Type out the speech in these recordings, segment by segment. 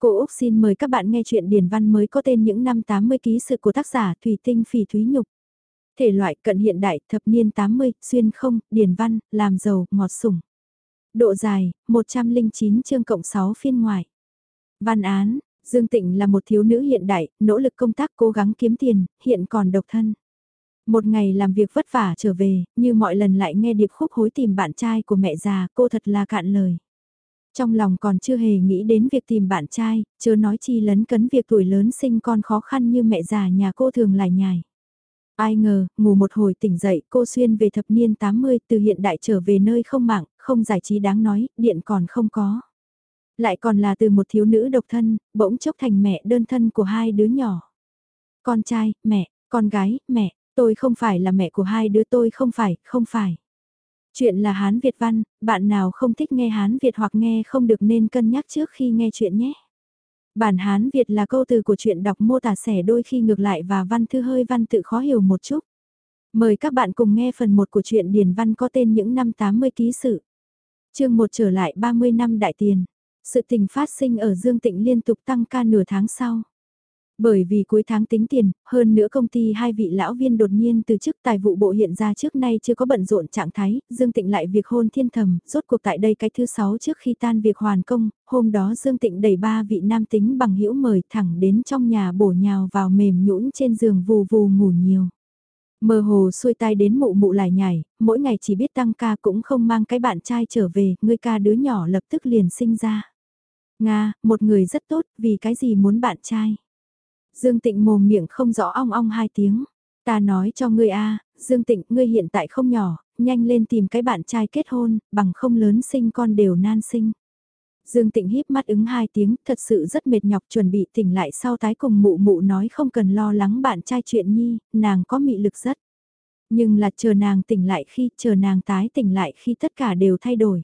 Cô Úc xin mời các bạn nghe chuyện điển văn mới có tên những năm 80 ký sự của tác giả Thủy Tinh Phỉ Thúy Nhục. Thể loại cận hiện đại, thập niên 80, xuyên không, điển văn, làm giàu, ngọt sủng. Độ dài, 109 chương cộng 6 phiên ngoài. Văn án, Dương Tịnh là một thiếu nữ hiện đại, nỗ lực công tác cố gắng kiếm tiền, hiện còn độc thân. Một ngày làm việc vất vả trở về, như mọi lần lại nghe điệp khúc hối tìm bạn trai của mẹ già, cô thật là cạn lời. Trong lòng còn chưa hề nghĩ đến việc tìm bạn trai, chớ nói chi lấn cấn việc tuổi lớn sinh con khó khăn như mẹ già nhà cô thường lại nhài. Ai ngờ, ngủ một hồi tỉnh dậy, cô xuyên về thập niên 80 từ hiện đại trở về nơi không mạng, không giải trí đáng nói, điện còn không có. Lại còn là từ một thiếu nữ độc thân, bỗng chốc thành mẹ đơn thân của hai đứa nhỏ. Con trai, mẹ, con gái, mẹ, tôi không phải là mẹ của hai đứa tôi không phải, không phải. Chuyện là Hán Việt văn, bạn nào không thích nghe Hán Việt hoặc nghe không được nên cân nhắc trước khi nghe chuyện nhé. Bản Hán Việt là câu từ của chuyện đọc mô tả sẻ đôi khi ngược lại và văn thư hơi văn tự khó hiểu một chút. Mời các bạn cùng nghe phần 1 của truyện Điền Văn có tên những năm 80 ký sự. chương 1 trở lại 30 năm đại tiền. Sự tình phát sinh ở Dương Tịnh liên tục tăng ca nửa tháng sau. Bởi vì cuối tháng tính tiền, hơn nữa công ty hai vị lão viên đột nhiên từ chức tài vụ bộ hiện ra trước nay chưa có bận rộn trạng thái, Dương Tịnh lại việc hôn thiên thầm, rốt cuộc tại đây cái thứ sáu trước khi tan việc hoàn công, hôm đó Dương Tịnh đẩy ba vị nam tính bằng hữu mời thẳng đến trong nhà bổ nhào vào mềm nhũn trên giường vù vù ngủ nhiều. Mơ hồ xuôi tay đến mụ mụ lại nhảy, mỗi ngày chỉ biết tăng ca cũng không mang cái bạn trai trở về, người ca đứa nhỏ lập tức liền sinh ra. Nga, một người rất tốt, vì cái gì muốn bạn trai? Dương Tịnh mồm miệng không rõ ong ong hai tiếng. Ta nói cho ngươi a, Dương Tịnh, ngươi hiện tại không nhỏ, nhanh lên tìm cái bạn trai kết hôn, bằng không lớn sinh con đều nan sinh. Dương Tịnh híp mắt ứng hai tiếng, thật sự rất mệt nhọc chuẩn bị tỉnh lại sau tái cùng mụ mụ nói không cần lo lắng bạn trai chuyện nhi, nàng có mị lực rất. Nhưng là chờ nàng tỉnh lại khi, chờ nàng tái tỉnh lại khi tất cả đều thay đổi.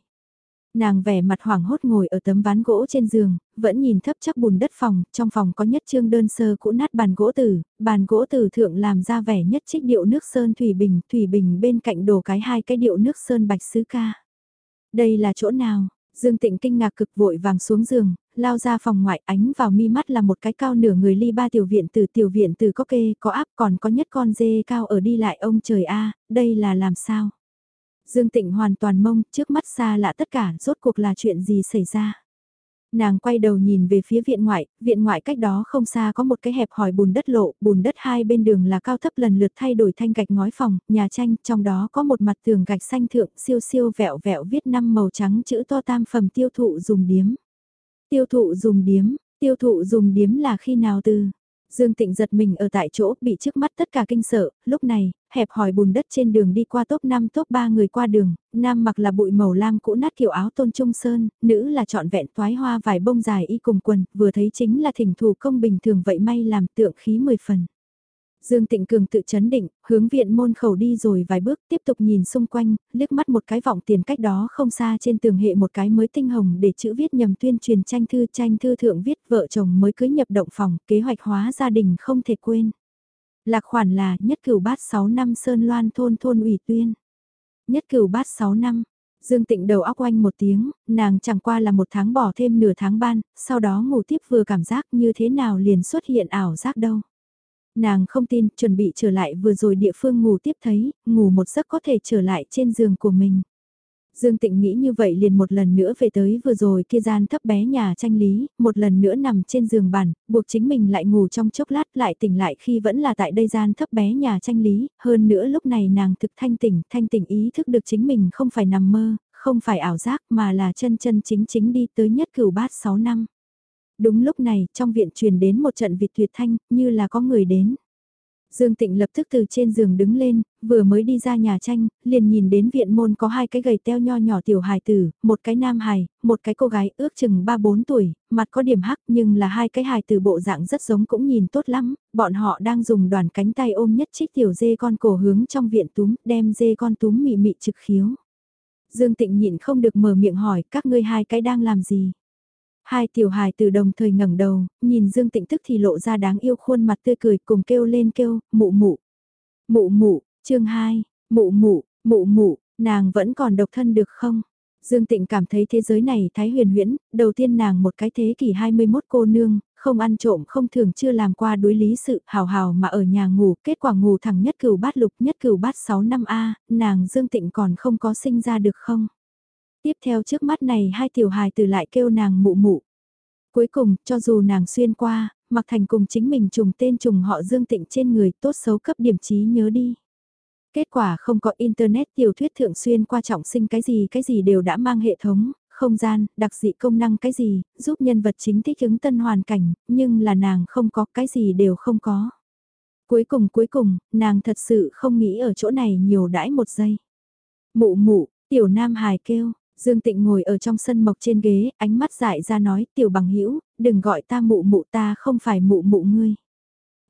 Nàng vẻ mặt hoảng hốt ngồi ở tấm ván gỗ trên giường, vẫn nhìn thấp chắc bùn đất phòng, trong phòng có nhất trương đơn sơ cũ nát bàn gỗ tử, bàn gỗ tử thượng làm ra vẻ nhất trích điệu nước sơn thủy bình, thủy bình bên cạnh đổ cái hai cái điệu nước sơn bạch sứ ca. Đây là chỗ nào? Dương Tịnh kinh ngạc cực vội vàng xuống giường, lao ra phòng ngoại ánh vào mi mắt là một cái cao nửa người ly ba tiểu viện từ tiểu viện từ có kê, có áp còn có nhất con dê cao ở đi lại ông trời a đây là làm sao? Dương Tịnh hoàn toàn mông, trước mắt xa lạ tất cả, rốt cuộc là chuyện gì xảy ra. Nàng quay đầu nhìn về phía viện ngoại, viện ngoại cách đó không xa có một cái hẹp hỏi bùn đất lộ, bùn đất hai bên đường là cao thấp lần lượt thay đổi thanh gạch ngói phòng, nhà tranh, trong đó có một mặt tường gạch xanh thượng siêu siêu vẹo vẹo viết năm màu trắng chữ to tam phẩm tiêu thụ dùng điếm. Tiêu thụ dùng điếm, tiêu thụ dùng điếm là khi nào từ? Dương Tịnh giật mình ở tại chỗ, bị trước mắt tất cả kinh sợ, lúc này, hẹp hỏi bùn đất trên đường đi qua top 5 top 3 người qua đường, nam mặc là bụi màu lam cũ nát kiểu áo tôn trung sơn, nữ là trọn vẹn toái hoa vải bông dài y cùng quần, vừa thấy chính là thỉnh thủ công bình thường vậy may làm tượng khí 10 phần. Dương Tịnh Cường tự chấn định, hướng viện môn khẩu đi rồi vài bước tiếp tục nhìn xung quanh, liếc mắt một cái vọng tiền cách đó không xa trên tường hệ một cái mới tinh hồng để chữ viết nhầm tuyên truyền tranh thư tranh thư thượng viết vợ chồng mới cưới nhập động phòng, kế hoạch hóa gia đình không thể quên. Lạc khoản là nhất cửu bát 6 năm Sơn Loan thôn thôn ủy tuyên. Nhất cửu bát 6 năm, Dương Tịnh đầu óc oanh một tiếng, nàng chẳng qua là một tháng bỏ thêm nửa tháng ban, sau đó ngủ tiếp vừa cảm giác như thế nào liền xuất hiện ảo giác đâu. Nàng không tin, chuẩn bị trở lại vừa rồi địa phương ngủ tiếp thấy, ngủ một giấc có thể trở lại trên giường của mình. Dương Tịnh nghĩ như vậy liền một lần nữa về tới vừa rồi kia gian thấp bé nhà tranh lý, một lần nữa nằm trên giường bàn, buộc chính mình lại ngủ trong chốc lát lại tỉnh lại khi vẫn là tại đây gian thấp bé nhà tranh lý, hơn nữa lúc này nàng thực thanh tỉnh, thanh tỉnh ý thức được chính mình không phải nằm mơ, không phải ảo giác mà là chân chân chính chính đi tới nhất cửu bát 6 năm. Đúng lúc này, trong viện truyền đến một trận vịt tuyệt thanh, như là có người đến. Dương Tịnh lập tức từ trên giường đứng lên, vừa mới đi ra nhà tranh, liền nhìn đến viện môn có hai cái gầy teo nho nhỏ tiểu hài tử, một cái nam hài, một cái cô gái ước chừng 3-4 tuổi, mặt có điểm hắc nhưng là hai cái hài tử bộ dạng rất giống cũng nhìn tốt lắm, bọn họ đang dùng đoàn cánh tay ôm nhất trích tiểu dê con cổ hướng trong viện túm, đem dê con túm mị mị trực khiếu. Dương Tịnh nhịn không được mở miệng hỏi các ngươi hai cái đang làm gì. Hai tiểu hài từ đồng thời ngẩng đầu, nhìn Dương Tịnh tức thì lộ ra đáng yêu khuôn mặt tươi cười cùng kêu lên kêu, mụ mụ. Mụ mụ, chương 2, mụ mụ, mụ mụ, nàng vẫn còn độc thân được không? Dương Tịnh cảm thấy thế giới này thái huyền huyễn, đầu tiên nàng một cái thế kỷ 21 cô nương, không ăn trộm không thường chưa làm qua đối lý sự, hào hào mà ở nhà ngủ, kết quả ngủ thẳng nhất cửu bát lục nhất cửu bát 6 năm A, nàng Dương Tịnh còn không có sinh ra được không? Tiếp theo trước mắt này hai tiểu hài từ lại kêu nàng mụ mụ. Cuối cùng, cho dù nàng xuyên qua, mặc thành cùng chính mình trùng tên trùng họ Dương Tịnh trên người tốt xấu cấp điểm trí nhớ đi. Kết quả không có internet tiểu thuyết thượng xuyên qua trọng sinh cái gì cái gì đều đã mang hệ thống, không gian, đặc dị công năng cái gì, giúp nhân vật chính thích ứng tân hoàn cảnh, nhưng là nàng không có cái gì đều không có. Cuối cùng cuối cùng, nàng thật sự không nghĩ ở chỗ này nhiều đãi một giây. Mụ mụ, tiểu nam hài kêu, Dương Tịnh ngồi ở trong sân mộc trên ghế, ánh mắt dại ra nói, tiểu bằng hữu đừng gọi ta mụ mụ ta không phải mụ mụ ngươi.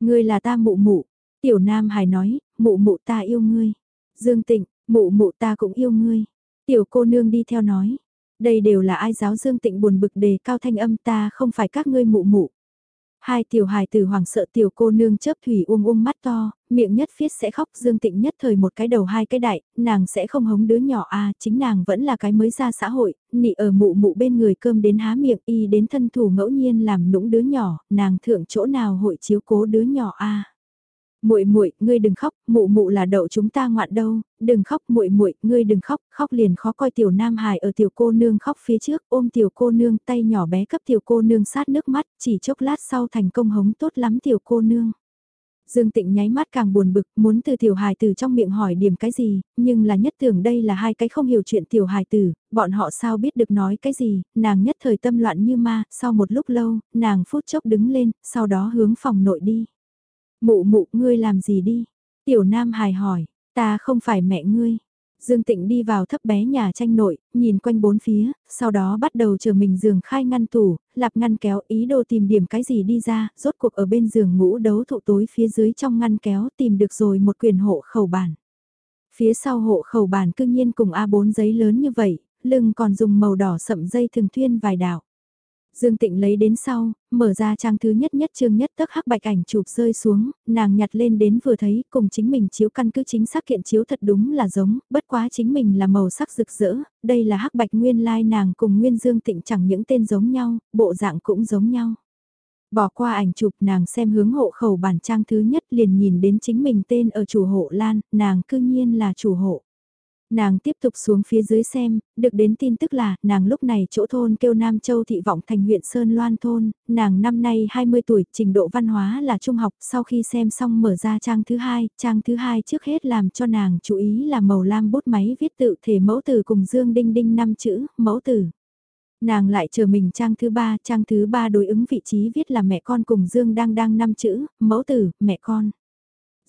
Ngươi là ta mụ mụ, tiểu nam hài nói, mụ mụ ta yêu ngươi. Dương Tịnh, mụ mụ ta cũng yêu ngươi. Tiểu cô nương đi theo nói, đây đều là ai giáo Dương Tịnh buồn bực đề cao thanh âm ta không phải các ngươi mụ mụ. Hai tiểu hài từ hoàng sợ tiểu cô nương chớp thủy uông uông mắt to, miệng nhất phiết sẽ khóc dương tịnh nhất thời một cái đầu hai cái đại, nàng sẽ không hống đứa nhỏ à, chính nàng vẫn là cái mới ra xã hội, nị ở mụ mụ bên người cơm đến há miệng y đến thân thủ ngẫu nhiên làm nũng đứa nhỏ, nàng thượng chỗ nào hội chiếu cố đứa nhỏ à muội muội, ngươi đừng khóc, mụ mụ là đậu chúng ta ngoạn đâu, đừng khóc muội muội, ngươi đừng khóc, khóc liền khó coi tiểu nam hài ở tiểu cô nương khóc phía trước, ôm tiểu cô nương, tay nhỏ bé cấp tiểu cô nương sát nước mắt, chỉ chốc lát sau thành công hống tốt lắm tiểu cô nương. Dương Tịnh nháy mắt càng buồn bực, muốn từ tiểu hài tử trong miệng hỏi điểm cái gì, nhưng là nhất tưởng đây là hai cái không hiểu chuyện tiểu hài tử, bọn họ sao biết được nói cái gì, nàng nhất thời tâm loạn như ma, sau một lúc lâu, nàng phút chốc đứng lên, sau đó hướng phòng nội đi. Mụ mụ, ngươi làm gì đi? Tiểu Nam hài hỏi, ta không phải mẹ ngươi. Dương Tịnh đi vào thấp bé nhà tranh nội, nhìn quanh bốn phía, sau đó bắt đầu chờ mình giường khai ngăn tủ, lạp ngăn kéo ý đồ tìm điểm cái gì đi ra, rốt cuộc ở bên giường ngũ đấu thụ tối phía dưới trong ngăn kéo tìm được rồi một quyền hộ khẩu bản. Phía sau hộ khẩu bản cương nhiên cùng A4 giấy lớn như vậy, lưng còn dùng màu đỏ sậm dây thường thuyên vài đạo. Dương Tịnh lấy đến sau, mở ra trang thứ nhất nhất chương nhất tức hắc bạch ảnh chụp rơi xuống, nàng nhặt lên đến vừa thấy cùng chính mình chiếu căn cứ chính xác kiện chiếu thật đúng là giống, bất quá chính mình là màu sắc rực rỡ, đây là hắc bạch nguyên lai like nàng cùng nguyên Dương Tịnh chẳng những tên giống nhau, bộ dạng cũng giống nhau. Bỏ qua ảnh chụp nàng xem hướng hộ khẩu bản trang thứ nhất liền nhìn đến chính mình tên ở chủ hộ Lan, nàng cư nhiên là chủ hộ. Nàng tiếp tục xuống phía dưới xem, được đến tin tức là, nàng lúc này chỗ thôn kêu Nam Châu thị vọng thành huyện Sơn Loan thôn, nàng năm nay 20 tuổi, trình độ văn hóa là trung học, sau khi xem xong mở ra trang thứ hai, trang thứ hai trước hết làm cho nàng chú ý là màu lam bút máy viết tự thể mẫu từ cùng Dương Đinh Đinh năm chữ, mẫu từ. Nàng lại chờ mình trang thứ ba, trang thứ ba đối ứng vị trí viết là mẹ con cùng Dương đang đang năm chữ, mẫu tử, mẹ con.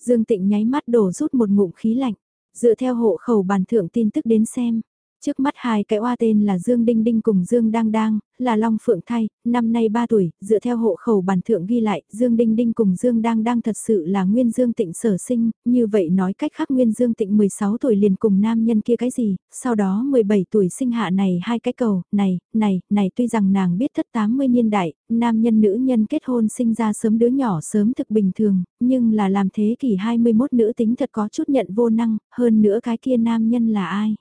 Dương Tịnh nháy mắt đổ rút một ngụm khí lạnh. Dựa theo hộ khẩu bàn thượng tin tức đến xem, trước mắt hai cái oa tên là Dương Đinh Đinh cùng Dương Đang Đang, là Long Phượng Thay, năm nay 3 tuổi, dựa theo hộ khẩu bản thượng ghi lại, Dương Đinh Đinh cùng Dương Đang Đang thật sự là Nguyên Dương Tịnh sở sinh, như vậy nói cách khác Nguyên Dương Tịnh 16 tuổi liền cùng nam nhân kia cái gì, sau đó 17 tuổi sinh hạ này hai cái cầu, này, này, này tuy rằng nàng biết thất 80 niên đại, nam nhân nữ nhân kết hôn sinh ra sớm đứa nhỏ sớm thực bình thường, nhưng là làm thế kỷ 21 nữ tính thật có chút nhận vô năng, hơn nữa cái kia nam nhân là ai.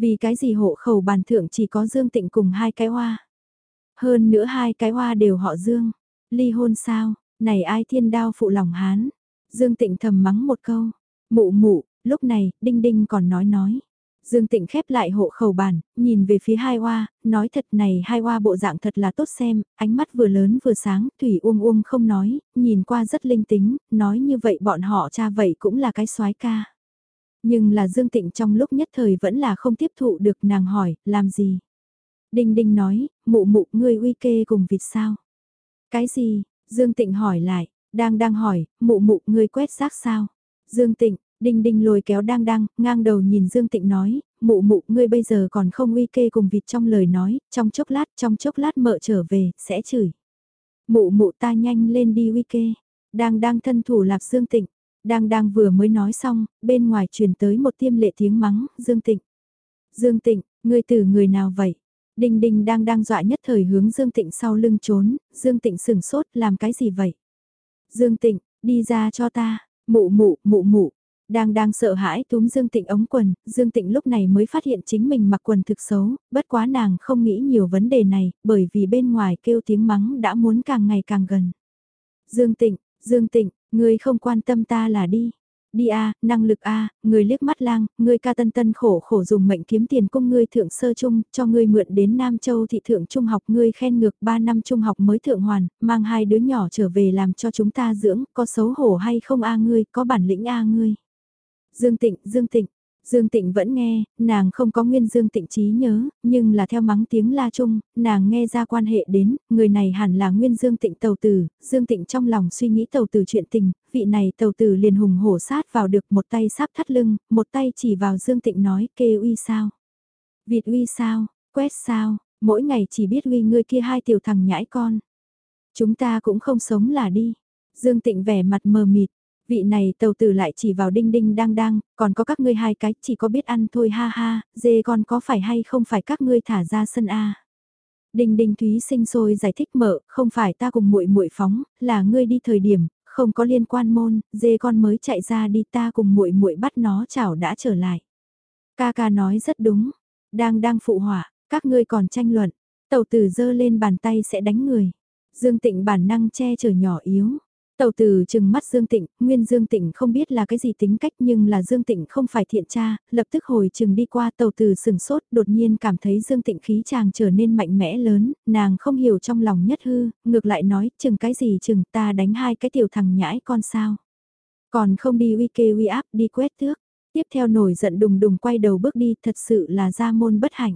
Vì cái gì hộ khẩu bàn thượng chỉ có Dương Tịnh cùng hai cái hoa. Hơn nữa hai cái hoa đều họ Dương. Ly hôn sao, này ai thiên đao phụ lòng hán. Dương Tịnh thầm mắng một câu. Mụ mụ, lúc này, Đinh Đinh còn nói nói. Dương Tịnh khép lại hộ khẩu bản, nhìn về phía hai hoa, nói thật này hai hoa bộ dạng thật là tốt xem, ánh mắt vừa lớn vừa sáng, Thủy uông uông không nói, nhìn qua rất linh tính, nói như vậy bọn họ cha vậy cũng là cái soái ca. Nhưng là Dương Tịnh trong lúc nhất thời vẫn là không tiếp thụ được nàng hỏi, làm gì? Đinh Đinh nói, mụ mụ ngươi uy kê cùng vịt sao? Cái gì? Dương Tịnh hỏi lại, đang đang hỏi, mụ mụ ngươi quét rác sao? Dương Tịnh, Đinh Đinh lôi kéo đang đang, ngang đầu nhìn Dương Tịnh nói, mụ mụ ngươi bây giờ còn không uy kê cùng vịt trong lời nói, trong chốc lát, trong chốc lát mợ trở về, sẽ chửi. Mụ mụ ta nhanh lên đi uy kê. Đang đang thân thủ lạp Dương Tịnh, đang đang vừa mới nói xong, bên ngoài truyền tới một tiêm lệ tiếng mắng, Dương Tịnh. Dương Tịnh, ngươi từ người nào vậy? Đinh Đinh đang đang dọa nhất thời hướng Dương Tịnh sau lưng trốn, Dương Tịnh sửng sốt làm cái gì vậy? Dương Tịnh, đi ra cho ta, mụ mụ, mụ mụ. Đang đang sợ hãi túm Dương Tịnh ống quần, Dương Tịnh lúc này mới phát hiện chính mình mặc quần thực xấu, bất quá nàng không nghĩ nhiều vấn đề này, bởi vì bên ngoài kêu tiếng mắng đã muốn càng ngày càng gần. Dương Tịnh, Dương Tịnh, ngươi không quan tâm ta là đi. Đi a, năng lực a, người liếc mắt lang, ngươi ca tân tân khổ khổ dùng mệnh kiếm tiền cung ngươi thượng sơ trung, cho ngươi mượn đến Nam Châu thị thượng trung học ngươi khen ngược 3 năm trung học mới thượng hoàn, mang hai đứa nhỏ trở về làm cho chúng ta dưỡng, có xấu hổ hay không a ngươi, có bản lĩnh a ngươi. Dương Tịnh, Dương Tịnh, Dương Tịnh vẫn nghe, nàng không có nguyên Dương Tịnh trí nhớ, nhưng là theo mắng tiếng la chung, nàng nghe ra quan hệ đến, người này hẳn là nguyên Dương Tịnh tàu tử, Dương Tịnh trong lòng suy nghĩ tàu tử chuyện tình, vị này tàu tử liền hùng hổ sát vào được một tay sáp thắt lưng, một tay chỉ vào Dương Tịnh nói kê uy sao, vịt uy sao, quét sao, mỗi ngày chỉ biết uy ngươi kia hai tiểu thằng nhãi con. Chúng ta cũng không sống là đi. Dương Tịnh vẻ mặt mờ mịt, Vị này tàu tử lại chỉ vào đinh đinh đang đang, còn có các ngươi hai cái chỉ có biết ăn thôi ha ha, dê con có phải hay không phải các ngươi thả ra sân A. Đinh đinh thúy sinh sôi giải thích mở, không phải ta cùng muội muội phóng, là ngươi đi thời điểm, không có liên quan môn, dê con mới chạy ra đi ta cùng muội muội bắt nó chảo đã trở lại. Ca ca nói rất đúng, đang đang phụ hỏa các ngươi còn tranh luận, tàu tử dơ lên bàn tay sẽ đánh người. Dương Tịnh bản năng che chở nhỏ yếu, Tàu từ chừng mắt Dương Tịnh, nguyên Dương Tịnh không biết là cái gì tính cách nhưng là Dương Tịnh không phải thiện tra, lập tức hồi chừng đi qua tàu từ sừng sốt đột nhiên cảm thấy Dương Tịnh khí chàng trở nên mạnh mẽ lớn, nàng không hiểu trong lòng nhất hư, ngược lại nói chừng cái gì chừng ta đánh hai cái tiểu thằng nhãi con sao. Còn không đi uy kê uy áp đi quét tước, tiếp theo nổi giận đùng đùng quay đầu bước đi thật sự là ra môn bất hạnh.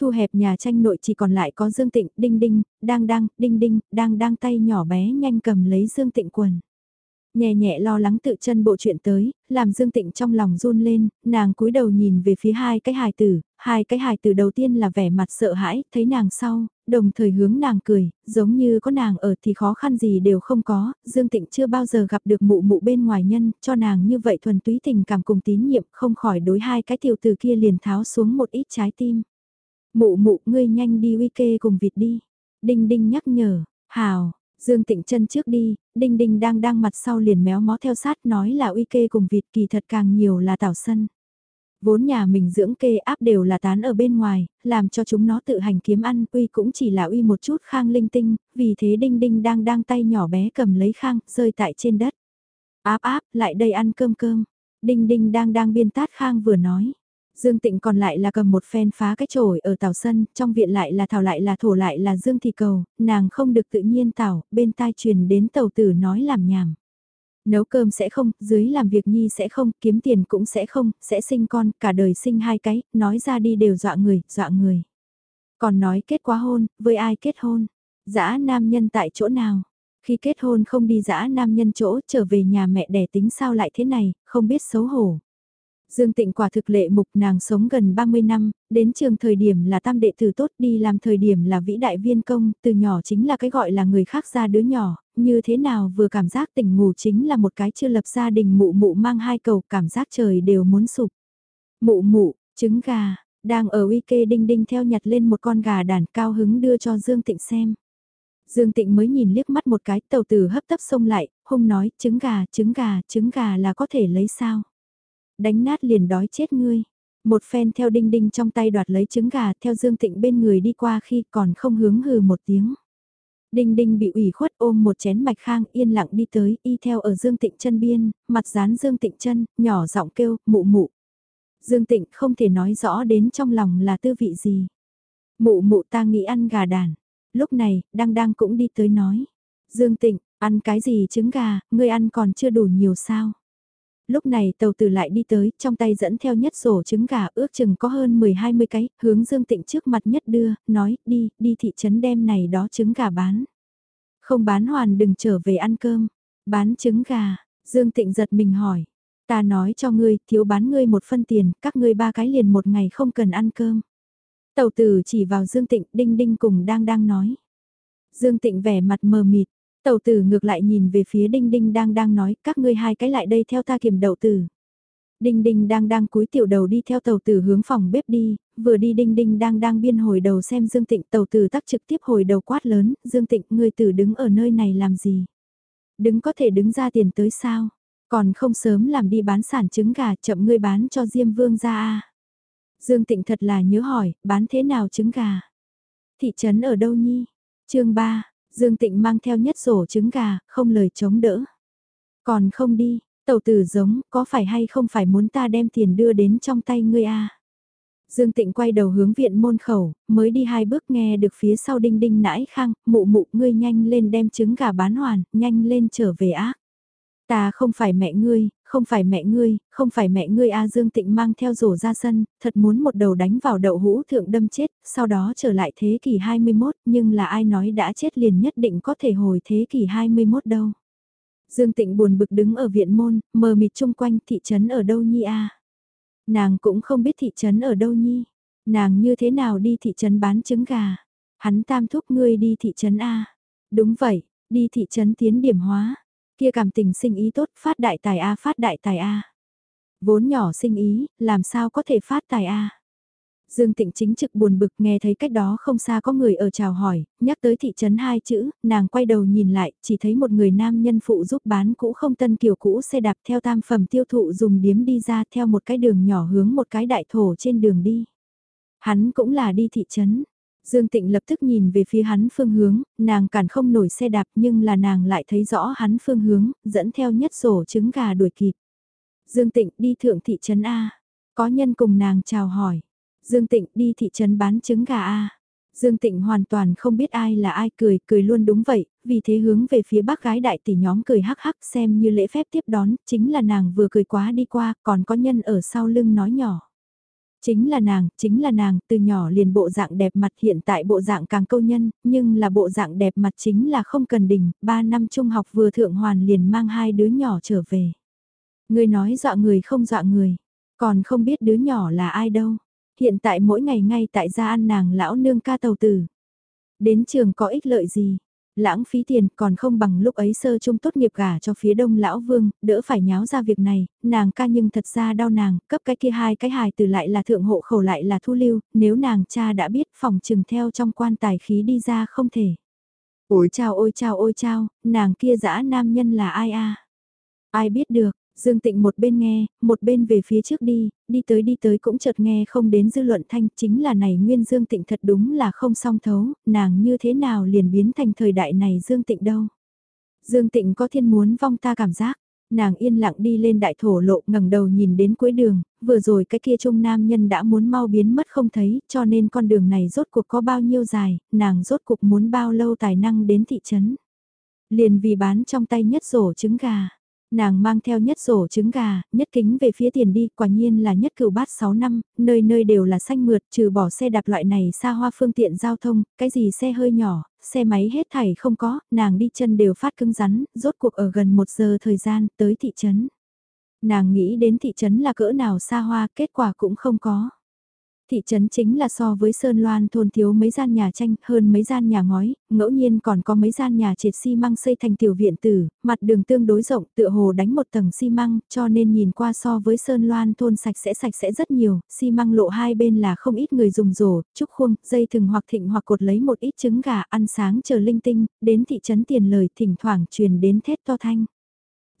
Thu hẹp nhà tranh nội chỉ còn lại có Dương Tịnh, đinh đinh, đang đang, đinh đinh, đang đang tay nhỏ bé nhanh cầm lấy Dương Tịnh quần. Nhẹ nhẹ lo lắng tự chân bộ chuyện tới, làm Dương Tịnh trong lòng run lên, nàng cúi đầu nhìn về phía hai cái hài tử, hai cái hài tử đầu tiên là vẻ mặt sợ hãi, thấy nàng sau, đồng thời hướng nàng cười, giống như có nàng ở thì khó khăn gì đều không có, Dương Tịnh chưa bao giờ gặp được mụ mụ bên ngoài nhân, cho nàng như vậy thuần túy tình cảm cùng tín nhiệm, không khỏi đối hai cái tiểu tử kia liền tháo xuống một ít trái tim. Mụ mụ ngươi nhanh đi uy kê cùng vịt đi. Đinh đinh nhắc nhở, hào, Dương Tịnh chân trước đi, Đinh Đinh đang đang mặt sau liền méo mó theo sát nói là uy kê cùng vịt kỳ thật càng nhiều là tảo sân. Vốn nhà mình dưỡng kê áp đều là tán ở bên ngoài, làm cho chúng nó tự hành kiếm ăn, uy cũng chỉ là uy một chút khang linh tinh, vì thế Đinh Đinh đang đang tay nhỏ bé cầm lấy khang, rơi tại trên đất. Áp áp, lại đây ăn cơm cơm. Đinh Đinh đang đang biên tát khang vừa nói. Dương Tịnh còn lại là cầm một phen phá cái chổi ở tàu sân, trong viện lại là thảo lại là thổ lại là Dương Thị Cầu, nàng không được tự nhiên tảo, bên tai truyền đến tàu tử nói làm nhảm. Nấu cơm sẽ không, dưới làm việc nhi sẽ không, kiếm tiền cũng sẽ không, sẽ sinh con, cả đời sinh hai cái, nói ra đi đều dọa người, dọa người. Còn nói kết quá hôn, với ai kết hôn? Dã nam nhân tại chỗ nào? Khi kết hôn không đi dã nam nhân chỗ, trở về nhà mẹ đẻ tính sao lại thế này, không biết xấu hổ. Dương Tịnh quả thực lệ mục nàng sống gần 30 năm, đến trường thời điểm là tam đệ tử tốt đi làm thời điểm là vĩ đại viên công, từ nhỏ chính là cái gọi là người khác ra đứa nhỏ, như thế nào vừa cảm giác tỉnh ngủ chính là một cái chưa lập gia đình mụ mụ mang hai cầu cảm giác trời đều muốn sụp. Mụ mụ, trứng gà, đang ở uy kê đinh đinh theo nhặt lên một con gà đàn cao hứng đưa cho Dương Tịnh xem. Dương Tịnh mới nhìn liếc mắt một cái tàu tử hấp tấp xông lại, hung nói trứng gà, trứng gà, trứng gà là có thể lấy sao đánh nát liền đói chết ngươi. Một phen theo đinh đinh trong tay đoạt lấy trứng gà theo Dương Tịnh bên người đi qua khi còn không hướng hừ một tiếng. Đinh đinh bị ủy khuất ôm một chén mạch khang yên lặng đi tới y theo ở Dương Tịnh chân biên, mặt dán Dương Tịnh chân, nhỏ giọng kêu, mụ mụ. Dương Tịnh không thể nói rõ đến trong lòng là tư vị gì. Mụ mụ ta nghĩ ăn gà đàn. Lúc này, đang đang cũng đi tới nói. Dương Tịnh, ăn cái gì trứng gà, ngươi ăn còn chưa đủ nhiều sao lúc này tàu tử lại đi tới, trong tay dẫn theo nhất sổ trứng gà ước chừng có hơn 10-20 cái, hướng Dương Tịnh trước mặt nhất đưa, nói, đi, đi thị trấn đem này đó trứng gà bán. Không bán hoàn đừng trở về ăn cơm, bán trứng gà, Dương Tịnh giật mình hỏi, ta nói cho ngươi, thiếu bán ngươi một phân tiền, các ngươi ba cái liền một ngày không cần ăn cơm. Tàu tử chỉ vào Dương Tịnh, đinh đinh cùng đang đang nói. Dương Tịnh vẻ mặt mờ mịt, Tàu tử ngược lại nhìn về phía Đinh Đinh đang đang nói các ngươi hai cái lại đây theo ta kiểm đậu tử. Đinh Đinh đang đang cúi tiểu đầu đi theo tàu tử hướng phòng bếp đi, vừa đi Đinh Đinh đang đang biên hồi đầu xem Dương Tịnh tàu tử tắc trực tiếp hồi đầu quát lớn, Dương Tịnh người tử đứng ở nơi này làm gì? Đứng có thể đứng ra tiền tới sao? Còn không sớm làm đi bán sản trứng gà chậm ngươi bán cho Diêm Vương ra a Dương Tịnh thật là nhớ hỏi, bán thế nào trứng gà? Thị trấn ở đâu nhi? chương 3, Dương Tịnh mang theo nhất rổ trứng gà, không lời chống đỡ. Còn không đi, tàu tử giống, có phải hay không phải muốn ta đem tiền đưa đến trong tay ngươi a Dương Tịnh quay đầu hướng viện môn khẩu, mới đi hai bước nghe được phía sau đinh đinh nãi khang, mụ mụ ngươi nhanh lên đem trứng gà bán hoàn, nhanh lên trở về ác. Ta không phải mẹ ngươi, không phải mẹ ngươi, không phải mẹ ngươi A Dương Tịnh mang theo rổ ra sân, thật muốn một đầu đánh vào đậu hũ thượng đâm chết, sau đó trở lại thế kỷ 21, nhưng là ai nói đã chết liền nhất định có thể hồi thế kỷ 21 đâu. Dương Tịnh buồn bực đứng ở viện môn, mờ mịt chung quanh thị trấn ở đâu nhi a Nàng cũng không biết thị trấn ở đâu nhi. Nàng như thế nào đi thị trấn bán trứng gà. Hắn tam thúc ngươi đi thị trấn A. Đúng vậy, đi thị trấn tiến điểm hóa. Kia cảm tình sinh ý tốt phát đại tài A phát đại tài A. Vốn nhỏ sinh ý, làm sao có thể phát tài A. Dương Tịnh chính trực buồn bực nghe thấy cách đó không xa có người ở chào hỏi, nhắc tới thị trấn hai chữ, nàng quay đầu nhìn lại, chỉ thấy một người nam nhân phụ giúp bán cũ không tân kiểu cũ xe đạp theo tam phẩm tiêu thụ dùng điếm đi ra theo một cái đường nhỏ hướng một cái đại thổ trên đường đi. Hắn cũng là đi thị trấn. Dương Tịnh lập tức nhìn về phía hắn phương hướng, nàng cản không nổi xe đạp nhưng là nàng lại thấy rõ hắn phương hướng, dẫn theo nhất sổ trứng gà đuổi kịp. Dương Tịnh đi thượng thị trấn A, có nhân cùng nàng chào hỏi. Dương Tịnh đi thị trấn bán trứng gà A. Dương Tịnh hoàn toàn không biết ai là ai cười, cười luôn đúng vậy, vì thế hướng về phía bác gái đại tỷ nhóm cười hắc hắc xem như lễ phép tiếp đón, chính là nàng vừa cười quá đi qua, còn có nhân ở sau lưng nói nhỏ. Chính là nàng, chính là nàng, từ nhỏ liền bộ dạng đẹp mặt hiện tại bộ dạng càng câu nhân, nhưng là bộ dạng đẹp mặt chính là không cần đỉnh, ba năm trung học vừa thượng hoàn liền mang hai đứa nhỏ trở về. Người nói dọa người không dọa người, còn không biết đứa nhỏ là ai đâu. Hiện tại mỗi ngày ngay tại gia ăn nàng lão nương ca tàu tử. Đến trường có ích lợi gì? Lãng phí tiền còn không bằng lúc ấy sơ trung tốt nghiệp gả cho phía đông lão vương, đỡ phải nháo ra việc này, nàng ca nhưng thật ra đau nàng, cấp cái kia hai cái hài từ lại là thượng hộ khẩu lại là thu lưu, nếu nàng cha đã biết phòng trừng theo trong quan tài khí đi ra không thể. Ôi chào ôi chào ôi chào, nàng kia dã nam nhân là ai a Ai biết được, Dương Tịnh một bên nghe, một bên về phía trước đi, đi tới đi tới cũng chợt nghe không đến dư luận thanh chính là này nguyên Dương Tịnh thật đúng là không song thấu, nàng như thế nào liền biến thành thời đại này Dương Tịnh đâu. Dương Tịnh có thiên muốn vong ta cảm giác, nàng yên lặng đi lên đại thổ lộ ngẩng đầu nhìn đến cuối đường, vừa rồi cái kia trung nam nhân đã muốn mau biến mất không thấy, cho nên con đường này rốt cuộc có bao nhiêu dài, nàng rốt cuộc muốn bao lâu tài năng đến thị trấn. Liền vì bán trong tay nhất rổ trứng gà Nàng mang theo nhất rổ trứng gà, nhất kính về phía tiền đi, quả nhiên là nhất cửu bát 6 năm, nơi nơi đều là xanh mượt, trừ bỏ xe đạp loại này xa hoa phương tiện giao thông, cái gì xe hơi nhỏ, xe máy hết thảy không có, nàng đi chân đều phát cứng rắn, rốt cuộc ở gần một giờ thời gian, tới thị trấn. Nàng nghĩ đến thị trấn là cỡ nào xa hoa, kết quả cũng không có. Thị trấn chính là so với Sơn Loan thôn thiếu mấy gian nhà tranh hơn mấy gian nhà ngói, ngẫu nhiên còn có mấy gian nhà trệt xi măng xây thành tiểu viện tử, mặt đường tương đối rộng tựa hồ đánh một tầng xi măng cho nên nhìn qua so với Sơn Loan thôn sạch sẽ sạch sẽ rất nhiều, xi măng lộ hai bên là không ít người dùng rổ, trúc khuông, dây thừng hoặc thịnh hoặc cột lấy một ít trứng gà ăn sáng chờ linh tinh, đến thị trấn tiền lời thỉnh thoảng truyền đến thét to thanh.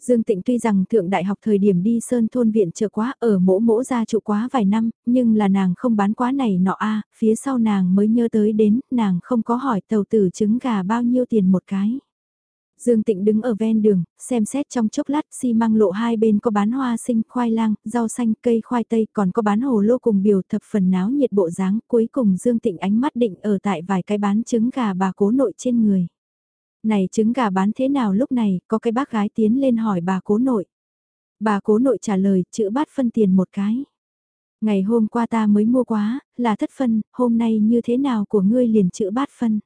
Dương Tịnh tuy rằng thượng đại học thời điểm đi sơn thôn viện chờ quá ở mỗ mỗ gia trụ quá vài năm, nhưng là nàng không bán quá này nọ a phía sau nàng mới nhớ tới đến, nàng không có hỏi tàu tử trứng gà bao nhiêu tiền một cái. Dương Tịnh đứng ở ven đường, xem xét trong chốc lát xi măng lộ hai bên có bán hoa sinh, khoai lang, rau xanh, cây khoai tây, còn có bán hồ lô cùng biểu thập phần náo nhiệt bộ dáng. Cuối cùng Dương Tịnh ánh mắt định ở tại vài cái bán trứng gà bà cố nội trên người. Này trứng gà bán thế nào lúc này, có cái bác gái tiến lên hỏi bà cố nội. Bà cố nội trả lời, chữ bát phân tiền một cái. Ngày hôm qua ta mới mua quá, là thất phân, hôm nay như thế nào của ngươi liền chữ bát phân.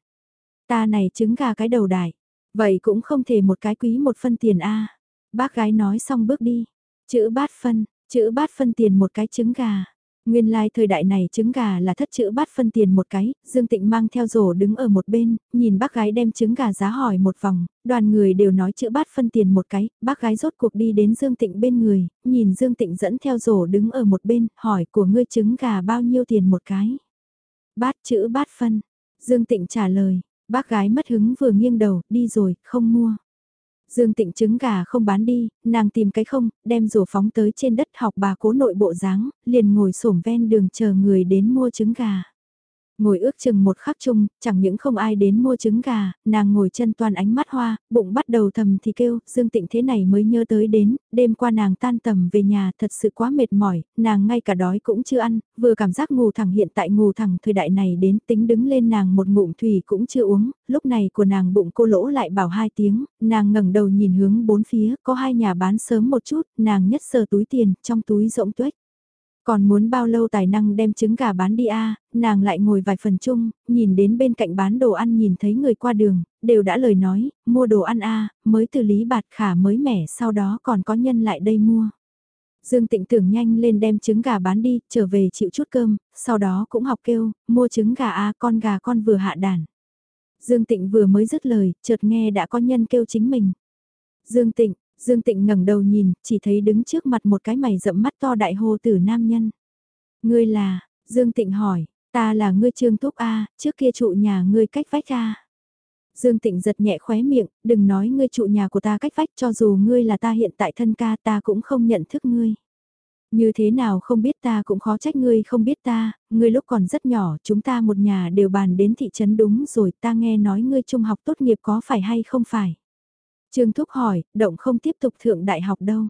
Ta này trứng gà cái đầu đại, vậy cũng không thể một cái quý một phân tiền a Bác gái nói xong bước đi, chữ bát phân, chữ bát phân tiền một cái trứng gà. Nguyên lai like thời đại này trứng gà là thất chữ bát phân tiền một cái, Dương Tịnh mang theo rổ đứng ở một bên, nhìn bác gái đem trứng gà giá hỏi một vòng, đoàn người đều nói chữ bát phân tiền một cái, bác gái rốt cuộc đi đến Dương Tịnh bên người, nhìn Dương Tịnh dẫn theo rổ đứng ở một bên, hỏi của ngươi trứng gà bao nhiêu tiền một cái. Bát chữ bát phân, Dương Tịnh trả lời, bác gái mất hứng vừa nghiêng đầu, đi rồi, không mua. Dương Tịnh trứng gà không bán đi, nàng tìm cái không, đem rổ phóng tới trên đất học bà cố nội bộ dáng, liền ngồi xổm ven đường chờ người đến mua trứng gà. Ngồi ước chừng một khắc chung, chẳng những không ai đến mua trứng gà, nàng ngồi chân toàn ánh mắt hoa, bụng bắt đầu thầm thì kêu, Dương Tịnh thế này mới nhớ tới đến, đêm qua nàng tan tầm về nhà thật sự quá mệt mỏi, nàng ngay cả đói cũng chưa ăn, vừa cảm giác ngủ thẳng hiện tại ngủ thẳng thời đại này đến tính đứng lên nàng một ngụm thủy cũng chưa uống, lúc này của nàng bụng cô lỗ lại bảo hai tiếng, nàng ngẩng đầu nhìn hướng bốn phía, có hai nhà bán sớm một chút, nàng nhất sờ túi tiền, trong túi rỗng tuếch. Còn muốn bao lâu tài năng đem trứng gà bán đi a nàng lại ngồi vài phần chung, nhìn đến bên cạnh bán đồ ăn nhìn thấy người qua đường, đều đã lời nói, mua đồ ăn a mới từ lý bạt khả mới mẻ sau đó còn có nhân lại đây mua. Dương Tịnh tưởng nhanh lên đem trứng gà bán đi, trở về chịu chút cơm, sau đó cũng học kêu, mua trứng gà a con gà con vừa hạ đàn. Dương Tịnh vừa mới dứt lời, chợt nghe đã có nhân kêu chính mình. Dương Tịnh, Dương Tịnh ngẩng đầu nhìn, chỉ thấy đứng trước mặt một cái mày rậm mắt to đại hồ tử nam nhân. Ngươi là, Dương Tịnh hỏi, ta là ngươi Trương túc A, trước kia trụ nhà ngươi cách vách A. Dương Tịnh giật nhẹ khóe miệng, đừng nói ngươi trụ nhà của ta cách vách cho dù ngươi là ta hiện tại thân ca ta cũng không nhận thức ngươi. Như thế nào không biết ta cũng khó trách ngươi không biết ta, ngươi lúc còn rất nhỏ chúng ta một nhà đều bàn đến thị trấn đúng rồi ta nghe nói ngươi trung học tốt nghiệp có phải hay không phải. Trương Thúc hỏi, động không tiếp tục thượng đại học đâu.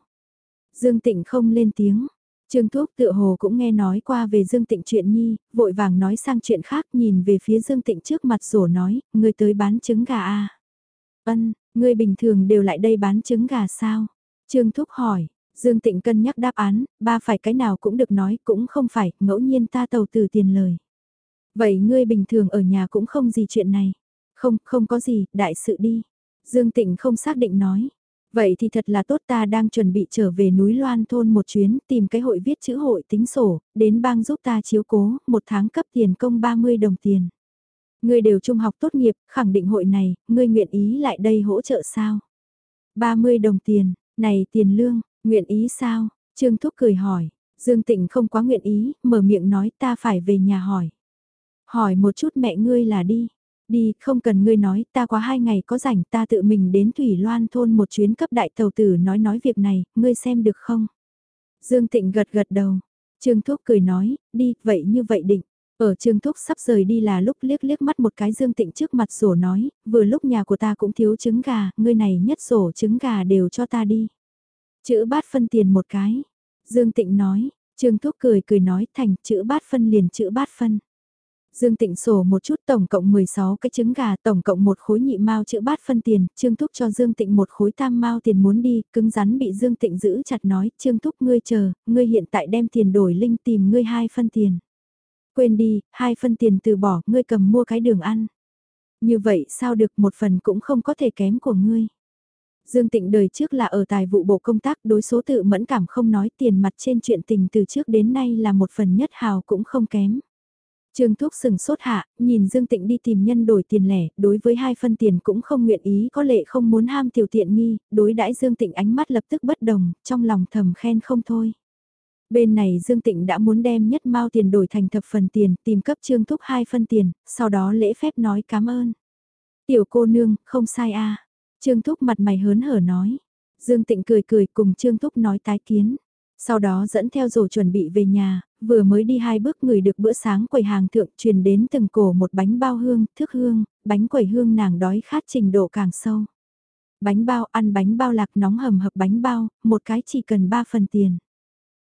Dương Tịnh không lên tiếng. Trương Thúc tựa hồ cũng nghe nói qua về Dương Tịnh chuyện nhi, vội vàng nói sang chuyện khác nhìn về phía Dương Tịnh trước mặt rổ nói, người tới bán trứng gà à. Ân, người bình thường đều lại đây bán trứng gà sao? Trương Thúc hỏi, Dương Tịnh cân nhắc đáp án, ba phải cái nào cũng được nói, cũng không phải, ngẫu nhiên ta tàu từ tiền lời. Vậy ngươi bình thường ở nhà cũng không gì chuyện này. Không, không có gì, đại sự đi. Dương Tịnh không xác định nói. Vậy thì thật là tốt ta đang chuẩn bị trở về núi Loan thôn một chuyến tìm cái hội viết chữ hội tính sổ, đến bang giúp ta chiếu cố, một tháng cấp tiền công 30 đồng tiền. Ngươi đều trung học tốt nghiệp, khẳng định hội này, ngươi nguyện ý lại đây hỗ trợ sao? 30 đồng tiền, này tiền lương, nguyện ý sao? Trương Thúc cười hỏi, Dương Tịnh không quá nguyện ý, mở miệng nói ta phải về nhà hỏi. Hỏi một chút mẹ ngươi là đi, Đi, không cần ngươi nói, ta quá hai ngày có rảnh ta tự mình đến Thủy Loan thôn một chuyến cấp đại tàu tử nói nói việc này, ngươi xem được không? Dương Tịnh gật gật đầu. Trương Thúc cười nói, đi, vậy như vậy định. Ở Trương Thúc sắp rời đi là lúc liếc liếc mắt một cái Dương Tịnh trước mặt sổ nói, vừa lúc nhà của ta cũng thiếu trứng gà, ngươi này nhất sổ trứng gà đều cho ta đi. Chữ bát phân tiền một cái. Dương Tịnh nói, Trương Thúc cười cười nói thành chữ bát phân liền chữ bát phân. Dương Tịnh sổ một chút tổng cộng 16 cái trứng gà, tổng cộng một khối nhị mao chữa bát phân tiền, Trương Thúc cho Dương Tịnh một khối tam mao tiền muốn đi, cứng rắn bị Dương Tịnh giữ chặt nói, Trương Thúc ngươi chờ, ngươi hiện tại đem tiền đổi linh tìm ngươi hai phân tiền. Quên đi, hai phân tiền từ bỏ, ngươi cầm mua cái đường ăn. Như vậy sao được một phần cũng không có thể kém của ngươi. Dương Tịnh đời trước là ở tài vụ bộ công tác đối số tự mẫn cảm không nói tiền mặt trên chuyện tình từ trước đến nay là một phần nhất hào cũng không kém. Trương Thúc sừng sốt hạ, nhìn Dương Tịnh đi tìm nhân đổi tiền lẻ, đối với hai phân tiền cũng không nguyện ý có lệ không muốn ham tiểu tiện nghi, đối đãi Dương Tịnh ánh mắt lập tức bất đồng, trong lòng thầm khen không thôi. Bên này Dương Tịnh đã muốn đem nhất mao tiền đổi thành thập phần tiền, tìm cấp Trương Thúc hai phân tiền, sau đó lễ phép nói cảm ơn. Tiểu cô nương, không sai a Trương Thúc mặt mày hớn hở nói. Dương Tịnh cười cười cùng Trương Thúc nói tái kiến. Sau đó dẫn theo rổ chuẩn bị về nhà, vừa mới đi hai bước người được bữa sáng quầy hàng thượng truyền đến từng cổ một bánh bao hương, thức hương, bánh quầy hương nàng đói khát trình độ càng sâu. Bánh bao ăn bánh bao lạc nóng hầm hập bánh bao, một cái chỉ cần ba phần tiền.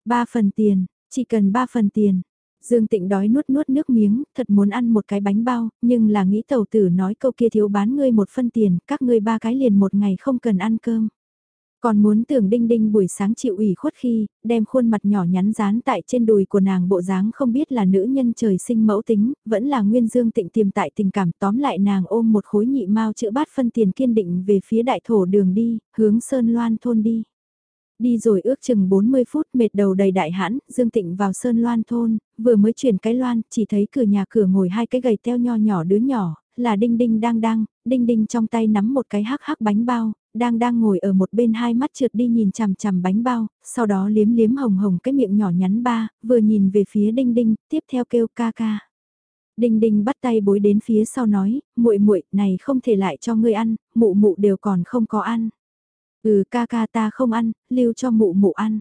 ba phần tiền, chỉ cần ba phần tiền. Dương Tịnh đói nuốt nuốt nước miếng, thật muốn ăn một cái bánh bao, nhưng là nghĩ tàu tử nói câu kia thiếu bán ngươi một phân tiền, các ngươi ba cái liền một ngày không cần ăn cơm. Còn muốn tưởng đinh đinh buổi sáng chịu ủy khuất khi, đem khuôn mặt nhỏ nhắn dán tại trên đùi của nàng bộ dáng không biết là nữ nhân trời sinh mẫu tính, vẫn là nguyên dương tịnh tiềm tại tình cảm tóm lại nàng ôm một khối nhị mao chữa bát phân tiền kiên định về phía đại thổ đường đi, hướng Sơn Loan thôn đi. Đi rồi ước chừng 40 phút mệt đầu đầy đại hãn, Dương Tịnh vào Sơn Loan thôn, vừa mới chuyển cái loan, chỉ thấy cửa nhà cửa ngồi hai cái gầy teo nho nhỏ đứa nhỏ, là Đinh Đinh đang đang, Đinh Đinh trong tay nắm một cái hắc hắc bánh bao, đang đang ngồi ở một bên hai mắt trượt đi nhìn chằm chằm bánh bao, sau đó liếm liếm hồng hồng cái miệng nhỏ nhắn ba, vừa nhìn về phía Đinh Đinh, tiếp theo kêu ca ca. Đinh Đinh bắt tay bối đến phía sau nói, muội muội này không thể lại cho ngươi ăn, mụ mụ đều còn không có ăn. Ừ ca ca ta không ăn, lưu cho mụ mụ ăn.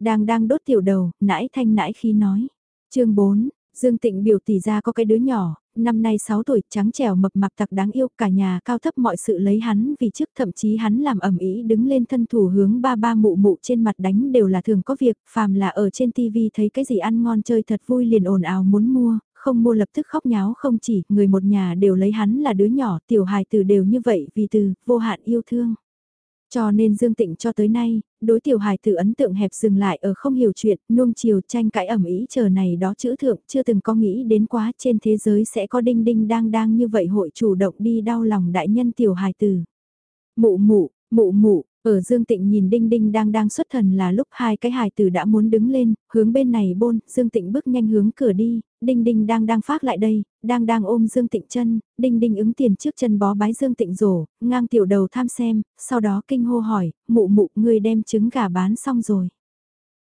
Đang đang đốt tiểu đầu, nãi thanh nãi khi nói. chương 4, Dương Tịnh biểu tỷ ra có cái đứa nhỏ, năm nay 6 tuổi, trắng trẻo mập mạp tặc đáng yêu, cả nhà cao thấp mọi sự lấy hắn vì trước thậm chí hắn làm ẩm ý đứng lên thân thủ hướng ba ba mụ mụ trên mặt đánh đều là thường có việc, phàm là ở trên tivi thấy cái gì ăn ngon chơi thật vui liền ồn ào muốn mua, không mua lập tức khóc nháo không chỉ, người một nhà đều lấy hắn là đứa nhỏ, tiểu hài từ đều như vậy vì từ, vô hạn yêu thương. Cho nên Dương Tịnh cho tới nay, đối tiểu hài tử ấn tượng hẹp dừng lại ở không hiểu chuyện, nuông chiều tranh cãi ẩm ý chờ này đó chữ thượng, chưa từng có nghĩ đến quá trên thế giới sẽ có đinh đinh đang đang như vậy hội chủ động đi đau lòng đại nhân tiểu hài tử. Mụ mụ, mụ mụ, ở Dương Tịnh nhìn Đinh Đinh đang đang xuất thần là lúc hai cái hài tử đã muốn đứng lên, hướng bên này bôn, Dương Tịnh bước nhanh hướng cửa đi, Đinh Đinh đang đang phát lại đây, đang đang ôm Dương Tịnh chân, Đinh Đinh ứng tiền trước chân bó bái Dương Tịnh rổ, ngang tiểu đầu tham xem, sau đó kinh hô hỏi, mụ mụ ngươi đem trứng gà bán xong rồi.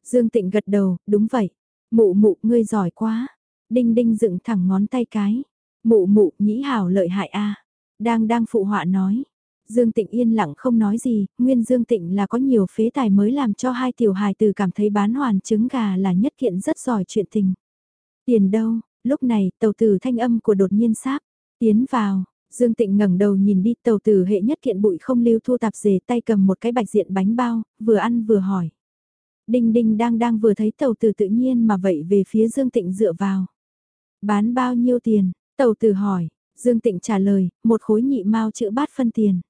Dương Tịnh gật đầu, đúng vậy, mụ mụ ngươi giỏi quá, Đinh Đinh dựng thẳng ngón tay cái, mụ mụ nhĩ hảo lợi hại a đang đang phụ họa nói. Dương Tịnh yên lặng không nói gì, nguyên Dương Tịnh là có nhiều phế tài mới làm cho hai tiểu hài từ cảm thấy bán hoàn trứng gà là nhất kiện rất giỏi chuyện tình. Tiền đâu, lúc này tàu tử thanh âm của đột nhiên sáp, tiến vào, Dương Tịnh ngẩng đầu nhìn đi tàu tử hệ nhất kiện bụi không lưu thu tạp dề tay cầm một cái bạch diện bánh bao, vừa ăn vừa hỏi. Đinh đinh đang đang vừa thấy tàu tử tự nhiên mà vậy về phía Dương Tịnh dựa vào. Bán bao nhiêu tiền? Tàu tử hỏi, Dương Tịnh trả lời, một khối nhị mao chữ bát phân tiền.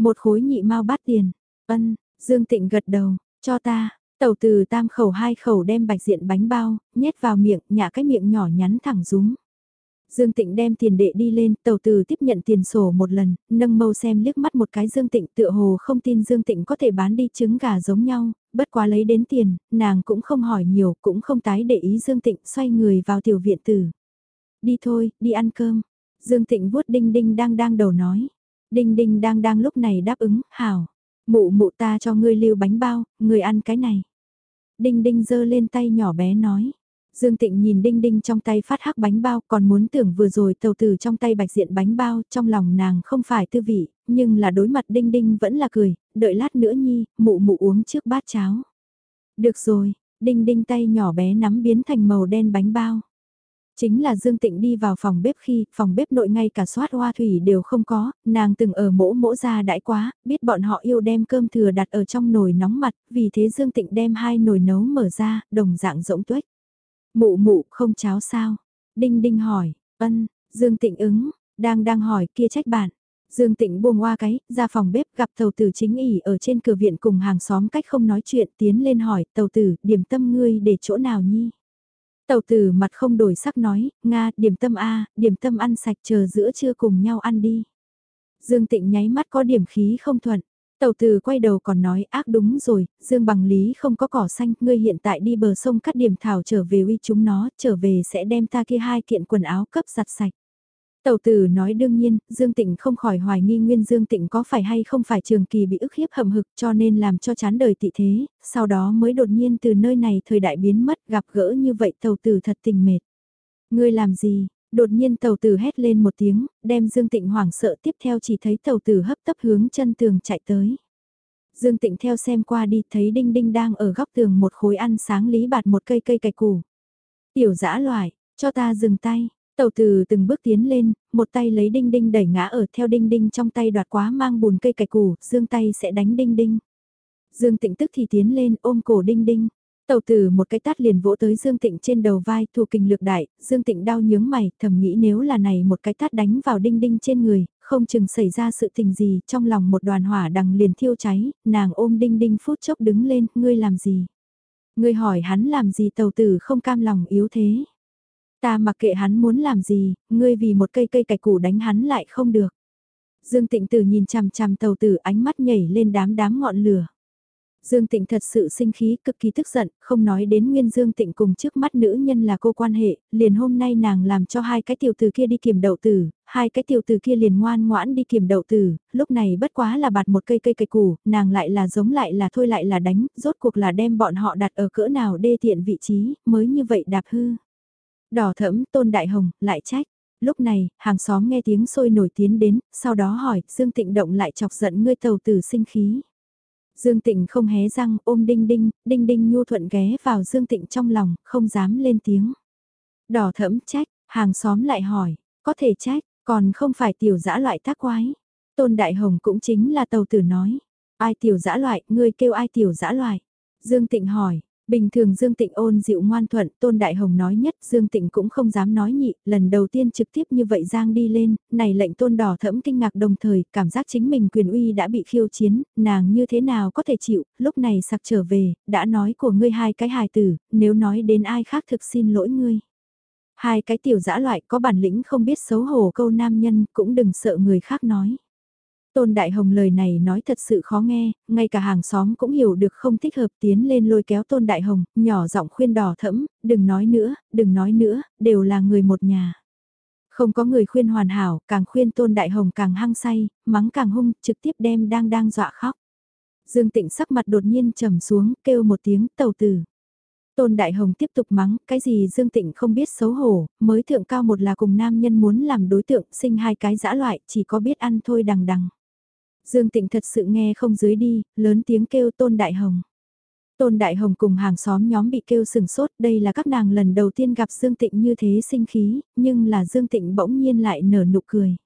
Một khối nhị mao bát tiền. Ân, Dương Tịnh gật đầu, cho ta. Tẩu từ tam khẩu hai khẩu đem bạch diện bánh bao, nhét vào miệng, nhả cái miệng nhỏ nhắn thẳng rúm. Dương Tịnh đem tiền đệ đi lên, tàu từ tiếp nhận tiền sổ một lần, nâng mâu xem liếc mắt một cái Dương Tịnh tựa hồ không tin Dương Tịnh có thể bán đi trứng gà giống nhau, bất quá lấy đến tiền, nàng cũng không hỏi nhiều, cũng không tái để ý Dương Tịnh xoay người vào tiểu viện tử. Đi thôi, đi ăn cơm. Dương Tịnh vuốt đinh đinh đang đang đầu nói. Đinh đinh đang đang lúc này đáp ứng, hảo. Mụ mụ ta cho ngươi lưu bánh bao, ngươi ăn cái này. Đinh đinh giơ lên tay nhỏ bé nói. Dương Tịnh nhìn Đinh Đinh trong tay phát hắc bánh bao còn muốn tưởng vừa rồi tàu tử trong tay bạch diện bánh bao trong lòng nàng không phải tư vị, nhưng là đối mặt Đinh Đinh vẫn là cười, đợi lát nữa nhi, mụ mụ uống trước bát cháo. Được rồi, Đinh Đinh tay nhỏ bé nắm biến thành màu đen bánh bao. Chính là Dương Tịnh đi vào phòng bếp khi phòng bếp nội ngay cả soát hoa thủy đều không có, nàng từng ở mỗ mỗ ra đãi quá, biết bọn họ yêu đem cơm thừa đặt ở trong nồi nóng mặt, vì thế Dương Tịnh đem hai nồi nấu mở ra, đồng dạng rỗng tuếch. Mụ mụ không cháo sao? Đinh đinh hỏi, ân, Dương Tịnh ứng, đang đang hỏi kia trách bạn. Dương Tịnh buông hoa cái, ra phòng bếp gặp tàu tử chính ỉ ở trên cửa viện cùng hàng xóm cách không nói chuyện tiến lên hỏi tàu tử điểm tâm ngươi để chỗ nào nhi. Tàu tử mặt không đổi sắc nói, Nga, điểm tâm A, điểm tâm ăn sạch chờ giữa trưa cùng nhau ăn đi. Dương Tịnh nháy mắt có điểm khí không thuận. Tàu tử quay đầu còn nói ác đúng rồi, Dương bằng lý không có cỏ xanh, ngươi hiện tại đi bờ sông cắt điểm thảo trở về uy chúng nó, trở về sẽ đem ta kia hai kiện quần áo cấp giặt sạch. Tàu tử nói đương nhiên, Dương Tịnh không khỏi hoài nghi nguyên Dương Tịnh có phải hay không phải trường kỳ bị ức hiếp hầm hực cho nên làm cho chán đời tị thế, sau đó mới đột nhiên từ nơi này thời đại biến mất gặp gỡ như vậy tàu tử thật tình mệt. Ngươi làm gì? Đột nhiên tàu tử hét lên một tiếng, đem Dương Tịnh hoảng sợ tiếp theo chỉ thấy tàu tử hấp tấp hướng chân tường chạy tới. Dương Tịnh theo xem qua đi thấy Đinh Đinh đang ở góc tường một khối ăn sáng lý bạt một cây cây cạch củ. Tiểu dã loại, cho ta dừng tay, Tàu từ từng bước tiến lên, một tay lấy đinh đinh đẩy ngã ở theo đinh đinh trong tay đoạt quá mang bùn cây cải củ, dương tay sẽ đánh đinh đinh. Dương tịnh tức thì tiến lên ôm cổ đinh đinh. Tàu tử một cái tát liền vỗ tới Dương Tịnh trên đầu vai thù kinh lược đại, Dương Tịnh đau nhướng mày, thầm nghĩ nếu là này một cái tát đánh vào đinh đinh trên người, không chừng xảy ra sự tình gì, trong lòng một đoàn hỏa đằng liền thiêu cháy, nàng ôm đinh đinh phút chốc đứng lên, ngươi làm gì? Ngươi hỏi hắn làm gì tàu tử không cam lòng yếu thế. Ta mặc kệ hắn muốn làm gì, ngươi vì một cây cây cạch củ đánh hắn lại không được. Dương Tịnh Tử nhìn chằm chằm tàu tử ánh mắt nhảy lên đám đám ngọn lửa. Dương Tịnh thật sự sinh khí cực kỳ tức giận, không nói đến nguyên Dương Tịnh cùng trước mắt nữ nhân là cô quan hệ, liền hôm nay nàng làm cho hai cái tiểu tử kia đi kiểm đậu tử, hai cái tiểu tử kia liền ngoan ngoãn đi kiểm đậu tử, lúc này bất quá là bạt một cây cây cây củ, nàng lại là giống lại là thôi lại là đánh, rốt cuộc là đem bọn họ đặt ở cỡ nào đê tiện vị trí, mới như vậy đạp hư. Đỏ thẫm, tôn đại hồng, lại trách. Lúc này, hàng xóm nghe tiếng sôi nổi tiến đến, sau đó hỏi, Dương Tịnh Động lại chọc giận ngươi tàu tử sinh khí. Dương Tịnh không hé răng ôm Đinh Đinh, Đinh Đinh nhu thuận ghé vào Dương Tịnh trong lòng, không dám lên tiếng. Đỏ thẫm trách, hàng xóm lại hỏi, có thể trách, còn không phải tiểu dã loại tác quái. Tôn Đại Hồng cũng chính là tàu tử nói. Ai tiểu dã loại, ngươi kêu ai tiểu dã loại. Dương Tịnh hỏi, Bình thường Dương Tịnh ôn dịu ngoan thuận, Tôn Đại Hồng nói nhất, Dương Tịnh cũng không dám nói nhị, lần đầu tiên trực tiếp như vậy Giang đi lên, này lệnh Tôn Đỏ thẫm kinh ngạc đồng thời, cảm giác chính mình quyền uy đã bị khiêu chiến, nàng như thế nào có thể chịu, lúc này sặc trở về, đã nói của ngươi hai cái hài tử, nếu nói đến ai khác thực xin lỗi ngươi. Hai cái tiểu dã loại có bản lĩnh không biết xấu hổ câu nam nhân, cũng đừng sợ người khác nói. Tôn Đại Hồng lời này nói thật sự khó nghe, ngay cả hàng xóm cũng hiểu được không thích hợp tiến lên lôi kéo Tôn Đại Hồng, nhỏ giọng khuyên đỏ thẫm, đừng nói nữa, đừng nói nữa, đều là người một nhà. Không có người khuyên hoàn hảo, càng khuyên Tôn Đại Hồng càng hăng say, mắng càng hung, trực tiếp đem đang đang dọa khóc. Dương Tịnh sắc mặt đột nhiên trầm xuống, kêu một tiếng tàu tử. Tôn Đại Hồng tiếp tục mắng, cái gì Dương Tịnh không biết xấu hổ, mới thượng cao một là cùng nam nhân muốn làm đối tượng, sinh hai cái dã loại, chỉ có biết ăn thôi đằng đằng. Dương Tịnh thật sự nghe không dưới đi, lớn tiếng kêu Tôn Đại Hồng. Tôn Đại Hồng cùng hàng xóm nhóm bị kêu sừng sốt, đây là các nàng lần đầu tiên gặp Dương Tịnh như thế sinh khí, nhưng là Dương Tịnh bỗng nhiên lại nở nụ cười.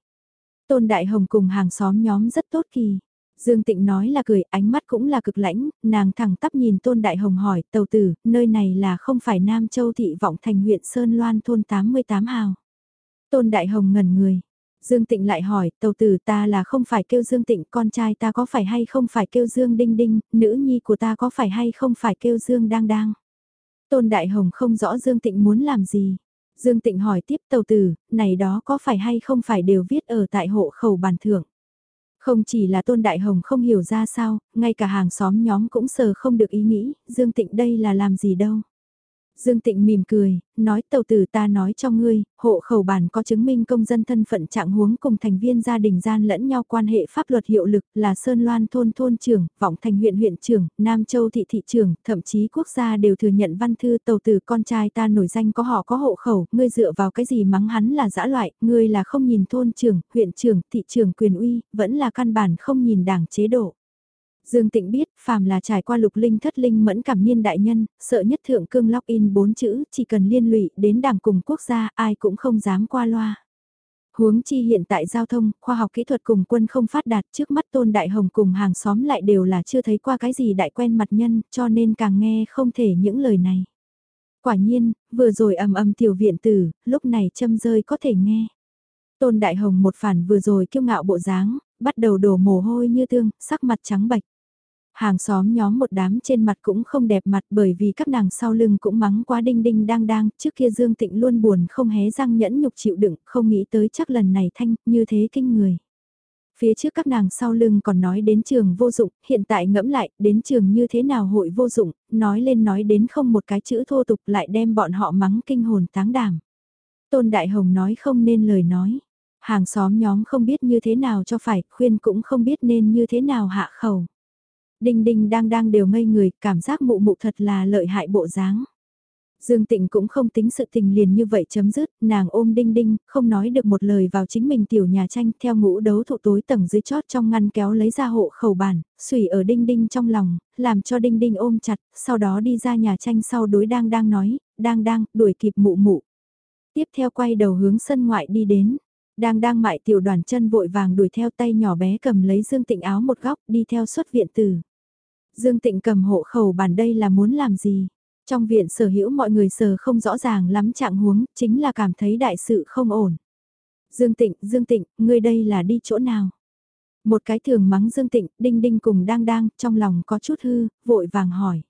Tôn Đại Hồng cùng hàng xóm nhóm rất tốt kỳ. Dương Tịnh nói là cười, ánh mắt cũng là cực lãnh, nàng thẳng tắp nhìn Tôn Đại Hồng hỏi, tàu tử, nơi này là không phải Nam Châu Thị Vọng Thành huyện Sơn Loan thôn 88 hào. Tôn Đại Hồng ngẩn người, Dương Tịnh lại hỏi, tàu tử ta là không phải kêu Dương Tịnh, con trai ta có phải hay không phải kêu Dương Đinh Đinh, nữ nhi của ta có phải hay không phải kêu Dương Đang Đang. Tôn Đại Hồng không rõ Dương Tịnh muốn làm gì. Dương Tịnh hỏi tiếp tàu tử, này đó có phải hay không phải đều viết ở tại hộ khẩu bản thưởng. Không chỉ là Tôn Đại Hồng không hiểu ra sao, ngay cả hàng xóm nhóm cũng sờ không được ý nghĩ, Dương Tịnh đây là làm gì đâu. Dương Tịnh mỉm cười, nói tàu tử ta nói cho ngươi, hộ khẩu bản có chứng minh công dân thân phận trạng huống cùng thành viên gia đình gian lẫn nhau quan hệ pháp luật hiệu lực là Sơn Loan thôn thôn trưởng, vọng thành huyện huyện trưởng, Nam Châu thị thị trưởng, thậm chí quốc gia đều thừa nhận văn thư tàu tử con trai ta nổi danh có họ có hộ khẩu, ngươi dựa vào cái gì mắng hắn là dã loại, ngươi là không nhìn thôn trưởng, huyện trưởng, thị trưởng quyền uy, vẫn là căn bản không nhìn đảng chế độ. Dương Tịnh biết, phàm là trải qua lục linh thất linh mẫn cảm niên đại nhân, sợ nhất thượng cương lock in bốn chữ, chỉ cần liên lụy đến đảng cùng quốc gia, ai cũng không dám qua loa. Huống chi hiện tại giao thông, khoa học kỹ thuật cùng quân không phát đạt trước mắt tôn đại hồng cùng hàng xóm lại đều là chưa thấy qua cái gì đại quen mặt nhân, cho nên càng nghe không thể những lời này. Quả nhiên, vừa rồi ầm ầm tiểu viện tử, lúc này châm rơi có thể nghe. Tôn Đại Hồng một phản vừa rồi kiêu ngạo bộ dáng, bắt đầu đổ mồ hôi như tương, sắc mặt trắng bạch. Hàng xóm nhóm một đám trên mặt cũng không đẹp mặt bởi vì các nàng sau lưng cũng mắng quá đinh đinh đang đang, trước kia Dương Tịnh luôn buồn không hé răng nhẫn nhục chịu đựng, không nghĩ tới chắc lần này thanh, như thế kinh người. Phía trước các nàng sau lưng còn nói đến trường vô dụng, hiện tại ngẫm lại, đến trường như thế nào hội vô dụng, nói lên nói đến không một cái chữ thô tục lại đem bọn họ mắng kinh hồn táng đảm. Tôn Đại Hồng nói không nên lời nói. Hàng xóm nhóm không biết như thế nào cho phải, khuyên cũng không biết nên như thế nào hạ khẩu. Đinh đinh đang đang đều ngây người, cảm giác mụ mụ thật là lợi hại bộ dáng. Dương Tịnh cũng không tính sự tình liền như vậy chấm dứt, nàng ôm đinh đinh, không nói được một lời vào chính mình tiểu nhà tranh theo ngũ đấu thụ tối tầng dưới chót trong ngăn kéo lấy ra hộ khẩu bản, xùy ở đinh đinh trong lòng, làm cho đinh đinh ôm chặt, sau đó đi ra nhà tranh sau đối đang đang nói, đang đang, đuổi kịp mụ mụ. Tiếp theo quay đầu hướng sân ngoại đi đến, đang đang mại tiểu đoàn chân vội vàng đuổi theo tay nhỏ bé cầm lấy Dương Tịnh áo một góc đi theo xuất viện tử. Dương Tịnh cầm hộ khẩu bản đây là muốn làm gì? Trong viện sở hữu mọi người sờ không rõ ràng lắm trạng huống, chính là cảm thấy đại sự không ổn. Dương Tịnh, Dương Tịnh, ngươi đây là đi chỗ nào? Một cái thường mắng Dương Tịnh, đinh đinh cùng đang đang, trong lòng có chút hư, vội vàng hỏi.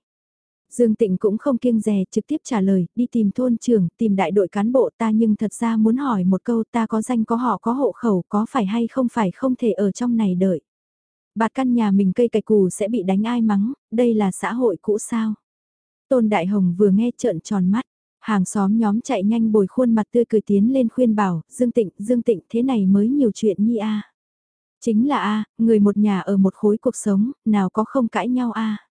Dương Tịnh cũng không kiêng dè trực tiếp trả lời, đi tìm thôn trưởng, tìm đại đội cán bộ ta nhưng thật ra muốn hỏi một câu ta có danh có họ có hộ khẩu có phải hay không phải không thể ở trong này đợi. Bạt căn nhà mình cây cạch cù sẽ bị đánh ai mắng, đây là xã hội cũ sao. Tôn Đại Hồng vừa nghe trợn tròn mắt, hàng xóm nhóm chạy nhanh bồi khuôn mặt tươi cười tiến lên khuyên bảo, Dương Tịnh, Dương Tịnh thế này mới nhiều chuyện nhi a. Chính là a, người một nhà ở một khối cuộc sống, nào có không cãi nhau a.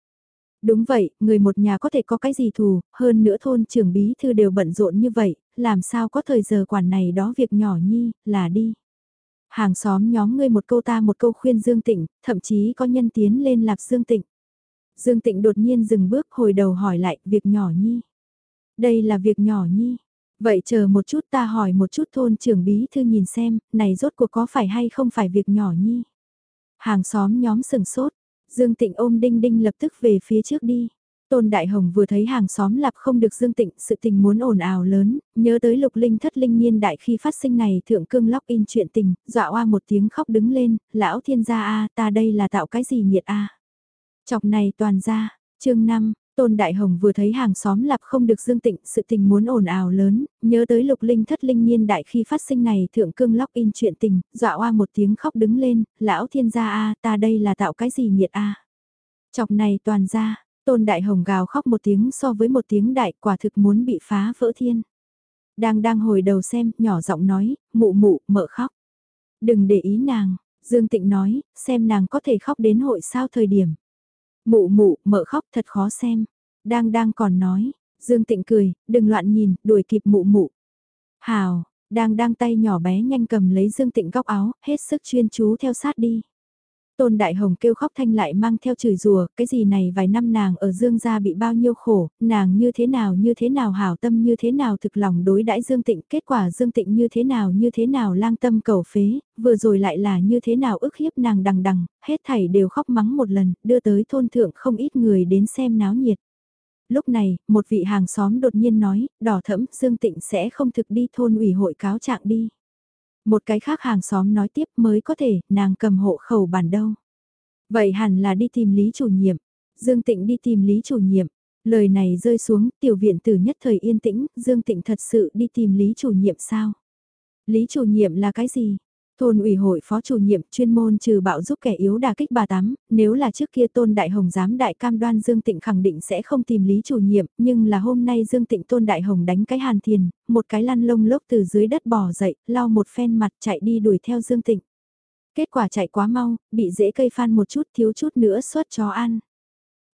Đúng vậy, người một nhà có thể có cái gì thù, hơn nữa thôn trưởng bí thư đều bận rộn như vậy, làm sao có thời giờ quản này đó việc nhỏ nhi, là đi. Hàng xóm nhóm ngươi một câu ta một câu khuyên Dương Tịnh, thậm chí có nhân tiến lên lạp Dương Tịnh. Dương Tịnh đột nhiên dừng bước hồi đầu hỏi lại, việc nhỏ nhi. Đây là việc nhỏ nhi. Vậy chờ một chút ta hỏi một chút thôn trưởng bí thư nhìn xem, này rốt cuộc có phải hay không phải việc nhỏ nhi. Hàng xóm nhóm sừng sốt, Dương Tịnh ôm Đinh Đinh lập tức về phía trước đi. Tôn Đại Hồng vừa thấy hàng xóm lạp không được Dương Tịnh, sự tình muốn ồn ào lớn, nhớ tới lục linh thất linh niên đại khi phát sinh này thượng cương lóc in chuyện tình, dọa oa một tiếng khóc đứng lên, lão thiên gia a ta đây là tạo cái gì nghiệt a Chọc này toàn ra, chương 5, Tôn Đại Hồng vừa thấy hàng xóm lạp không được dương tịnh, sự tình muốn ồn ào lớn, nhớ tới lục linh thất linh niên đại khi phát sinh này thượng cương lóc in chuyện tình, dọa oa một tiếng khóc đứng lên, lão thiên gia a ta đây là tạo cái gì nhiệt a Chọc này toàn ra, Tôn Đại Hồng gào khóc một tiếng so với một tiếng đại quả thực muốn bị phá vỡ thiên. Đang đang hồi đầu xem, nhỏ giọng nói, mụ mụ, mợ khóc. Đừng để ý nàng, Dương Tịnh nói, xem nàng có thể khóc đến hội sao thời điểm. Mụ mụ, mợ khóc thật khó xem. Đang đang còn nói, Dương Tịnh cười, đừng loạn nhìn, đuổi kịp mụ mụ. Hào, đang đang tay nhỏ bé nhanh cầm lấy Dương Tịnh góc áo, hết sức chuyên chú theo sát đi. Tôn Đại Hồng kêu khóc thanh lại mang theo chửi rùa, cái gì này vài năm nàng ở Dương gia bị bao nhiêu khổ, nàng như thế nào như thế nào hảo tâm như thế nào thực lòng đối đãi Dương Tịnh, kết quả Dương Tịnh như thế nào như thế nào lang tâm cầu phế, vừa rồi lại là như thế nào ức hiếp nàng đằng đằng, hết thảy đều khóc mắng một lần, đưa tới thôn thượng không ít người đến xem náo nhiệt. Lúc này, một vị hàng xóm đột nhiên nói, đỏ thẫm, Dương Tịnh sẽ không thực đi thôn ủy hội cáo trạng đi. Một cái khác hàng xóm nói tiếp mới có thể, nàng cầm hộ khẩu bản đâu. Vậy hẳn là đi tìm Lý chủ nhiệm. Dương Tịnh đi tìm Lý chủ nhiệm. Lời này rơi xuống, tiểu viện tử nhất thời yên tĩnh, Dương Tịnh thật sự đi tìm Lý chủ nhiệm sao? Lý chủ nhiệm là cái gì? Thôn ủy hội phó chủ nhiệm chuyên môn trừ bạo giúp kẻ yếu đà kích bà tám, nếu là trước kia tôn đại hồng giám đại cam đoan Dương Tịnh khẳng định sẽ không tìm lý chủ nhiệm, nhưng là hôm nay Dương Tịnh tôn đại hồng đánh cái hàn thiền, một cái lăn lông lốc từ dưới đất bò dậy, lau một phen mặt chạy đi đuổi theo Dương Tịnh. Kết quả chạy quá mau, bị dễ cây phan một chút thiếu chút nữa suốt chó ăn.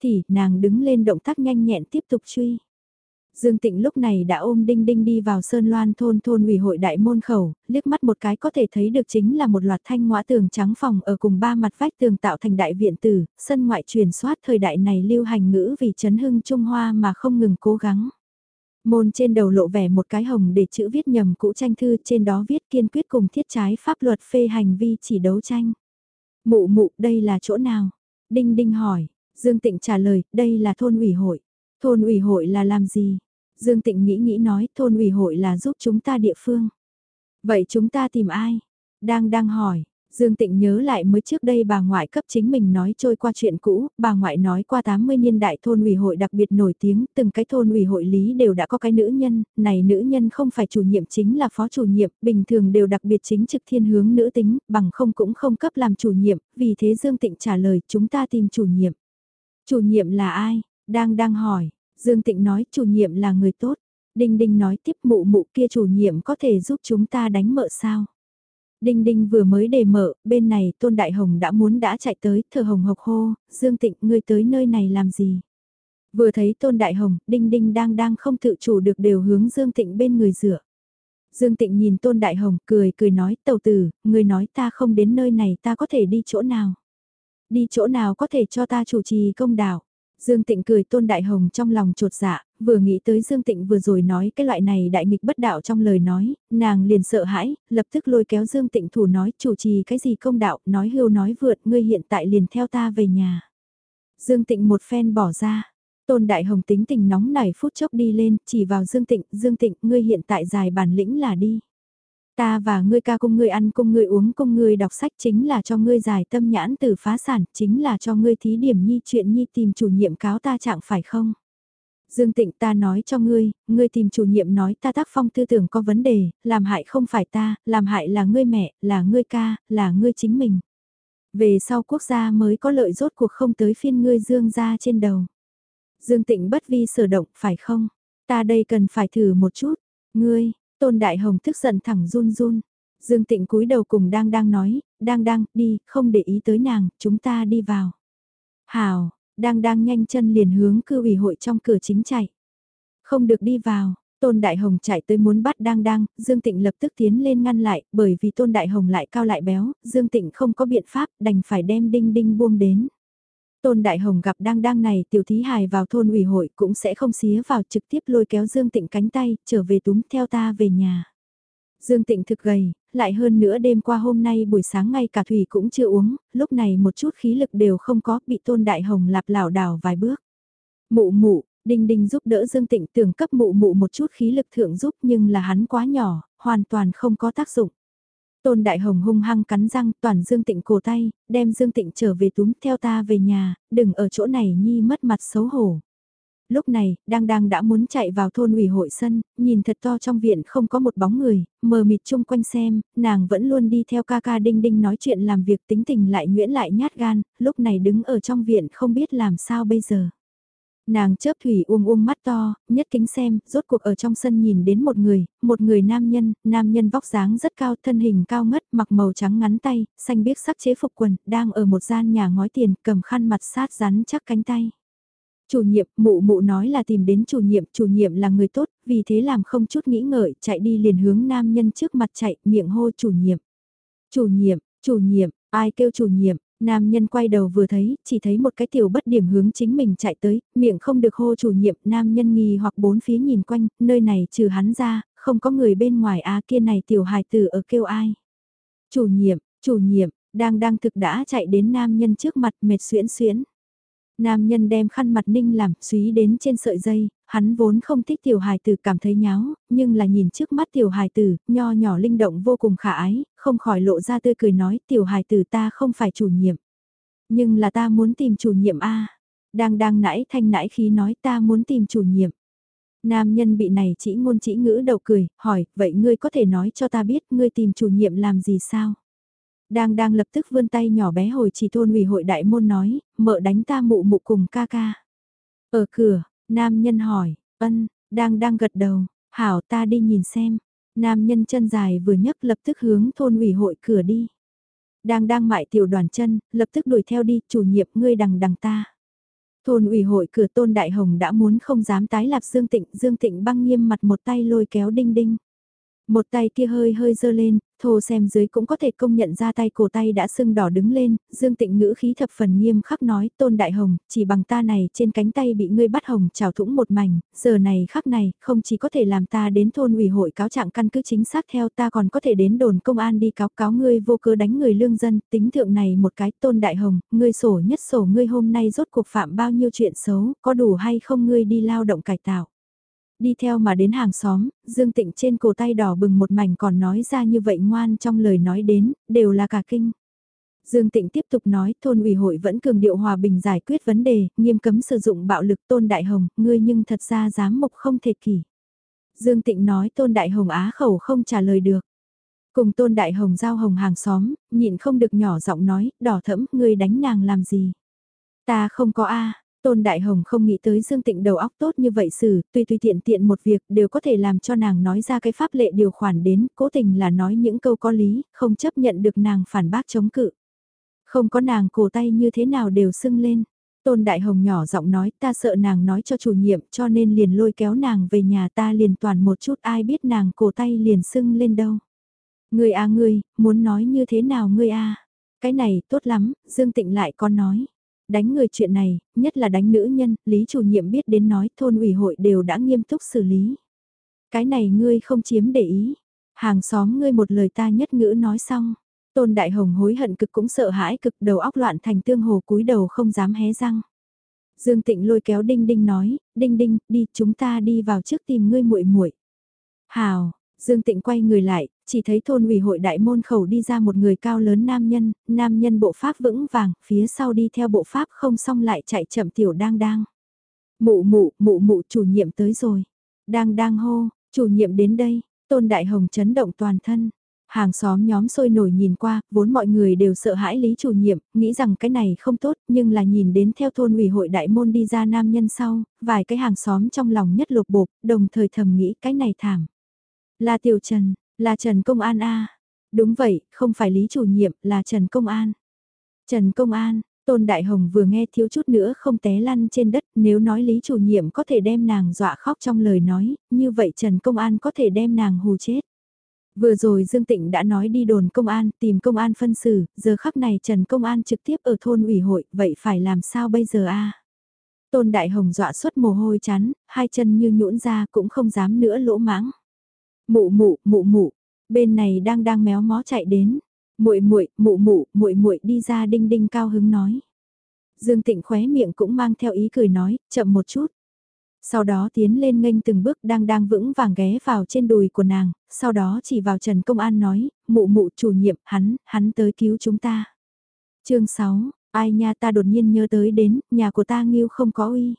Thì nàng đứng lên động tác nhanh nhẹn tiếp tục truy. Dương Tịnh lúc này đã ôm Đinh Đinh đi vào Sơn Loan thôn thôn ủy hội đại môn khẩu, liếc mắt một cái có thể thấy được chính là một loạt thanh ngõa tường trắng phòng ở cùng ba mặt vách tường tạo thành đại viện tử, sân ngoại truyền soát thời đại này lưu hành ngữ vì chấn hưng Trung Hoa mà không ngừng cố gắng. Môn trên đầu lộ vẻ một cái hồng để chữ viết nhầm cũ tranh thư trên đó viết kiên quyết cùng thiết trái pháp luật phê hành vi chỉ đấu tranh. Mụ mụ đây là chỗ nào? Đinh Đinh hỏi, Dương Tịnh trả lời, đây là thôn ủy hội. Thôn ủy hội là làm gì? Dương Tịnh nghĩ nghĩ nói thôn ủy hội là giúp chúng ta địa phương. Vậy chúng ta tìm ai? Đang đang hỏi, Dương Tịnh nhớ lại mới trước đây bà ngoại cấp chính mình nói trôi qua chuyện cũ, bà ngoại nói qua 80 niên đại thôn ủy hội đặc biệt nổi tiếng, từng cái thôn ủy hội lý đều đã có cái nữ nhân, này nữ nhân không phải chủ nhiệm chính là phó chủ nhiệm, bình thường đều đặc biệt chính trực thiên hướng nữ tính, bằng không cũng không cấp làm chủ nhiệm, vì thế Dương Tịnh trả lời chúng ta tìm chủ nhiệm. Chủ nhiệm là ai? Đang đang hỏi, Dương Tịnh nói chủ nhiệm là người tốt. Đinh Đinh nói tiếp mụ mụ kia chủ nhiệm có thể giúp chúng ta đánh mợ sao. Đinh Đinh vừa mới đề mở, bên này Tôn Đại Hồng đã muốn đã chạy tới, thờ hồng hộc hô, Dương Tịnh ngươi tới nơi này làm gì? Vừa thấy Tôn Đại Hồng, Đinh Đinh đang đang không tự chủ được đều hướng Dương Tịnh bên người rửa. Dương Tịnh nhìn Tôn Đại Hồng cười cười nói tàu tử, ngươi nói ta không đến nơi này ta có thể đi chỗ nào? Đi chỗ nào có thể cho ta chủ trì công đạo? Dương Tịnh cười Tôn Đại Hồng trong lòng trột dạ, vừa nghĩ tới Dương Tịnh vừa rồi nói cái loại này đại nghịch bất đạo trong lời nói, nàng liền sợ hãi, lập tức lôi kéo Dương Tịnh thủ nói chủ trì cái gì công đạo, nói hưu nói vượt, ngươi hiện tại liền theo ta về nhà. Dương Tịnh một phen bỏ ra, Tôn Đại Hồng tính tình nóng nảy phút chốc đi lên, chỉ vào Dương Tịnh, Dương Tịnh, ngươi hiện tại dài bản lĩnh là đi. Ta và ngươi ca cùng ngươi ăn cùng ngươi uống cùng ngươi đọc sách chính là cho ngươi giải tâm nhãn từ phá sản, chính là cho ngươi thí điểm nhi chuyện nhi tìm chủ nhiệm cáo ta trạng phải không? Dương Tịnh ta nói cho ngươi, ngươi tìm chủ nhiệm nói ta tác phong tư tưởng có vấn đề, làm hại không phải ta, làm hại là ngươi mẹ, là ngươi ca, là ngươi chính mình. Về sau quốc gia mới có lợi rốt cuộc không tới phiên ngươi dương ra trên đầu. Dương Tịnh bất vi sở động phải không? Ta đây cần phải thử một chút. Ngươi, Tôn Đại Hồng tức giận thẳng run run. Dương Tịnh cúi đầu cùng đang đang nói, đang đang, đi, không để ý tới nàng, chúng ta đi vào. Hào, đang đang nhanh chân liền hướng cư ủy hội trong cửa chính chạy. Không được đi vào, Tôn Đại Hồng chạy tới muốn bắt đang đang, Dương Tịnh lập tức tiến lên ngăn lại, bởi vì Tôn Đại Hồng lại cao lại béo, Dương Tịnh không có biện pháp, đành phải đem đinh đinh buông đến. Tôn Đại Hồng gặp đang đang này tiểu thí hài vào thôn ủy hội cũng sẽ không xía vào trực tiếp lôi kéo Dương Tịnh cánh tay, trở về túm theo ta về nhà. Dương Tịnh thực gầy, lại hơn nữa đêm qua hôm nay buổi sáng ngay cả thủy cũng chưa uống, lúc này một chút khí lực đều không có, bị Tôn Đại Hồng lạp lảo đảo vài bước. Mụ mụ, Đinh Đinh giúp đỡ Dương Tịnh tưởng cấp mụ mụ một chút khí lực thượng giúp nhưng là hắn quá nhỏ, hoàn toàn không có tác dụng. Tôn Đại Hồng hung hăng cắn răng toàn Dương Tịnh cổ tay, đem Dương Tịnh trở về túm theo ta về nhà, đừng ở chỗ này nhi mất mặt xấu hổ. Lúc này, đang đang đã muốn chạy vào thôn ủy hội sân, nhìn thật to trong viện không có một bóng người, mờ mịt chung quanh xem, nàng vẫn luôn đi theo ca ca đinh đinh nói chuyện làm việc tính tình lại nhuyễn lại nhát gan, lúc này đứng ở trong viện không biết làm sao bây giờ. Nàng chớp thủy uông uông mắt to, nhất kính xem, rốt cuộc ở trong sân nhìn đến một người, một người nam nhân, nam nhân vóc dáng rất cao, thân hình cao ngất, mặc màu trắng ngắn tay, xanh biếc sắc chế phục quần, đang ở một gian nhà ngói tiền, cầm khăn mặt sát rắn chắc cánh tay. Chủ nhiệm, mụ mụ nói là tìm đến chủ nhiệm, chủ nhiệm là người tốt, vì thế làm không chút nghĩ ngợi, chạy đi liền hướng nam nhân trước mặt chạy, miệng hô chủ nhiệm. Chủ nhiệm, chủ nhiệm, ai kêu chủ nhiệm, Nam nhân quay đầu vừa thấy, chỉ thấy một cái tiểu bất điểm hướng chính mình chạy tới, miệng không được hô chủ nhiệm, nam nhân nghi hoặc bốn phía nhìn quanh, nơi này trừ hắn ra, không có người bên ngoài á kia này tiểu hài tử ở kêu ai. Chủ nhiệm, chủ nhiệm, đang đang thực đã chạy đến nam nhân trước mặt mệt xuyễn xuyễn. Nam nhân đem khăn mặt ninh làm, suý đến trên sợi dây, hắn vốn không thích tiểu hài tử cảm thấy nháo, nhưng là nhìn trước mắt tiểu hài tử, nho nhỏ linh động vô cùng khả ái, không khỏi lộ ra tươi cười nói tiểu hài tử ta không phải chủ nhiệm. Nhưng là ta muốn tìm chủ nhiệm A. Đang đang nãy thanh nãy khí nói ta muốn tìm chủ nhiệm. Nam nhân bị này chỉ ngôn chỉ ngữ đầu cười, hỏi, vậy ngươi có thể nói cho ta biết ngươi tìm chủ nhiệm làm gì sao? Đang đang lập tức vươn tay nhỏ bé hồi chỉ thôn ủy hội đại môn nói, mợ đánh ta mụ mụ cùng ca ca. Ở cửa, nam nhân hỏi, ân, đang đang gật đầu, hảo ta đi nhìn xem. Nam nhân chân dài vừa nhấc lập tức hướng thôn ủy hội cửa đi. Đang đang mại tiểu đoàn chân, lập tức đuổi theo đi, chủ nhiệm ngươi đằng đằng ta. Thôn ủy hội cửa tôn đại hồng đã muốn không dám tái lạp Dương Tịnh, Dương Tịnh băng nghiêm mặt một tay lôi kéo đinh đinh. Một tay kia hơi hơi dơ lên, thô xem dưới cũng có thể công nhận ra tay cổ tay đã sưng đỏ đứng lên, Dương Tịnh ngữ khí thập phần nghiêm khắc nói, Tôn Đại Hồng, chỉ bằng ta này trên cánh tay bị ngươi bắt hồng trào thủng một mảnh, giờ này khắc này, không chỉ có thể làm ta đến thôn ủy hội cáo trạng căn cứ chính xác theo ta còn có thể đến đồn công an đi cáo cáo ngươi vô cớ đánh người lương dân, tính thượng này một cái, Tôn Đại Hồng, ngươi sổ nhất sổ ngươi hôm nay rốt cuộc phạm bao nhiêu chuyện xấu, có đủ hay không ngươi đi lao động cải tạo đi theo mà đến hàng xóm, Dương Tịnh trên cổ tay đỏ bừng một mảnh còn nói ra như vậy ngoan trong lời nói đến, đều là cả kinh. Dương Tịnh tiếp tục nói, thôn ủy hội vẫn cường điệu hòa bình giải quyết vấn đề, nghiêm cấm sử dụng bạo lực tôn đại hồng, ngươi nhưng thật ra dám mục không thể kỷ. Dương Tịnh nói tôn đại hồng á khẩu không trả lời được. Cùng tôn đại hồng giao hồng hàng xóm, nhịn không được nhỏ giọng nói, đỏ thẫm, ngươi đánh nàng làm gì. Ta không có A, Tôn Đại Hồng không nghĩ tới Dương Tịnh đầu óc tốt như vậy xử, tùy tùy tiện tiện một việc đều có thể làm cho nàng nói ra cái pháp lệ điều khoản đến, cố tình là nói những câu có lý, không chấp nhận được nàng phản bác chống cự. Không có nàng cổ tay như thế nào đều sưng lên. Tôn Đại Hồng nhỏ giọng nói ta sợ nàng nói cho chủ nhiệm cho nên liền lôi kéo nàng về nhà ta liền toàn một chút ai biết nàng cổ tay liền sưng lên đâu. Ngươi à ngươi, muốn nói như thế nào ngươi à Cái này tốt lắm, Dương Tịnh lại còn nói. Đánh người chuyện này, nhất là đánh nữ nhân, Lý chủ nhiệm biết đến nói thôn ủy hội đều đã nghiêm túc xử lý. Cái này ngươi không chiếm để ý. Hàng xóm ngươi một lời ta nhất ngữ nói xong. Tôn Đại Hồng hối hận cực cũng sợ hãi cực đầu óc loạn thành tương hồ cúi đầu không dám hé răng. Dương Tịnh lôi kéo Đinh Đinh nói, Đinh Đinh, đi chúng ta đi vào trước tìm ngươi muội muội. Hào, Dương Tịnh quay người lại, chỉ thấy thôn ủy hội đại môn khẩu đi ra một người cao lớn nam nhân, nam nhân bộ pháp vững vàng, phía sau đi theo bộ pháp không xong lại chạy chậm tiểu đang đang. Mụ mụ, mụ mụ chủ nhiệm tới rồi. Đang đang hô, chủ nhiệm đến đây, tôn đại hồng chấn động toàn thân. Hàng xóm nhóm sôi nổi nhìn qua, vốn mọi người đều sợ hãi lý chủ nhiệm, nghĩ rằng cái này không tốt, nhưng là nhìn đến theo thôn ủy hội đại môn đi ra nam nhân sau, vài cái hàng xóm trong lòng nhất lục bộp, đồng thời thầm nghĩ cái này thảm. Là Tiểu Trần, là Trần Công An a Đúng vậy, không phải Lý chủ nhiệm, là Trần Công An. Trần Công An, Tôn Đại Hồng vừa nghe thiếu chút nữa không té lăn trên đất, nếu nói Lý chủ nhiệm có thể đem nàng dọa khóc trong lời nói, như vậy Trần Công An có thể đem nàng hù chết. Vừa rồi Dương Tịnh đã nói đi đồn công an, tìm công an phân xử, giờ khắc này Trần Công an trực tiếp ở thôn ủy hội, vậy phải làm sao bây giờ a? Tôn Đại Hồng dọa suốt mồ hôi chán, hai chân như nhũn ra cũng không dám nữa lỗ mãng. Mụ mụ, mụ mụ, bên này đang đang méo mó chạy đến. Muội muội, mụ mụ, muội muội đi ra đinh đinh cao hứng nói. Dương Tịnh khóe miệng cũng mang theo ý cười nói, chậm một chút. Sau đó tiến lên nghênh từng bước đang đang vững vàng ghé vào trên đùi của nàng, sau đó chỉ vào Trần Công An nói, mụ mụ chủ nhiệm, hắn, hắn tới cứu chúng ta. chương 6, ai nha ta đột nhiên nhớ tới đến, nhà của ta nghiêu không có uy.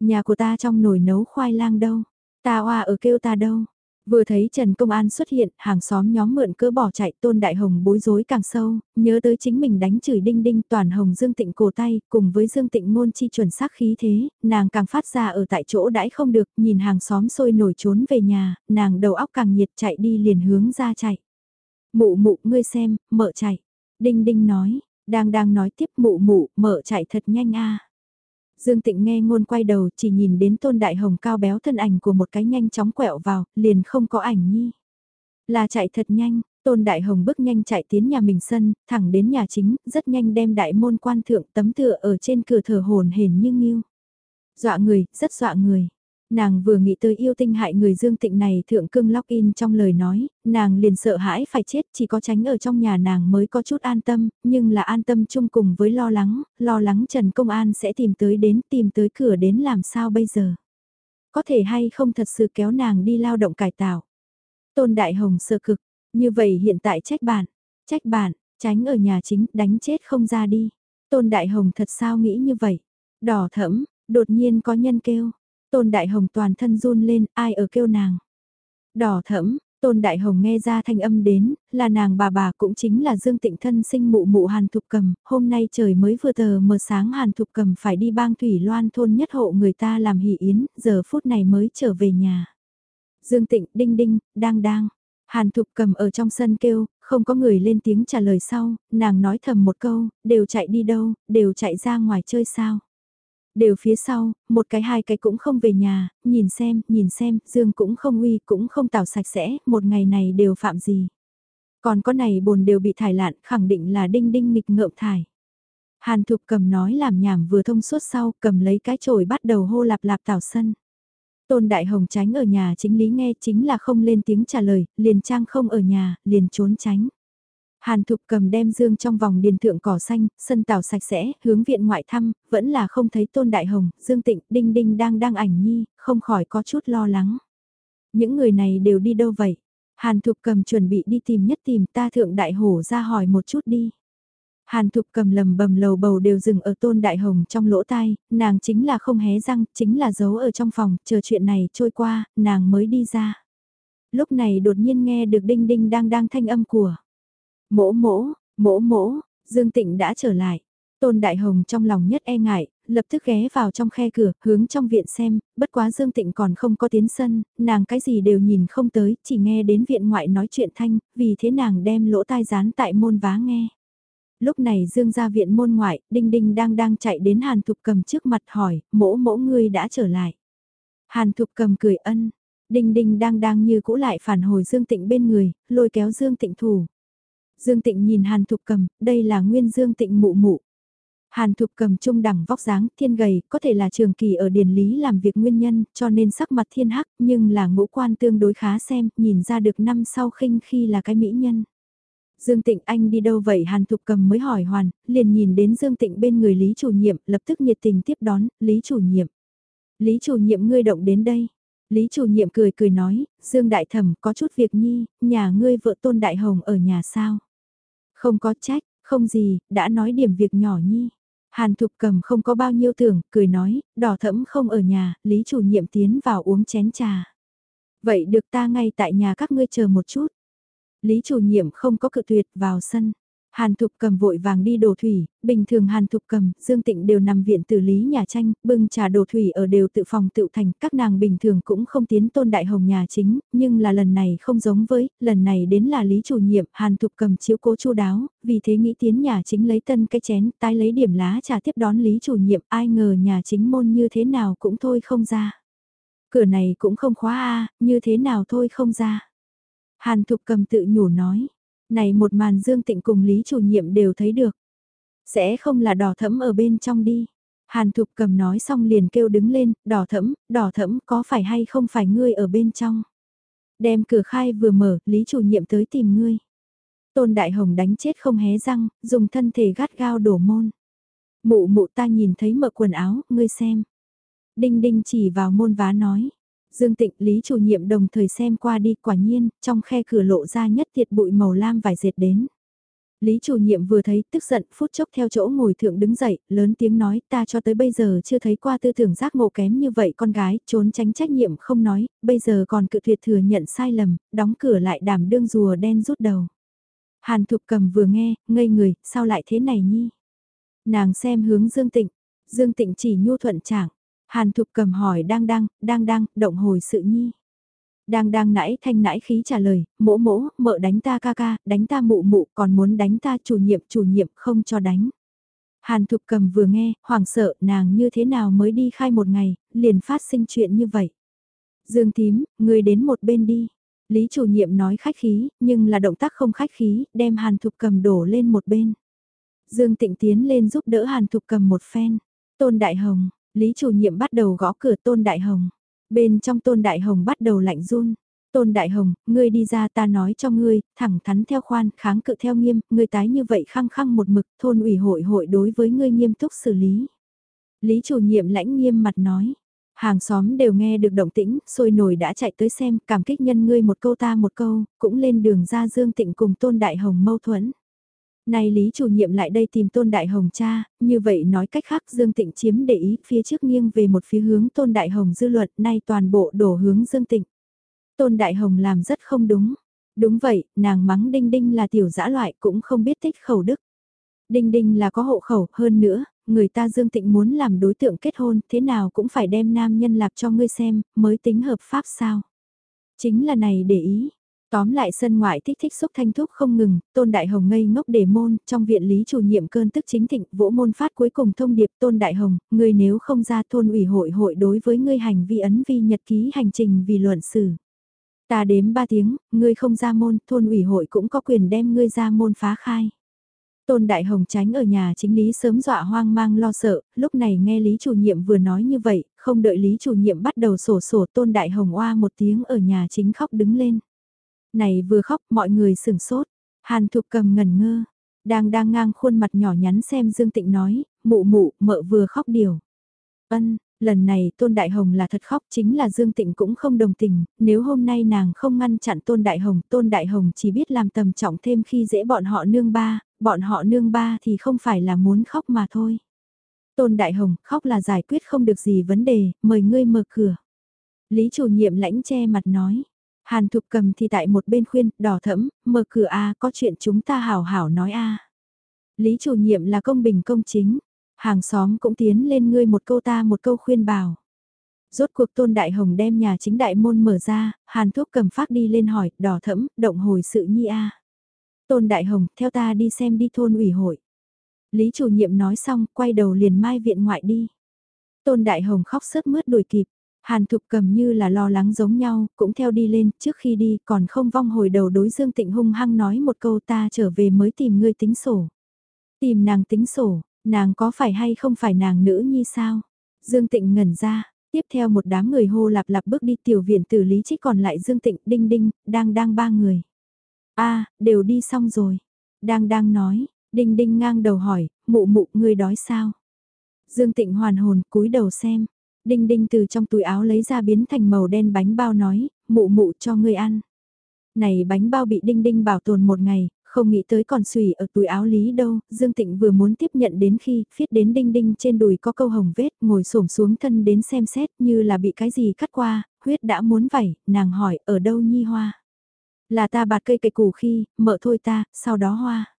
Nhà của ta trong nồi nấu khoai lang đâu, ta oa ở kêu ta đâu. Vừa thấy Trần Công An xuất hiện, hàng xóm nhóm mượn cỡ bỏ chạy tôn đại hồng bối rối càng sâu, nhớ tới chính mình đánh chửi đinh đinh toàn hồng dương tịnh cổ tay, cùng với dương tịnh ngôn chi chuẩn xác khí thế, nàng càng phát ra ở tại chỗ đãi không được, nhìn hàng xóm sôi nổi trốn về nhà, nàng đầu óc càng nhiệt chạy đi liền hướng ra chạy. Mụ mụ ngươi xem, mợ chạy. Đinh đinh nói, đang đang nói tiếp mụ mụ, mợ chạy thật nhanh a Dương Tịnh nghe ngôn quay đầu chỉ nhìn đến tôn đại hồng cao béo thân ảnh của một cái nhanh chóng quẹo vào, liền không có ảnh nhi. Là chạy thật nhanh, tôn đại hồng bước nhanh chạy tiến nhà mình sân, thẳng đến nhà chính, rất nhanh đem đại môn quan thượng tấm tựa ở trên cửa thờ hồn hển như nghiêu. Dọa người, rất dọa người. Nàng vừa nghĩ tới yêu tinh hại người dương tịnh này thượng cưng lock in trong lời nói, nàng liền sợ hãi phải chết chỉ có tránh ở trong nhà nàng mới có chút an tâm, nhưng là an tâm chung cùng với lo lắng, lo lắng Trần Công An sẽ tìm tới đến tìm tới cửa đến làm sao bây giờ. Có thể hay không thật sự kéo nàng đi lao động cải tạo. Tôn Đại Hồng sợ cực, như vậy hiện tại trách bạn, trách bạn, tránh ở nhà chính đánh chết không ra đi. Tôn Đại Hồng thật sao nghĩ như vậy? Đỏ thẫm, đột nhiên có nhân kêu, Tôn Đại Hồng toàn thân run lên, ai ở kêu nàng. Đỏ thẫm, Tôn Đại Hồng nghe ra thanh âm đến, là nàng bà bà cũng chính là Dương Tịnh thân sinh mụ mụ Hàn Thục Cầm, hôm nay trời mới vừa tờ mờ sáng Hàn Thục Cầm phải đi bang Thủy Loan thôn nhất hộ người ta làm hỷ yến, giờ phút này mới trở về nhà. Dương Tịnh, đinh đinh, đang đang. Hàn Thục Cầm ở trong sân kêu, không có người lên tiếng trả lời sau, nàng nói thầm một câu, đều chạy đi đâu, đều chạy ra ngoài chơi sao. Đều phía sau, một cái hai cái cũng không về nhà, nhìn xem, nhìn xem, Dương cũng không uy, cũng không tảo sạch sẽ, một ngày này đều phạm gì. Còn có này bồn đều bị thải lạn, khẳng định là đinh đinh nghịch ngợm thải. Hàn Thục cầm nói làm nhảm vừa thông suốt sau, cầm lấy cái chổi bắt đầu hô lạp lạp tảo sân. Tôn Đại Hồng tránh ở nhà chính lý nghe chính là không lên tiếng trả lời, liền trang không ở nhà, liền trốn tránh. Hàn Thục cầm đem dương trong vòng điền thượng cỏ xanh, sân tảo sạch sẽ, hướng viện ngoại thăm, vẫn là không thấy Tôn Đại Hồng, Dương Tịnh, Đinh Đinh đang đang ảnh nhi, không khỏi có chút lo lắng. Những người này đều đi đâu vậy? Hàn Thục cầm chuẩn bị đi tìm nhất tìm ta thượng đại hổ ra hỏi một chút đi. Hàn Thục cầm lầm bầm lầu bầu đều dừng ở tôn đại hồng trong lỗ tai, nàng chính là không hé răng, chính là giấu ở trong phòng, chờ chuyện này trôi qua, nàng mới đi ra. Lúc này đột nhiên nghe được đinh đinh đang đang thanh âm của. Mỗ mỗ, mỗ mỗ, Dương Tịnh đã trở lại. Tôn Đại Hồng trong lòng nhất e ngại, lập tức ghé vào trong khe cửa, hướng trong viện xem, bất quá Dương Tịnh còn không có tiến sân, nàng cái gì đều nhìn không tới, chỉ nghe đến viện ngoại nói chuyện thanh, vì thế nàng đem lỗ tai dán tại môn vá nghe. Lúc này Dương ra viện môn ngoại, Đinh Đinh đang đang chạy đến Hàn Thục Cầm trước mặt hỏi, mỗ mỗ ngươi đã trở lại. Hàn Thục Cầm cười ân, Đinh Đinh đang đang như cũ lại phản hồi Dương Tịnh bên người, lôi kéo Dương Tịnh thủ. Dương Tịnh nhìn Hàn Thục Cầm, đây là nguyên Dương Tịnh mụ mụ. Hàn Thục Cầm trung đẳng vóc dáng, thiên gầy, có thể là trường kỳ ở điển lý làm việc nguyên nhân, cho nên sắc mặt thiên hắc, nhưng là ngũ quan tương đối khá xem, nhìn ra được năm sau khinh khi là cái mỹ nhân. Dương Tịnh anh đi đâu vậy Hàn Thục Cầm mới hỏi hoàn, liền nhìn đến Dương Tịnh bên người Lý chủ nhiệm, lập tức nhiệt tình tiếp đón, Lý chủ nhiệm. Lý chủ nhiệm ngươi động đến đây. Lý chủ nhiệm cười cười nói, Dương Đại Thẩm có chút việc nhi, nhà ngươi vợ Tôn Đại Hồng ở nhà sao? Không có trách, không gì, đã nói điểm việc nhỏ nhi. Hàn Thục cầm không có bao nhiêu tưởng, cười nói, đỏ thẫm không ở nhà, Lý chủ nhiệm tiến vào uống chén trà. Vậy được ta ngay tại nhà các ngươi chờ một chút. Lý chủ nhiệm không có cự tuyệt vào sân. Hàn Thục cầm vội vàng đi đổ thủy, bình thường Hàn Thục cầm, Dương Tịnh đều nằm viện tử lý nhà tranh, bưng trà đổ thủy ở đều tự phòng tự thành, các nàng bình thường cũng không tiến tôn đại hồng nhà chính, nhưng là lần này không giống với, lần này đến là lý chủ nhiệm, Hàn Thục cầm chiếu cố chu đáo, vì thế nghĩ tiến nhà chính lấy tân cái chén, tái lấy điểm lá trà tiếp đón lý chủ nhiệm, ai ngờ nhà chính môn như thế nào cũng thôi không ra. Cửa này cũng không khóa a như thế nào thôi không ra. Hàn Thục cầm tự nhủ nói, này một màn Dương Tịnh cùng Lý chủ nhiệm đều thấy được. Sẽ không là đỏ thẫm ở bên trong đi. Hàn Thục cầm nói xong liền kêu đứng lên, đỏ thẫm, đỏ thẫm có phải hay không phải ngươi ở bên trong. Đem cửa khai vừa mở, Lý chủ nhiệm tới tìm ngươi. Tôn Đại Hồng đánh chết không hé răng, dùng thân thể gắt gao đổ môn. Mụ mụ ta nhìn thấy mở quần áo, ngươi xem. Đinh đinh chỉ vào môn vá nói. Dương Tịnh Lý chủ nhiệm đồng thời xem qua đi quả nhiên, trong khe cửa lộ ra nhất thiệt bụi màu lam vải dệt đến. Lý chủ nhiệm vừa thấy tức giận phút chốc theo chỗ ngồi thượng đứng dậy, lớn tiếng nói ta cho tới bây giờ chưa thấy qua tư tưởng giác ngộ kém như vậy con gái, trốn tránh trách nhiệm không nói, bây giờ còn cự tuyệt thừa nhận sai lầm, đóng cửa lại đảm đương rùa đen rút đầu. Hàn Thục cầm vừa nghe, ngây người, sao lại thế này nhi? Nàng xem hướng Dương Tịnh, Dương Tịnh chỉ nhu thuận chẳng, Hàn Thục cầm hỏi đang đang, đang đang, động hồi sự nhi. Đang đang nãy thanh nãy khí trả lời, mỗ mỗ, mợ đánh ta ca ca, đánh ta mụ mụ, còn muốn đánh ta chủ nhiệm, chủ nhiệm không cho đánh. Hàn Thục cầm vừa nghe, hoảng sợ, nàng như thế nào mới đi khai một ngày, liền phát sinh chuyện như vậy. Dương tím, người đến một bên đi. Lý chủ nhiệm nói khách khí, nhưng là động tác không khách khí, đem Hàn Thục cầm đổ lên một bên. Dương Tịnh tiến lên giúp đỡ Hàn Thục cầm một phen. Tôn Đại Hồng, Lý chủ nhiệm bắt đầu gõ cửa Tôn Đại Hồng. Bên trong Tôn Đại Hồng bắt đầu lạnh run. Tôn Đại Hồng, ngươi đi ra ta nói cho ngươi, thẳng thắn theo khoan, kháng cự theo nghiêm, ngươi tái như vậy khăng khăng một mực, thôn ủy hội hội đối với ngươi nghiêm túc xử lý. Lý chủ nhiệm lãnh nghiêm mặt nói, hàng xóm đều nghe được động tĩnh, sôi nổi đã chạy tới xem, cảm kích nhân ngươi một câu ta một câu, cũng lên đường ra Dương Tịnh cùng Tôn Đại Hồng mâu thuẫn. Nay Lý chủ nhiệm lại đây tìm Tôn Đại Hồng cha, như vậy nói cách khác Dương Tịnh chiếm để ý phía trước nghiêng về một phía hướng Tôn Đại Hồng dư luận nay toàn bộ đổ hướng Dương Tịnh. Tôn Đại Hồng làm rất không đúng. Đúng vậy, nàng mắng Đinh Đinh là tiểu dã loại cũng không biết tích khẩu đức. Đinh Đinh là có hộ khẩu hơn nữa, người ta Dương Tịnh muốn làm đối tượng kết hôn thế nào cũng phải đem nam nhân lạc cho ngươi xem mới tính hợp pháp sao. Chính là này để ý, Tóm lại sân ngoại thích thích xúc thanh thúc không ngừng, Tôn Đại Hồng ngây ngốc để môn, trong viện lý chủ nhiệm cơn tức chính thịnh, vỗ môn phát cuối cùng thông điệp Tôn Đại Hồng, ngươi nếu không ra thôn ủy hội hội đối với ngươi hành vi ấn vi nhật ký hành trình vì luận xử. Ta đếm ba tiếng, ngươi không ra môn, thôn ủy hội cũng có quyền đem ngươi ra môn phá khai. Tôn Đại Hồng tránh ở nhà chính lý sớm dọa hoang mang lo sợ, lúc này nghe Lý chủ nhiệm vừa nói như vậy, không đợi Lý chủ nhiệm bắt đầu sổ sổ Tôn Đại Hồng oa một tiếng ở nhà chính khóc đứng lên. Này vừa khóc mọi người sửng sốt. Hàn Thục cầm ngẩn ngơ. Đang đang ngang khuôn mặt nhỏ nhắn xem Dương Tịnh nói, mụ mụ, mợ vừa khóc điều. Ân, lần này Tôn Đại Hồng là thật khóc chính là Dương Tịnh cũng không đồng tình, nếu hôm nay nàng không ngăn chặn Tôn Đại Hồng, Tôn Đại Hồng chỉ biết làm tầm trọng thêm khi dễ bọn họ nương ba, bọn họ nương ba thì không phải là muốn khóc mà thôi. Tôn Đại Hồng, khóc là giải quyết không được gì vấn đề, mời ngươi mở cửa. Lý chủ nhiệm lãnh che mặt nói, Hàn Thục cầm thì tại một bên khuyên, đỏ thẫm, mở cửa A có chuyện chúng ta hảo hảo nói A. Lý chủ nhiệm là công bình công chính, hàng xóm cũng tiến lên ngươi một câu ta một câu khuyên bảo. Rốt cuộc tôn đại hồng đem nhà chính đại môn mở ra, hàn thuốc cầm phát đi lên hỏi, đỏ thẫm, động hồi sự nhi A. Tôn đại hồng, theo ta đi xem đi thôn ủy hội. Lý chủ nhiệm nói xong, quay đầu liền mai viện ngoại đi. Tôn đại hồng khóc sớt mướt đuổi kịp, Hàn Thục cầm như là lo lắng giống nhau, cũng theo đi lên, trước khi đi còn không vong hồi đầu đối Dương Tịnh hung hăng nói một câu ta trở về mới tìm ngươi tính sổ. Tìm nàng tính sổ, nàng có phải hay không phải nàng nữ nhi sao? Dương Tịnh ngẩn ra, tiếp theo một đám người hô lạp lạp bước đi tiểu viện tử lý trích còn lại Dương Tịnh đinh đinh, đang đang ba người. a đều đi xong rồi. Đang đang nói, đinh đinh ngang đầu hỏi, mụ mụ ngươi đói sao? Dương Tịnh hoàn hồn cúi đầu xem, Đinh đinh từ trong túi áo lấy ra biến thành màu đen bánh bao nói, mụ mụ cho ngươi ăn. Này bánh bao bị đinh đinh bảo tồn một ngày, không nghĩ tới còn xùy ở túi áo lý đâu, Dương Tịnh vừa muốn tiếp nhận đến khi, phiết đến đinh đinh trên đùi có câu hồng vết, ngồi xổm xuống thân đến xem xét như là bị cái gì cắt qua, huyết đã muốn vẩy, nàng hỏi, ở đâu nhi hoa? Là ta bạt cây cây củ khi, mợ thôi ta, sau đó hoa.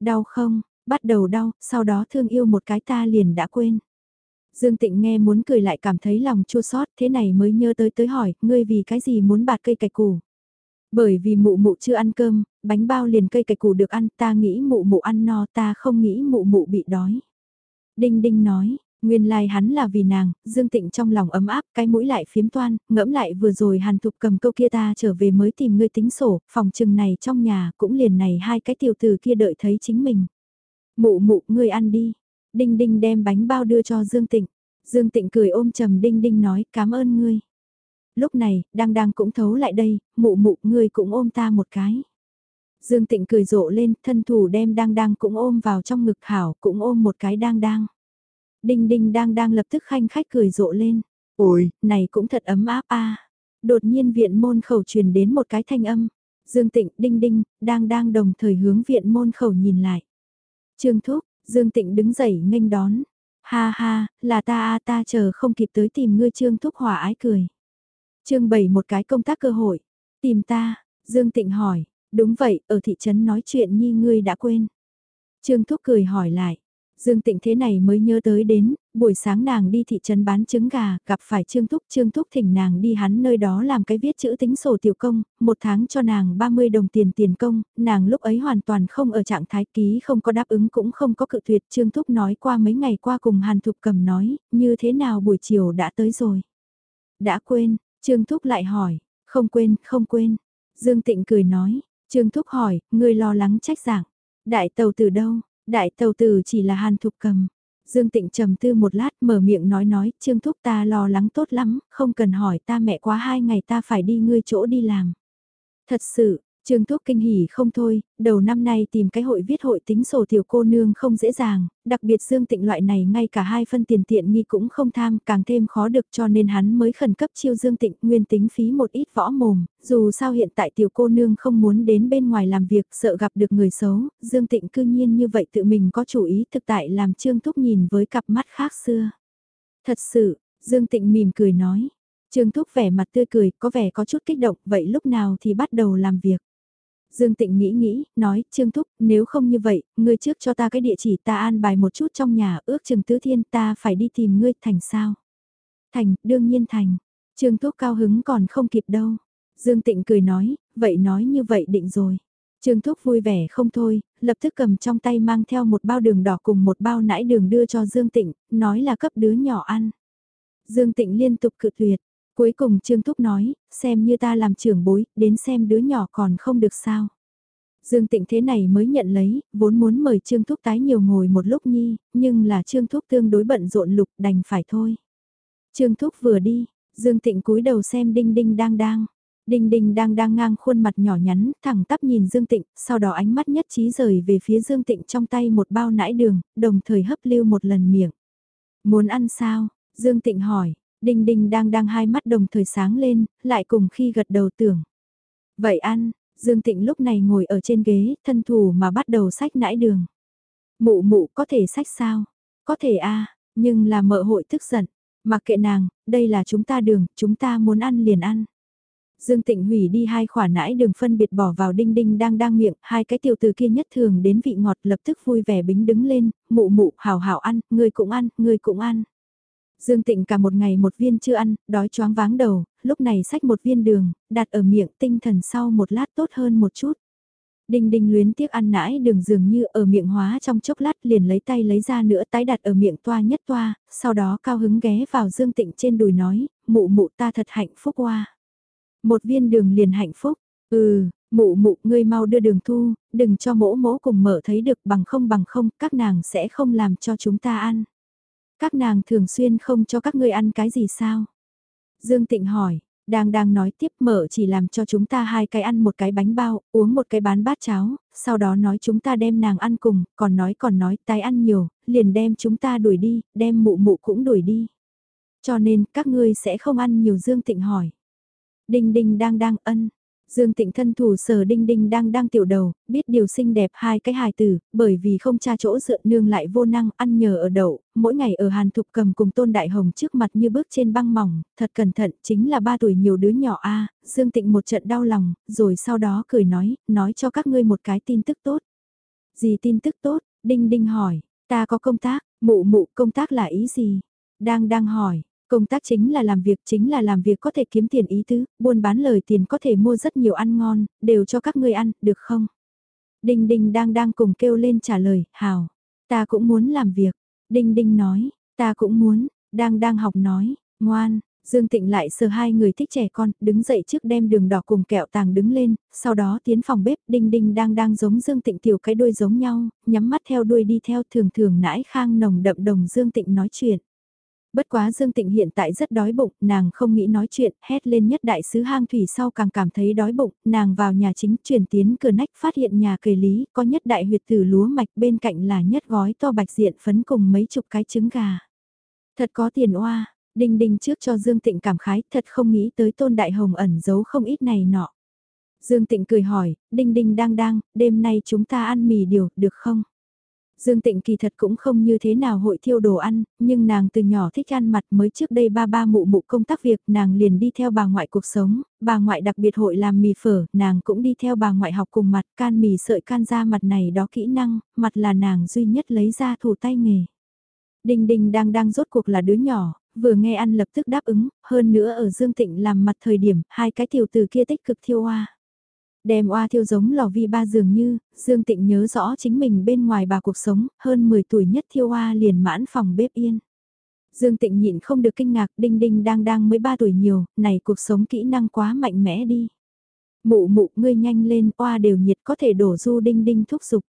Đau không, bắt đầu đau, sau đó thương yêu một cái ta liền đã quên. Dương Tịnh nghe muốn cười lại cảm thấy lòng chua xót thế này mới nhớ tới tới hỏi, ngươi vì cái gì muốn bạt cây cạch củ. Bởi vì mụ mụ chưa ăn cơm, bánh bao liền cây cạch củ được ăn, ta nghĩ mụ mụ ăn no, ta không nghĩ mụ mụ bị đói. Đinh Đinh nói, Nguyên lai like hắn là vì nàng, Dương Tịnh trong lòng ấm áp, cái mũi lại phiếm toan, ngẫm lại vừa rồi Hàn Thục cầm câu kia ta trở về mới tìm ngươi tính sổ, phòng trừng này trong nhà cũng liền này hai cái tiểu tử kia đợi thấy chính mình. Mụ mụ, ngươi ăn đi. Đinh Đinh đem bánh bao đưa cho Dương Tịnh. Dương Tịnh cười ôm trầm Đinh Đinh nói cảm ơn ngươi. Lúc này, đang đang cũng thấu lại đây, mụ mụ ngươi cũng ôm ta một cái. Dương Tịnh cười rộ lên, thân thủ đem đang đang cũng ôm vào trong ngực hảo, cũng ôm một cái đang đang. Đinh đinh đang đang lập tức khanh khách cười rộ lên. Ôi, này cũng thật ấm áp a. Đột nhiên viện môn khẩu truyền đến một cái thanh âm. Dương Tịnh, đinh đinh, đang đang đồng thời hướng viện môn khẩu nhìn lại. Trương Thúc, Dương Tịnh đứng dậy nghênh đón. Ha ha, là ta a ta chờ không kịp tới tìm ngươi Trương Thúc hòa ái cười. Trương bảy một cái công tác cơ hội. Tìm ta, Dương Tịnh hỏi, đúng vậy, ở thị trấn nói chuyện nhi ngươi đã quên. Trương Thúc cười hỏi lại, Dương Tịnh thế này mới nhớ tới đến, buổi sáng nàng đi thị trấn bán trứng gà, gặp phải Trương Thúc, Trương Thúc thỉnh nàng đi hắn nơi đó làm cái viết chữ tính sổ tiểu công, một tháng cho nàng 30 đồng tiền tiền công, nàng lúc ấy hoàn toàn không ở trạng thái ký không có đáp ứng cũng không có cự tuyệt, Trương Thúc nói qua mấy ngày qua cùng Hàn Thục cầm nói, như thế nào buổi chiều đã tới rồi. Đã quên, Trương Thúc lại hỏi, không quên, không quên. Dương Tịnh cười nói, Trương Thúc hỏi, ngươi lo lắng trách giảng, đại tàu từ đâu? Đại tàu từ chỉ là hàn thục cầm. Dương Tịnh trầm tư một lát mở miệng nói nói, Trương Thúc ta lo lắng tốt lắm, không cần hỏi ta mẹ quá hai ngày ta phải đi ngươi chỗ đi làm. Thật sự, Trương Thúc kinh hỉ không thôi, đầu năm nay tìm cái hội viết hội tính sổ tiểu cô nương không dễ dàng, đặc biệt Dương Tịnh loại này ngay cả hai phân tiền tiện nghi cũng không tham, càng thêm khó được cho nên hắn mới khẩn cấp chiêu Dương Tịnh nguyên tính phí một ít võ mồm, dù sao hiện tại tiểu cô nương không muốn đến bên ngoài làm việc sợ gặp được người xấu, Dương Tịnh cư nhiên như vậy tự mình có chủ ý thực tại làm Trương Thúc nhìn với cặp mắt khác xưa. Thật sự, Dương Tịnh mỉm cười nói. Trương Thúc vẻ mặt tươi cười, có vẻ có chút kích động, vậy lúc nào thì bắt đầu làm việc. Dương Tịnh nghĩ nghĩ, nói, Trương Thúc, nếu không như vậy, ngươi trước cho ta cái địa chỉ ta an bài một chút trong nhà, ước chừng tứ thiên ta phải đi tìm ngươi, thành sao? Thành, đương nhiên thành. Trương Thúc cao hứng còn không kịp đâu. Dương Tịnh cười nói, vậy nói như vậy định rồi. Trương Thúc vui vẻ không thôi, lập tức cầm trong tay mang theo một bao đường đỏ cùng một bao nãi đường đưa cho Dương Tịnh, nói là cấp đứa nhỏ ăn. Dương Tịnh liên tục cự tuyệt, Cuối cùng Trương Thúc nói, xem như ta làm trưởng bối, đến xem đứa nhỏ còn không được sao. Dương Tịnh thế này mới nhận lấy, vốn muốn mời Trương Thúc tái nhiều ngồi một lúc nhi, nhưng là Trương Thúc tương đối bận rộn lục đành phải thôi. Trương Thúc vừa đi, Dương Tịnh cúi đầu xem Đinh Đinh đang đang. Đinh Đinh đang đang ngang khuôn mặt nhỏ nhắn, thẳng tắp nhìn Dương Tịnh, sau đó ánh mắt nhất trí rời về phía Dương Tịnh trong tay một bao nãi đường, đồng thời hấp lưu một lần miệng. Muốn ăn sao? Dương Tịnh hỏi, Đinh đinh đang đang hai mắt đồng thời sáng lên, lại cùng khi gật đầu tưởng. Vậy ăn, Dương Tịnh lúc này ngồi ở trên ghế, thân thủ mà bắt đầu sách nãi đường. Mụ mụ có thể sách sao? Có thể a nhưng là mợ hội tức giận. Mặc kệ nàng, đây là chúng ta đường, chúng ta muốn ăn liền ăn. Dương Tịnh hủy đi hai khỏa nãi đường phân biệt bỏ vào đinh đinh đang đang miệng, hai cái tiểu từ kia nhất thường đến vị ngọt lập tức vui vẻ bính đứng lên, mụ mụ hào hào ăn, người cũng ăn, người cũng ăn. Dương Tịnh cả một ngày một viên chưa ăn, đói choáng váng đầu, lúc này xách một viên đường, đặt ở miệng tinh thần sau một lát tốt hơn một chút. Đinh đinh luyến tiếc ăn nãi đường dường như ở miệng hóa trong chốc lát liền lấy tay lấy ra nữa tái đặt ở miệng toa nhất toa, sau đó cao hứng ghé vào Dương Tịnh trên đùi nói, mụ mụ ta thật hạnh phúc qua. Một viên đường liền hạnh phúc, ừ, mụ mụ ngươi mau đưa đường thu, đừng cho mỗ mỗ cùng mở thấy được bằng không bằng không, các nàng sẽ không làm cho chúng ta ăn. Các nàng thường xuyên không cho các ngươi ăn cái gì sao? Dương Tịnh hỏi, đang đang nói tiếp mở chỉ làm cho chúng ta hai cái ăn một cái bánh bao, uống một cái bán bát cháo, sau đó nói chúng ta đem nàng ăn cùng, còn nói còn nói tái ăn nhiều, liền đem chúng ta đuổi đi, đem mụ mụ cũng đuổi đi. Cho nên các ngươi sẽ không ăn nhiều Dương Tịnh hỏi. Đinh đinh đang đang ân, Dương Tịnh thân thủ sờ đinh đinh đang đang tiểu đầu, biết điều xinh đẹp hai cái hài tử, bởi vì không cha chỗ dựa nương lại vô năng ăn nhờ ở đậu, mỗi ngày ở Hàn Thục cầm cùng Tôn Đại Hồng trước mặt như bước trên băng mỏng, thật cẩn thận, chính là ba tuổi nhiều đứa nhỏ a Dương Tịnh một trận đau lòng, rồi sau đó cười nói, nói cho các ngươi một cái tin tức tốt. Gì tin tức tốt, đinh đinh hỏi, ta có công tác, mụ mụ công tác là ý gì? Đang đang hỏi, Công tác chính là làm việc chính là làm việc có thể kiếm tiền ý tứ, buôn bán lời tiền có thể mua rất nhiều ăn ngon, đều cho các ngươi ăn, được không? Đinh Đinh đang đang cùng kêu lên trả lời, hào, ta cũng muốn làm việc. Đinh Đinh nói, Ta cũng muốn, đang đang học nói, ngoan, Dương Tịnh lại sờ hai người thích trẻ con, đứng dậy trước đem đường đỏ cùng kẹo tàng đứng lên, sau đó tiến phòng bếp, đinh đinh đang đang giống Dương Tịnh tiểu cái đuôi giống nhau, nhắm mắt theo đuôi đi theo thường thường nãi khang nồng đậm đồng Dương Tịnh nói chuyện. Bất quá Dương Tịnh hiện tại rất đói bụng, nàng không nghĩ nói chuyện, hét lên nhất đại sứ hang thủy sau càng cảm thấy đói bụng, nàng vào nhà chính chuyển tiến cửa nách phát hiện nhà kề lý, có nhất đại huyệt tử lúa mạch bên cạnh là nhất gói to bạch diện phấn cùng mấy chục cái trứng gà. Thật có tiền oa, đình đình trước cho Dương Tịnh cảm khái, thật không nghĩ tới tôn đại hồng ẩn giấu không ít này nọ. Dương Tịnh cười hỏi, đinh đinh đang đang, đêm nay chúng ta ăn mì điều, được không? Dương Tịnh kỳ thật cũng không như thế nào hội thiêu đồ ăn, nhưng nàng từ nhỏ thích ăn mặt mới trước đây ba ba mụ mụ công tác việc, nàng liền đi theo bà ngoại cuộc sống, bà ngoại đặc biệt hội làm mì phở, nàng cũng đi theo bà ngoại học cùng mặt, can mì sợi can ra mặt này đó kỹ năng, mặt là nàng duy nhất lấy ra thủ tay nghề. Đình Đình đang đang rốt cuộc là đứa nhỏ, vừa nghe ăn lập tức đáp ứng, hơn nữa ở Dương Tịnh làm mặt thời điểm, hai cái tiểu từ kia tích cực thiêu hoa. Đem oa thiêu giống lò vi ba dường như, Dương Tịnh nhớ rõ chính mình bên ngoài bà cuộc sống, hơn 10 tuổi nhất thiêu oa liền mãn phòng bếp yên. Dương Tịnh nhịn không được kinh ngạc, đinh đinh đang đang mới 3 tuổi nhiều, này cuộc sống kỹ năng quá mạnh mẽ đi. Mụ mụ ngươi nhanh lên, oa đều nhiệt có thể đổ du đinh đinh thúc giục.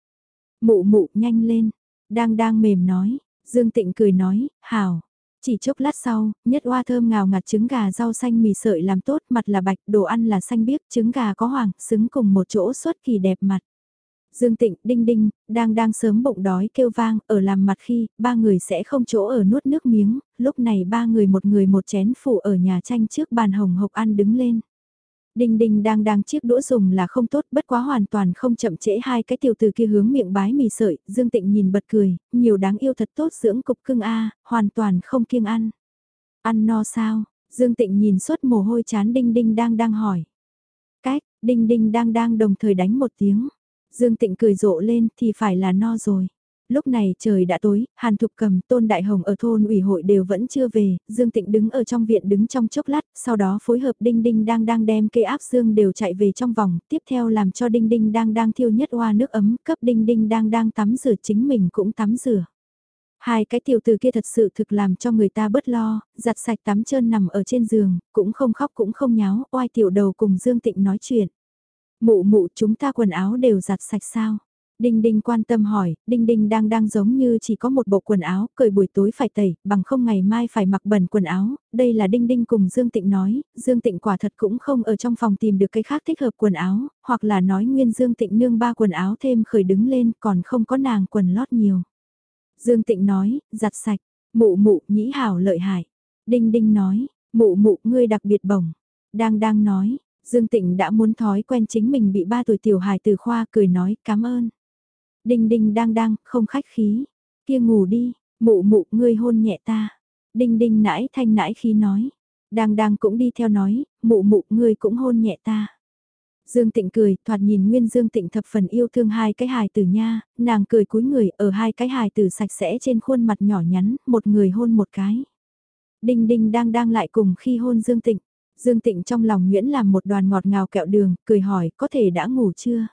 Mụ mụ nhanh lên, đang đang mềm nói, Dương Tịnh cười nói, hào. Chỉ chốc lát sau, nhất hoa thơm ngào ngạt trứng gà rau xanh mì sợi làm tốt, mặt là bạch, đồ ăn là xanh biếc, trứng gà có hoàng, xứng cùng một chỗ xuất kỳ đẹp mặt. Dương Tịnh, Đinh Đinh, đang đang sớm bụng đói kêu vang, ở làm mặt khi, ba người sẽ không chỗ ở nuốt nước miếng, lúc này ba người một người một chén phủ ở nhà tranh trước bàn hồng hộc ăn đứng lên. Đinh đinh đang đang chiếc đũa dùng là không tốt bất quá hoàn toàn không chậm trễ hai cái tiểu từ kia hướng miệng bái mì sợi, Dương Tịnh nhìn bật cười, nhiều đáng yêu thật tốt dưỡng cục cưng a hoàn toàn không kiêng ăn. Ăn no sao? Dương Tịnh nhìn suốt mồ hôi chán đinh đinh đang đang hỏi. Cách, đinh đinh đang đang đồng thời đánh một tiếng. Dương Tịnh cười rộ lên thì phải là no rồi lúc này trời đã tối, Hàn Thục Cầm, Tôn Đại Hồng ở thôn ủy hội đều vẫn chưa về, Dương Tịnh đứng ở trong viện đứng trong chốc lát, sau đó phối hợp Đinh Đinh đang đang đem cây áp dương đều chạy về trong vòng, tiếp theo làm cho Đinh Đinh đang đang thiêu nhất hoa nước ấm, cấp Đinh Đinh đang đang tắm rửa chính mình cũng tắm rửa. Hai cái tiểu từ kia thật sự thực làm cho người ta bớt lo, giặt sạch tắm trơn nằm ở trên giường, cũng không khóc cũng không nháo, oai tiểu đầu cùng Dương Tịnh nói chuyện. Mụ mụ chúng ta quần áo đều giặt sạch sao? Đinh Đinh quan tâm hỏi, Đinh Đinh đang đang giống như chỉ có một bộ quần áo, cởi buổi tối phải tẩy, bằng không ngày mai phải mặc bẩn quần áo, đây là Đinh Đinh cùng Dương Tịnh nói, Dương Tịnh quả thật cũng không ở trong phòng tìm được cái khác thích hợp quần áo, hoặc là nói nguyên Dương Tịnh nương ba quần áo thêm khởi đứng lên còn không có nàng quần lót nhiều. Dương Tịnh nói, giặt sạch, mụ mụ nhĩ hảo lợi hại. Đinh Đinh nói, mụ mụ ngươi đặc biệt bổng. Đang đang nói, Dương Tịnh đã muốn thói quen chính mình bị ba tuổi tiểu hài từ khoa cười nói cảm ơn. Đinh đinh đang đang, không khách khí. Kia ngủ đi, mụ mụ ngươi hôn nhẹ ta. Đinh đinh nãi thanh nãi khí nói. Đang đang cũng đi theo nói, mụ mụ ngươi cũng hôn nhẹ ta. Dương Tịnh cười, thoạt nhìn Nguyên Dương Tịnh thập phần yêu thương hai cái hài tử nha, nàng cười cúi người ở hai cái hài tử sạch sẽ trên khuôn mặt nhỏ nhắn, một người hôn một cái. Đinh Đinh đang đang lại cùng khi hôn Dương Tịnh. Dương Tịnh trong lòng Nguyễn làm một đoàn ngọt ngào kẹo đường, cười hỏi có thể đã ngủ chưa?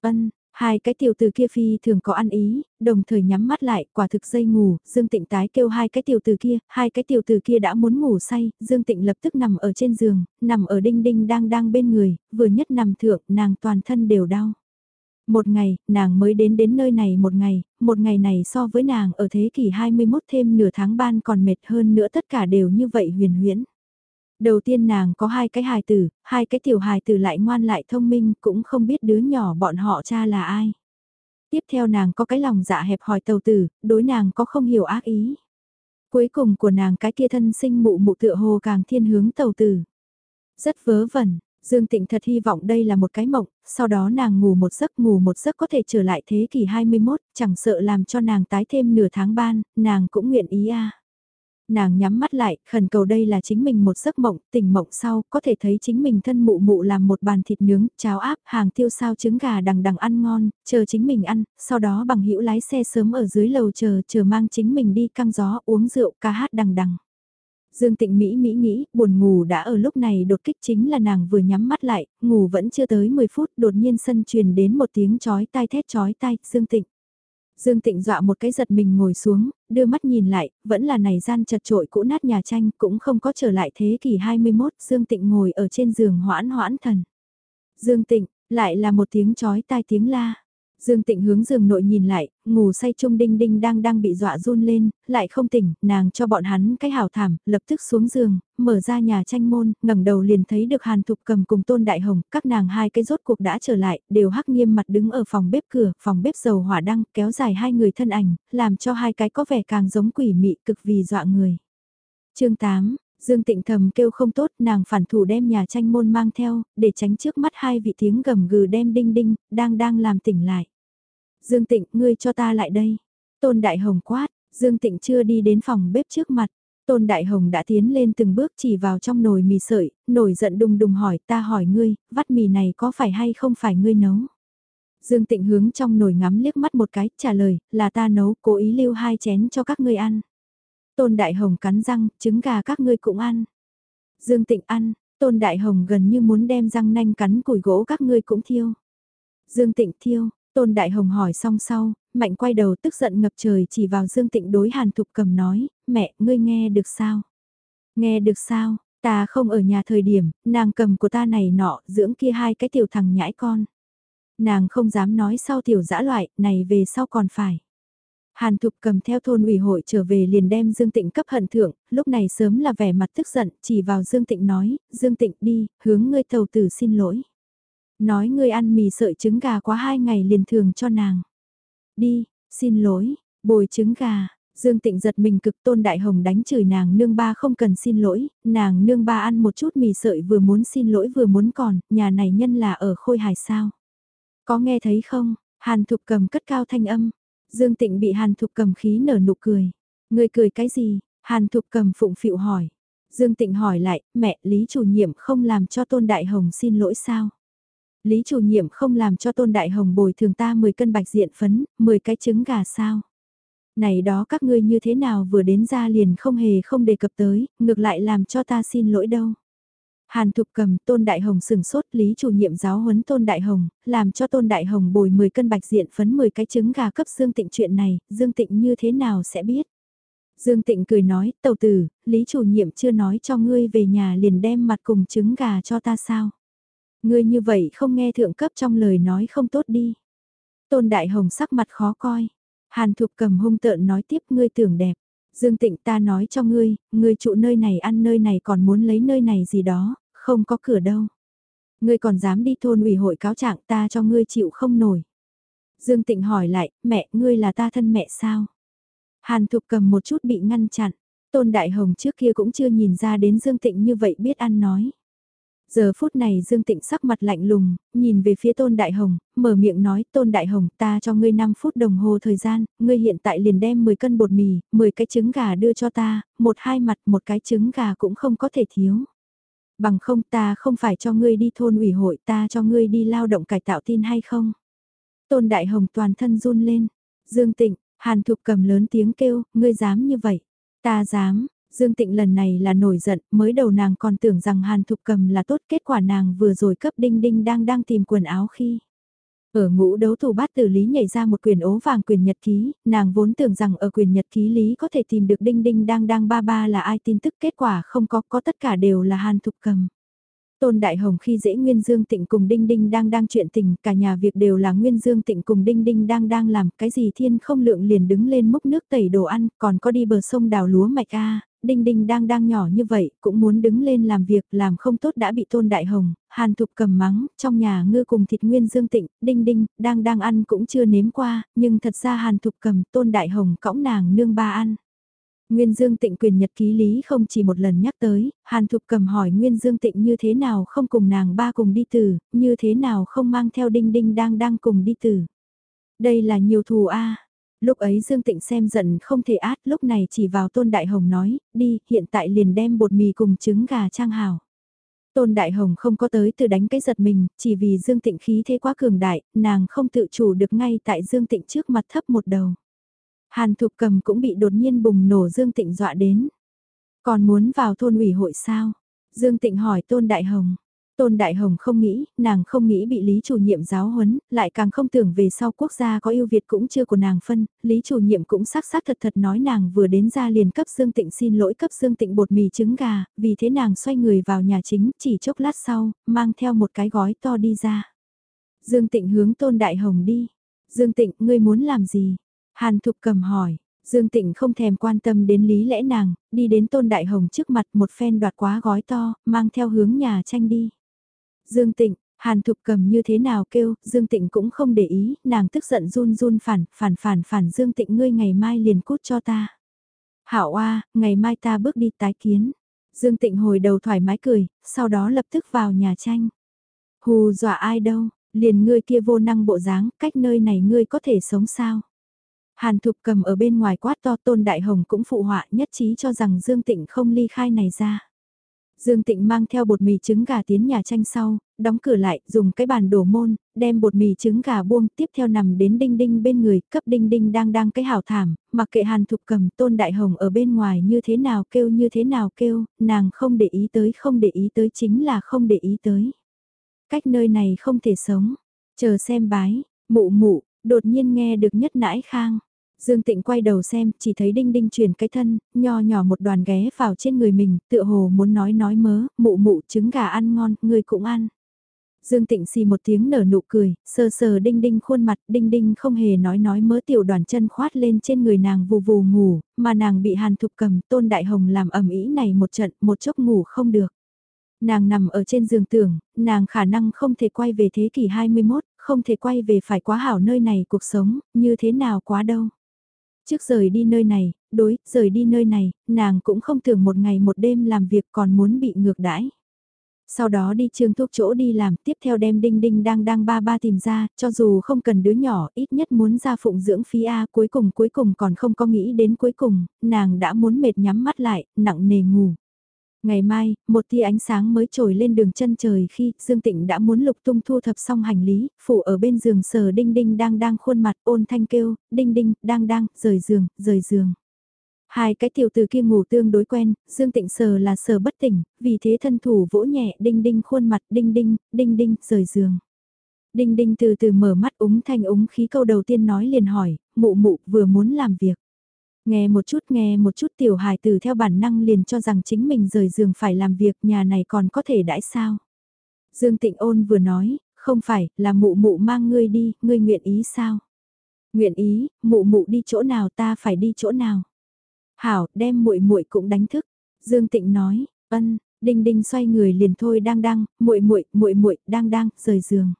Ân, Hai cái tiểu từ kia phi thường có ăn ý, đồng thời nhắm mắt lại, quả thực dây ngủ, Dương Tịnh tái kêu hai cái tiểu từ kia, hai cái tiểu từ kia đã muốn ngủ say, Dương Tịnh lập tức nằm ở trên giường, nằm ở đinh đinh đang đang bên người, vừa nhất nằm thượng, nàng toàn thân đều đau. Một ngày, nàng mới đến đến nơi này một ngày, một ngày này so với nàng ở thế kỷ 21 thêm nửa tháng ban còn mệt hơn nữa tất cả đều như vậy huyền huyễn. Đầu tiên nàng có hai cái hài tử, hai cái tiểu hài tử lại ngoan lại thông minh cũng không biết đứa nhỏ bọn họ cha là ai. Tiếp theo nàng có cái lòng dạ hẹp hỏi tàu tử, đối nàng có không hiểu ác ý. Cuối cùng của nàng cái kia thân sinh mụ mụ tựa hồ càng thiên hướng tàu tử. Rất vớ vẩn, Dương Tịnh thật hy vọng đây là một cái mộng, sau đó nàng ngủ một giấc ngủ một giấc có thể trở lại thế kỷ 21, chẳng sợ làm cho nàng tái thêm nửa tháng ban, nàng cũng nguyện ý a nàng nhắm mắt lại, khẩn cầu đây là chính mình một giấc mộng, tỉnh mộng sau, có thể thấy chính mình thân mụ mụ làm một bàn thịt nướng, cháo áp, hàng tiêu sao trứng gà đằng đằng ăn ngon, chờ chính mình ăn, sau đó bằng hữu lái xe sớm ở dưới lầu chờ, chờ mang chính mình đi căng gió, uống rượu, ca hát đằng đằng. Dương Tịnh Mỹ Mỹ nghĩ, buồn ngủ đã ở lúc này đột kích chính là nàng vừa nhắm mắt lại, ngủ vẫn chưa tới 10 phút, đột nhiên sân truyền đến một tiếng chói tai thét chói tai, Dương Tịnh. Dương Tịnh dọa một cái giật mình ngồi xuống, đưa mắt nhìn lại, vẫn là này gian chật trội cũ nát nhà tranh, cũng không có trở lại thế kỷ 21, Dương Tịnh ngồi ở trên giường hoãn hoãn thần. Dương Tịnh, lại là một tiếng chói tai tiếng la. Dương Tịnh hướng giường nội nhìn lại, ngủ say trung đinh đinh đang đang bị dọa run lên, lại không tỉnh, nàng cho bọn hắn cái hào thảm, lập tức xuống giường, mở ra nhà tranh môn, ngẩng đầu liền thấy được Hàn Thục cầm cùng Tôn Đại Hồng, các nàng hai cái rốt cuộc đã trở lại, đều hắc nghiêm mặt đứng ở phòng bếp cửa, phòng bếp dầu hỏa đăng, kéo dài hai người thân ảnh, làm cho hai cái có vẻ càng giống quỷ mị cực vì dọa người. chương 8 Dương Tịnh thầm kêu không tốt, nàng phản thủ đem nhà tranh môn mang theo, để tránh trước mắt hai vị tiếng gầm gừ đem đinh đinh, đang đang làm tỉnh lại. Dương Tịnh, ngươi cho ta lại đây. Tôn Đại Hồng quát, Dương Tịnh chưa đi đến phòng bếp trước mặt. Tôn Đại Hồng đã tiến lên từng bước chỉ vào trong nồi mì sợi, nổi giận đùng đùng hỏi ta hỏi ngươi, vắt mì này có phải hay không phải ngươi nấu? Dương Tịnh hướng trong nồi ngắm liếc mắt một cái, trả lời, là ta nấu, cố ý lưu hai chén cho các ngươi ăn. Tôn Đại Hồng cắn răng, trứng gà các ngươi cũng ăn. Dương Tịnh ăn, Tôn Đại Hồng gần như muốn đem răng nanh cắn củi gỗ các ngươi cũng thiêu. Dương Tịnh thiêu, Tôn Đại Hồng hỏi xong sau, Mạnh quay đầu tức giận ngập trời chỉ vào Dương Tịnh đối Hàn Thục cầm nói, mẹ, ngươi nghe được sao? Nghe được sao, ta không ở nhà thời điểm, nàng cầm của ta này nọ, dưỡng kia hai cái tiểu thằng nhãi con. Nàng không dám nói sau tiểu dã loại, này về sau còn phải. Hàn Thục cầm theo thôn ủy hội trở về liền đem Dương Tịnh cấp hận thượng, lúc này sớm là vẻ mặt tức giận, chỉ vào Dương Tịnh nói, Dương Tịnh đi, hướng ngươi tàu tử xin lỗi. Nói ngươi ăn mì sợi trứng gà quá hai ngày liền thường cho nàng. Đi, xin lỗi, bồi trứng gà. Dương Tịnh giật mình cực tôn đại hồng đánh chửi nàng nương ba không cần xin lỗi, nàng nương ba ăn một chút mì sợi vừa muốn xin lỗi vừa muốn còn, nhà này nhân là ở khôi hài sao. Có nghe thấy không, Hàn Thục cầm cất cao thanh âm, Dương Tịnh bị Hàn Thục cầm khí nở nụ cười. Người cười cái gì? Hàn Thục cầm phụng phịu hỏi. Dương Tịnh hỏi lại, mẹ Lý chủ nhiệm không làm cho Tôn Đại Hồng xin lỗi sao? Lý chủ nhiệm không làm cho Tôn Đại Hồng bồi thường ta 10 cân bạch diện phấn, 10 cái trứng gà sao? Này đó các ngươi như thế nào vừa đến ra liền không hề không đề cập tới, ngược lại làm cho ta xin lỗi đâu. Hàn Thục cầm Tôn Đại Hồng sừng sốt lý chủ nhiệm giáo huấn Tôn Đại Hồng, làm cho Tôn Đại Hồng bồi 10 cân bạch diện phấn 10 cái trứng gà cấp Dương Tịnh chuyện này, Dương Tịnh như thế nào sẽ biết. Dương Tịnh cười nói, tàu tử, lý chủ nhiệm chưa nói cho ngươi về nhà liền đem mặt cùng trứng gà cho ta sao. Ngươi như vậy không nghe thượng cấp trong lời nói không tốt đi. Tôn Đại Hồng sắc mặt khó coi. Hàn Thục cầm hung tợn nói tiếp ngươi tưởng đẹp. Dương Tịnh ta nói cho ngươi, ngươi trụ nơi này ăn nơi này còn muốn lấy nơi này gì đó, không có cửa đâu. Ngươi còn dám đi thôn ủy hội cáo trạng ta cho ngươi chịu không nổi. Dương Tịnh hỏi lại, mẹ, ngươi là ta thân mẹ sao? Hàn Thục cầm một chút bị ngăn chặn. Tôn Đại Hồng trước kia cũng chưa nhìn ra đến Dương Tịnh như vậy biết ăn nói. Giờ phút này Dương Tịnh sắc mặt lạnh lùng, nhìn về phía Tôn Đại Hồng, mở miệng nói Tôn Đại Hồng ta cho ngươi 5 phút đồng hồ thời gian, ngươi hiện tại liền đem 10 cân bột mì, 10 cái trứng gà đưa cho ta, một hai mặt một cái trứng gà cũng không có thể thiếu. Bằng không ta không phải cho ngươi đi thôn ủy hội ta cho ngươi đi lao động cải tạo tin hay không? Tôn Đại Hồng toàn thân run lên. Dương Tịnh, Hàn Thục cầm lớn tiếng kêu, ngươi dám như vậy? Ta dám, Dương Tịnh lần này là nổi giận, mới đầu nàng còn tưởng rằng Hàn Thục cầm là tốt kết quả nàng vừa rồi cấp đinh đinh đang đang tìm quần áo khi. Ở ngũ đấu thủ bát tử lý nhảy ra một quyền ố vàng quyền nhật ký, nàng vốn tưởng rằng ở quyền nhật ký lý có thể tìm được đinh đinh đang đang ba ba là ai tin tức kết quả không có, có tất cả đều là hàn thục cầm. Tôn Đại Hồng khi dễ Nguyên Dương Tịnh cùng Đinh Đinh đang đang chuyện tình, cả nhà việc đều là Nguyên Dương Tịnh cùng Đinh Đinh đang đang làm, cái gì thiên không lượng liền đứng lên múc nước tẩy đồ ăn, còn có đi bờ sông đào lúa mạch A, Đinh Đinh đang đang nhỏ như vậy, cũng muốn đứng lên làm việc, làm không tốt đã bị Tôn Đại Hồng, Hàn Thục cầm mắng, trong nhà ngư cùng thịt Nguyên Dương Tịnh, Đinh Đinh, đang đang ăn cũng chưa nếm qua, nhưng thật ra Hàn Thục cầm Tôn Đại Hồng cõng nàng nương ba ăn. Nguyên Dương Tịnh quyền nhật ký lý không chỉ một lần nhắc tới, Hàn Thục cầm hỏi Nguyên Dương Tịnh như thế nào không cùng nàng ba cùng đi từ, như thế nào không mang theo Đinh Đinh đang đang cùng đi từ. Đây là nhiều thù a Lúc ấy Dương Tịnh xem giận không thể át, lúc này chỉ vào Tôn Đại Hồng nói, đi, hiện tại liền đem bột mì cùng trứng gà trang hào. Tôn Đại Hồng không có tới từ đánh cái giật mình, chỉ vì Dương Tịnh khí thế quá cường đại, nàng không tự chủ được ngay tại Dương Tịnh trước mặt thấp một đầu. Hàn Thục Cầm cũng bị đột nhiên bùng nổ Dương Tịnh dọa đến. Còn muốn vào thôn ủy hội sao? Dương Tịnh hỏi Tôn Đại Hồng. Tôn Đại Hồng không nghĩ, nàng không nghĩ bị Lý chủ nhiệm giáo huấn, lại càng không tưởng về sau quốc gia có yêu Việt cũng chưa của nàng phân, Lý chủ nhiệm cũng sắc sắc thật thật nói nàng vừa đến ra liền cấp Dương Tịnh xin lỗi cấp Dương Tịnh bột mì trứng gà, vì thế nàng xoay người vào nhà chính chỉ chốc lát sau, mang theo một cái gói to đi ra. Dương Tịnh hướng Tôn Đại Hồng đi. Dương Tịnh, ngươi muốn làm gì? Hàn Thục cầm hỏi. Dương Tịnh không thèm quan tâm đến lý lẽ nàng, đi đến Tôn Đại Hồng trước mặt một phen đoạt quá gói to, mang theo hướng nhà tranh đi. Dương Tịnh, Hàn Thục cầm như thế nào kêu, Dương Tịnh cũng không để ý, nàng tức giận run run phản, phản phản phản Dương Tịnh ngươi ngày mai liền cút cho ta. Hảo A, ngày mai ta bước đi tái kiến. Dương Tịnh hồi đầu thoải mái cười, sau đó lập tức vào nhà tranh. Hù dọa ai đâu, liền ngươi kia vô năng bộ dáng, cách nơi này ngươi có thể sống sao? Hàn Thục cầm ở bên ngoài quát to tôn đại hồng cũng phụ họa nhất trí cho rằng Dương Tịnh không ly khai này ra. Dương Tịnh mang theo bột mì trứng gà tiến nhà tranh sau, đóng cửa lại, dùng cái bàn đổ môn, đem bột mì trứng gà buông, tiếp theo nằm đến đinh đinh bên người, cấp đinh đinh đang đang cái hào thảm, mặc kệ hàn thục cầm tôn đại hồng ở bên ngoài như thế nào kêu như thế nào kêu, nàng không để ý tới không để ý tới chính là không để ý tới. Cách nơi này không thể sống, chờ xem bái, mụ mụ, đột nhiên nghe được nhất nãi khang. Dương Tịnh quay đầu xem, chỉ thấy Đinh Đinh chuyển cái thân, nho nhỏ một đoàn ghé vào trên người mình, tựa hồ muốn nói nói mớ, mụ mụ trứng gà ăn ngon, người cũng ăn. Dương Tịnh xì một tiếng nở nụ cười, sờ sờ Đinh Đinh khuôn mặt, Đinh Đinh không hề nói nói mớ tiểu đoàn chân khoát lên trên người nàng vù vù ngủ, mà nàng bị Hàn Thục cầm Tôn Đại Hồng làm ẩm ý này một trận, một chốc ngủ không được. Nàng nằm ở trên giường tưởng, nàng khả năng không thể quay về thế kỷ 21, không thể quay về phải quá hảo nơi này cuộc sống, như thế nào quá đâu. Trước rời đi nơi này, đối, rời đi nơi này, nàng cũng không tưởng một ngày một đêm làm việc còn muốn bị ngược đãi. Sau đó đi trường thuốc chỗ đi làm, tiếp theo đem đinh đinh đang đang ba ba tìm ra, cho dù không cần đứa nhỏ, ít nhất muốn ra phụng dưỡng phí A cuối cùng cuối cùng còn không có nghĩ đến cuối cùng, nàng đã muốn mệt nhắm mắt lại, nặng nề ngủ. Ngày mai, một tia ánh sáng mới trồi lên đường chân trời khi Dương Tịnh đã muốn lục tung thu thập xong hành lý, phủ ở bên giường sờ đinh đinh đang đang khuôn mặt ôn thanh kêu, đinh đinh, đang đang, rời giường, rời giường. Hai cái tiểu từ kia ngủ tương đối quen, Dương Tịnh sờ là sờ bất tỉnh, vì thế thân thủ vỗ nhẹ đinh đinh khuôn mặt đinh đinh, đinh đinh, rời giường. Đinh đinh từ từ mở mắt úng thanh úng khí câu đầu tiên nói liền hỏi, mụ mụ vừa muốn làm việc. Nghe một chút nghe một chút tiểu hài tử theo bản năng liền cho rằng chính mình rời giường phải làm việc nhà này còn có thể đãi sao. Dương Tịnh ôn vừa nói, không phải, là mụ mụ mang ngươi đi, ngươi nguyện ý sao? Nguyện ý, mụ mụ đi chỗ nào ta phải đi chỗ nào? Hảo, đem muội muội cũng đánh thức. Dương Tịnh nói, ân, Đinh Đinh xoay người liền thôi đang đang, muội muội, muội muội, đang đang, rời giường.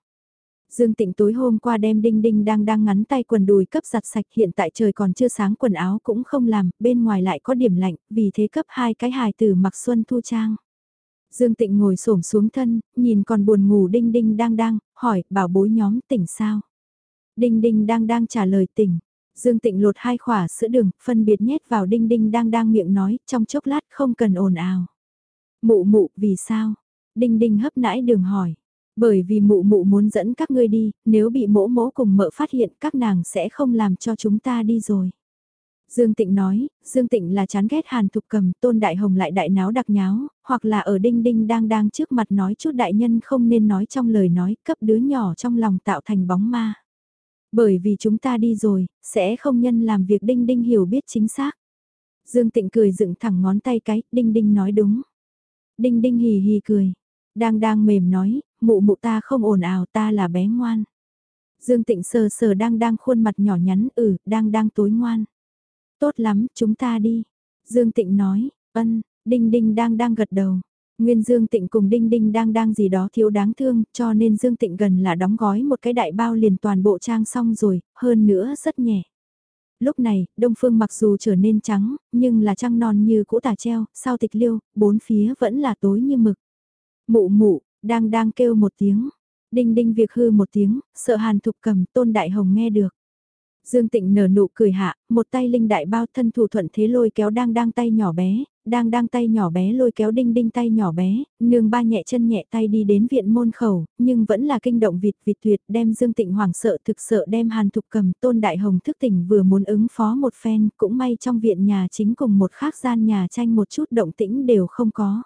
Dương Tịnh tối hôm qua đem đinh đinh đang đang ngắn tay quần đùi cấp giặt sạch hiện tại trời còn chưa sáng quần áo cũng không làm, bên ngoài lại có điểm lạnh, vì thế cấp hai cái hài tử mặc xuân thu trang. Dương Tịnh ngồi xổm xuống thân, nhìn còn buồn ngủ đinh đinh đang đang, hỏi bảo bối nhóm tỉnh sao. Đinh đinh đang đang trả lời tỉnh. Dương Tịnh lột hai khỏa sữa đường, phân biệt nhét vào đinh đinh đang đang miệng nói, trong chốc lát không cần ồn ào. Mụ mụ, vì sao? Đinh đinh hấp nãi đường hỏi. Bởi vì mụ mụ muốn dẫn các ngươi đi, nếu bị mỗ mỗ cùng mợ phát hiện các nàng sẽ không làm cho chúng ta đi rồi. Dương Tịnh nói, Dương Tịnh là chán ghét Hàn Thục Cầm, Tôn Đại Hồng lại đại náo đặc nháo, hoặc là ở đinh đinh đang đang trước mặt nói chút đại nhân không nên nói trong lời nói, cấp đứa nhỏ trong lòng tạo thành bóng ma. Bởi vì chúng ta đi rồi, sẽ không nhân làm việc đinh đinh hiểu biết chính xác. Dương Tịnh cười dựng thẳng ngón tay cái, đinh đinh nói đúng. Đinh đinh hì hì cười. Đang đang mềm nói, mụ mụ ta không ồn ào ta là bé ngoan. Dương Tịnh sờ sờ đang đang khuôn mặt nhỏ nhắn ừ, đang đang tối ngoan. Tốt lắm, chúng ta đi. Dương Tịnh nói, ân, Đinh Đinh đang đang gật đầu. Nguyên Dương Tịnh cùng Đinh Đinh đang đang gì đó thiếu đáng thương, cho nên Dương Tịnh gần là đóng gói một cái đại bao liền toàn bộ trang xong rồi, hơn nữa rất nhẹ. Lúc này, Đông Phương mặc dù trở nên trắng, nhưng là trăng non như cũ tà treo, sao tịch liêu, bốn phía vẫn là tối như mực. Mụ mụ, đang đang kêu một tiếng. Đinh đinh việc hư một tiếng, sợ hàn thục cầm tôn đại hồng nghe được. Dương Tịnh nở nụ cười hạ, một tay linh đại bao thân thủ thuận thế lôi kéo đang đang tay nhỏ bé, đang đang tay nhỏ bé lôi kéo đinh đinh tay nhỏ bé, nương ba nhẹ chân nhẹ tay đi đến viện môn khẩu, nhưng vẫn là kinh động vịt vịt tuyệt đem Dương Tịnh hoảng sợ thực sợ đem hàn thục cầm tôn đại hồng thức tỉnh vừa muốn ứng phó một phen, cũng may trong viện nhà chính cùng một khác gian nhà tranh một chút động tĩnh đều không có.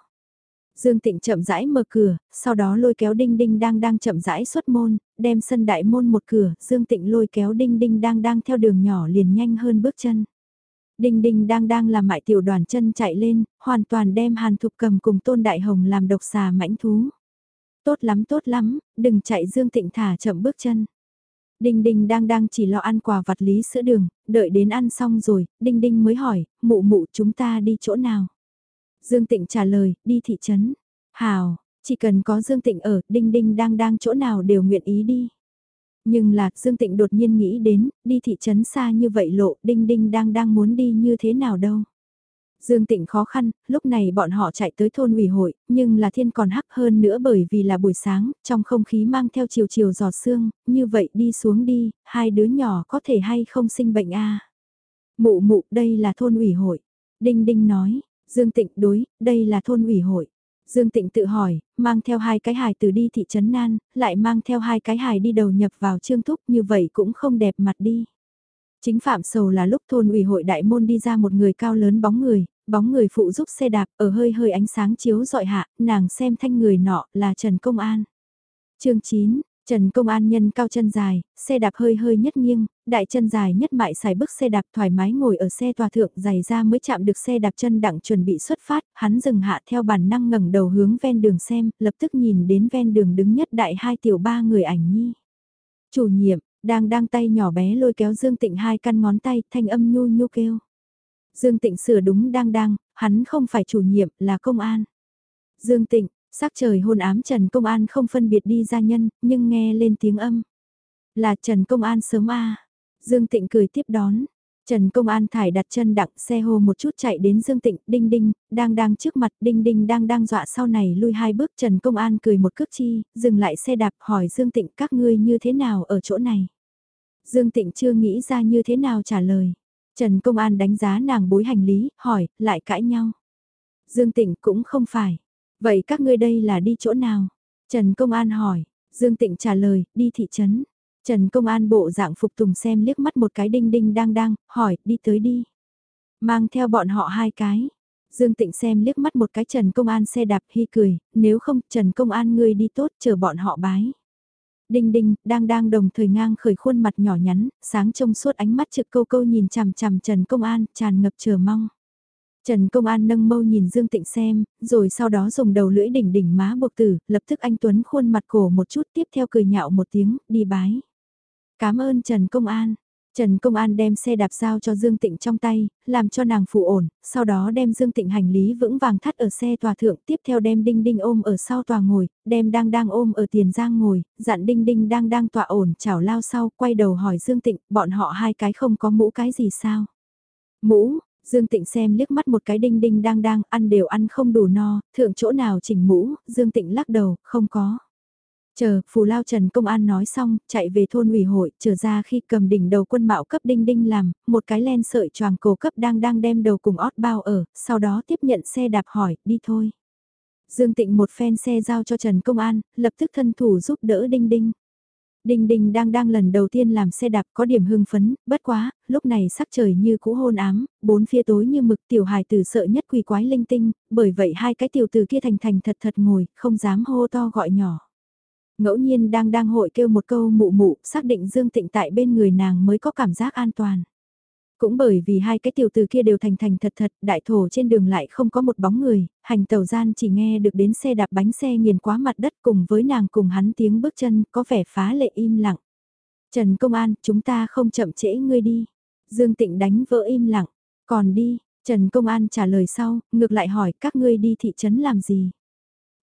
Dương Tịnh chậm rãi mở cửa, sau đó lôi kéo Đinh Đinh đang đang chậm rãi xuất môn, đem sân đại môn một cửa, Dương Tịnh lôi kéo Đinh Đinh đang đang theo đường nhỏ liền nhanh hơn bước chân. Đinh Đinh đang đang làm mại tiểu đoàn chân chạy lên, hoàn toàn đem Hàn Thục cầm cùng Tôn Đại Hồng làm độc xà mãnh thú. Tốt lắm tốt lắm, đừng chạy Dương Tịnh thả chậm bước chân. Đinh Đinh đang đang chỉ lo ăn quà vặt lý sữa đường, đợi đến ăn xong rồi, Đinh Đinh mới hỏi, mụ mụ chúng ta đi chỗ nào? Dương Tịnh trả lời, đi thị trấn. Hào, chỉ cần có Dương Tịnh ở, Đinh Đinh đang đang chỗ nào đều nguyện ý đi. Nhưng là, Dương Tịnh đột nhiên nghĩ đến, đi thị trấn xa như vậy lộ, Đinh Đinh đang đang muốn đi như thế nào đâu. Dương Tịnh khó khăn, lúc này bọn họ chạy tới thôn ủy hội, nhưng là thiên còn hắc hơn nữa bởi vì là buổi sáng, trong không khí mang theo chiều chiều giọt sương, như vậy đi xuống đi, hai đứa nhỏ có thể hay không sinh bệnh a Mụ mụ, đây là thôn ủy hội. Đinh Đinh nói, Dương Tịnh đối, đây là thôn ủy hội. Dương Tịnh tự hỏi, mang theo hai cái hài từ đi thị trấn Nan, lại mang theo hai cái hài đi đầu nhập vào trương thúc như vậy cũng không đẹp mặt đi. Chính phạm sầu là lúc thôn ủy hội đại môn đi ra một người cao lớn bóng người, bóng người phụ giúp xe đạp ở hơi hơi ánh sáng chiếu dọi hạ, nàng xem thanh người nọ là Trần Công An. chương 9, Trần Công An nhân cao chân dài, xe đạp hơi hơi nhất nghiêng, đại chân dài nhất mại xài bước xe đạp thoải mái ngồi ở xe tòa thượng dày ra mới chạm được xe đạp chân đặng chuẩn bị xuất phát, hắn dừng hạ theo bản năng ngẩng đầu hướng ven đường xem, lập tức nhìn đến ven đường đứng nhất đại hai tiểu ba người ảnh nhi. Chủ nhiệm, đang đang tay nhỏ bé lôi kéo Dương Tịnh hai căn ngón tay, thanh âm nhu nhu kêu. Dương Tịnh sửa đúng đang đang, hắn không phải chủ nhiệm, là công an. Dương Tịnh, sắc trời hôn ám Trần Công An không phân biệt đi gia nhân, nhưng nghe lên tiếng âm. Là Trần Công An sớm a Dương Tịnh cười tiếp đón. Trần Công An thải đặt chân đặng xe hồ một chút chạy đến Dương Tịnh, đinh đinh, đang đang trước mặt, đinh đinh đang đang dọa sau này lui hai bước Trần Công An cười một cước chi, dừng lại xe đạp hỏi Dương Tịnh các ngươi như thế nào ở chỗ này. Dương Tịnh chưa nghĩ ra như thế nào trả lời. Trần Công An đánh giá nàng bối hành lý, hỏi, lại cãi nhau. Dương Tịnh cũng không phải. Vậy các ngươi đây là đi chỗ nào? Trần Công An hỏi, Dương Tịnh trả lời, đi thị trấn. Trần Công An bộ dạng phục tùng xem liếc mắt một cái đinh đinh đang đang, hỏi, đi tới đi. Mang theo bọn họ hai cái. Dương Tịnh xem liếc mắt một cái Trần Công An xe đạp hy cười, nếu không Trần Công An ngươi đi tốt chờ bọn họ bái. Đinh đinh, đang đang đồng thời ngang khởi khuôn mặt nhỏ nhắn, sáng trông suốt ánh mắt trực câu câu nhìn chằm chằm Trần Công An, tràn ngập chờ mong. Trần Công An nâng mâu nhìn Dương Tịnh xem, rồi sau đó dùng đầu lưỡi đỉnh đỉnh má buộc tử, lập tức anh Tuấn khuôn mặt cổ một chút tiếp theo cười nhạo một tiếng, đi bái. Cảm ơn Trần Công An. Trần Công An đem xe đạp giao cho Dương Tịnh trong tay, làm cho nàng phụ ổn, sau đó đem Dương Tịnh hành lý vững vàng thắt ở xe tòa thượng, tiếp theo đem Đinh Đinh ôm ở sau tòa ngồi, đem đang đang ôm ở tiền giang ngồi, dặn Đinh Đinh đang đang tòa ổn, chảo lao sau, quay đầu hỏi Dương Tịnh, bọn họ hai cái không có mũ cái gì sao? Mũ, Dương Tịnh xem liếc mắt một cái Đinh Đinh đang đang, ăn đều ăn không đủ no, thượng chỗ nào chỉnh mũ, Dương Tịnh lắc đầu, không có. Chờ, phù lao Trần Công An nói xong, chạy về thôn ủy hội, trở ra khi cầm đỉnh đầu quân mạo cấp đinh đinh làm, một cái len sợi choàng cổ cấp đang đang đem đầu cùng ót bao ở, sau đó tiếp nhận xe đạp hỏi, đi thôi. Dương Tịnh một phen xe giao cho Trần Công An, lập tức thân thủ giúp đỡ đinh đinh. Đinh đinh đang đang lần đầu tiên làm xe đạp có điểm hưng phấn, bất quá, lúc này sắc trời như cũ hôn ám, bốn phía tối như mực tiểu hài tử sợ nhất quỷ quái linh tinh, bởi vậy hai cái tiểu tử kia thành thành thật thật ngồi, không dám hô to gọi nhỏ. Ngẫu nhiên đang đang hội kêu một câu mụ mụ, xác định Dương Tịnh tại bên người nàng mới có cảm giác an toàn. Cũng bởi vì hai cái tiểu từ kia đều thành thành thật thật, đại thổ trên đường lại không có một bóng người, hành tàu gian chỉ nghe được đến xe đạp bánh xe nghiền quá mặt đất cùng với nàng cùng hắn tiếng bước chân có vẻ phá lệ im lặng. Trần Công An, chúng ta không chậm trễ ngươi đi. Dương Tịnh đánh vỡ im lặng, còn đi, Trần Công An trả lời sau, ngược lại hỏi các ngươi đi thị trấn làm gì?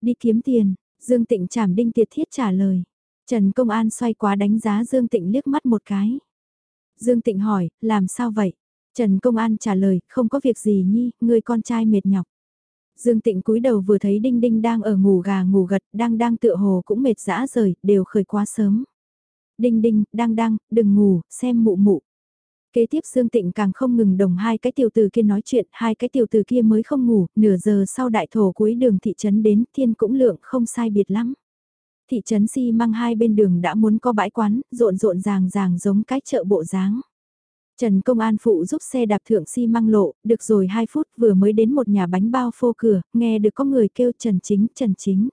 Đi kiếm tiền, Dương Tịnh chảm đinh tiệt thiết trả lời. Trần Công An xoay quá đánh giá Dương Tịnh liếc mắt một cái. Dương Tịnh hỏi, làm sao vậy? Trần Công An trả lời, không có việc gì nhi, người con trai mệt nhọc. Dương Tịnh cúi đầu vừa thấy Đinh Đinh đang ở ngủ gà ngủ gật, đang đang tựa hồ cũng mệt dã rời, đều khởi quá sớm. Đinh Đinh, đang đang, đừng ngủ, xem mụ mụ. Kế tiếp Dương Tịnh càng không ngừng đồng hai cái tiểu từ kia nói chuyện, hai cái tiểu từ kia mới không ngủ, nửa giờ sau đại thổ cuối đường thị trấn đến, thiên cũng lượng không sai biệt lắm. Thị trấn xi si măng hai bên đường đã muốn có bãi quán, rộn rộn ràng ràng giống cái chợ bộ dáng. Trần Công An phụ giúp xe đạp thượng xi măng lộ, được rồi 2 phút vừa mới đến một nhà bánh bao phô cửa, nghe được có người kêu Trần Chính, Trần Chính.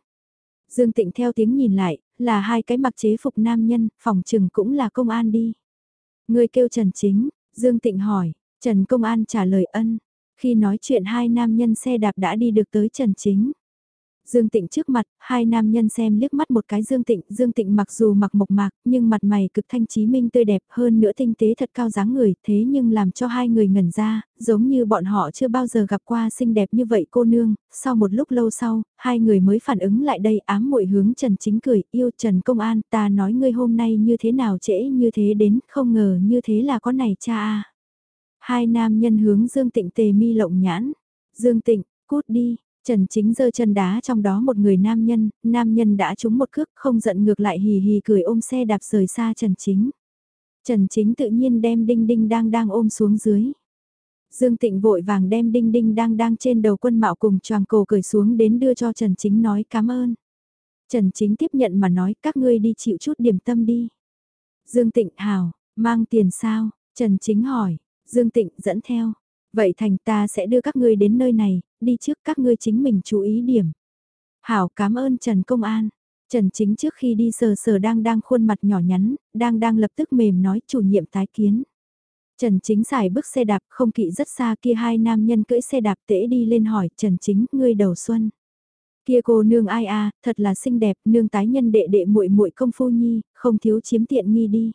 Dương Tịnh theo tiếng nhìn lại, là hai cái mặc chế phục nam nhân, phòng trừng cũng là công an đi. Người kêu Trần Chính, Dương Tịnh hỏi, Trần Công An trả lời ân. Khi nói chuyện hai nam nhân xe đạp đã đi được tới Trần Chính. Dương Tịnh trước mặt, hai nam nhân xem liếc mắt một cái Dương Tịnh, Dương Tịnh mặc dù mặc mộc mạc, nhưng mặt mày cực thanh chí minh tươi đẹp hơn nữa tinh tế thật cao dáng người, thế nhưng làm cho hai người ngẩn ra, giống như bọn họ chưa bao giờ gặp qua xinh đẹp như vậy cô nương, sau một lúc lâu sau, hai người mới phản ứng lại đây ám muội hướng Trần Chính cười, yêu Trần Công An, ta nói ngươi hôm nay như thế nào trễ như thế đến, không ngờ như thế là có này cha a. Hai nam nhân hướng Dương Tịnh tề mi lộng nhãn, Dương Tịnh, cút đi, Trần Chính giơ chân đá trong đó một người nam nhân, nam nhân đã trúng một cước không giận ngược lại hì hì cười ôm xe đạp rời xa Trần Chính. Trần Chính tự nhiên đem đinh đinh đang đang ôm xuống dưới. Dương Tịnh vội vàng đem đinh đinh đang đang trên đầu quân mạo cùng choàng cổ cởi xuống đến đưa cho Trần Chính nói cảm ơn. Trần Chính tiếp nhận mà nói các ngươi đi chịu chút điểm tâm đi. Dương Tịnh hào, mang tiền sao? Trần Chính hỏi, Dương Tịnh dẫn theo. Vậy thành ta sẽ đưa các ngươi đến nơi này, đi trước các ngươi chính mình chú ý điểm. Hảo cảm ơn Trần Công An. Trần Chính trước khi đi sờ sờ đang đang khuôn mặt nhỏ nhắn, đang đang lập tức mềm nói chủ nhiệm tái kiến. Trần Chính xài bước xe đạp không kỵ rất xa kia hai nam nhân cưỡi xe đạp tễ đi lên hỏi Trần Chính ngươi đầu xuân. Kia cô nương ai a thật là xinh đẹp, nương tái nhân đệ đệ muội muội công phu nhi, không thiếu chiếm tiện nghi đi.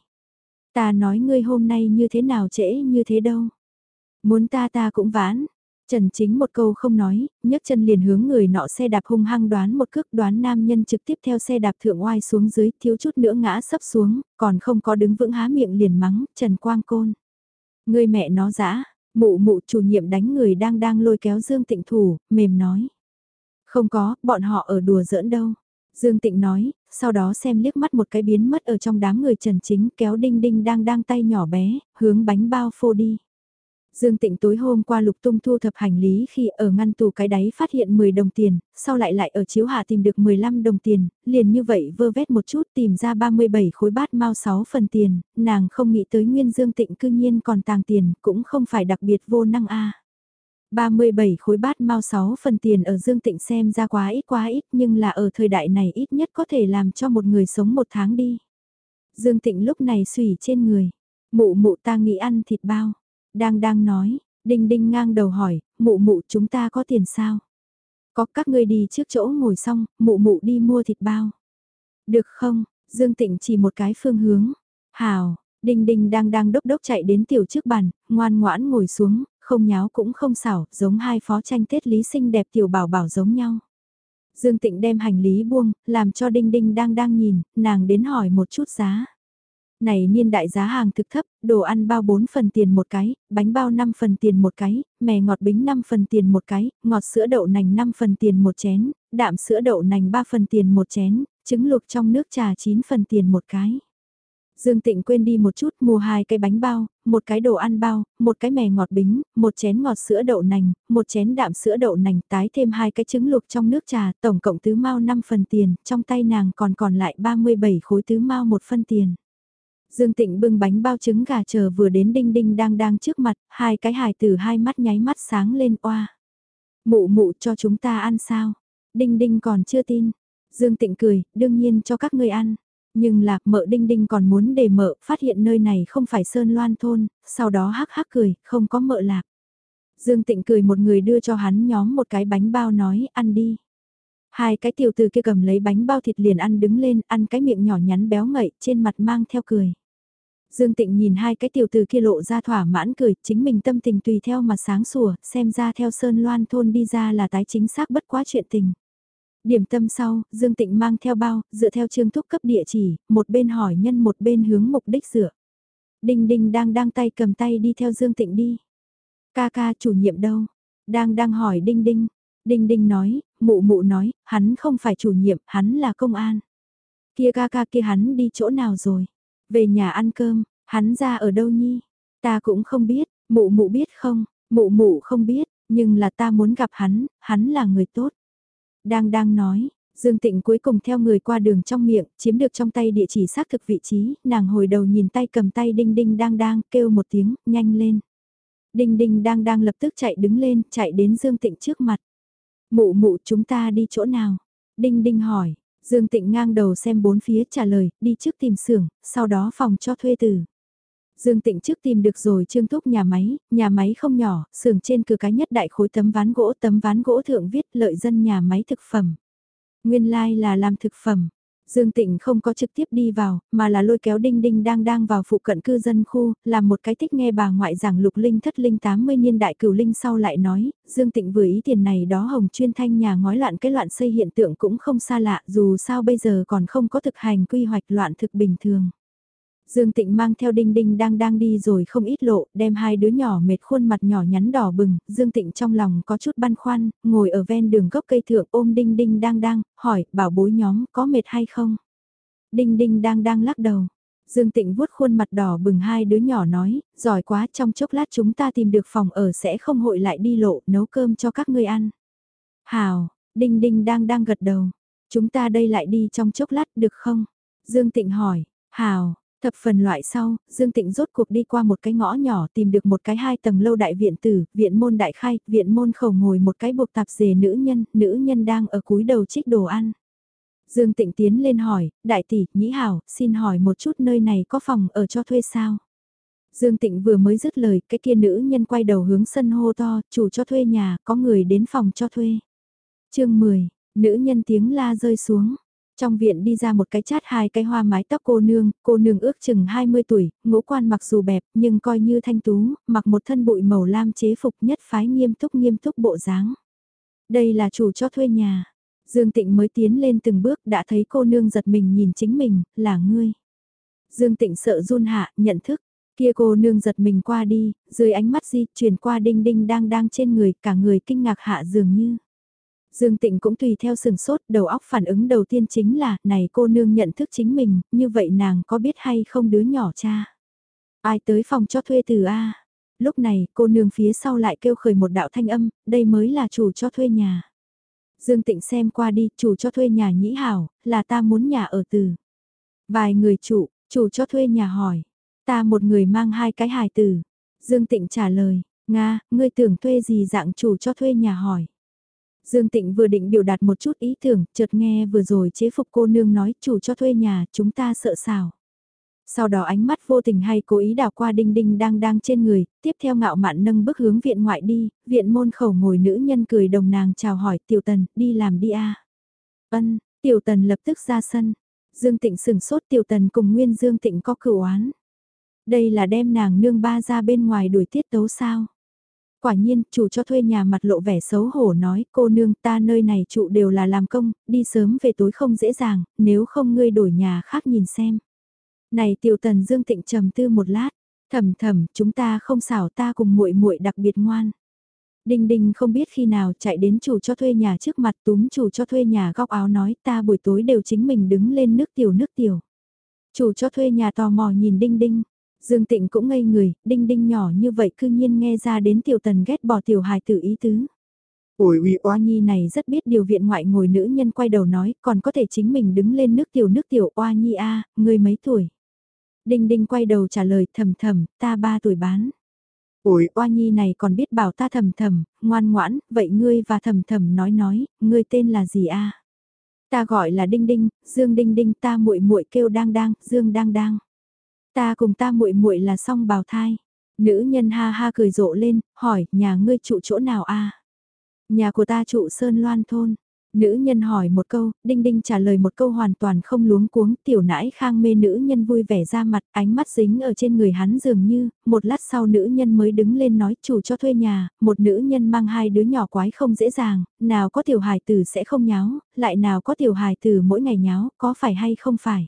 Ta nói ngươi hôm nay như thế nào trễ như thế đâu. Muốn ta ta cũng vãn. Trần chính một câu không nói, nhấc chân liền hướng người nọ xe đạp hung hăng đoán một cước đoán nam nhân trực tiếp theo xe đạp thượng oai xuống dưới thiếu chút nữa ngã sấp xuống, còn không có đứng vững há miệng liền mắng, Trần Quang Côn. Người mẹ nó dã mụ mụ chủ nhiệm đánh người đang đang lôi kéo Dương Tịnh thủ, mềm nói. Không có, bọn họ ở đùa giỡn đâu. Dương Tịnh nói, sau đó xem liếc mắt một cái biến mất ở trong đám người Trần Chính kéo đinh đinh đang đang tay nhỏ bé, hướng bánh bao phô đi. Dương Tịnh tối hôm qua lục tung thu thập hành lý khi ở ngăn tủ cái đáy phát hiện 10 đồng tiền, sau lại lại ở chiếu hạ tìm được 15 đồng tiền, liền như vậy vơ vét một chút tìm ra 37 khối bát mau 6 phần tiền, nàng không nghĩ tới nguyên Dương Tịnh cư nhiên còn tàng tiền, cũng không phải đặc biệt vô năng a. 37 khối bát mau 6 phần tiền ở Dương Tịnh xem ra quá ít quá ít nhưng là ở thời đại này ít nhất có thể làm cho một người sống một tháng đi. Dương Tịnh lúc này xùy trên người, mụ mụ ta nghĩ ăn thịt bao. Đang đang nói, đinh đinh ngang đầu hỏi, mụ mụ chúng ta có tiền sao? Có các ngươi đi trước chỗ ngồi xong, mụ mụ đi mua thịt bao. Được không? Dương Tịnh chỉ một cái phương hướng. Hào, đinh đinh đang đang đốc đốc chạy đến tiểu trước bàn, ngoan ngoãn ngồi xuống, không nháo cũng không xảo, giống hai phó tranh Tết Lý sinh đẹp tiểu bảo bảo giống nhau. Dương Tịnh đem hành lý buông, làm cho Đinh Đinh đang đang nhìn, nàng đến hỏi một chút giá. Này niên đại giá hàng thực thấp, đồ ăn bao 4 phần tiền một cái, bánh bao 5 phần tiền một cái, mè ngọt bính 5 phần tiền một cái, ngọt sữa đậu nành 5 phần tiền một chén, đạm sữa đậu nành 3 phần tiền một chén, trứng luộc trong nước trà 9 phần tiền một cái. Dương Tịnh quên đi một chút mua hai cái bánh bao, một cái đồ ăn bao, một cái mè ngọt bính, một chén ngọt sữa đậu nành, một chén đạm sữa đậu nành tái thêm hai cái trứng luộc trong nước trà, tổng cộng tứ mau 5 phần tiền, trong tay nàng còn còn lại 37 khối tứ mau một phân tiền. Dương Tịnh bưng bánh bao trứng gà chờ vừa đến đinh đinh đang đang trước mặt, hai cái hài từ hai mắt nháy mắt sáng lên oa. Mụ mụ cho chúng ta ăn sao? Đinh đinh còn chưa tin. Dương Tịnh cười, đương nhiên cho các ngươi ăn. Nhưng lạc mợ đinh đinh còn muốn để mợ phát hiện nơi này không phải Sơn Loan thôn, sau đó hắc hắc cười, không có mợ lạc. Dương Tịnh cười một người đưa cho hắn nhóm một cái bánh bao nói ăn đi. Hai cái tiểu từ kia cầm lấy bánh bao thịt liền ăn đứng lên, ăn cái miệng nhỏ nhắn béo ngậy, trên mặt mang theo cười. Dương Tịnh nhìn hai cái tiểu từ kia lộ ra thỏa mãn cười, chính mình tâm tình tùy theo mà sáng sủa, xem ra theo Sơn Loan thôn đi ra là tái chính xác bất quá chuyện tình. Điểm tâm sau, Dương Tịnh mang theo bao, dựa theo chương thúc cấp địa chỉ, một bên hỏi nhân một bên hướng mục đích dựa. Đinh Đinh đang đang tay cầm tay đi theo Dương Tịnh đi. Ca ca chủ nhiệm đâu? Đang đang hỏi Đinh Đinh. Đinh Đinh nói, mụ mụ nói, hắn không phải chủ nhiệm, hắn là công an. Kia ca ca kia hắn đi chỗ nào rồi? Về nhà ăn cơm, hắn ra ở đâu nhi? Ta cũng không biết, mụ mụ biết không? Mụ mụ không biết, nhưng là ta muốn gặp hắn, hắn là người tốt. Đang đang nói, Dương Tịnh cuối cùng theo người qua đường trong miệng, chiếm được trong tay địa chỉ xác thực vị trí, nàng hồi đầu nhìn tay cầm tay đinh đinh đang đang, kêu một tiếng, nhanh lên. Đinh đinh đang đang lập tức chạy đứng lên, chạy đến Dương Tịnh trước mặt. Mụ mụ chúng ta đi chỗ nào? Đinh đinh hỏi, Dương Tịnh ngang đầu xem bốn phía trả lời, đi trước tìm xưởng, sau đó phòng cho thuê từ. Dương Tịnh trước tìm được rồi trương thúc nhà máy, nhà máy không nhỏ, xưởng trên cửa cái nhất đại khối tấm ván gỗ tấm ván gỗ thượng viết lợi dân nhà máy thực phẩm. Nguyên lai like là làm thực phẩm. Dương Tịnh không có trực tiếp đi vào, mà là lôi kéo Đinh Đinh đang đang vào phụ cận cư dân khu, làm một cái thích nghe bà ngoại giảng lục linh thất linh 80 niên đại cửu linh sau lại nói, Dương Tịnh vừa ý tiền này đó hồng chuyên thanh nhà ngói loạn cái loạn xây hiện tượng cũng không xa lạ dù sao bây giờ còn không có thực hành quy hoạch loạn thực bình thường. Dương Tịnh mang theo đinh đinh đang đang đi rồi không ít lộ, đem hai đứa nhỏ mệt khuôn mặt nhỏ nhắn đỏ bừng, Dương Tịnh trong lòng có chút băn khoăn, ngồi ở ven đường gốc cây thượng ôm đinh đinh đang đang, hỏi, bảo bối nhóm có mệt hay không? Đinh đinh đang đang lắc đầu. Dương Tịnh vuốt khuôn mặt đỏ bừng hai đứa nhỏ nói, giỏi quá trong chốc lát chúng ta tìm được phòng ở sẽ không hội lại đi lộ nấu cơm cho các ngươi ăn. Hào, Đinh Đinh đang đang gật đầu. Chúng ta đây lại đi trong chốc lát được không? Dương Tịnh hỏi, Hào, Thập phần loại sau, Dương Tịnh rốt cuộc đi qua một cái ngõ nhỏ tìm được một cái hai tầng lâu đại viện tử, viện môn đại khai, viện môn khẩu ngồi một cái buộc tạp dề nữ nhân, nữ nhân đang ở cúi đầu trích đồ ăn. Dương Tịnh tiến lên hỏi, đại tỷ, nhĩ hảo, xin hỏi một chút nơi này có phòng ở cho thuê sao? Dương Tịnh vừa mới dứt lời, cái kia nữ nhân quay đầu hướng sân hô to, chủ cho thuê nhà, có người đến phòng cho thuê. chương 10, nữ nhân tiếng la rơi xuống. Trong viện đi ra một cái chát hai cái hoa mái tóc cô nương, cô nương ước chừng 20 tuổi, ngũ quan mặc dù bẹp nhưng coi như thanh tú, mặc một thân bụi màu lam chế phục nhất phái nghiêm túc nghiêm túc bộ dáng. Đây là chủ cho thuê nhà. Dương Tịnh mới tiến lên từng bước đã thấy cô nương giật mình nhìn chính mình, là ngươi. Dương Tịnh sợ run hạ, nhận thức, kia cô nương giật mình qua đi, dưới ánh mắt di chuyển qua đinh đinh đang đang trên người, cả người kinh ngạc hạ dường như. Dương Tịnh cũng tùy theo sừng sốt, đầu óc phản ứng đầu tiên chính là, này cô nương nhận thức chính mình, như vậy nàng có biết hay không đứa nhỏ cha. Ai tới phòng cho thuê từ A. Lúc này, cô nương phía sau lại kêu khởi một đạo thanh âm, đây mới là chủ cho thuê nhà. Dương Tịnh xem qua đi, chủ cho thuê nhà nhĩ hảo, là ta muốn nhà ở từ. Vài người chủ, chủ cho thuê nhà hỏi, ta một người mang hai cái hài tử. Dương Tịnh trả lời, Nga, ngươi tưởng thuê gì dạng chủ cho thuê nhà hỏi. Dương Tịnh vừa định biểu đạt một chút ý tưởng, chợt nghe vừa rồi chế phục cô nương nói chủ cho thuê nhà, chúng ta sợ xào. Sau đó ánh mắt vô tình hay cố ý đảo qua đinh đinh đang đang trên người, tiếp theo ngạo mạn nâng bước hướng viện ngoại đi, viện môn khẩu ngồi nữ nhân cười đồng nàng chào hỏi tiểu tần, đi làm đi a Ân, tiểu tần lập tức ra sân. Dương Tịnh sừng sốt tiểu tần cùng nguyên Dương Tịnh có cửu oán. Đây là đem nàng nương ba ra bên ngoài đuổi tiết tấu sao. Quả nhiên, chủ cho thuê nhà mặt lộ vẻ xấu hổ nói, cô nương ta nơi này trụ đều là làm công, đi sớm về tối không dễ dàng, nếu không ngươi đổi nhà khác nhìn xem. Này tiểu tần Dương Tịnh trầm tư một lát, thầm thầm, chúng ta không xảo ta cùng muội muội đặc biệt ngoan. Đinh Đinh không biết khi nào chạy đến chủ cho thuê nhà trước mặt túm chủ cho thuê nhà góc áo nói ta buổi tối đều chính mình đứng lên nước tiểu nước tiểu. Chủ cho thuê nhà tò mò nhìn Đinh Đinh, Dương Tịnh cũng ngây người, đinh đinh nhỏ như vậy cư nhiên nghe ra đến tiểu tần ghét bỏ tiểu hài tử ý tứ. Ôi uy oa nhi này rất biết điều viện ngoại ngồi nữ nhân quay đầu nói, còn có thể chính mình đứng lên nước tiểu nước tiểu oa nhi a người mấy tuổi. Đinh đinh quay đầu trả lời thầm thầm, ta ba tuổi bán. Ôi oa nhi này còn biết bảo ta thầm thầm, ngoan ngoãn, vậy ngươi và thầm thầm nói nói, ngươi tên là gì a Ta gọi là đinh đinh, dương đinh đinh ta muội muội kêu đang đang, dương đang đang. Ta cùng ta muội muội là song bào thai. Nữ nhân ha ha cười rộ lên, hỏi, nhà ngươi trụ chỗ nào a? Nhà của ta trụ Sơn Loan thôn. Nữ nhân hỏi một câu, Đinh Đinh trả lời một câu hoàn toàn không luống cuống, tiểu nãi khang mê nữ nhân vui vẻ ra mặt, ánh mắt dính ở trên người hắn dường như, một lát sau nữ nhân mới đứng lên nói chủ cho thuê nhà, một nữ nhân mang hai đứa nhỏ quái không dễ dàng, nào có tiểu hài tử sẽ không nháo, lại nào có tiểu hài tử mỗi ngày nháo, có phải hay không phải.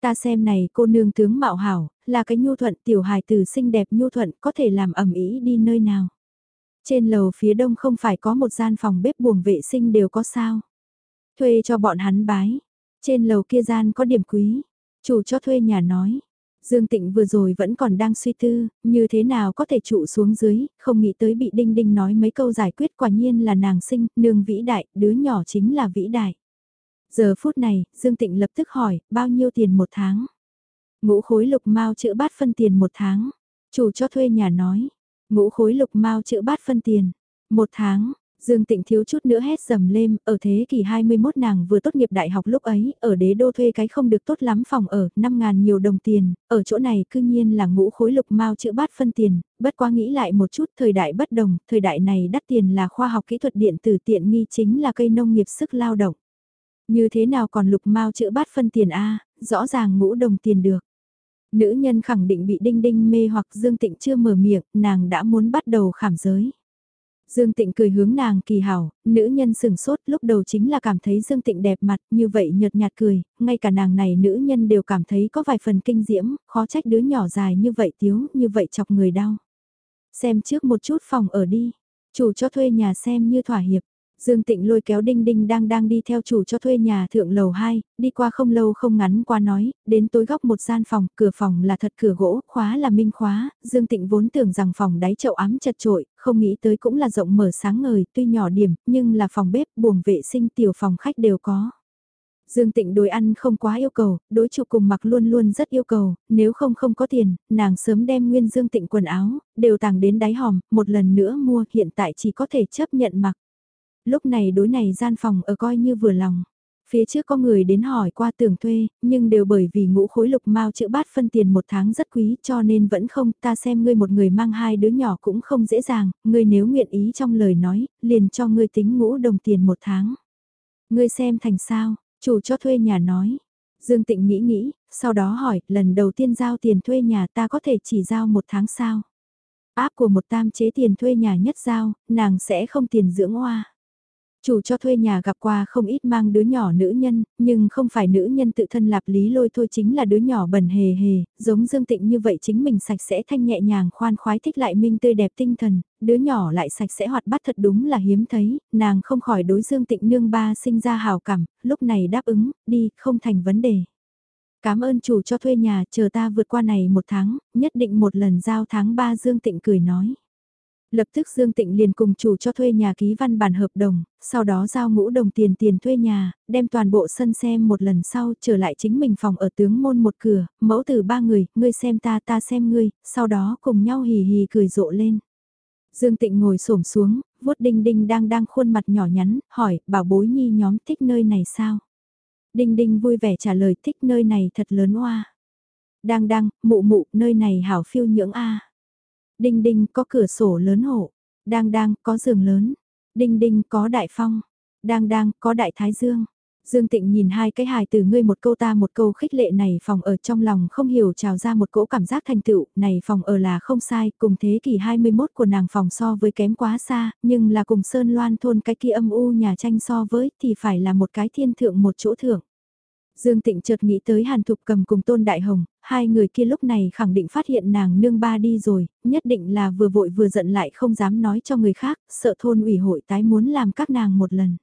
Ta xem này cô nương tướng mạo hảo, là cái nhu thuận tiểu hài tử xinh đẹp nhu thuận có thể làm ẩm ý đi nơi nào. Trên lầu phía đông không phải có một gian phòng bếp buồng vệ sinh đều có sao. Thuê cho bọn hắn bái. Trên lầu kia gian có điểm quý. Chủ cho thuê nhà nói. Dương Tịnh vừa rồi vẫn còn đang suy tư, như thế nào có thể trụ xuống dưới, không nghĩ tới bị Đinh Đinh nói mấy câu giải quyết quả nhiên là nàng sinh, nương vĩ đại, đứa nhỏ chính là vĩ đại. Giờ phút này, Dương Tịnh lập tức hỏi, bao nhiêu tiền một tháng? Ngũ khối lục mau chữ bát phân tiền một tháng. Chủ cho thuê nhà nói, ngũ khối lục mau chữ bát phân tiền. Một tháng, Dương Tịnh thiếu chút nữa hét dầm lên, ở thế kỷ 21 nàng vừa tốt nghiệp đại học lúc ấy, ở đế đô thuê cái không được tốt lắm phòng ở, 5 ngàn nhiều đồng tiền, ở chỗ này cư nhiên là ngũ khối lục mau chữ bát phân tiền, bất quá nghĩ lại một chút thời đại bất đồng, thời đại này đắt tiền là khoa học kỹ thuật điện tử tiện nghi chính là cây nông nghiệp sức lao động. Như thế nào còn lục mau chữ bát phân tiền A, rõ ràng ngũ đồng tiền được. Nữ nhân khẳng định bị đinh đinh mê hoặc Dương Tịnh chưa mở miệng, nàng đã muốn bắt đầu khảm giới. Dương Tịnh cười hướng nàng kỳ hảo, nữ nhân sừng sốt lúc đầu chính là cảm thấy Dương Tịnh đẹp mặt như vậy nhợt nhạt cười, ngay cả nàng này nữ nhân đều cảm thấy có vài phần kinh diễm, khó trách đứa nhỏ dài như vậy tiếu, như vậy chọc người đau. Xem trước một chút phòng ở đi, chủ cho thuê nhà xem như thỏa hiệp, Dương Tịnh lôi kéo Đinh Đinh đang đang đi theo chủ cho thuê nhà thượng lầu 2, đi qua không lâu không ngắn qua nói, đến tối góc một gian phòng, cửa phòng là thật cửa gỗ, khóa là minh khóa, Dương Tịnh vốn tưởng rằng phòng đáy chậu ám chật trội, không nghĩ tới cũng là rộng mở sáng ngời, tuy nhỏ điểm, nhưng là phòng bếp, buồng vệ sinh tiểu phòng khách đều có. Dương Tịnh đối ăn không quá yêu cầu, đối chụp cùng mặc luôn luôn rất yêu cầu, nếu không không có tiền, nàng sớm đem nguyên Dương Tịnh quần áo, đều tàng đến đáy hòm, một lần nữa mua, hiện tại chỉ có thể chấp nhận mặc lúc này đối này gian phòng ở coi như vừa lòng. Phía trước có người đến hỏi qua tưởng thuê, nhưng đều bởi vì ngũ khối lục mau chữ bát phân tiền một tháng rất quý cho nên vẫn không, ta xem ngươi một người mang hai đứa nhỏ cũng không dễ dàng, ngươi nếu nguyện ý trong lời nói, liền cho ngươi tính ngũ đồng tiền một tháng. Ngươi xem thành sao, chủ cho thuê nhà nói. Dương Tịnh nghĩ nghĩ, sau đó hỏi, lần đầu tiên giao tiền thuê nhà ta có thể chỉ giao một tháng sao? Áp của một tam chế tiền thuê nhà nhất giao, nàng sẽ không tiền dưỡng hoa. Chủ cho thuê nhà gặp qua không ít mang đứa nhỏ nữ nhân, nhưng không phải nữ nhân tự thân lạp lý lôi thôi chính là đứa nhỏ bẩn hề hề, giống Dương Tịnh như vậy chính mình sạch sẽ thanh nhẹ nhàng khoan khoái thích lại minh tươi đẹp tinh thần, đứa nhỏ lại sạch sẽ hoạt bát thật đúng là hiếm thấy, nàng không khỏi đối Dương Tịnh nương ba sinh ra hào cảm, lúc này đáp ứng, đi, không thành vấn đề. Cảm ơn chủ cho thuê nhà, chờ ta vượt qua này một tháng, nhất định một lần giao tháng ba Dương Tịnh cười nói. Lập tức Dương Tịnh liền cùng chủ cho thuê nhà ký văn bản hợp đồng, sau đó giao ngũ đồng tiền tiền thuê nhà, đem toàn bộ sân xem một lần sau trở lại chính mình phòng ở tướng môn một cửa, mẫu từ ba người, ngươi xem ta ta xem ngươi, sau đó cùng nhau hì hì cười rộ lên. Dương Tịnh ngồi xổm xuống, vuốt đinh đinh đang đang khuôn mặt nhỏ nhắn, hỏi, bảo bối nhi nhóm thích nơi này sao? Đinh đinh vui vẻ trả lời thích nơi này thật lớn oa. Đang đang, mụ mụ, nơi này hảo phiêu nhưỡng a. Đinh đinh có cửa sổ lớn hộ. Đang đang có giường lớn. Đinh đinh có đại phong. Đang đang có đại thái dương. Dương Tịnh nhìn hai cái hài từ ngươi một câu ta một câu khích lệ này phòng ở trong lòng không hiểu trào ra một cỗ cảm giác thành tựu, này phòng ở là không sai, cùng thế kỷ 21 của nàng phòng so với kém quá xa, nhưng là cùng Sơn Loan thôn cái kia âm u nhà tranh so với thì phải là một cái thiên thượng một chỗ thượng. Dương Tịnh chợt nghĩ tới Hàn Thục cầm cùng Tôn Đại Hồng, hai người kia lúc này khẳng định phát hiện nàng nương ba đi rồi, nhất định là vừa vội vừa giận lại không dám nói cho người khác, sợ thôn ủy hội tái muốn làm các nàng một lần.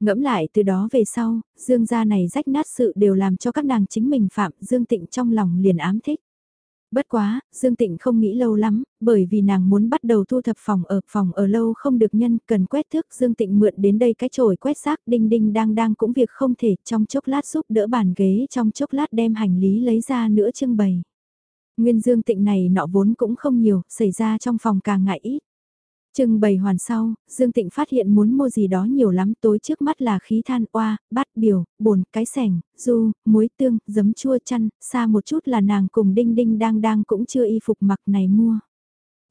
Ngẫm lại từ đó về sau, Dương gia này rách nát sự đều làm cho các nàng chính mình phạm Dương Tịnh trong lòng liền ám thích. Bất quá, Dương Tịnh không nghĩ lâu lắm, bởi vì nàng muốn bắt đầu thu thập phòng ở phòng ở lâu không được nhân, cần quét thước Dương Tịnh mượn đến đây cái chổi quét xác đinh đinh đang đang cũng việc không thể trong chốc lát giúp đỡ bàn ghế trong chốc lát đem hành lý lấy ra nữa trưng bày. Nguyên Dương Tịnh này nọ vốn cũng không nhiều, xảy ra trong phòng càng ngại ít. Trưng bày hoàn sau, Dương Tịnh phát hiện muốn mua gì đó nhiều lắm tối trước mắt là khí than oa, bát biểu, bồn, cái sẻng, du, muối tương, giấm chua chăn, xa một chút là nàng cùng đinh đinh đang đang cũng chưa y phục mặc này mua.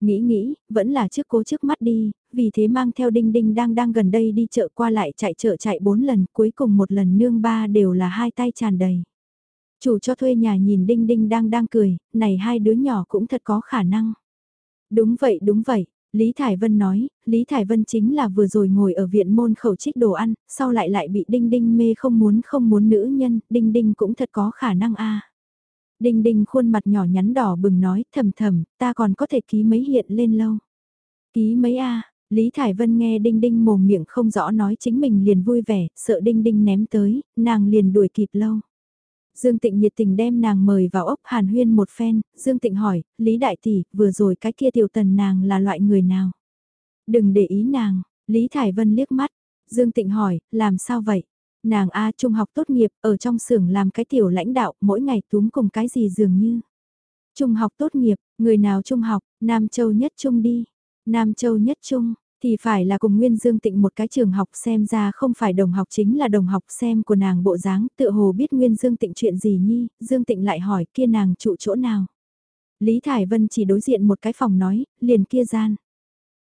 Nghĩ nghĩ, vẫn là trước cố trước mắt đi, vì thế mang theo đinh đinh đang đang gần đây đi chợ qua lại chạy chợ chạy bốn lần, cuối cùng một lần nương ba đều là hai tay tràn đầy. Chủ cho thuê nhà nhìn đinh đinh đang đang cười, này hai đứa nhỏ cũng thật có khả năng. Đúng vậy đúng vậy, Lý Thải Vân nói, Lý Thải Vân chính là vừa rồi ngồi ở viện môn khẩu trích đồ ăn, sau lại lại bị Đinh Đinh mê không muốn không muốn nữ nhân, Đinh Đinh cũng thật có khả năng a. Đinh Đinh khuôn mặt nhỏ nhắn đỏ bừng nói, thầm thầm, ta còn có thể ký mấy hiện lên lâu. Ký mấy a? Lý Thải Vân nghe Đinh Đinh mồm miệng không rõ nói chính mình liền vui vẻ, sợ Đinh Đinh ném tới, nàng liền đuổi kịp lâu. Dương Tịnh nhiệt tình đem nàng mời vào ốc hàn huyên một phen, Dương Tịnh hỏi, Lý Đại Tỷ, vừa rồi cái kia tiểu tần nàng là loại người nào? Đừng để ý nàng, Lý Thải Vân liếc mắt, Dương Tịnh hỏi, làm sao vậy? Nàng A trung học tốt nghiệp, ở trong xưởng làm cái tiểu lãnh đạo, mỗi ngày túm cùng cái gì dường như. Trung học tốt nghiệp, người nào trung học, Nam Châu nhất trung đi. Nam Châu nhất trung, thì phải là cùng Nguyên Dương Tịnh một cái trường học xem ra không phải đồng học chính là đồng học xem của nàng bộ dáng tự hồ biết Nguyên Dương Tịnh chuyện gì nhi, Dương Tịnh lại hỏi kia nàng trụ chỗ nào. Lý Thải Vân chỉ đối diện một cái phòng nói, liền kia gian.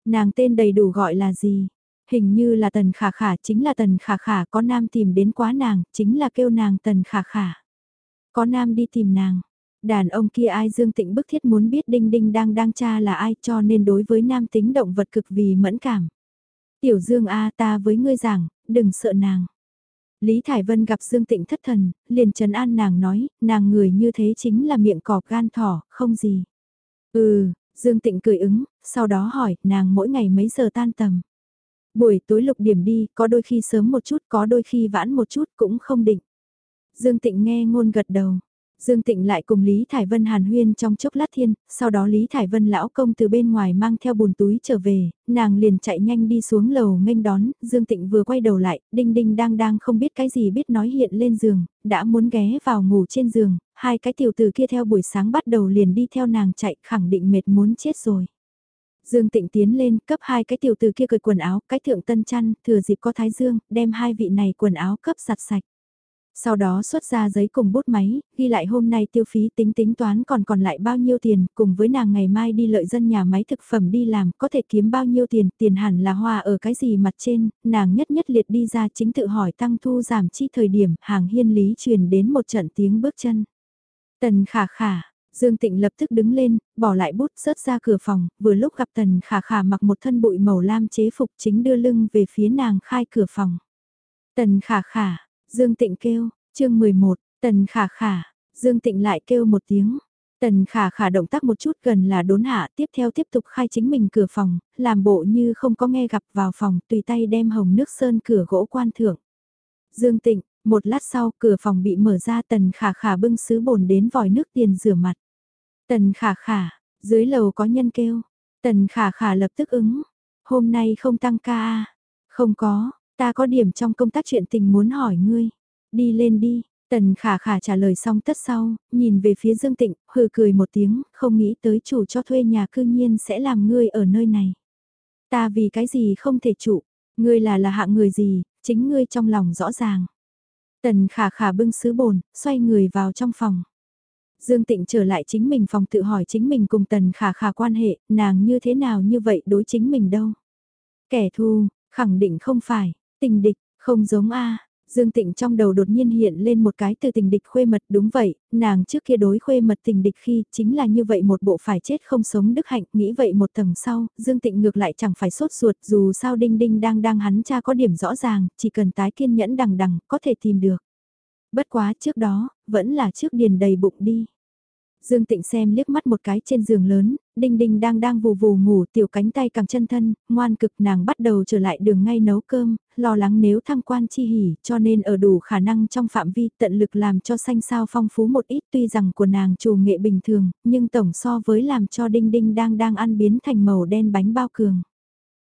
Nàng tên đầy đủ gọi là gì? Hình như là Tần Khả Khả, chính là Tần Khả Khả, có nam tìm đến quá nàng, chính là kêu nàng Tần Khả Khả. Có nam đi tìm nàng. Đàn ông kia ai Dương Tịnh bức thiết muốn biết Đinh Đinh đang đang cha là ai cho nên đối với nam tính động vật cực vì mẫn cảm. Tiểu Dương A ta với ngươi giảng, đừng sợ nàng. Lý Thải Vân gặp Dương Tịnh thất thần, liền trấn an nàng nói, nàng người như thế chính là miệng cọp gan thỏ, không gì. Ừ, Dương Tịnh cười ứng, sau đó hỏi, nàng mỗi ngày mấy giờ tan tầm. Buổi tối lục điểm đi, có đôi khi sớm một chút, có đôi khi vãn một chút, cũng không định. Dương Tịnh nghe ngôn gật đầu. Dương Tịnh lại cùng Lý Thải Vân hàn huyên trong chốc lát thiên, sau đó Lý Thải Vân lão công từ bên ngoài mang theo bùn túi trở về, nàng liền chạy nhanh đi xuống lầu nghênh đón, Dương Tịnh vừa quay đầu lại, Đinh Đinh đang đang không biết cái gì biết nói hiện lên giường, đã muốn ghé vào ngủ trên giường, hai cái tiểu tử kia theo buổi sáng bắt đầu liền đi theo nàng chạy khẳng định mệt muốn chết rồi. Dương Tịnh tiến lên, cấp hai cái tiểu tử kia cởi quần áo, cái thượng tân chăn, thừa dịp có thái dương, đem hai vị này quần áo cấp giặt sạch. Sau đó xuất ra giấy cùng bút máy, ghi lại hôm nay tiêu phí tính tính toán còn còn lại bao nhiêu tiền, cùng với nàng ngày mai đi lợi dân nhà máy thực phẩm đi làm, có thể kiếm bao nhiêu tiền, tiền hẳn là hoa ở cái gì mặt trên, nàng nhất nhất liệt đi ra chính tự hỏi tăng thu giảm chi thời điểm, hàng hiên lý truyền đến một trận tiếng bước chân. Tần khả khả, Dương Tịnh lập tức đứng lên, bỏ lại bút rớt ra cửa phòng, vừa lúc gặp Tần Khả Khả mặc một thân bụi màu lam chế phục chính đưa lưng về phía nàng khai cửa phòng. Tần Khả Khả, Dương Tịnh kêu, chương 11, Tần Khả Khả, Dương Tịnh lại kêu một tiếng. Tần Khả Khả động tác một chút gần là đốn hạ tiếp theo tiếp tục khai chính mình cửa phòng, làm bộ như không có nghe gặp vào phòng tùy tay đem hồng nước sơn cửa gỗ quan thượng. Dương Tịnh, một lát sau cửa phòng bị mở ra Tần Khả Khả bưng sứ bồn đến vòi nước tiền rửa mặt. Tần Khả Khả, dưới lầu có nhân kêu. Tần Khả Khả lập tức ứng. Hôm nay không tăng ca à? Không có, Ta có điểm trong công tác chuyện tình muốn hỏi ngươi. Đi lên đi, Tần khả khả trả lời xong tất sau, nhìn về phía Dương Tịnh, hừ cười một tiếng, không nghĩ tới chủ cho thuê nhà cư nhiên sẽ làm ngươi ở nơi này. Ta vì cái gì không thể trụ, ngươi là là hạng người gì, chính ngươi trong lòng rõ ràng. Tần khả khả bưng sứ bồn, xoay người vào trong phòng. Dương Tịnh trở lại chính mình phòng tự hỏi chính mình cùng tần khả khả quan hệ, nàng như thế nào như vậy đối chính mình đâu. Kẻ thù, khẳng định không phải, Tình địch, không giống a Dương Tịnh trong đầu đột nhiên hiện lên một cái từ tình địch khuê mật đúng vậy, nàng trước kia đối khuê mật tình địch khi chính là như vậy một bộ phải chết không sống đức hạnh, nghĩ vậy một tầng sau, Dương Tịnh ngược lại chẳng phải sốt ruột dù sao đinh đinh đang đang hắn cha có điểm rõ ràng, chỉ cần tái kiên nhẫn đằng đằng có thể tìm được. Bất quá trước đó, vẫn là trước điền đầy bụng đi. Dương Tịnh xem liếc mắt một cái trên giường lớn, Đinh Đinh đang đang vù vù ngủ tiểu cánh tay càng chân thân, ngoan cực nàng bắt đầu trở lại đường ngay nấu cơm, lo lắng nếu thăng quan chi hỉ cho nên ở đủ khả năng trong phạm vi tận lực làm cho xanh sao phong phú một ít tuy rằng của nàng chủ nghệ bình thường, nhưng tổng so với làm cho Đinh Đinh đang đang ăn biến thành màu đen bánh bao cường.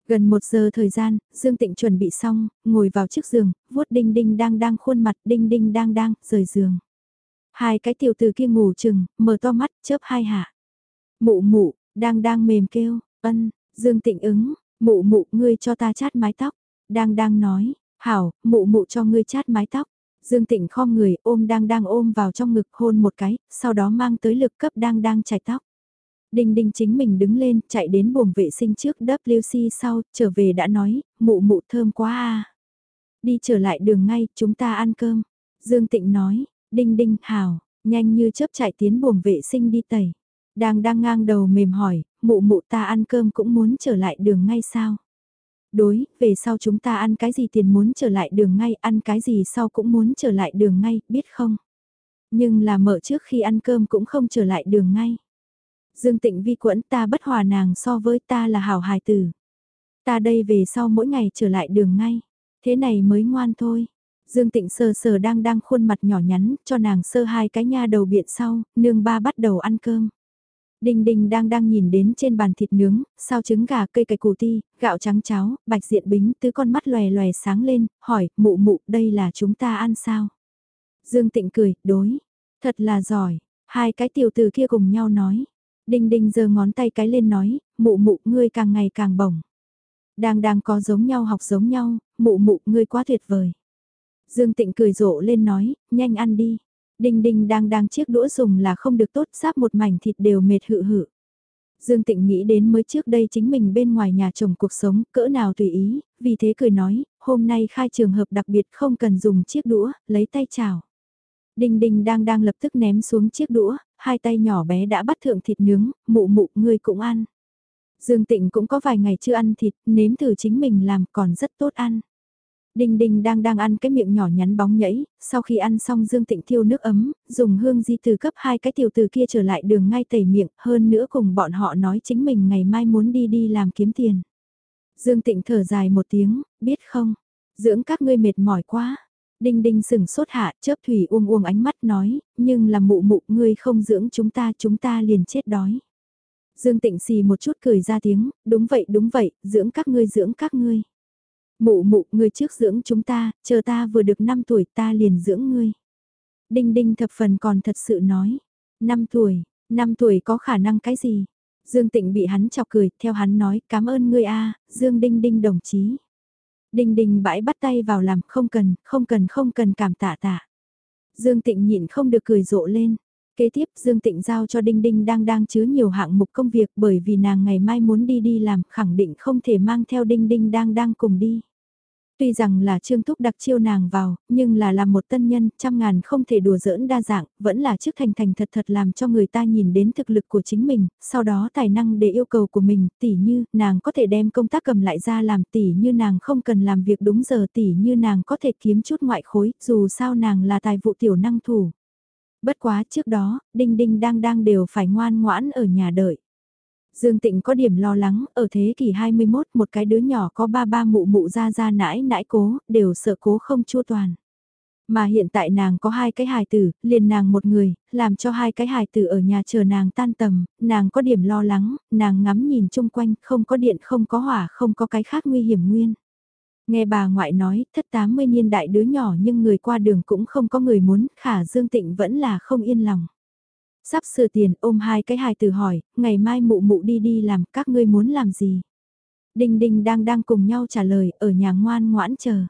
Gần một giờ thời gian, Dương Tịnh chuẩn bị xong, ngồi vào chiếc giường, vuốt Đinh Đinh đang đang khuôn mặt Đinh Đinh đang đang, rời giường. Hai cái tiểu từ kia ngủ chừng, mở to mắt, chớp hai hạ. Mụ mụ, đang đang mềm kêu, ân, Dương Tịnh ứng, mụ mụ ngươi cho ta chát mái tóc. Đang đang nói, hảo, mụ mụ cho ngươi chát mái tóc. Dương Tịnh khom người ôm đang đang ôm vào trong ngực hôn một cái, sau đó mang tới lực cấp đang đang chải tóc. Đinh đinh chính mình đứng lên, chạy đến buồng vệ sinh trước WC sau, trở về đã nói, mụ mụ thơm quá à. Đi trở lại đường ngay, chúng ta ăn cơm. Dương Tịnh nói, Đinh đinh, hào, nhanh như chớp chạy tiến buồng vệ sinh đi tẩy. Đang đang ngang đầu mềm hỏi, mụ mụ ta ăn cơm cũng muốn trở lại đường ngay sao? Đối, về sau chúng ta ăn cái gì tiền muốn trở lại đường ngay, ăn cái gì sau cũng muốn trở lại đường ngay, biết không? Nhưng là mở trước khi ăn cơm cũng không trở lại đường ngay. Dương tịnh vi quẫn ta bất hòa nàng so với ta là hảo hài tử. Ta đây về sau mỗi ngày trở lại đường ngay. Thế này mới ngoan thôi. Dương Tịnh sờ sờ đang đang khuôn mặt nhỏ nhắn, cho nàng sơ hai cái nha đầu biện sau, nương ba bắt đầu ăn cơm. Đinh đinh đang đang nhìn đến trên bàn thịt nướng, sao trứng gà, cây cải củ ti, gạo trắng cháo, bạch diện bính, tứ con mắt lòe lòe sáng lên, hỏi, mụ mụ, đây là chúng ta ăn sao? Dương Tịnh cười, đối, thật là giỏi, hai cái tiểu từ kia cùng nhau nói. Đinh đinh giơ ngón tay cái lên nói, mụ mụ, ngươi càng ngày càng bổng. Đang đang có giống nhau học giống nhau, mụ mụ, ngươi quá tuyệt vời. Dương Tịnh cười rộ lên nói, nhanh ăn đi. Đinh đinh đang đang chiếc đũa dùng là không được tốt sáp một mảnh thịt đều mệt hự hự. Dương Tịnh nghĩ đến mới trước đây chính mình bên ngoài nhà chồng cuộc sống cỡ nào tùy ý, vì thế cười nói, hôm nay khai trường hợp đặc biệt không cần dùng chiếc đũa, lấy tay chào. Đinh đinh đang đang lập tức ném xuống chiếc đũa, hai tay nhỏ bé đã bắt thượng thịt nướng, mụ mụ ngươi cũng ăn. Dương Tịnh cũng có vài ngày chưa ăn thịt, nếm thử chính mình làm còn rất tốt ăn. Đinh Đinh đang đang ăn cái miệng nhỏ nhắn bóng nhảy, sau khi ăn xong Dương Tịnh thiêu nước ấm, dùng hương di từ cấp hai cái tiểu từ kia trở lại đường ngay tẩy miệng, hơn nữa cùng bọn họ nói chính mình ngày mai muốn đi đi làm kiếm tiền. Dương Tịnh thở dài một tiếng, biết không, dưỡng các ngươi mệt mỏi quá. Đinh Đinh sừng sốt hạ, chớp thủy uông uông ánh mắt nói, nhưng là mụ mụ ngươi không dưỡng chúng ta chúng ta liền chết đói. Dương Tịnh xì một chút cười ra tiếng, đúng vậy đúng vậy, dưỡng các ngươi dưỡng các ngươi. Mụ mụ, ngươi trước dưỡng chúng ta, chờ ta vừa được 5 tuổi ta liền dưỡng ngươi. Đinh đinh thập phần còn thật sự nói. 5 tuổi, 5 tuổi có khả năng cái gì? Dương Tịnh bị hắn chọc cười, theo hắn nói, cảm ơn ngươi a, Dương Đinh Đinh đồng chí. Đinh Đinh bãi bắt tay vào làm, không cần, không cần, không cần cảm tạ tạ. Dương Tịnh nhịn không được cười rộ lên. Kế tiếp Dương Tịnh giao cho Đinh Đinh đang đang chứa nhiều hạng mục công việc bởi vì nàng ngày mai muốn đi đi làm khẳng định không thể mang theo Đinh Đinh đang đang cùng đi. Tuy rằng là Trương Thúc đặc chiêu nàng vào, nhưng là làm một tân nhân, trăm ngàn không thể đùa giỡn đa dạng, vẫn là trước thành thành thật thật làm cho người ta nhìn đến thực lực của chính mình, sau đó tài năng để yêu cầu của mình, tỉ như, nàng có thể đem công tác cầm lại ra làm tỉ như nàng không cần làm việc đúng giờ tỉ như nàng có thể kiếm chút ngoại khối, dù sao nàng là tài vụ tiểu năng thủ. Bất quá trước đó, Đinh Đinh đang đang đều phải ngoan ngoãn ở nhà đợi. Dương Tịnh có điểm lo lắng, ở thế kỷ 21 một cái đứa nhỏ có ba ba mụ mụ ra ra nãi nãi cố, đều sợ cố không chua toàn. Mà hiện tại nàng có hai cái hài tử, liền nàng một người, làm cho hai cái hài tử ở nhà chờ nàng tan tầm, nàng có điểm lo lắng, nàng ngắm nhìn chung quanh, không có điện, không có hỏa, không có cái khác nguy hiểm nguyên. Nghe bà ngoại nói, thất 80 niên đại đứa nhỏ nhưng người qua đường cũng không có người muốn, khả Dương Tịnh vẫn là không yên lòng. Sắp sửa tiền ôm hai cái hài từ hỏi, ngày mai mụ mụ đi đi làm các ngươi muốn làm gì? Đinh Đinh đang đang cùng nhau trả lời ở nhà ngoan ngoãn chờ.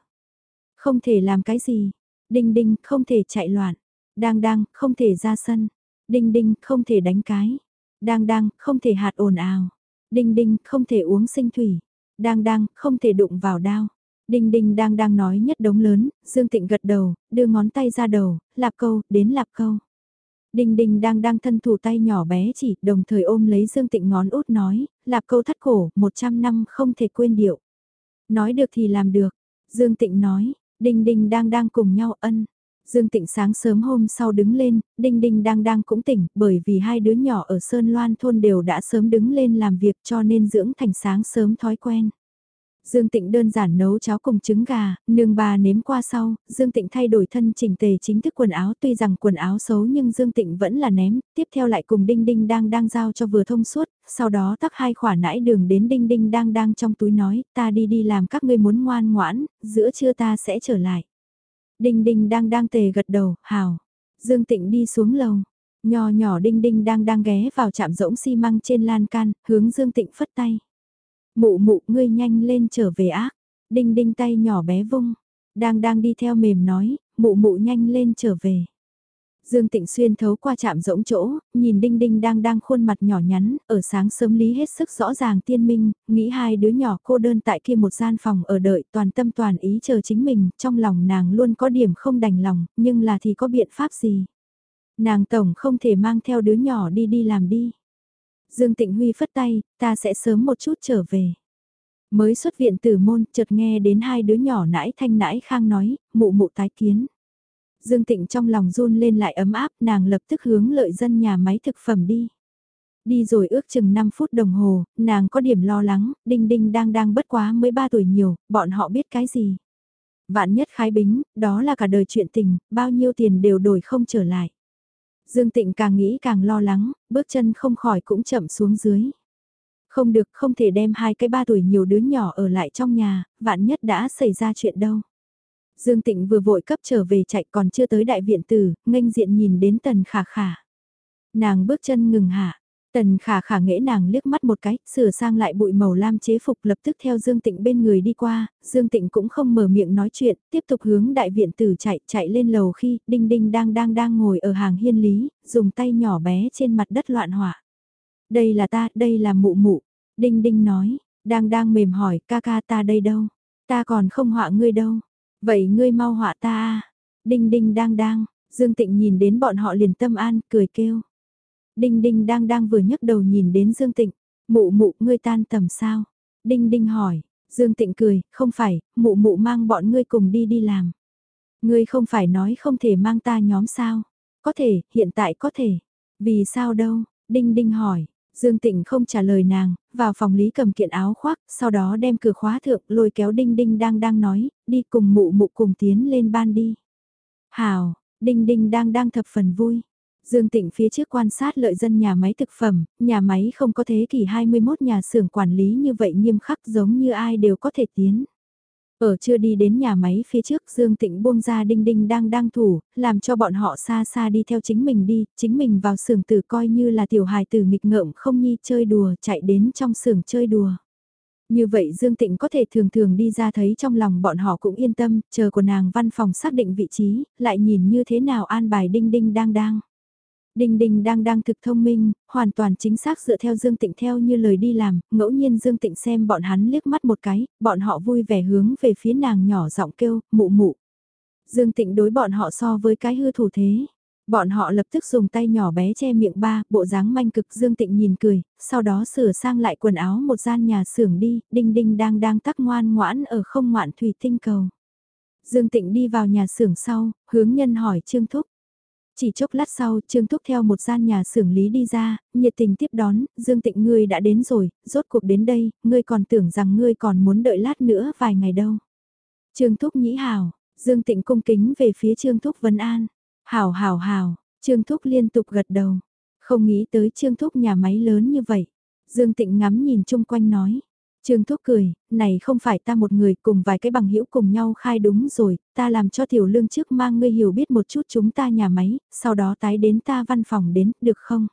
Không thể làm cái gì. Đinh Đinh không thể chạy loạn. Đang đang không thể ra sân. Đinh Đinh không thể đánh cái. Đang đang không thể hạt ồn ào. Đinh Đinh không thể uống sinh thủy. Đang đang không thể đụng vào đao. Đinh Đinh đang đang nói nhất đống lớn, Dương Tịnh gật đầu, đưa ngón tay ra đầu, lạp câu, đến lạp câu. Đinh Đinh đang đang thân thủ tay nhỏ bé chỉ, đồng thời ôm lấy Dương Tịnh ngón út nói, lạp câu thắt cổ, 100 năm không thể quên điệu. Nói được thì làm được, Dương Tịnh nói, Đinh Đinh đang đang cùng nhau ân. Dương Tịnh sáng sớm hôm sau đứng lên, Đinh Đinh đang đang cũng tỉnh, bởi vì hai đứa nhỏ ở Sơn Loan thôn đều đã sớm đứng lên làm việc cho nên dưỡng thành sáng sớm thói quen. Dương Tịnh đơn giản nấu cháo cùng trứng gà, nương bà nếm qua sau, Dương Tịnh thay đổi thân chỉnh tề chính thức quần áo tuy rằng quần áo xấu nhưng Dương Tịnh vẫn là ném, tiếp theo lại cùng Đinh Đinh đang đang giao cho vừa thông suốt, sau đó tắc hai khỏa nãi đường đến Đinh Đinh đang đang trong túi nói, ta đi đi làm các ngươi muốn ngoan ngoãn, giữa trưa ta sẽ trở lại. Đinh Đinh đang đang tề gật đầu, hào. Dương Tịnh đi xuống lầu, nhỏ nhỏ Đinh Đinh đang đang ghé vào chạm rỗng xi măng trên lan can, hướng Dương Tịnh phất tay. Mụ mụ ngươi nhanh lên trở về ác. Đinh đinh tay nhỏ bé vung. Đang đang đi theo mềm nói, mụ mụ nhanh lên trở về. Dương Tịnh Xuyên thấu qua chạm rỗng chỗ, nhìn Đinh Đinh đang đang khuôn mặt nhỏ nhắn, ở sáng sớm lý hết sức rõ ràng tiên minh, nghĩ hai đứa nhỏ cô đơn tại kia một gian phòng ở đợi toàn tâm toàn ý chờ chính mình, trong lòng nàng luôn có điểm không đành lòng, nhưng là thì có biện pháp gì. Nàng tổng không thể mang theo đứa nhỏ đi đi làm đi. Dương Tịnh Huy phất tay, ta sẽ sớm một chút trở về. Mới xuất viện từ môn, chợt nghe đến hai đứa nhỏ nãi thanh nãi khang nói, mụ mụ tái kiến. Dương Tịnh trong lòng run lên lại ấm áp, nàng lập tức hướng lợi dân nhà máy thực phẩm đi. Đi rồi ước chừng 5 phút đồng hồ, nàng có điểm lo lắng, đinh đinh đang đang bất quá mới 3 tuổi nhiều, bọn họ biết cái gì. Vạn nhất khái bính, đó là cả đời chuyện tình, bao nhiêu tiền đều đổi không trở lại. Dương Tịnh càng nghĩ càng lo lắng, bước chân không khỏi cũng chậm xuống dưới. Không được, không thể đem hai cái ba tuổi nhiều đứa nhỏ ở lại trong nhà, vạn nhất đã xảy ra chuyện đâu. Dương Tịnh vừa vội cấp trở về chạy còn chưa tới đại viện tử, nghênh diện nhìn đến tần khả khả. Nàng bước chân ngừng hạ, tần khả khả nghễ nàng liếc mắt một cái, sửa sang lại bụi màu lam chế phục lập tức theo Dương Tịnh bên người đi qua, Dương Tịnh cũng không mở miệng nói chuyện, tiếp tục hướng đại viện tử chạy, chạy lên lầu khi, đinh đinh đang đang đang ngồi ở hàng hiên lý, dùng tay nhỏ bé trên mặt đất loạn hỏa. Đây là ta, đây là mụ mụ, đinh đinh nói, đang đang mềm hỏi, ca ca ta đây đâu, ta còn không họa ngươi đâu. Vậy ngươi mau họa ta à? Đinh đinh đang đang, Dương Tịnh nhìn đến bọn họ liền tâm an, cười kêu. Đinh đinh đang đang vừa nhấc đầu nhìn đến Dương Tịnh, mụ mụ ngươi tan tầm sao? Đinh đinh hỏi, Dương Tịnh cười, không phải, mụ mụ mang bọn ngươi cùng đi đi làm. Ngươi không phải nói không thể mang ta nhóm sao? Có thể, hiện tại có thể. Vì sao đâu? Đinh đinh hỏi, Dương Tịnh không trả lời nàng, vào phòng Lý cầm kiện áo khoác, sau đó đem cửa khóa thượng lôi kéo Đinh Đinh đang đang nói, đi cùng mụ mụ cùng tiến lên ban đi. Hào, Đinh Đinh đang đang thập phần vui. Dương Tịnh phía trước quan sát lợi dân nhà máy thực phẩm, nhà máy không có thế kỷ 21 nhà xưởng quản lý như vậy nghiêm khắc giống như ai đều có thể tiến. Ở chưa đi đến nhà máy phía trước Dương Tịnh buông ra đinh đinh đang đang thủ, làm cho bọn họ xa xa đi theo chính mình đi, chính mình vào xưởng tử coi như là tiểu hài tử nghịch ngợm không nhi chơi đùa chạy đến trong xưởng chơi đùa. Như vậy Dương Tịnh có thể thường thường đi ra thấy trong lòng bọn họ cũng yên tâm, chờ của nàng văn phòng xác định vị trí, lại nhìn như thế nào an bài đinh đinh đang đang. Đinh Đinh đang đang thực thông minh, hoàn toàn chính xác dựa theo Dương Tịnh theo như lời đi làm, ngẫu nhiên Dương Tịnh xem bọn hắn liếc mắt một cái, bọn họ vui vẻ hướng về phía nàng nhỏ giọng kêu, mụ mụ. Dương Tịnh đối bọn họ so với cái hư thủ thế. Bọn họ lập tức dùng tay nhỏ bé che miệng ba, bộ dáng manh cực Dương Tịnh nhìn cười, sau đó sửa sang lại quần áo một gian nhà xưởng đi, Đinh Đinh đang đang tắc ngoan ngoãn ở không ngoạn thủy tinh cầu. Dương Tịnh đi vào nhà xưởng sau, hướng nhân hỏi Trương Thúc. Chỉ chốc lát sau, Trương Thúc theo một gian nhà xưởng lý đi ra, nhiệt tình tiếp đón, Dương Tịnh ngươi đã đến rồi, rốt cuộc đến đây, ngươi còn tưởng rằng ngươi còn muốn đợi lát nữa vài ngày đâu. Trương Thúc nhĩ hào, Dương Tịnh cung kính về phía Trương Thúc Vân An. Hào hào hào, Trương Thúc liên tục gật đầu. Không nghĩ tới Trương Thúc nhà máy lớn như vậy. Dương Tịnh ngắm nhìn chung quanh nói. Trương Thúc cười, này không phải ta một người cùng vài cái bằng hữu cùng nhau khai đúng rồi, ta làm cho tiểu lương trước mang ngươi hiểu biết một chút chúng ta nhà máy, sau đó tái đến ta văn phòng đến, được không?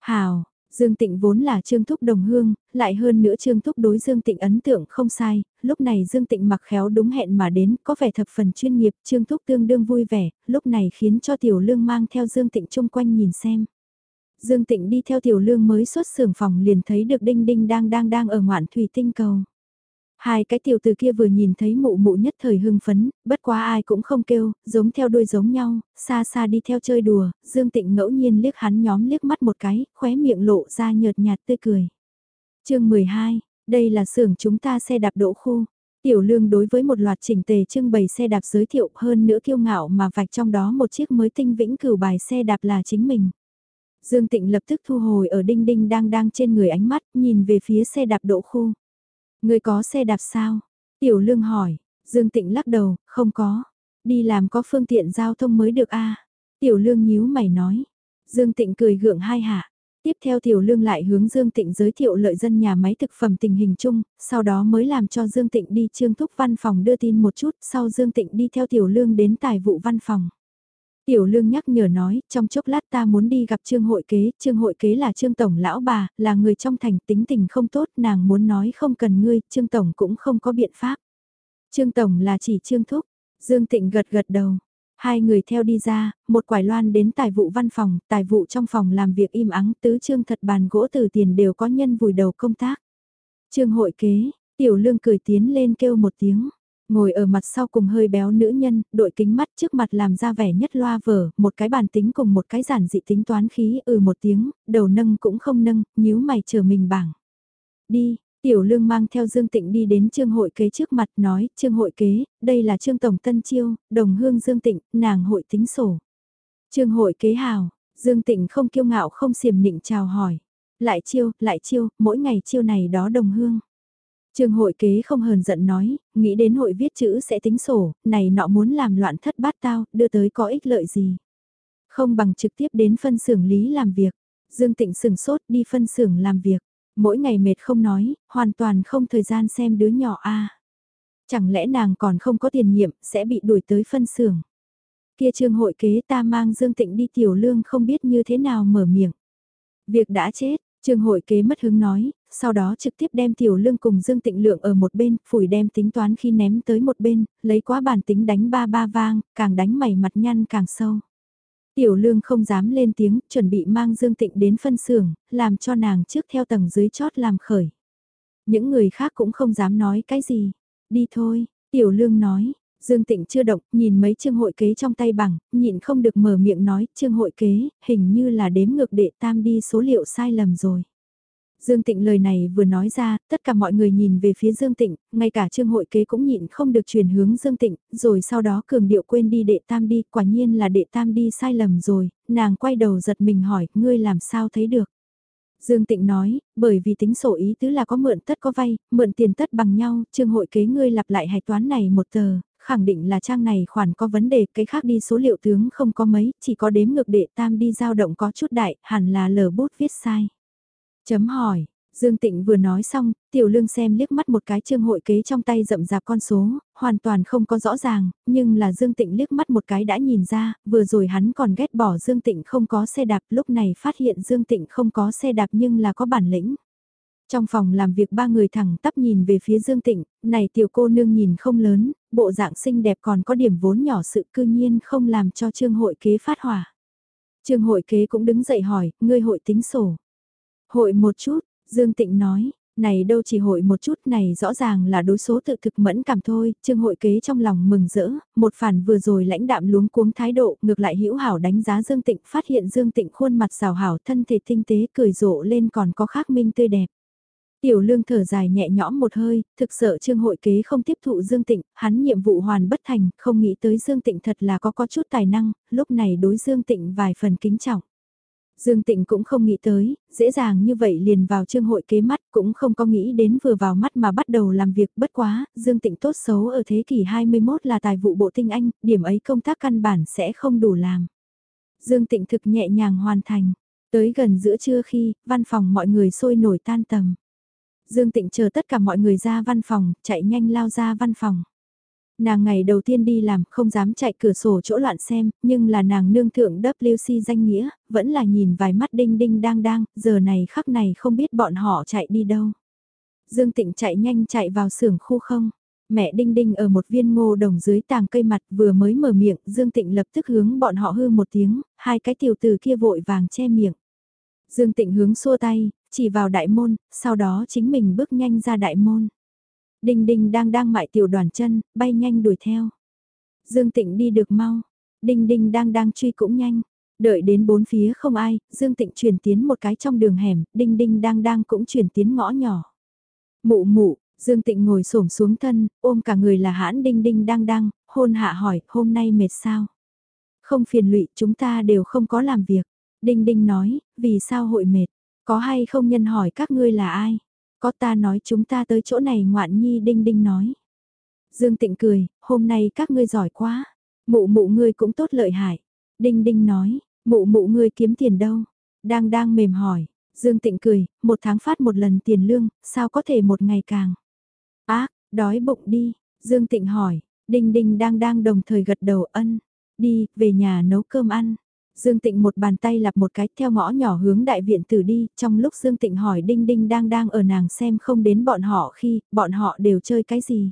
Hào, Dương Tịnh vốn là Trương Thúc đồng hương, lại hơn nữa Trương Thúc đối Dương Tịnh ấn tượng không sai, lúc này Dương Tịnh mặc khéo đúng hẹn mà đến, có vẻ thập phần chuyên nghiệp, Trương Thúc tương đương vui vẻ, lúc này khiến cho Tiểu Lương mang theo Dương Tịnh chung quanh nhìn xem. Dương Tịnh đi theo tiểu lương mới xuất xưởng phòng liền thấy được đinh đinh đang đang đang ở ngoạn thủy tinh cầu. Hai cái tiểu từ kia vừa nhìn thấy mụ mụ nhất thời hưng phấn, bất quá ai cũng không kêu, giống theo đuôi giống nhau, xa xa đi theo chơi đùa, Dương Tịnh ngẫu nhiên liếc hắn nhóm liếc mắt một cái, khóe miệng lộ ra nhợt nhạt tươi cười. chương 12, đây là xưởng chúng ta xe đạp đỗ khu. Tiểu lương đối với một loạt chỉnh tề trưng bày xe đạp giới thiệu hơn nữa kiêu ngạo mà vạch trong đó một chiếc mới tinh vĩnh cửu bài xe đạp là chính mình. Dương Tịnh lập tức thu hồi ở đinh đinh đang đang trên người ánh mắt, nhìn về phía xe đạp độ khu. Người có xe đạp sao? Tiểu lương hỏi, Dương Tịnh lắc đầu, không có. Đi làm có phương tiện giao thông mới được a Tiểu lương nhíu mày nói. Dương Tịnh cười gượng hai hạ. Tiếp theo Tiểu Lương lại hướng Dương Tịnh giới thiệu lợi dân nhà máy thực phẩm tình hình chung, sau đó mới làm cho Dương Tịnh đi trương thúc văn phòng đưa tin một chút, sau Dương Tịnh đi theo Tiểu Lương đến tài vụ văn phòng. Tiểu lương nhắc nhở nói, trong chốc lát ta muốn đi gặp trương hội kế, trương hội kế là trương tổng lão bà, là người trong thành tính tình không tốt, nàng muốn nói không cần ngươi, trương tổng cũng không có biện pháp. Trương tổng là chỉ trương thúc, Dương Tịnh gật gật đầu. Hai người theo đi ra, một quải loan đến tài vụ văn phòng, tài vụ trong phòng làm việc im ắng, tứ trương thật bàn gỗ từ tiền đều có nhân vùi đầu công tác. Trương hội kế, tiểu lương cười tiến lên kêu một tiếng. Ngồi ở mặt sau cùng hơi béo nữ nhân, đội kính mắt trước mặt làm ra vẻ nhất loa vở, một cái bàn tính cùng một cái giản dị tính toán khí ừ một tiếng, đầu nâng cũng không nâng, nhíu mày chờ mình bảng. Đi, Tiểu Lương mang theo Dương Tịnh đi đến Trương Hội Kế trước mặt nói, Trương Hội Kế, đây là Trương Tổng Tân Chiêu, đồng hương Dương Tịnh, nàng hội tính sổ. Trương Hội Kế hào, Dương Tịnh không kiêu ngạo không xiềm nịnh chào hỏi. Lại chiêu, lại chiêu, mỗi ngày chiêu này đó đồng hương. Trương hội kế không hờn giận nói, nghĩ đến hội viết chữ sẽ tính sổ, này nọ muốn làm loạn thất bát tao, đưa tới có ích lợi gì. Không bằng trực tiếp đến phân xưởng lý làm việc. Dương Tịnh sừng sốt đi phân xưởng làm việc. Mỗi ngày mệt không nói, hoàn toàn không thời gian xem đứa nhỏ a. Chẳng lẽ nàng còn không có tiền nhiệm, sẽ bị đuổi tới phân xưởng. Kia trương hội kế ta mang Dương Tịnh đi tiểu lương không biết như thế nào mở miệng. Việc đã chết, trương hội kế mất hứng nói, sau đó trực tiếp đem tiểu lương cùng Dương Tịnh Lượng ở một bên, phủi đem tính toán khi ném tới một bên, lấy quá bản tính đánh ba ba vang, càng đánh mày mặt nhăn càng sâu. Tiểu lương không dám lên tiếng, chuẩn bị mang Dương Tịnh đến phân xưởng, làm cho nàng trước theo tầng dưới chót làm khởi. Những người khác cũng không dám nói cái gì. Đi thôi, tiểu lương nói. Dương Tịnh chưa động, nhìn mấy chương hội kế trong tay bằng, nhịn không được mở miệng nói, chương hội kế, hình như là đếm ngược đệ tam đi số liệu sai lầm rồi. Dương Tịnh lời này vừa nói ra, tất cả mọi người nhìn về phía Dương Tịnh, ngay cả trương hội kế cũng nhịn không được chuyển hướng Dương Tịnh, rồi sau đó cường điệu quên đi đệ tam đi, quả nhiên là đệ tam đi sai lầm rồi, nàng quay đầu giật mình hỏi, ngươi làm sao thấy được. Dương Tịnh nói, bởi vì tính sổ ý tứ là có mượn tất có vay, mượn tiền tất bằng nhau, trương hội kế ngươi lặp lại hạch toán này một tờ, khẳng định là trang này khoản có vấn đề, cái khác đi số liệu tướng không có mấy, chỉ có đếm ngược đệ tam đi dao động có chút đại, hẳn là lờ bút viết sai. Chấm hỏi, Dương Tịnh vừa nói xong, Tiểu Lương xem liếc mắt một cái trương hội kế trong tay rậm rạp con số, hoàn toàn không có rõ ràng, nhưng là Dương Tịnh liếc mắt một cái đã nhìn ra, vừa rồi hắn còn ghét bỏ Dương Tịnh không có xe đạp, lúc này phát hiện Dương Tịnh không có xe đạp nhưng là có bản lĩnh. Trong phòng làm việc ba người thẳng tắp nhìn về phía Dương Tịnh, này tiểu cô nương nhìn không lớn, bộ dạng xinh đẹp còn có điểm vốn nhỏ sự cư nhiên không làm cho trương hội kế phát hỏa. Trương hội kế cũng đứng dậy hỏi, ngươi hội tính sổ. Hội một chút, Dương Tịnh nói, này đâu chỉ hội một chút này rõ ràng là đối số tự thực mẫn cảm thôi, trương hội kế trong lòng mừng rỡ, một phản vừa rồi lãnh đạm luống cuống thái độ, ngược lại hữu hảo đánh giá Dương Tịnh, phát hiện Dương Tịnh khuôn mặt rào hảo thân thể tinh tế cười rộ lên còn có khác minh tươi đẹp. Tiểu lương thở dài nhẹ nhõm một hơi, thực sợ trương hội kế không tiếp thụ Dương Tịnh, hắn nhiệm vụ hoàn bất thành, không nghĩ tới Dương Tịnh thật là có có chút tài năng, lúc này đối Dương Tịnh vài phần kính trọng. Dương Tịnh cũng không nghĩ tới, dễ dàng như vậy liền vào trương hội kế mắt cũng không có nghĩ đến vừa vào mắt mà bắt đầu làm việc bất quá, Dương Tịnh tốt xấu ở thế kỷ 21 là tài vụ bộ tinh anh, điểm ấy công tác căn bản sẽ không đủ làm. Dương Tịnh thực nhẹ nhàng hoàn thành, tới gần giữa trưa khi, văn phòng mọi người sôi nổi tan tầm. Dương Tịnh chờ tất cả mọi người ra văn phòng, chạy nhanh lao ra văn phòng. Nàng ngày đầu tiên đi làm không dám chạy cửa sổ chỗ loạn xem, nhưng là nàng nương thượng WC danh nghĩa, vẫn là nhìn vài mắt đinh đinh đang đang, giờ này khắc này không biết bọn họ chạy đi đâu. Dương Tịnh chạy nhanh chạy vào xưởng khu không. Mẹ Đinh Đinh ở một viên ngô đồng dưới tàng cây mặt vừa mới mở miệng, Dương Tịnh lập tức hướng bọn họ hư một tiếng, hai cái tiểu tử kia vội vàng che miệng. Dương Tịnh hướng xua tay, chỉ vào đại môn, sau đó chính mình bước nhanh ra đại môn. Đinh Đinh đang đang mại tiểu đoàn chân, bay nhanh đuổi theo. Dương Tịnh đi được mau, Đinh Đinh đang đang truy cũng nhanh. Đợi đến bốn phía không ai, Dương Tịnh chuyển tiến một cái trong đường hẻm, Đinh Đinh đang đang cũng chuyển tiến ngõ nhỏ. Mụ mụ, Dương Tịnh ngồi xổm xuống thân, ôm cả người là hãn Đinh Đinh đang đang, hôn hạ hỏi, hôm nay mệt sao? Không phiền lụy, chúng ta đều không có làm việc. Đinh Đinh nói, vì sao hội mệt? Có hay không nhân hỏi các ngươi là ai? Có ta nói chúng ta tới chỗ này ngoạn nhi đinh đinh nói. Dương Tịnh cười, hôm nay các ngươi giỏi quá. Mụ mụ ngươi cũng tốt lợi hại. Đinh đinh nói, mụ mụ ngươi kiếm tiền đâu? Đang đang mềm hỏi. Dương Tịnh cười, một tháng phát một lần tiền lương, sao có thể một ngày càng? Ác, đói bụng đi. Dương Tịnh hỏi, đinh đinh đang đang đồng thời gật đầu ân. Đi, về nhà nấu cơm ăn. Dương Tịnh một bàn tay lặp một cái theo ngõ nhỏ hướng đại viện tử đi, trong lúc Dương Tịnh hỏi Đinh Đinh đang đang ở nàng xem không đến bọn họ khi, bọn họ đều chơi cái gì.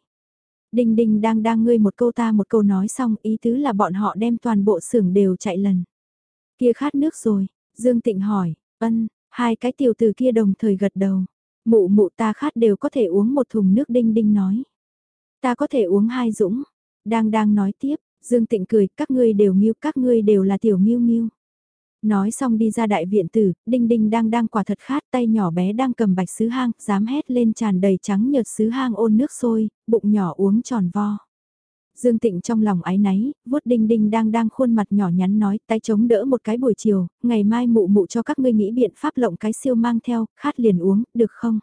Đinh Đinh đang đang ngươi một câu ta một câu nói xong, ý tứ là bọn họ đem toàn bộ xưởng đều chạy lần. Kia khát nước rồi, Dương Tịnh hỏi, ân, hai cái tiểu từ kia đồng thời gật đầu. Mụ mụ ta khát đều có thể uống một thùng nước Đinh Đinh nói. Ta có thể uống hai dũng. Đang đang nói tiếp, Dương Tịnh cười, các ngươi đều nghiêu, các ngươi đều là tiểu nghiêu nghiêu. Nói xong đi ra đại viện tử, Đinh Đinh đang đang quả thật khát tay nhỏ bé đang cầm bạch sứ hang, dám hét lên tràn đầy trắng nhợt sứ hang ôn nước sôi, bụng nhỏ uống tròn vo. Dương Tịnh trong lòng ái náy, vuốt Đinh Đinh đang đang khuôn mặt nhỏ nhắn nói, tay chống đỡ một cái buổi chiều, ngày mai mụ mụ cho các ngươi nghĩ biện pháp lộng cái siêu mang theo, khát liền uống, được không?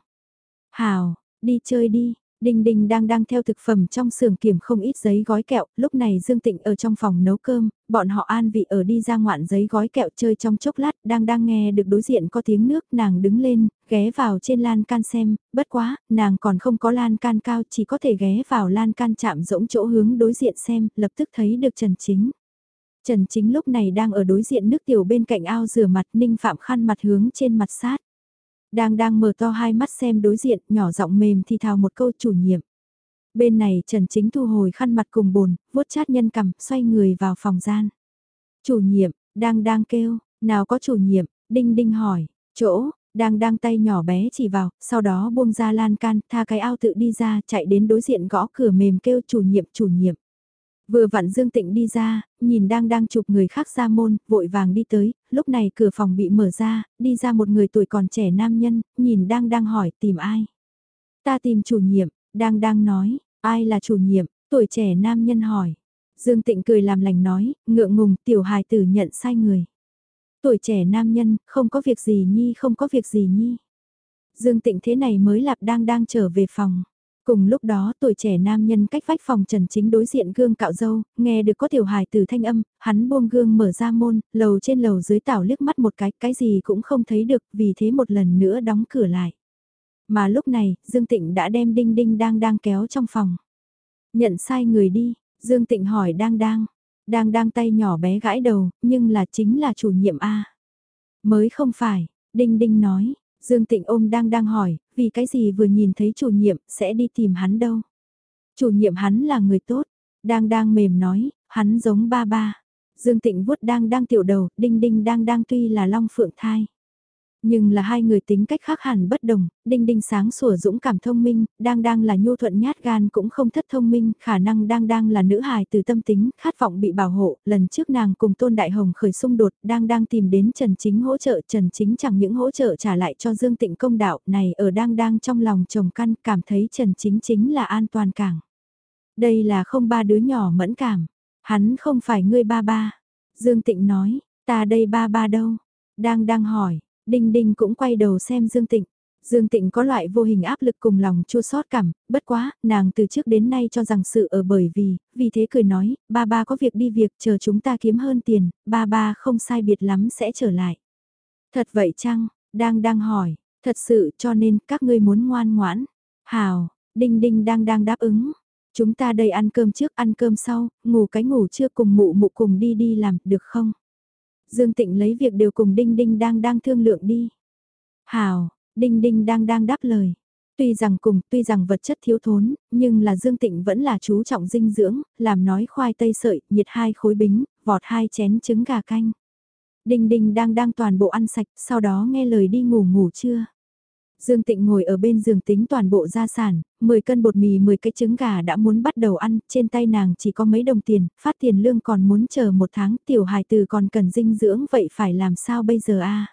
Hào, đi chơi đi, Đinh Đinh đang đang theo thực phẩm trong xưởng kiểm không ít giấy gói kẹo, lúc này Dương Tịnh ở trong phòng nấu cơm, bọn họ an vị ở đi ra ngoạn giấy gói kẹo chơi trong chốc lát, đang đang nghe được đối diện có tiếng nước, nàng đứng lên, ghé vào trên lan can xem, bất quá, nàng còn không có lan can cao, chỉ có thể ghé vào lan can chạm rỗng chỗ hướng đối diện xem, lập tức thấy được Trần Chính. Trần Chính lúc này đang ở đối diện nước tiểu bên cạnh ao rửa mặt ninh phạm khăn mặt hướng trên mặt sát. Đang đang mở to hai mắt xem đối diện, nhỏ giọng mềm thì thào một câu chủ nhiệm. Bên này Trần Chính thu hồi khăn mặt cùng bồn, vuốt chát nhân cầm, xoay người vào phòng gian. Chủ nhiệm, đang đang kêu, nào có chủ nhiệm, đinh đinh hỏi, chỗ, đang đang tay nhỏ bé chỉ vào, sau đó buông ra lan can, tha cái ao tự đi ra, chạy đến đối diện gõ cửa mềm kêu chủ nhiệm, chủ nhiệm. Vừa vặn Dương Tịnh đi ra, nhìn đang đang chụp người khác ra môn, vội vàng đi tới, lúc này cửa phòng bị mở ra, đi ra một người tuổi còn trẻ nam nhân, nhìn đang đang hỏi tìm ai. Ta tìm chủ nhiệm, đang đang nói, ai là chủ nhiệm, tuổi trẻ nam nhân hỏi. Dương Tịnh cười làm lành nói, ngượng ngùng tiểu hài tử nhận sai người. Tuổi trẻ nam nhân, không có việc gì nhi không có việc gì nhi. Dương Tịnh thế này mới lạp đang đang trở về phòng. Cùng lúc đó tuổi trẻ nam nhân cách vách phòng Trần Chính đối diện gương cạo dâu, nghe được có tiểu hài từ thanh âm, hắn buông gương mở ra môn, lầu trên lầu dưới tảo liếc mắt một cái, cái gì cũng không thấy được, vì thế một lần nữa đóng cửa lại. Mà lúc này, Dương Tịnh đã đem đinh đinh đang đang kéo trong phòng. Nhận sai người đi, Dương Tịnh hỏi đang đang, đang đang tay nhỏ bé gãi đầu, nhưng là chính là chủ nhiệm A. Mới không phải, đinh đinh nói, Dương Tịnh ôm đang đang hỏi, vì cái gì vừa nhìn thấy chủ nhiệm sẽ đi tìm hắn đâu. Chủ nhiệm hắn là người tốt, đang đang mềm nói, hắn giống ba ba. Dương Tịnh vuốt đang đang tiểu đầu, đinh đinh đang đang tuy là long phượng thai. Nhưng là hai người tính cách khác hẳn bất đồng, đinh đinh sáng sủa dũng cảm thông minh, đang đang là nhu thuận nhát gan cũng không thất thông minh, khả năng đang đang là nữ hài từ tâm tính, khát vọng bị bảo hộ, lần trước nàng cùng Tôn Đại Hồng khởi xung đột, đang đang tìm đến Trần Chính hỗ trợ, Trần Chính chẳng những hỗ trợ trả lại cho Dương Tịnh công đạo, này ở đang đang trong lòng chồng căn, cảm thấy Trần Chính chính là an toàn cảng. Đây là không ba đứa nhỏ mẫn cảm, hắn không phải ngươi ba ba. Dương Tịnh nói, ta đây ba ba đâu? Đang đang hỏi, Đinh Đinh cũng quay đầu xem Dương Tịnh. Dương Tịnh có loại vô hình áp lực cùng lòng chua xót cảm, bất quá, nàng từ trước đến nay cho rằng sự ở bởi vì, vì thế cười nói, ba ba có việc đi việc chờ chúng ta kiếm hơn tiền, ba ba không sai biệt lắm sẽ trở lại. Thật vậy chăng, đang đang hỏi, thật sự cho nên các ngươi muốn ngoan ngoãn. Hào, Đinh Đinh đang đang đáp ứng. Chúng ta đây ăn cơm trước ăn cơm sau, ngủ cái ngủ chưa cùng mụ mụ cùng đi đi làm, được không? Dương Tịnh lấy việc đều cùng Đinh Đinh đang đang thương lượng đi. Hào, Đinh Đinh đang đang đáp lời. Tuy rằng cùng, tuy rằng vật chất thiếu thốn, nhưng là Dương Tịnh vẫn là chú trọng dinh dưỡng, làm nói khoai tây sợi, nhiệt hai khối bính, vọt hai chén trứng gà canh. Đinh Đinh đang đang toàn bộ ăn sạch, sau đó nghe lời đi ngủ ngủ trưa. Dương Tịnh ngồi ở bên giường tính toàn bộ gia sản, 10 cân bột mì 10 cái trứng gà đã muốn bắt đầu ăn, trên tay nàng chỉ có mấy đồng tiền, phát tiền lương còn muốn chờ một tháng, tiểu hài từ còn cần dinh dưỡng vậy phải làm sao bây giờ a?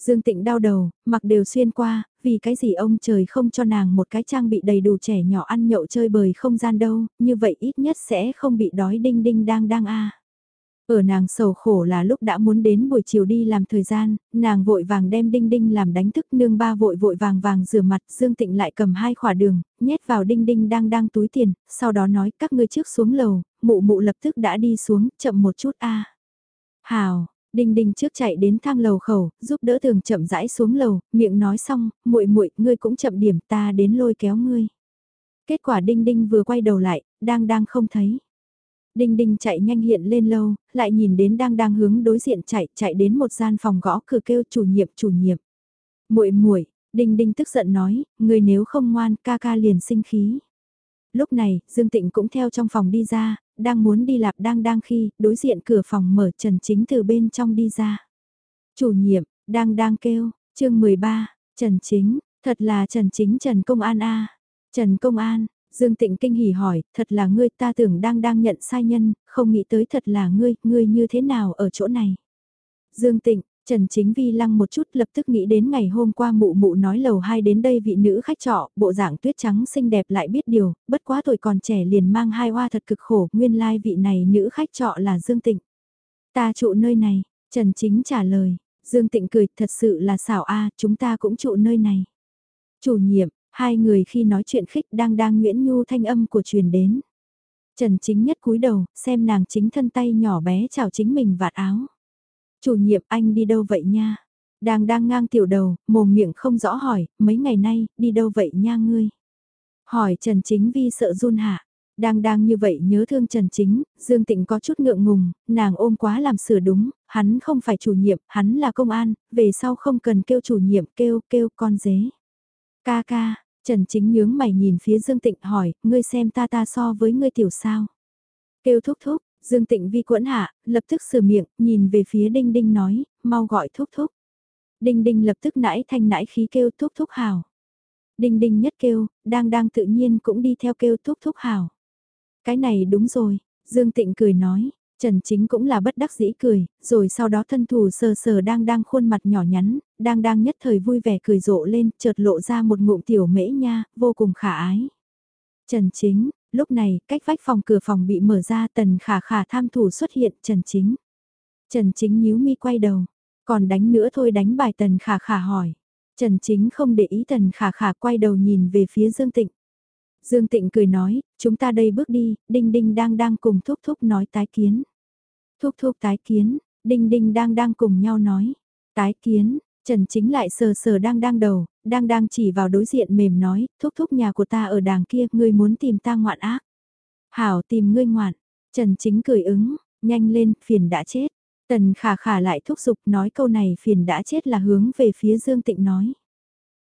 Dương Tịnh đau đầu, mặc đều xuyên qua, vì cái gì ông trời không cho nàng một cái trang bị đầy đủ trẻ nhỏ ăn nhậu chơi bời không gian đâu, như vậy ít nhất sẽ không bị đói đinh đinh đang đang a. Ở nàng sầu khổ là lúc đã muốn đến buổi chiều đi làm thời gian, nàng vội vàng đem đinh đinh làm đánh thức nương ba vội vội vàng vàng rửa mặt, Dương Tịnh lại cầm hai khỏa đường, nhét vào đinh đinh đang đang túi tiền, sau đó nói các ngươi trước xuống lầu, mụ mụ lập tức đã đi xuống, chậm một chút a. Hào, Đinh Đinh trước chạy đến thang lầu khẩu, giúp đỡ thường chậm rãi xuống lầu, miệng nói xong, muội muội, ngươi cũng chậm điểm, ta đến lôi kéo ngươi. Kết quả Đinh Đinh vừa quay đầu lại, đang đang không thấy. Đinh Đinh chạy nhanh hiện lên lâu, lại nhìn đến đang đang hướng đối diện chạy, chạy đến một gian phòng gõ cửa kêu chủ nhiệm chủ nhiệm. Muội muội, Đinh Đinh tức giận nói, người nếu không ngoan, ca ca liền sinh khí. Lúc này, Dương Tịnh cũng theo trong phòng đi ra, đang muốn đi lạp đang đang khi, đối diện cửa phòng mở Trần Chính từ bên trong đi ra. Chủ nhiệm, đang đang kêu, chương 13, Trần Chính, thật là Trần Chính Trần Công An A. Trần Công An, Dương Tịnh kinh hỉ hỏi, thật là ngươi ta tưởng đang đang nhận sai nhân, không nghĩ tới thật là ngươi, ngươi như thế nào ở chỗ này. Dương Tịnh, Trần Chính Vi lăng một chút lập tức nghĩ đến ngày hôm qua mụ mụ nói lầu hai đến đây vị nữ khách trọ, bộ dạng tuyết trắng xinh đẹp lại biết điều, bất quá tuổi còn trẻ liền mang hai hoa thật cực khổ, nguyên lai vị này nữ khách trọ là Dương Tịnh. Ta trụ nơi này, Trần Chính trả lời, Dương Tịnh cười thật sự là xảo a chúng ta cũng trụ nơi này. Chủ nhiệm, Hai người khi nói chuyện khích đang đang Nguyễn Nhu thanh âm của truyền đến. Trần chính nhất cúi đầu, xem nàng chính thân tay nhỏ bé chào chính mình vạt áo. Chủ nhiệm anh đi đâu vậy nha? Đang đang ngang tiểu đầu, mồm miệng không rõ hỏi, mấy ngày nay, đi đâu vậy nha ngươi? Hỏi Trần Chính Vi sợ run hạ. Đang đang như vậy nhớ thương Trần Chính, Dương Tịnh có chút ngượng ngùng, nàng ôm quá làm sửa đúng, hắn không phải chủ nhiệm, hắn là công an, về sau không cần kêu chủ nhiệm kêu kêu con dế. Ca ca, Trần Chính nhướng mày nhìn phía Dương Tịnh hỏi, ngươi xem ta ta so với ngươi tiểu sao. Kêu thúc thúc, Dương Tịnh vi quẫn hạ, lập tức sửa miệng, nhìn về phía Đinh Đinh nói, mau gọi thúc thúc. Đinh Đinh lập tức nãi thanh nãi khí kêu thúc thúc hào. Đinh Đinh nhất kêu, đang đang tự nhiên cũng đi theo kêu thúc thúc hào. Cái này đúng rồi, Dương Tịnh cười nói, Trần Chính cũng là bất đắc dĩ cười, rồi sau đó thân thủ sờ sờ đang đang khuôn mặt nhỏ nhắn, đang đang nhất thời vui vẻ cười rộ lên, chợt lộ ra một ngụm tiểu mễ nha, vô cùng khả ái. Trần Chính, lúc này, cách vách phòng cửa phòng bị mở ra tần khả khả tham thủ xuất hiện Trần Chính. Trần Chính nhíu mi quay đầu, còn đánh nữa thôi đánh bài tần khả khả hỏi. Trần Chính không để ý tần khả khả quay đầu nhìn về phía Dương Tịnh. Dương Tịnh cười nói, chúng ta đây bước đi, Đinh Đinh đang đang cùng Thúc Thúc nói tái kiến. Thúc Thúc tái kiến, Đinh Đinh đang đang cùng nhau nói. Tái kiến, Trần Chính lại sờ sờ đang đang đầu, đang đang chỉ vào đối diện mềm nói, Thúc Thúc nhà của ta ở đàng kia, ngươi muốn tìm ta ngoạn ác. Hảo tìm ngươi ngoạn, Trần Chính cười ứng, nhanh lên, phiền đã chết. Tần khả khả lại thúc giục nói câu này phiền đã chết là hướng về phía Dương Tịnh nói.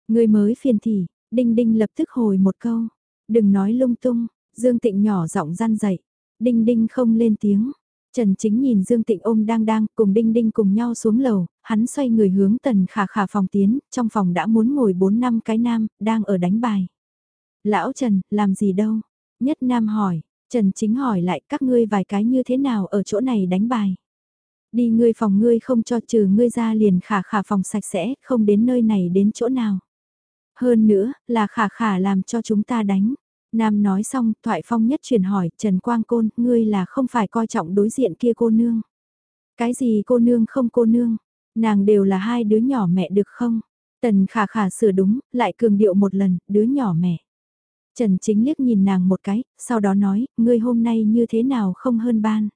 Ngươi mới phiền thì, Đinh Đinh lập tức hồi một câu. Đừng nói lung tung, Dương Tịnh nhỏ giọng gian dậy. Đinh Đinh không lên tiếng. Trần Chính nhìn Dương Tịnh ôm đang đang cùng Đinh Đinh cùng nhau xuống lầu, hắn xoay người hướng tần khả khả phòng tiến, trong phòng đã muốn ngồi 4 năm cái nam, đang ở đánh bài. Lão Trần, làm gì đâu? Nhất Nam hỏi, Trần Chính hỏi lại các ngươi vài cái như thế nào ở chỗ này đánh bài. Đi ngươi phòng ngươi không cho trừ ngươi ra liền khả khả phòng sạch sẽ, không đến nơi này đến chỗ nào. Hơn nữa, là khả khả làm cho chúng ta đánh. Nam nói xong, Thoại Phong nhất chuyển hỏi, Trần Quang Côn, ngươi là không phải coi trọng đối diện kia cô nương. Cái gì cô nương không cô nương, nàng đều là hai đứa nhỏ mẹ được không? Tần khả khả sửa đúng, lại cường điệu một lần, đứa nhỏ mẹ. Trần chính liếc nhìn nàng một cái, sau đó nói, ngươi hôm nay như thế nào không hơn ban.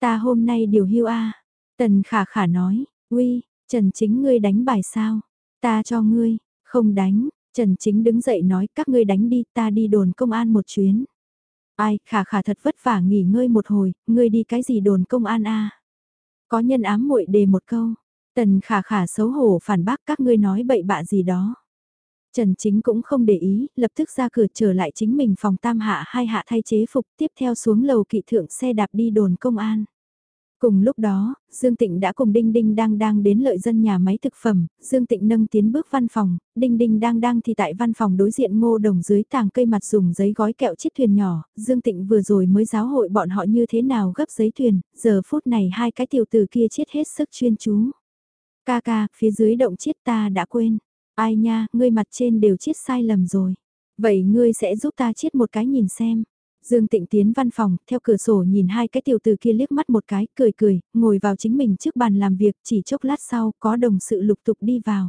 Ta hôm nay điều hưu a Tần khả khả nói, uy, Trần chính ngươi đánh bài sao? Ta cho ngươi, không đánh, Trần Chính đứng dậy nói các ngươi đánh đi ta đi đồn công an một chuyến. Ai, khả khả thật vất vả nghỉ ngơi một hồi, ngươi đi cái gì đồn công an a Có nhân ám muội đề một câu, tần khả khả xấu hổ phản bác các ngươi nói bậy bạ gì đó. Trần Chính cũng không để ý, lập tức ra cửa trở lại chính mình phòng tam hạ hai hạ thay chế phục tiếp theo xuống lầu kỵ thượng xe đạp đi đồn công an. Cùng lúc đó, Dương Tịnh đã cùng Đinh Đinh đang đang đến lợi dân nhà máy thực phẩm, Dương Tịnh nâng tiến bước văn phòng, Đinh Đinh đang đang thì tại văn phòng đối diện ngô đồng dưới tàng cây mặt dùng giấy gói kẹo chiếc thuyền nhỏ, Dương Tịnh vừa rồi mới giáo hội bọn họ như thế nào gấp giấy thuyền, giờ phút này hai cái tiểu tử kia chết hết sức chuyên chú. Ca ca, phía dưới động chiết ta đã quên. Ai nha, ngươi mặt trên đều chiết sai lầm rồi. Vậy ngươi sẽ giúp ta chiết một cái nhìn xem. Dương Tịnh tiến văn phòng, theo cửa sổ nhìn hai cái tiểu tử kia liếc mắt một cái, cười cười, ngồi vào chính mình trước bàn làm việc, chỉ chốc lát sau, có đồng sự lục tục đi vào.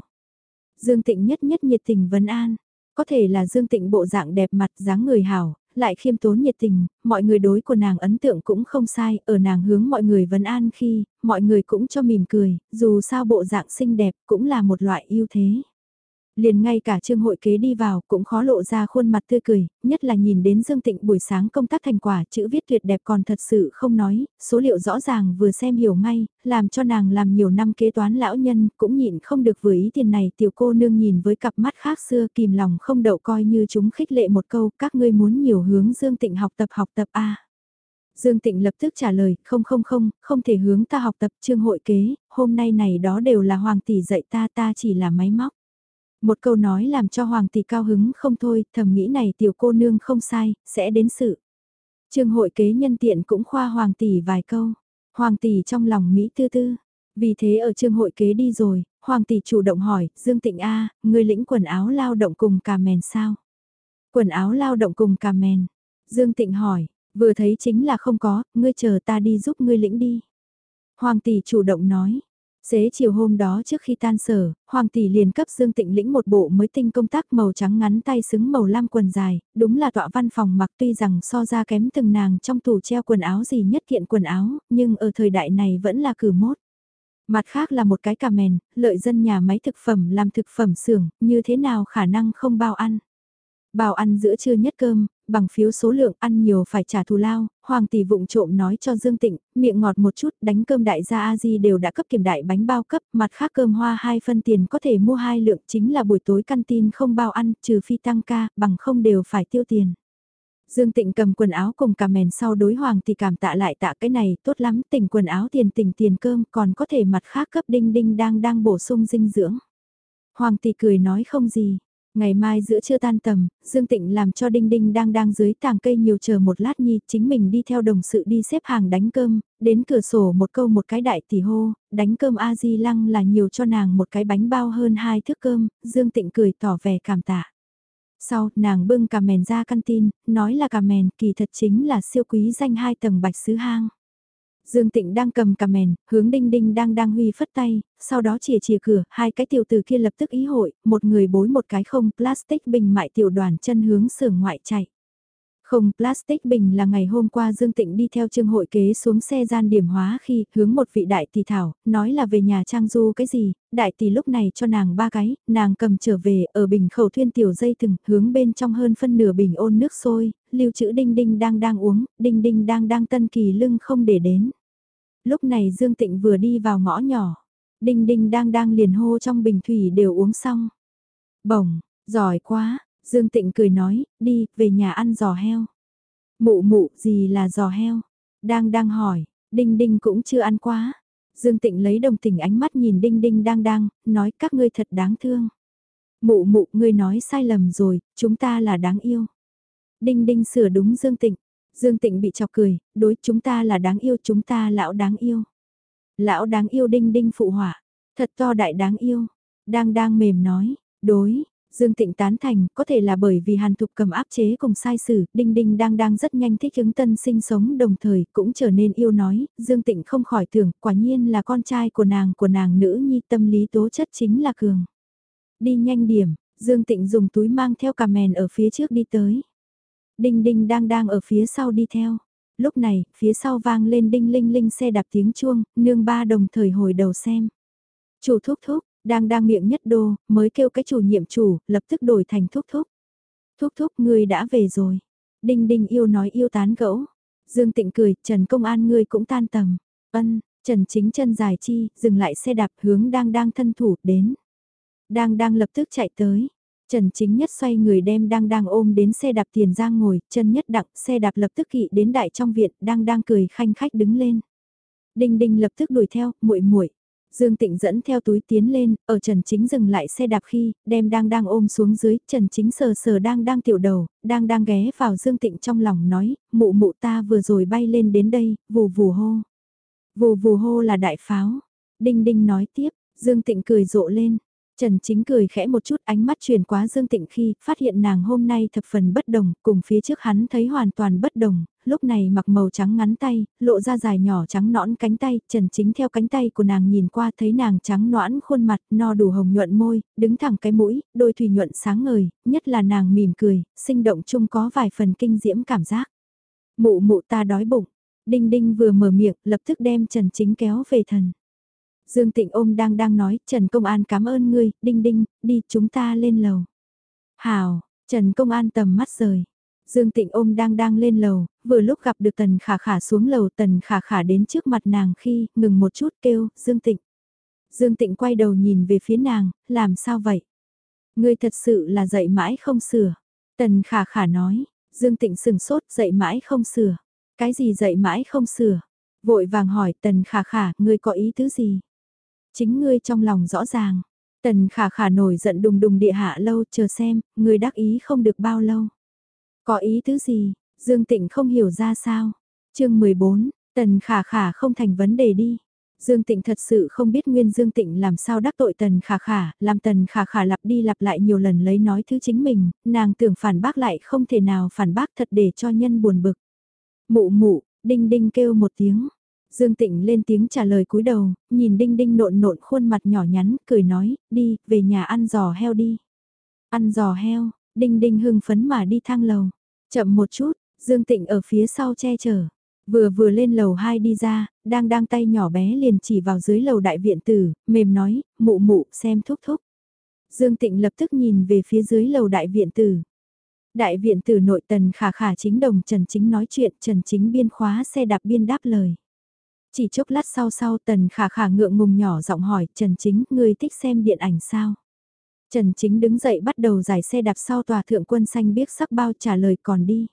Dương Tịnh nhất nhất nhiệt tình vấn an, có thể là Dương Tịnh bộ dạng đẹp mặt, dáng người hảo, lại khiêm tốn nhiệt tình, mọi người đối của nàng ấn tượng cũng không sai, ở nàng hướng mọi người vấn an khi, mọi người cũng cho mỉm cười, dù sao bộ dạng xinh đẹp cũng là một loại ưu thế liền ngay cả trương hội kế đi vào cũng khó lộ ra khuôn mặt tươi cười, nhất là nhìn đến Dương Tịnh buổi sáng công tác thành quả chữ viết tuyệt đẹp còn thật sự không nói, số liệu rõ ràng vừa xem hiểu ngay, làm cho nàng làm nhiều năm kế toán lão nhân cũng nhịn không được vừa ý tiền này tiểu cô nương nhìn với cặp mắt khác xưa kìm lòng không đậu coi như chúng khích lệ một câu các ngươi muốn nhiều hướng Dương Tịnh học tập học tập A. Dương Tịnh lập tức trả lời, không không không, không thể hướng ta học tập trương hội kế, hôm nay này đó đều là hoàng tỷ dạy ta ta chỉ là máy móc. Một câu nói làm cho Hoàng tỷ cao hứng không thôi, thầm nghĩ này tiểu cô nương không sai, sẽ đến sự. Trương hội kế nhân tiện cũng khoa Hoàng tỷ vài câu. Hoàng tỷ trong lòng nghĩ tư tư. Vì thế ở trương hội kế đi rồi, Hoàng tỷ chủ động hỏi, Dương Tịnh A, ngươi lĩnh quần áo lao động cùng cà mèn sao? Quần áo lao động cùng cà mèn. Dương Tịnh hỏi, vừa thấy chính là không có, ngươi chờ ta đi giúp ngươi lĩnh đi. Hoàng tỷ chủ động nói, Xế chiều hôm đó trước khi tan sở, Hoàng tỷ liền cấp Dương Tịnh lĩnh một bộ mới tinh công tác màu trắng ngắn tay xứng màu lam quần dài, đúng là tọa văn phòng mặc tuy rằng so ra kém từng nàng trong tủ treo quần áo gì nhất kiện quần áo, nhưng ở thời đại này vẫn là cử mốt. Mặt khác là một cái cà mèn, lợi dân nhà máy thực phẩm làm thực phẩm xưởng, như thế nào khả năng không bao ăn. Bao ăn giữa trưa nhất cơm, bằng phiếu số lượng ăn nhiều phải trả thù lao, Hoàng tỷ vụng trộm nói cho Dương Tịnh, miệng ngọt một chút, đánh cơm đại gia a di đều đã cấp kiểm đại bánh bao cấp, mặt khác cơm hoa hai phân tiền có thể mua hai lượng chính là buổi tối căn tin không bao ăn, trừ phi tăng ca, bằng không đều phải tiêu tiền. Dương Tịnh cầm quần áo cùng cả mèn sau đối hoàng tỷ cảm tạ lại tạ cái này tốt lắm tỉnh quần áo tiền tỉnh tiền cơm còn có thể mặt khác cấp đinh đinh đang đang bổ sung dinh dưỡng. Hoàng tỷ cười nói không gì, Ngày mai giữa trưa tan tầm, Dương Tịnh làm cho Đinh Đinh đang đang dưới tàng cây nhiều chờ một lát nhi, chính mình đi theo đồng sự đi xếp hàng đánh cơm, đến cửa sổ một câu một cái đại tỷ hô, đánh cơm A Di Lăng là nhiều cho nàng một cái bánh bao hơn hai thước cơm, Dương Tịnh cười tỏ vẻ cảm tạ. Sau, nàng bưng cà mèn ra căn tin, nói là cà mèn kỳ thật chính là siêu quý danh hai tầng bạch sứ hang. Dương Tịnh đang cầm cà mèn, hướng Đinh Đinh đang đang huy phất tay, sau đó chìa chìa cửa, hai cái tiểu tử kia lập tức ý hội, một người bối một cái không plastic bình mại tiểu đoàn chân hướng sưởng ngoại chạy. Không plastic bình là ngày hôm qua Dương Tịnh đi theo trương hội kế xuống xe gian điểm hóa khi hướng một vị đại tỷ thảo, nói là về nhà trang du cái gì, đại tỷ lúc này cho nàng ba cái, nàng cầm trở về ở bình khẩu thuyên tiểu dây từng hướng bên trong hơn phân nửa bình ôn nước sôi, lưu trữ đinh đinh đang đang uống, đinh đinh đang đang tân kỳ lưng không để đến. Lúc này Dương Tịnh vừa đi vào ngõ nhỏ, đinh đinh đang đang liền hô trong bình thủy đều uống xong. Bổng, giỏi quá, Dương Tịnh cười nói, đi, về nhà ăn giò heo. Mụ mụ, gì là giò heo? Đang đang hỏi, Đinh Đinh cũng chưa ăn quá. Dương Tịnh lấy đồng tình ánh mắt nhìn Đinh Đinh đang đang, nói các ngươi thật đáng thương. Mụ mụ, ngươi nói sai lầm rồi, chúng ta là đáng yêu. Đinh Đinh sửa đúng Dương Tịnh. Dương Tịnh bị chọc cười, đối chúng ta là đáng yêu, chúng ta lão đáng yêu. Lão đáng yêu Đinh Đinh phụ họa, thật to đại đáng yêu. Đang đang mềm nói, đối, Dương Tịnh tán thành, có thể là bởi vì Hàn Thục cầm áp chế cùng sai sử, Đinh Đinh đang đang rất nhanh thích ứng tân sinh sống đồng thời cũng trở nên yêu nói, Dương Tịnh không khỏi tưởng, quả nhiên là con trai của nàng của nàng nữ nhi tâm lý tố chất chính là cường. Đi nhanh điểm, Dương Tịnh dùng túi mang theo cà mèn ở phía trước đi tới. Đinh Đinh đang đang ở phía sau đi theo. Lúc này, phía sau vang lên đinh linh linh xe đạp tiếng chuông, nương ba đồng thời hồi đầu xem. Chủ thúc thúc, đang đang miệng nhất đô, mới kêu cái chủ nhiệm chủ, lập tức đổi thành thúc thúc. Thúc thúc ngươi đã về rồi. Đinh đinh yêu nói yêu tán gẫu. Dương tịnh cười, Trần Công An ngươi cũng tan tầm. Ân, Trần chính chân dài chi, dừng lại xe đạp hướng đang đang thân thủ, đến. Đang đang lập tức chạy tới. Trần chính nhất xoay người đem đang đang ôm đến xe đạp tiền giang ngồi, chân nhất đặng, xe đạp lập tức kỵ đến đại trong viện, đang đang cười khanh khách đứng lên. Đinh đinh lập tức đuổi theo, muội muội Dương Tịnh dẫn theo túi tiến lên, ở Trần Chính dừng lại xe đạp khi, đem đang đang ôm xuống dưới, Trần Chính sờ sờ đang đang tiểu đầu, đang đang ghé vào Dương Tịnh trong lòng nói, mụ mụ ta vừa rồi bay lên đến đây, vù vù hô. Vù vù hô là đại pháo. Đinh Đinh nói tiếp, Dương Tịnh cười rộ lên, Trần Chính cười khẽ một chút ánh mắt chuyển quá Dương Tịnh khi phát hiện nàng hôm nay thập phần bất đồng, cùng phía trước hắn thấy hoàn toàn bất đồng, lúc này mặc màu trắng ngắn tay, lộ ra dài nhỏ trắng nõn cánh tay, Trần Chính theo cánh tay của nàng nhìn qua thấy nàng trắng nõn khuôn mặt, no đủ hồng nhuận môi, đứng thẳng cái mũi, đôi thủy nhuận sáng ngời, nhất là nàng mỉm cười, sinh động chung có vài phần kinh diễm cảm giác. Mụ mụ ta đói bụng, Đinh Đinh vừa mở miệng, lập tức đem Trần Chính kéo về thần. Dương Tịnh ôm đang đang nói, Trần Công An cảm ơn ngươi, đinh đinh, đi chúng ta lên lầu. Hào, Trần Công An tầm mắt rời. Dương Tịnh ôm đang đang lên lầu, vừa lúc gặp được Tần Khả Khả xuống lầu Tần Khả Khả đến trước mặt nàng khi ngừng một chút kêu, Dương Tịnh. Dương Tịnh quay đầu nhìn về phía nàng, làm sao vậy? Ngươi thật sự là dậy mãi không sửa. Tần Khả Khả nói, Dương Tịnh sừng sốt dậy mãi không sửa. Cái gì dậy mãi không sửa? Vội vàng hỏi Tần Khả Khả, ngươi có ý tứ gì? Chính ngươi trong lòng rõ ràng. Tần khả khả nổi giận đùng đùng địa hạ lâu chờ xem, ngươi đắc ý không được bao lâu. Có ý tứ gì, Dương Tịnh không hiểu ra sao. chương 14, Tần khả khả không thành vấn đề đi. Dương Tịnh thật sự không biết nguyên Dương Tịnh làm sao đắc tội Tần Khả Khả, làm Tần Khả Khả lặp đi lặp lại nhiều lần lấy nói thứ chính mình, nàng tưởng phản bác lại không thể nào phản bác thật để cho nhân buồn bực. Mụ mụ, đinh đinh kêu một tiếng, Dương Tịnh lên tiếng trả lời cúi đầu, nhìn Đinh Đinh nộn nộn khuôn mặt nhỏ nhắn, cười nói, đi, về nhà ăn giò heo đi. Ăn giò heo, Đinh Đinh hưng phấn mà đi thang lầu. Chậm một chút, Dương Tịnh ở phía sau che chở. Vừa vừa lên lầu 2 đi ra, đang đang tay nhỏ bé liền chỉ vào dưới lầu đại viện tử, mềm nói, mụ mụ, xem thúc thúc. Dương Tịnh lập tức nhìn về phía dưới lầu đại viện tử. Đại viện tử nội tần khả khả chính đồng Trần Chính nói chuyện Trần Chính biên khóa xe đạp biên đáp lời. Chỉ chốc lát sau sau tần khả khả ngượng ngùng nhỏ giọng hỏi Trần Chính, ngươi thích xem điện ảnh sao? Trần Chính đứng dậy bắt đầu giải xe đạp sau tòa thượng quân xanh biếc sắc bao trả lời còn đi.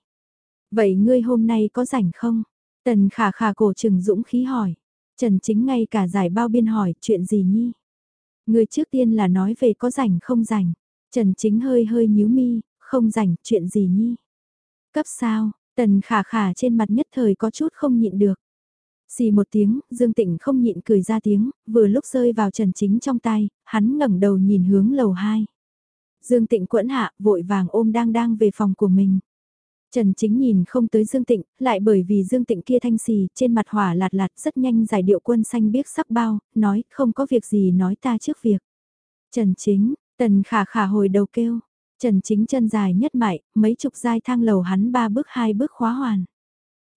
Vậy ngươi hôm nay có rảnh không? Tần khả khả cổ trừng dũng khí hỏi. Trần Chính ngay cả giải bao biên hỏi chuyện gì nhi? Ngươi trước tiên là nói về có rảnh không rảnh. Trần Chính hơi hơi nhíu mi, không rảnh chuyện gì nhi? Cấp sao? Tần khả khả trên mặt nhất thời có chút không nhịn được. Xì một tiếng, Dương Tịnh không nhịn cười ra tiếng, vừa lúc rơi vào Trần Chính trong tay, hắn ngẩng đầu nhìn hướng lầu 2. Dương Tịnh quẫn hạ, vội vàng ôm đang đang về phòng của mình. Trần Chính nhìn không tới Dương Tịnh, lại bởi vì Dương Tịnh kia thanh xì, trên mặt hỏa lạt lạt rất nhanh giải điệu quân xanh biếc sắc bao, nói không có việc gì nói ta trước việc. Trần Chính, Tần khả khả hồi đầu kêu, Trần Chính chân dài nhất mại, mấy chục giai thang lầu hắn ba bước hai bước khóa hoàn.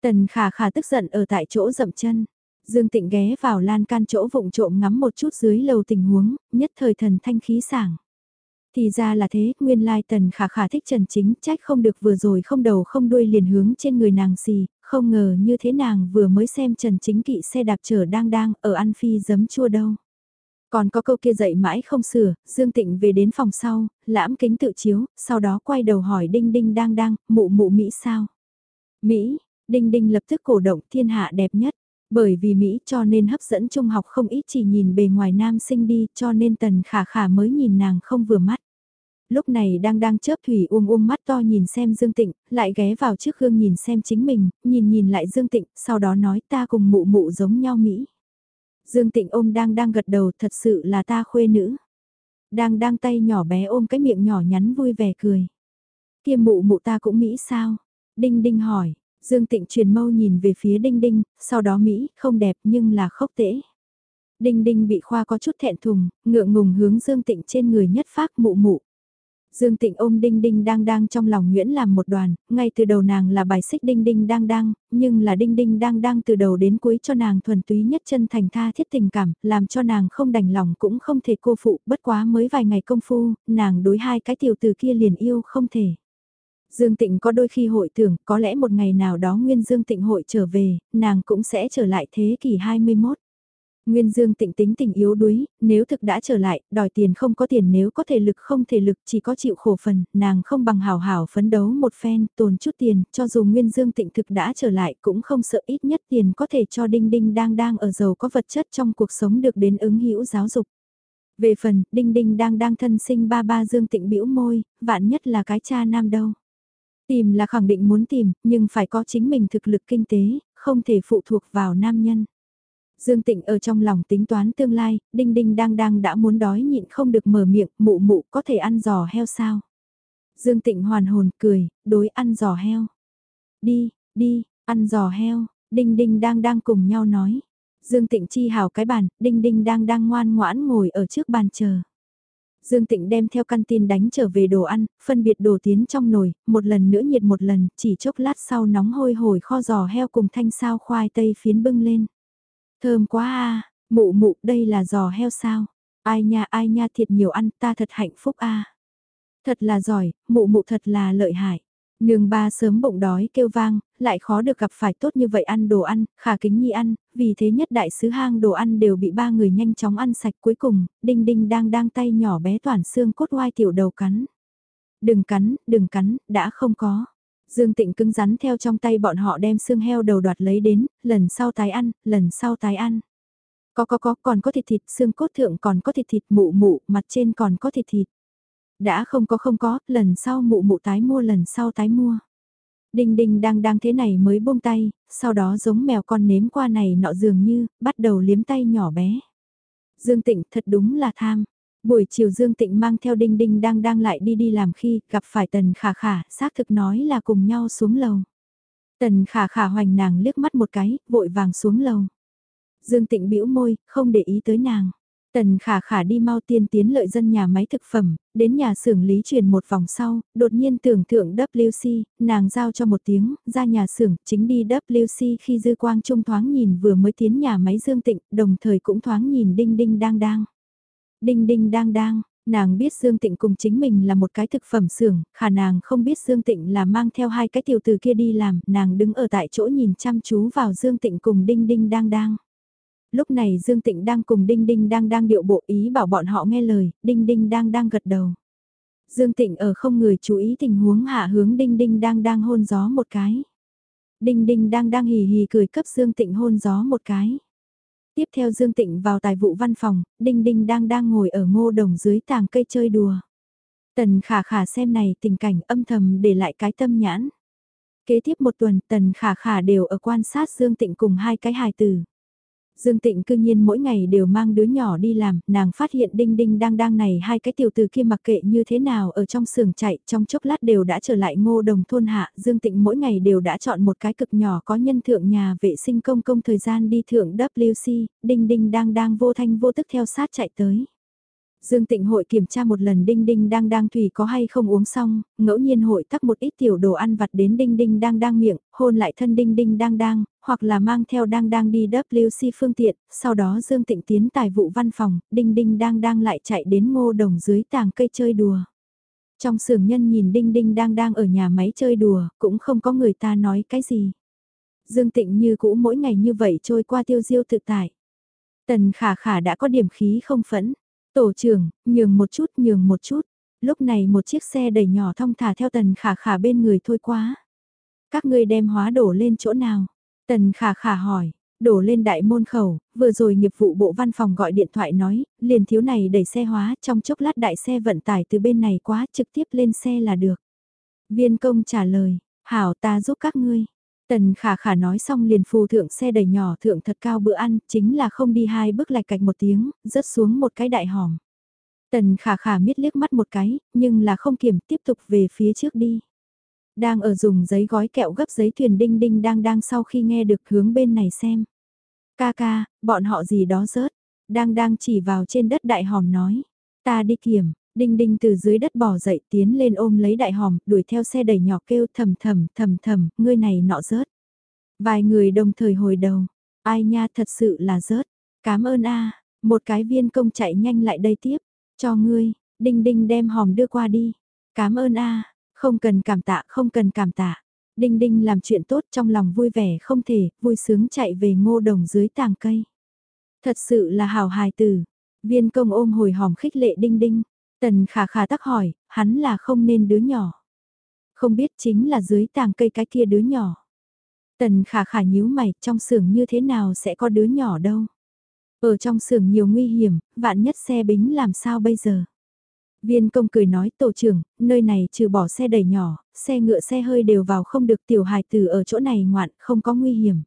Tần khả khả tức giận ở tại chỗ dậm chân. Dương Tịnh ghé vào lan can chỗ vụng trộm ngắm một chút dưới lầu tình huống, nhất thời thần thanh khí sảng. Thì ra là thế, nguyên lai tần khả khả thích Trần Chính, trách không được vừa rồi không đầu không đuôi liền hướng trên người nàng xì, không ngờ như thế nàng vừa mới xem Trần Chính kỵ xe đạp chở đang đang ở ăn phi giấm chua đâu. Còn có câu kia dậy mãi không sửa, Dương Tịnh về đến phòng sau, lãm kính tự chiếu, sau đó quay đầu hỏi Đinh Đinh đang đang, mụ mụ Mỹ sao? Mỹ, Đinh Đinh lập tức cổ động thiên hạ đẹp nhất. Bởi vì Mỹ cho nên hấp dẫn trung học không ít chỉ nhìn bề ngoài nam sinh đi cho nên tần khả khả mới nhìn nàng không vừa mắt. Lúc này đang đang chớp thủy uông uông mắt to nhìn xem Dương Tịnh, lại ghé vào trước gương nhìn xem chính mình, nhìn nhìn lại Dương Tịnh, sau đó nói ta cùng mụ mụ giống nhau Mỹ. Dương Tịnh ôm đang đang gật đầu thật sự là ta khuê nữ. Đang đang tay nhỏ bé ôm cái miệng nhỏ nhắn vui vẻ cười. Kia mụ mụ ta cũng Mỹ sao? Đinh Đinh hỏi, Dương Tịnh truyền mâu nhìn về phía Đinh Đinh, sau đó Mỹ không đẹp nhưng là khốc tễ. Đinh Đinh bị khoa có chút thẹn thùng, ngượng ngùng hướng Dương Tịnh trên người nhất phát mụ mụ. Dương Tịnh ôm Đinh Đinh đang đang trong lòng Nguyễn làm một đoàn, ngay từ đầu nàng là bài xích Đinh Đinh đang đang, nhưng là Đinh Đinh đang đang từ đầu đến cuối cho nàng thuần túy nhất chân thành tha thiết tình cảm, làm cho nàng không đành lòng cũng không thể cô phụ, bất quá mới vài ngày công phu, nàng đối hai cái tiểu từ kia liền yêu không thể. Dương Tịnh có đôi khi hội tưởng có lẽ một ngày nào đó Nguyên Dương Tịnh hội trở về, nàng cũng sẽ trở lại thế kỷ 21. Nguyên Dương Tịnh tính tình yếu đuối, nếu thực đã trở lại, đòi tiền không có tiền nếu có thể lực không thể lực chỉ có chịu khổ phần, nàng không bằng hào hào phấn đấu một phen, tồn chút tiền, cho dù Nguyên Dương Tịnh thực đã trở lại cũng không sợ ít nhất tiền có thể cho Đinh Đinh đang đang ở giàu có vật chất trong cuộc sống được đến ứng hữu giáo dục. Về phần, Đinh Đinh đang đang thân sinh ba ba Dương Tịnh bĩu môi, vạn nhất là cái cha nam đâu. Tìm là khẳng định muốn tìm, nhưng phải có chính mình thực lực kinh tế, không thể phụ thuộc vào nam nhân. Dương Tịnh ở trong lòng tính toán tương lai, đinh đinh đang đang đã muốn đói nhịn không được mở miệng, mụ mụ có thể ăn giò heo sao? Dương Tịnh hoàn hồn cười, đối ăn giò heo. Đi, đi, ăn giò heo, đinh đinh đang đang cùng nhau nói. Dương Tịnh chi hào cái bàn, đinh đinh đang đang ngoan ngoãn ngồi ở trước bàn chờ. Dương Tịnh đem theo căn tin đánh trở về đồ ăn, phân biệt đồ tiến trong nồi, một lần nữa nhiệt một lần, chỉ chốc lát sau nóng hôi hổi kho giò heo cùng thanh sao khoai tây phiến bưng lên. Thơm quá a mụ mụ đây là giò heo sao? Ai nha ai nha thiệt nhiều ăn ta thật hạnh phúc a Thật là giỏi, mụ mụ thật là lợi hại. Nương ba sớm bụng đói kêu vang, lại khó được gặp phải tốt như vậy ăn đồ ăn, khả kính nhi ăn, vì thế nhất đại sứ hang đồ ăn đều bị ba người nhanh chóng ăn sạch cuối cùng, đinh đinh đang đang tay nhỏ bé toàn xương cốt oai tiểu đầu cắn. Đừng cắn, đừng cắn, đã không có. Dương Tịnh cứng rắn theo trong tay bọn họ đem xương heo đầu đoạt lấy đến, lần sau tái ăn, lần sau tái ăn. Có có có, còn có thịt thịt, xương cốt thượng còn có thịt thịt mụ mụ, mặt trên còn có thịt thịt. Đã không có không có, lần sau mụ mụ tái mua lần sau tái mua. Đinh đinh đang đang thế này mới buông tay, sau đó giống mèo con nếm qua này nọ dường như, bắt đầu liếm tay nhỏ bé. Dương Tịnh thật đúng là tham. Buổi chiều Dương Tịnh mang theo Đinh Đinh đang đang lại đi đi làm khi gặp phải Tần Khả Khả, xác thực nói là cùng nhau xuống lầu. Tần Khả Khả hoành nàng liếc mắt một cái, vội vàng xuống lầu. Dương Tịnh bĩu môi, không để ý tới nàng. Tần khả khả đi mau tiên tiến lợi dân nhà máy thực phẩm, đến nhà xưởng lý truyền một vòng sau, đột nhiên tưởng thượng WC, nàng giao cho một tiếng, ra nhà xưởng, chính đi WC khi dư quang trung thoáng nhìn vừa mới tiến nhà máy Dương Tịnh, đồng thời cũng thoáng nhìn đinh đinh đang đang. Đinh đinh đang đang, nàng biết Dương Tịnh cùng chính mình là một cái thực phẩm xưởng, khả nàng không biết Dương Tịnh là mang theo hai cái tiểu từ kia đi làm, nàng đứng ở tại chỗ nhìn chăm chú vào Dương Tịnh cùng đinh đinh đang đang. Lúc này Dương Tịnh đang cùng Đinh Đinh đang đang điệu bộ ý bảo bọn họ nghe lời, Đinh Đinh đang đang gật đầu. Dương Tịnh ở không người chú ý tình huống hạ hướng Đinh Đinh đang đang hôn gió một cái. Đinh Đinh đang đang hì hì cười cấp Dương Tịnh hôn gió một cái. Tiếp theo Dương Tịnh vào tài vụ văn phòng, Đinh Đinh đang đang ngồi ở ngô đồng dưới tàng cây chơi đùa. Tần khả khả xem này tình cảnh âm thầm để lại cái tâm nhãn. Kế tiếp một tuần tần khả khả đều ở quan sát Dương Tịnh cùng hai cái hài tử. Dương Tịnh cư nhiên mỗi ngày đều mang đứa nhỏ đi làm, nàng phát hiện đinh đinh đang đang này hai cái tiểu từ kia mặc kệ như thế nào ở trong sườn chạy, trong chốc lát đều đã trở lại ngô đồng thôn hạ, Dương Tịnh mỗi ngày đều đã chọn một cái cực nhỏ có nhân thượng nhà vệ sinh công công thời gian đi thượng WC, đinh đinh đang đang vô thanh vô tức theo sát chạy tới. Dương Tịnh hội kiểm tra một lần Đinh Đinh đang đang thủy có hay không uống xong, ngẫu nhiên hội tắc một ít tiểu đồ ăn vặt đến Đinh Đinh đang đang miệng, hôn lại thân Đinh Đinh đang đang, hoặc là mang theo đang đang đi WC phương tiện, sau đó Dương Tịnh tiến tài vụ văn phòng, Đinh Đinh đang đang lại chạy đến ngô đồng dưới tàng cây chơi đùa. Trong xưởng nhân nhìn Đinh Đinh đang đang ở nhà máy chơi đùa, cũng không có người ta nói cái gì. Dương Tịnh như cũ mỗi ngày như vậy trôi qua tiêu diêu tự tại. Tần khả khả đã có điểm khí không phẫn Tổ trưởng, nhường một chút nhường một chút. Lúc này một chiếc xe đẩy nhỏ thong thả theo tần khả khả bên người thôi quá. Các ngươi đem hóa đổ lên chỗ nào? Tần khả khả hỏi, đổ lên đại môn khẩu, vừa rồi nghiệp vụ bộ văn phòng gọi điện thoại nói, liền thiếu này đẩy xe hóa, trong chốc lát đại xe vận tải từ bên này quá trực tiếp lên xe là được. Viên công trả lời, hảo ta giúp các ngươi. Tần khả khả nói xong liền phù thượng xe đẩy nhỏ thượng thật cao bữa ăn, chính là không đi hai bước lạch cạch một tiếng, rớt xuống một cái đại hòm. Tần khả khả miết liếc mắt một cái, nhưng là không kiểm tiếp tục về phía trước đi. Đang ở dùng giấy gói kẹo gấp giấy thuyền đinh đinh đang đang sau khi nghe được hướng bên này xem. Ca ca, bọn họ gì đó rớt, đang đang chỉ vào trên đất đại hòm nói. Ta đi kiểm, Đinh đinh từ dưới đất bò dậy tiến lên ôm lấy đại hòm, đuổi theo xe đẩy nhỏ kêu thầm thầm thầm thầm, ngươi này nọ rớt. Vài người đồng thời hồi đầu, ai nha thật sự là rớt, cảm ơn a một cái viên công chạy nhanh lại đây tiếp, cho ngươi, đinh đinh đem hòm đưa qua đi, cảm ơn a không cần cảm tạ không cần cảm tạ. Đinh đinh làm chuyện tốt trong lòng vui vẻ không thể, vui sướng chạy về ngô đồng dưới tàng cây. Thật sự là hào hài tử, viên công ôm hồi hòm khích lệ đinh đinh, Tần khả khả tắc hỏi, hắn là không nên đứa nhỏ. Không biết chính là dưới tàng cây cái kia đứa nhỏ. Tần khả khả nhíu mày, trong xưởng như thế nào sẽ có đứa nhỏ đâu. Ở trong xưởng nhiều nguy hiểm, vạn nhất xe bính làm sao bây giờ. Viên công cười nói tổ trưởng, nơi này trừ bỏ xe đẩy nhỏ, xe ngựa xe hơi đều vào không được tiểu hài tử ở chỗ này ngoạn, không có nguy hiểm.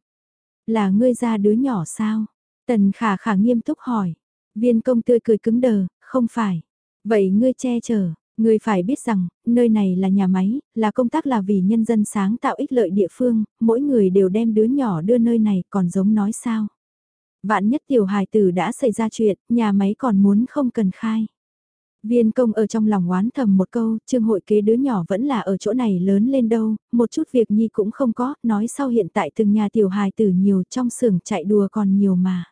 Là ngươi ra đứa nhỏ sao? Tần khả khả nghiêm túc hỏi. Viên công tươi cười cứng đờ, không phải. Vậy ngươi che chở, ngươi phải biết rằng, nơi này là nhà máy, là công tác là vì nhân dân sáng tạo ích lợi địa phương, mỗi người đều đem đứa nhỏ đưa nơi này còn giống nói sao. Vạn nhất tiểu hài tử đã xảy ra chuyện, nhà máy còn muốn không cần khai. Viên công ở trong lòng oán thầm một câu, trương hội kế đứa nhỏ vẫn là ở chỗ này lớn lên đâu, một chút việc nhi cũng không có, nói sau hiện tại từng nhà tiểu hài tử nhiều trong xưởng chạy đùa còn nhiều mà.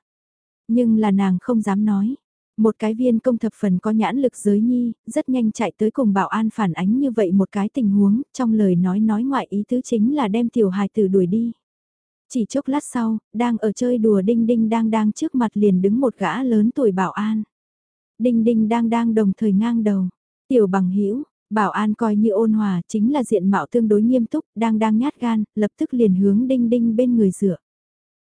Nhưng là nàng không dám nói, một cái viên công thập phần có nhãn lực giới nhi, rất nhanh chạy tới cùng bảo an phản ánh như vậy một cái tình huống, trong lời nói nói ngoại ý tứ chính là đem tiểu hài tử đuổi đi. Chỉ chốc lát sau, đang ở chơi đùa đinh đinh đang đang trước mặt liền đứng một gã lớn tuổi bảo an. Đinh đinh đang đang đồng thời ngang đầu, tiểu bằng hữu bảo an coi như ôn hòa chính là diện mạo tương đối nghiêm túc, đang đang nhát gan, lập tức liền hướng đinh đinh bên người dựa.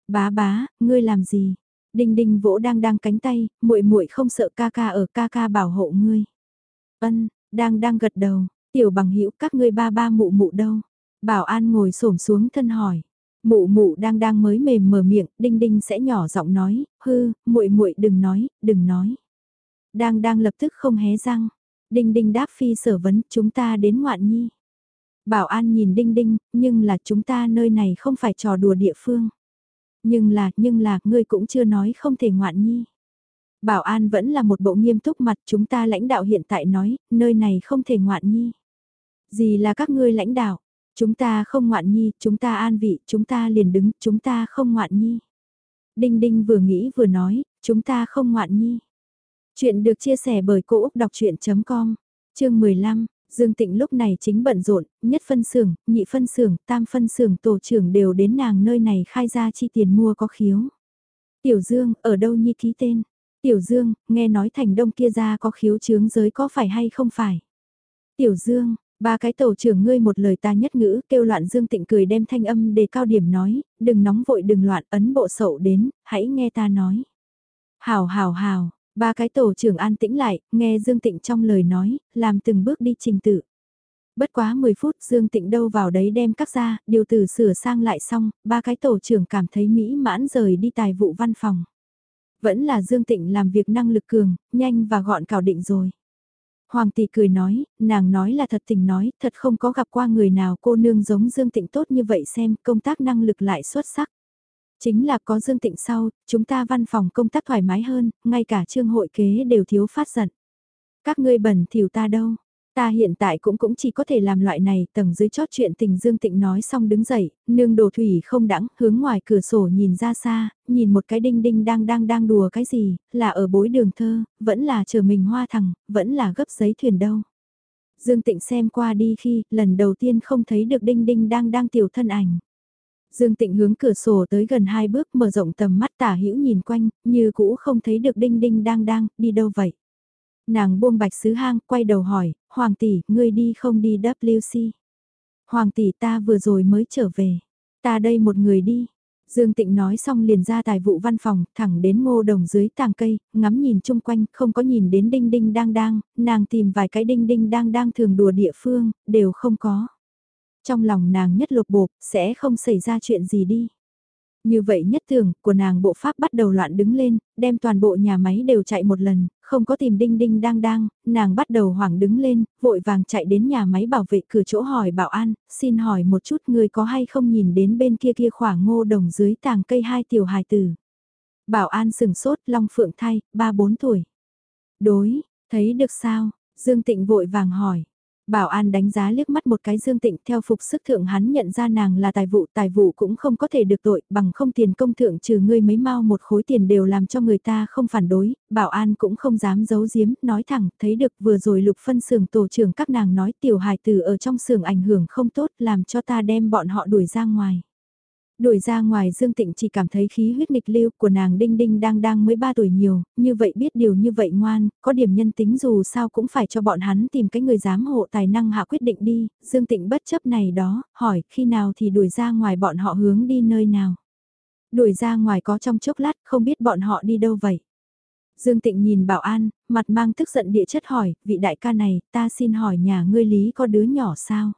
Bá bá, ngươi làm gì? Đinh đinh vỗ đang đang cánh tay, muội muội không sợ ca ca ở ca ca bảo hộ ngươi. Ân, đang đang gật đầu, tiểu bằng hữu các ngươi ba ba mụ mụ đâu? Bảo an ngồi xổm xuống thân hỏi. Mụ mụ đang đang mới mềm mở miệng, đinh đinh sẽ nhỏ giọng nói, hư, muội muội đừng nói, đừng nói. Đang đang lập tức không hé răng. Đinh đinh đáp phi sở vấn, chúng ta đến ngoạn nhi. Bảo an nhìn đinh đinh, nhưng là chúng ta nơi này không phải trò đùa địa phương. Nhưng là, nhưng là, ngươi cũng chưa nói không thể ngoạn nhi. Bảo an vẫn là một bộ nghiêm túc mặt chúng ta lãnh đạo hiện tại nói, nơi này không thể ngoạn nhi. Gì là các ngươi lãnh đạo? Chúng ta không ngoạn nhi, chúng ta an vị, chúng ta liền đứng, chúng ta không ngoạn nhi. Đinh Đinh vừa nghĩ vừa nói, chúng ta không ngoạn nhi. Chuyện được chia sẻ bởi Cô Úc Đọc Chuyện.com, chương 15. Dương Tịnh lúc này chính bận rộn, nhất phân xưởng, nhị phân xưởng, tam phân xưởng tổ trưởng đều đến nàng nơi này khai ra chi tiền mua có khiếu. Tiểu Dương, ở đâu nhi ký tên? Tiểu Dương, nghe nói thành đông kia ra có khiếu chướng giới có phải hay không phải? Tiểu Dương, ba cái tổ trưởng ngươi một lời ta nhất ngữ, kêu loạn Dương Tịnh cười đem thanh âm để cao điểm nói, đừng nóng vội đừng loạn ấn bộ sậu đến, hãy nghe ta nói. Hào hào hào, ba cái tổ trưởng an tĩnh lại, nghe Dương Tịnh trong lời nói, làm từng bước đi trình tự. Bất quá 10 phút Dương Tịnh đâu vào đấy đem các ra, điều từ sửa sang lại xong, ba cái tổ trưởng cảm thấy mỹ mãn rời đi tài vụ văn phòng. Vẫn là Dương Tịnh làm việc năng lực cường, nhanh và gọn cào định rồi. Hoàng tỷ cười nói, nàng nói là thật tình nói, thật không có gặp qua người nào cô nương giống Dương Tịnh tốt như vậy xem công tác năng lực lại xuất sắc. Chính là có Dương Tịnh sau, chúng ta văn phòng công tác thoải mái hơn, ngay cả trương hội kế đều thiếu phát giận. Các ngươi bẩn thỉu ta đâu, Ta hiện tại cũng cũng chỉ có thể làm loại này, tầng dưới chót chuyện tình Dương Tịnh nói xong đứng dậy, nương đồ thủy không đắng, hướng ngoài cửa sổ nhìn ra xa, nhìn một cái đinh đinh đang đang đang đùa cái gì, là ở bối đường thơ, vẫn là chờ mình hoa thằng, vẫn là gấp giấy thuyền đâu. Dương Tịnh xem qua đi khi, lần đầu tiên không thấy được đinh đinh đang đang tiểu thân ảnh. Dương Tịnh hướng cửa sổ tới gần hai bước mở rộng tầm mắt tả hữu nhìn quanh, như cũ không thấy được đinh đinh đang đang, đi đâu vậy? Nàng buông bạch sứ hang, quay đầu hỏi, Hoàng tỷ, ngươi đi không đi WC? Hoàng tỷ ta vừa rồi mới trở về. Ta đây một người đi. Dương Tịnh nói xong liền ra tài vụ văn phòng, thẳng đến ngô đồng dưới tàng cây, ngắm nhìn chung quanh, không có nhìn đến đinh đinh đang đang, nàng tìm vài cái đinh đinh đang đang thường đùa địa phương, đều không có. Trong lòng nàng nhất lục bột sẽ không xảy ra chuyện gì đi. Như vậy nhất thường, của nàng bộ pháp bắt đầu loạn đứng lên, đem toàn bộ nhà máy đều chạy một lần, không có tìm đinh đinh đang đang, nàng bắt đầu hoảng đứng lên, vội vàng chạy đến nhà máy bảo vệ cửa chỗ hỏi bảo an, xin hỏi một chút người có hay không nhìn đến bên kia kia khoảng ngô đồng dưới tàng cây hai tiểu hài tử. Bảo an sừng sốt, long phượng thay, ba bốn tuổi. Đối, thấy được sao? Dương Tịnh vội vàng hỏi. Bảo an đánh giá liếc mắt một cái Dương Tịnh theo phục sức thượng hắn nhận ra nàng là tài vụ, tài vụ cũng không có thể được tội, bằng không tiền công thượng trừ ngươi mấy mau một khối tiền đều làm cho người ta không phản đối, bảo an cũng không dám giấu giếm, nói thẳng, thấy được vừa rồi lục phân xưởng tổ trưởng các nàng nói tiểu hài tử ở trong xưởng ảnh hưởng không tốt làm cho ta đem bọn họ đuổi ra ngoài. Đuổi ra ngoài Dương Tịnh chỉ cảm thấy khí huyết nghịch lưu của nàng đinh đinh đang đang mới 3 tuổi nhiều, như vậy biết điều như vậy ngoan, có điểm nhân tính dù sao cũng phải cho bọn hắn tìm cái người dám hộ tài năng hạ quyết định đi, Dương Tịnh bất chấp này đó, hỏi khi nào thì đuổi ra ngoài bọn họ hướng đi nơi nào. Đuổi ra ngoài có trong chốc lát không biết bọn họ đi đâu vậy. Dương Tịnh nhìn bảo an, mặt mang tức giận địa chất hỏi, vị đại ca này, ta xin hỏi nhà ngươi lý có đứa nhỏ sao?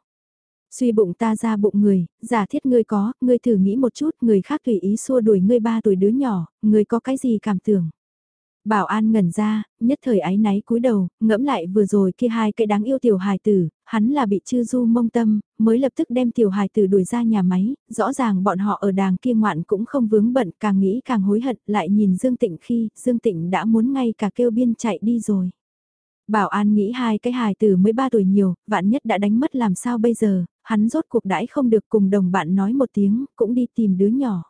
Suy bụng ta ra bụng người, giả thiết ngươi có, ngươi thử nghĩ một chút, người khác tùy ý xua đuổi ngươi ba tuổi đứa nhỏ, ngươi có cái gì cảm tưởng. Bảo An ngẩn ra, nhất thời ái náy cúi đầu, ngẫm lại vừa rồi kia hai cái đáng yêu tiểu hài tử, hắn là bị chư du mông tâm, mới lập tức đem tiểu hài tử đuổi ra nhà máy, rõ ràng bọn họ ở đàng kia ngoạn cũng không vướng bận, càng nghĩ càng hối hận, lại nhìn Dương Tịnh khi, Dương Tịnh đã muốn ngay cả kêu biên chạy đi rồi. Bảo An nghĩ hai cái hài tử mới ba tuổi nhiều, vạn nhất đã đánh mất làm sao bây giờ, hắn rốt cuộc đãi không được cùng đồng bạn nói một tiếng, cũng đi tìm đứa nhỏ.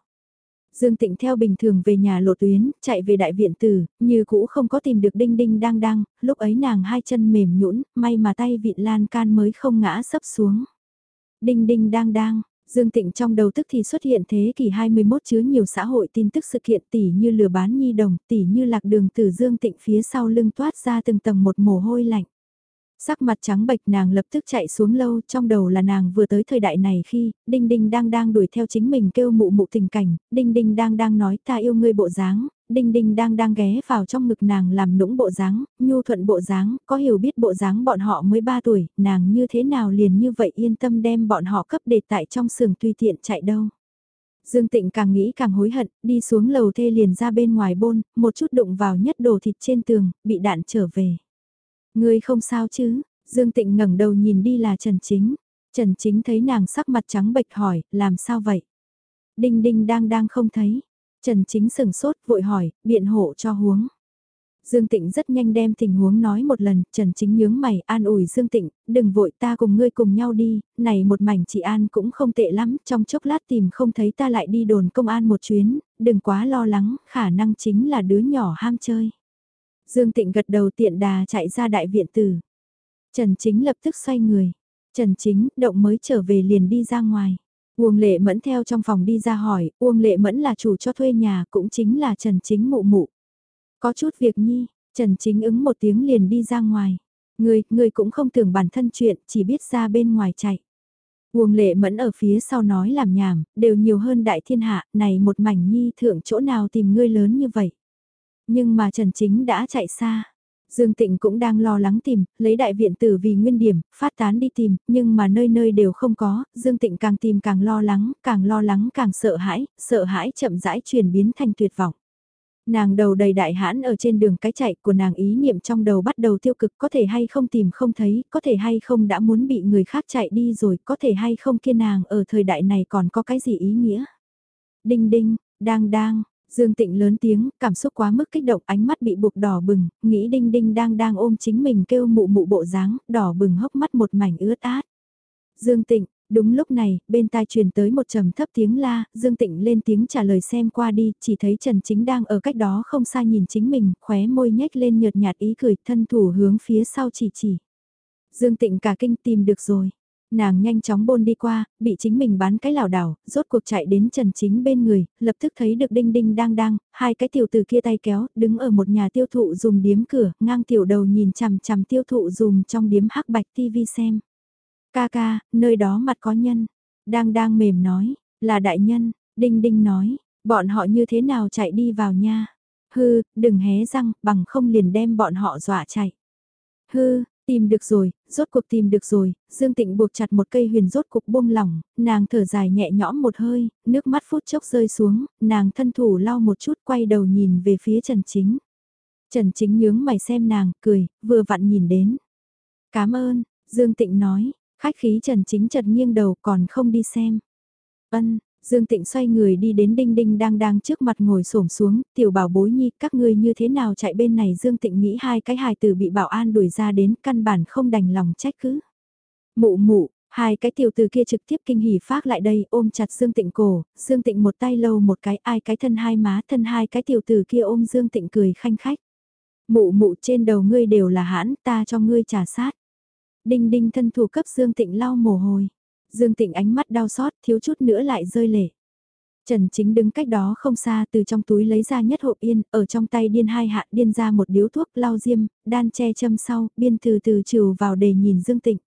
Dương Tịnh theo bình thường về nhà lộ tuyến, chạy về đại viện tử, như cũ không có tìm được đinh đinh đang đang, lúc ấy nàng hai chân mềm nhũn, may mà tay vịn lan can mới không ngã sấp xuống. Đinh đinh đang đang, Dương Tịnh trong đầu tức thì xuất hiện thế kỷ 21 chứa nhiều xã hội tin tức sự kiện tỉ như lừa bán nhi đồng, tỉ như lạc đường từ Dương Tịnh phía sau lưng toát ra từng tầng một mồ hôi lạnh. Sắc mặt trắng bệch nàng lập tức chạy xuống lâu trong đầu là nàng vừa tới thời đại này khi, Đinh Đinh đang đang đuổi theo chính mình kêu mụ mụ tình cảnh, Đinh Đinh đang đang nói ta yêu ngươi bộ dáng, Đinh Đinh đang đang ghé vào trong ngực nàng làm nũng bộ dáng, nhu thuận bộ dáng, có hiểu biết bộ dáng bọn họ mới 3 tuổi, nàng như thế nào liền như vậy yên tâm đem bọn họ cấp để tại trong sườn tùy tiện chạy đâu. Dương Tịnh càng nghĩ càng hối hận, đi xuống lầu thê liền ra bên ngoài bôn, một chút đụng vào nhất đồ thịt trên tường, bị đạn trở về. Ngươi không sao chứ? Dương Tịnh ngẩng đầu nhìn đi là Trần Chính. Trần Chính thấy nàng sắc mặt trắng bệch hỏi, làm sao vậy? Đinh đinh đang đang không thấy. Trần Chính sừng sốt vội hỏi, biện hộ cho huống. Dương Tịnh rất nhanh đem tình huống nói một lần, Trần Chính nhướng mày, an ủi Dương Tịnh, đừng vội ta cùng ngươi cùng nhau đi, này một mảnh chị An cũng không tệ lắm, trong chốc lát tìm không thấy ta lại đi đồn công an một chuyến, đừng quá lo lắng, khả năng chính là đứa nhỏ ham chơi. Dương Tịnh gật đầu tiện đà chạy ra đại viện tử. Trần Chính lập tức xoay người. Trần Chính, động mới trở về liền đi ra ngoài. Uông Lệ Mẫn theo trong phòng đi ra hỏi, Uông Lệ Mẫn là chủ cho thuê nhà cũng chính là Trần Chính mụ mụ. Có chút việc nhi, Trần Chính ứng một tiếng liền đi ra ngoài. Người, người cũng không tưởng bản thân chuyện, chỉ biết ra bên ngoài chạy. Uông Lệ Mẫn ở phía sau nói làm nhảm, đều nhiều hơn đại thiên hạ, này một mảnh nhi thượng chỗ nào tìm ngươi lớn như vậy. Nhưng mà Trần Chính đã chạy xa. Dương Tịnh cũng đang lo lắng tìm, lấy đại viện tử vì nguyên điểm, phát tán đi tìm, nhưng mà nơi nơi đều không có, Dương Tịnh càng tìm càng lo lắng, càng lo lắng càng sợ hãi, sợ hãi chậm rãi chuyển biến thành tuyệt vọng. Nàng đầu đầy đại hãn ở trên đường cái chạy của nàng ý niệm trong đầu bắt đầu tiêu cực có thể hay không tìm không thấy, có thể hay không đã muốn bị người khác chạy đi rồi, có thể hay không kia nàng ở thời đại này còn có cái gì ý nghĩa. Đinh đinh, đang đang, Dương Tịnh lớn tiếng, cảm xúc quá mức kích động, ánh mắt bị buộc đỏ bừng, nghĩ Đinh Đinh đang đang ôm chính mình kêu mụ mụ bộ dáng, đỏ bừng hốc mắt một mảnh ướt át. Dương Tịnh, đúng lúc này, bên tai truyền tới một trầm thấp tiếng la, Dương Tịnh lên tiếng trả lời xem qua đi, chỉ thấy Trần Chính đang ở cách đó không xa nhìn chính mình, khóe môi nhếch lên nhợt nhạt ý cười, thân thủ hướng phía sau chỉ chỉ. Dương Tịnh cả kinh tìm được rồi. Nàng nhanh chóng bôn đi qua, bị chính mình bán cái lảo đảo, rốt cuộc chạy đến Trần Chính bên người, lập tức thấy được Đinh Đinh đang đang, hai cái tiểu từ kia tay kéo, đứng ở một nhà tiêu thụ dùng điếm cửa, ngang tiểu đầu nhìn chằm chằm tiêu thụ dùng trong điếm hắc bạch TV xem. Ca ca, nơi đó mặt có nhân. Đang đang mềm nói, là đại nhân, Đinh Đinh nói, bọn họ như thế nào chạy đi vào nha. Hư, đừng hé răng, bằng không liền đem bọn họ dọa chạy. Hư, Tìm được rồi, rốt cuộc tìm được rồi, Dương Tịnh buộc chặt một cây huyền rốt cuộc buông lỏng, nàng thở dài nhẹ nhõm một hơi, nước mắt phút chốc rơi xuống, nàng thân thủ lau một chút quay đầu nhìn về phía Trần Chính. Trần Chính nhướng mày xem nàng, cười, vừa vặn nhìn đến. Cảm ơn, Dương Tịnh nói, khách khí Trần Chính chật nghiêng đầu còn không đi xem. Ân, Dương Tịnh xoay người đi đến Đinh Đinh đang đang trước mặt ngồi xổm xuống, tiểu bảo bối nhi, các ngươi như thế nào chạy bên này Dương Tịnh nghĩ hai cái hài tử bị bảo an đuổi ra đến căn bản không đành lòng trách cứ. Mụ mụ, hai cái tiểu tử kia trực tiếp kinh hỉ phát lại đây ôm chặt Dương Tịnh cổ, Dương Tịnh một tay lâu một cái ai cái thân hai má thân hai cái tiểu tử kia ôm Dương Tịnh cười khanh khách. Mụ mụ trên đầu ngươi đều là hãn ta cho ngươi trả sát. Đinh đinh thân thủ cấp Dương Tịnh lau mồ hôi. Dương Tịnh ánh mắt đau xót, thiếu chút nữa lại rơi lệ. Trần Chính đứng cách đó không xa từ trong túi lấy ra nhất hộp yên, ở trong tay điên hai hạ điên ra một điếu thuốc lau diêm, đan che châm sau, biên từ từ trừ vào để nhìn Dương Tịnh.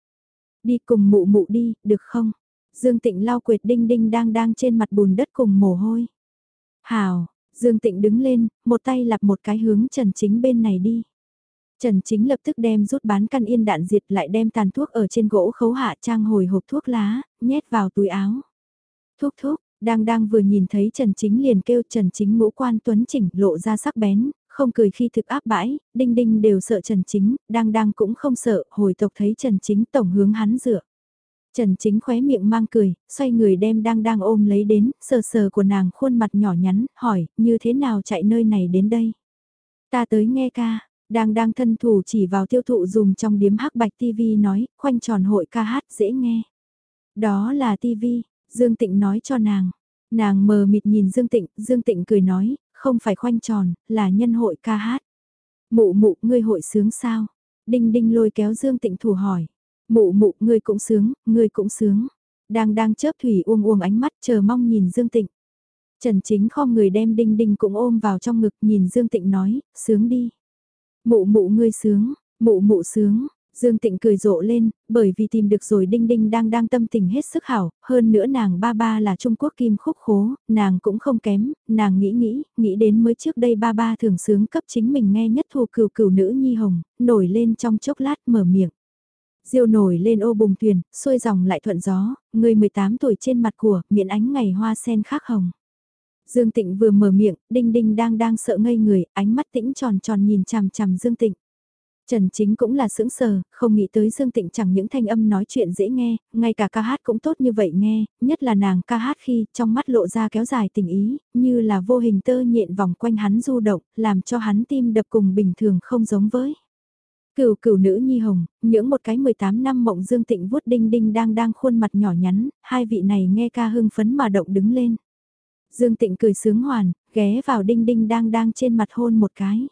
Đi cùng mụ mụ đi, được không? Dương Tịnh lau quệt đinh đinh đang đang trên mặt bùn đất cùng mồ hôi. Hào, Dương Tịnh đứng lên, một tay lặp một cái hướng Trần Chính bên này đi. Trần Chính lập tức đem rút bán căn yên đạn diệt lại đem tàn thuốc ở trên gỗ khấu hạ trang hồi hộp thuốc lá, nhét vào túi áo. Thuốc thuốc, đang đang vừa nhìn thấy Trần Chính liền kêu Trần Chính ngũ quan tuấn chỉnh lộ ra sắc bén, không cười khi thực áp bãi, đinh đinh đều sợ Trần Chính, đang đang cũng không sợ, hồi tộc thấy Trần Chính tổng hướng hắn dựa. Trần Chính khóe miệng mang cười, xoay người đem đang đang ôm lấy đến, sờ sờ của nàng khuôn mặt nhỏ nhắn, hỏi, như thế nào chạy nơi này đến đây? Ta tới nghe ca, đang đang thân thủ chỉ vào tiêu thụ dùng trong điếm hắc bạch TV nói, khoanh tròn hội ca hát dễ nghe. Đó là TV, Dương Tịnh nói cho nàng. Nàng mờ mịt nhìn Dương Tịnh, Dương Tịnh cười nói, không phải khoanh tròn, là nhân hội ca hát. Mụ mụ, ngươi hội sướng sao? Đinh đinh lôi kéo Dương Tịnh thủ hỏi. Mụ mụ, ngươi cũng sướng, ngươi cũng sướng. Đang đang chớp thủy uông uông ánh mắt chờ mong nhìn Dương Tịnh. Trần chính kho người đem đinh đinh cũng ôm vào trong ngực nhìn Dương Tịnh nói, sướng đi. Mụ mụ ngươi sướng, mụ mụ sướng. Dương Tịnh cười rộ lên, bởi vì tìm được rồi Đinh Đinh đang đang tâm tình hết sức hảo, hơn nữa nàng ba ba là Trung Quốc kim khúc khố, nàng cũng không kém, nàng nghĩ nghĩ, nghĩ đến mới trước đây ba ba thường sướng cấp chính mình nghe nhất thù cừu cừu nữ nhi hồng, nổi lên trong chốc lát mở miệng. Diêu nổi lên ô bùng thuyền, xuôi dòng lại thuận gió, người 18 tuổi trên mặt của, miệng ánh ngày hoa sen khác hồng. Dương Tịnh vừa mở miệng, Đinh Đinh đang đang sợ ngây người, ánh mắt tĩnh tròn tròn nhìn chằm chằm Dương Tịnh. Trần Chính cũng là sững sờ, không nghĩ tới Dương Tịnh chẳng những thanh âm nói chuyện dễ nghe, ngay cả ca hát cũng tốt như vậy nghe, nhất là nàng ca hát khi trong mắt lộ ra kéo dài tình ý, như là vô hình tơ nhện vòng quanh hắn du động, làm cho hắn tim đập cùng bình thường không giống với. Cửu cửu nữ nhi hồng, những một cái 18 năm mộng Dương Tịnh vuốt đinh đinh đang đang khuôn mặt nhỏ nhắn, hai vị này nghe ca hưng phấn mà động đứng lên. Dương Tịnh cười sướng hoàn, ghé vào đinh đinh đang đang trên mặt hôn một cái.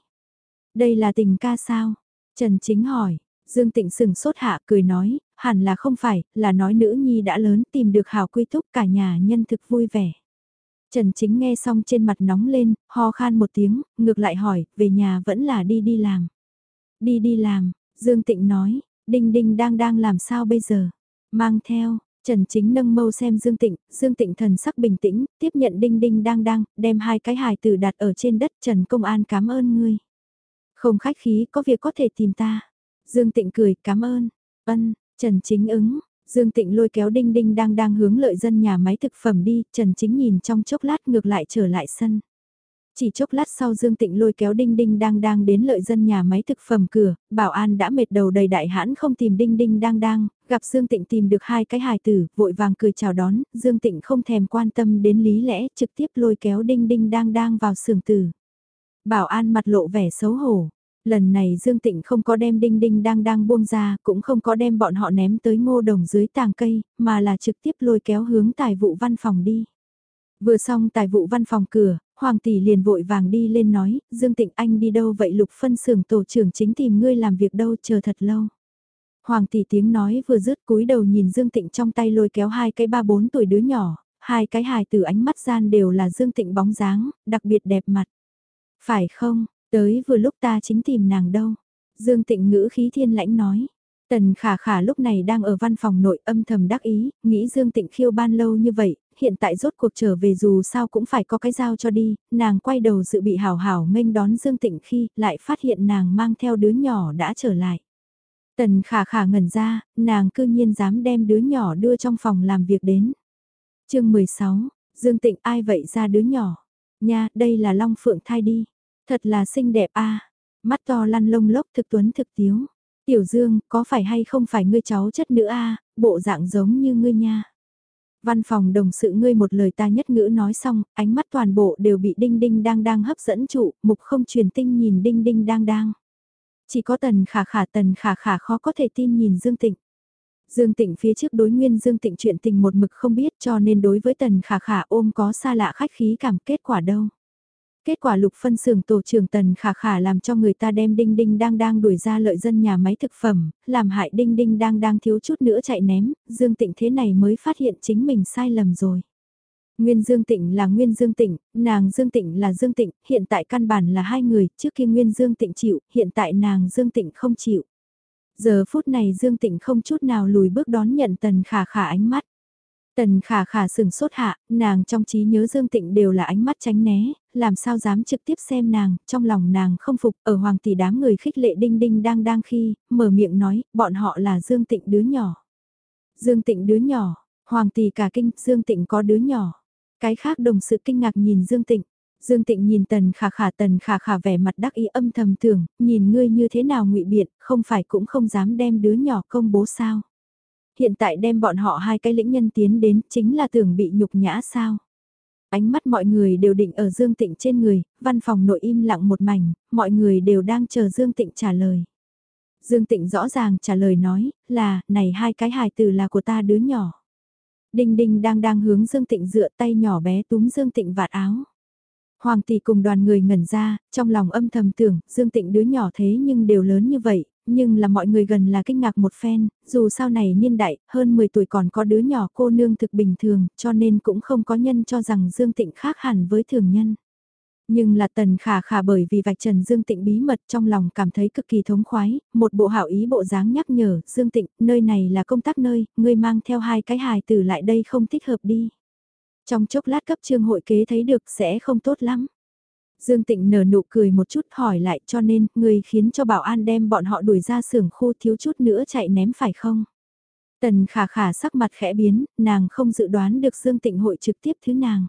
Đây là tình ca sao? Trần Chính hỏi, Dương Tịnh sừng sốt hạ cười nói, hẳn là không phải, là nói nữ nhi đã lớn tìm được hào quy túc cả nhà nhân thực vui vẻ. Trần Chính nghe xong trên mặt nóng lên, ho khan một tiếng, ngược lại hỏi, về nhà vẫn là đi đi làm. Đi đi làm, Dương Tịnh nói, Đinh Đinh đang đang làm sao bây giờ? Mang theo, Trần Chính nâng mâu xem Dương Tịnh, Dương Tịnh thần sắc bình tĩnh, tiếp nhận Đinh Đinh đang đang, đem hai cái hài tử đặt ở trên đất Trần Công An cảm ơn ngươi. Không khách khí, có việc có thể tìm ta. Dương Tịnh cười, cảm ơn. Ân, Trần Chính ứng. Dương Tịnh lôi kéo Đinh Đinh đang đang hướng lợi dân nhà máy thực phẩm đi, Trần Chính nhìn trong chốc lát ngược lại trở lại sân. Chỉ chốc lát sau Dương Tịnh lôi kéo Đinh Đinh đang đang đến lợi dân nhà máy thực phẩm cửa, bảo an đã mệt đầu đầy đại hãn không tìm Đinh Đinh đang đang, gặp Dương Tịnh tìm được hai cái hài tử, vội vàng cười chào đón, Dương Tịnh không thèm quan tâm đến lý lẽ, trực tiếp lôi kéo Đinh Đinh đang đang vào sườn tử. Bảo an mặt lộ vẻ xấu hổ. Lần này Dương Tịnh không có đem đinh đinh đang đang buông ra, cũng không có đem bọn họ ném tới ngô đồng dưới tàng cây, mà là trực tiếp lôi kéo hướng tài vụ văn phòng đi. Vừa xong tài vụ văn phòng cửa, Hoàng tỷ liền vội vàng đi lên nói, Dương Tịnh anh đi đâu vậy lục phân xưởng tổ trưởng chính tìm ngươi làm việc đâu chờ thật lâu. Hoàng tỷ tiếng nói vừa dứt cúi đầu nhìn Dương Tịnh trong tay lôi kéo hai cái ba bốn tuổi đứa nhỏ, hai cái hài từ ánh mắt gian đều là Dương Tịnh bóng dáng, đặc biệt đẹp mặt. Phải không, tới vừa lúc ta chính tìm nàng đâu. Dương Tịnh ngữ khí thiên lãnh nói. Tần khả khả lúc này đang ở văn phòng nội âm thầm đắc ý, nghĩ Dương Tịnh khiêu ban lâu như vậy, hiện tại rốt cuộc trở về dù sao cũng phải có cái dao cho đi, nàng quay đầu dự bị hảo hảo nghênh đón Dương Tịnh khi lại phát hiện nàng mang theo đứa nhỏ đã trở lại. Tần khả khả ngẩn ra, nàng cư nhiên dám đem đứa nhỏ đưa trong phòng làm việc đến. chương 16, Dương Tịnh ai vậy ra đứa nhỏ? Nha, đây là Long Phượng thai đi. Thật là xinh đẹp a Mắt to lăn lông lốc thực tuấn thực tiếu. Tiểu Dương, có phải hay không phải ngươi cháu chất nữa a bộ dạng giống như ngươi nha. Văn phòng đồng sự ngươi một lời ta nhất ngữ nói xong, ánh mắt toàn bộ đều bị đinh đinh đang đang hấp dẫn trụ, mục không truyền tinh nhìn đinh đinh đang đang. Chỉ có tần khả khả tần khả khả khó có thể tin nhìn Dương Tịnh. Dương Tịnh phía trước đối nguyên Dương Tịnh chuyện tình một mực không biết cho nên đối với tần khả khả ôm có xa lạ khách khí cảm kết quả đâu. Kết quả lục phân xưởng tổ trưởng tần khả khả làm cho người ta đem đinh đinh đang đang đuổi ra lợi dân nhà máy thực phẩm, làm hại đinh đinh đang đang thiếu chút nữa chạy ném, Dương Tịnh thế này mới phát hiện chính mình sai lầm rồi. Nguyên Dương Tịnh là Nguyên Dương Tịnh, nàng Dương Tịnh là Dương Tịnh, hiện tại căn bản là hai người, trước khi Nguyên Dương Tịnh chịu, hiện tại nàng Dương Tịnh không chịu. Giờ phút này Dương Tịnh không chút nào lùi bước đón nhận tần khả khả ánh mắt. Tần khả khả sừng sốt hạ, nàng trong trí nhớ Dương Tịnh đều là ánh mắt tránh né, làm sao dám trực tiếp xem nàng, trong lòng nàng không phục, ở hoàng tỷ đám người khích lệ đinh đinh đang đang khi, mở miệng nói, bọn họ là Dương Tịnh đứa nhỏ. Dương Tịnh đứa nhỏ, hoàng tỷ cả kinh, Dương Tịnh có đứa nhỏ. Cái khác đồng sự kinh ngạc nhìn Dương Tịnh. Dương Tịnh nhìn Tần Khả Khả Tần Khả Khả vẻ mặt đắc ý âm thầm tưởng, nhìn ngươi như thế nào ngụy biện, không phải cũng không dám đem đứa nhỏ công bố sao hiện tại đem bọn họ hai cái lĩnh nhân tiến đến chính là tưởng bị nhục nhã sao. Ánh mắt mọi người đều định ở Dương Tịnh trên người, văn phòng nội im lặng một mảnh, mọi người đều đang chờ Dương Tịnh trả lời. Dương Tịnh rõ ràng trả lời nói, là, này hai cái hài từ là của ta đứa nhỏ. Đinh Đinh đang đang hướng Dương Tịnh dựa tay nhỏ bé túm Dương Tịnh vạt áo. Hoàng tỷ cùng đoàn người ngẩn ra, trong lòng âm thầm tưởng, Dương Tịnh đứa nhỏ thế nhưng đều lớn như vậy, nhưng là mọi người gần là kinh ngạc một phen, dù sau này niên đại, hơn 10 tuổi còn có đứa nhỏ cô nương thực bình thường, cho nên cũng không có nhân cho rằng Dương Tịnh khác hẳn với thường nhân. Nhưng là tần khả khả bởi vì vạch trần Dương Tịnh bí mật trong lòng cảm thấy cực kỳ thống khoái, một bộ hảo ý bộ dáng nhắc nhở, Dương Tịnh, nơi này là công tác nơi, ngươi mang theo hai cái hài tử lại đây không thích hợp đi. Trong chốc lát cấp trương hội kế thấy được sẽ không tốt lắm. Dương Tịnh nở nụ cười một chút hỏi lại cho nên người khiến cho bảo an đem bọn họ đuổi ra xưởng khu thiếu chút nữa chạy ném phải không? Tần khả khả sắc mặt khẽ biến, nàng không dự đoán được Dương Tịnh hội trực tiếp thứ nàng.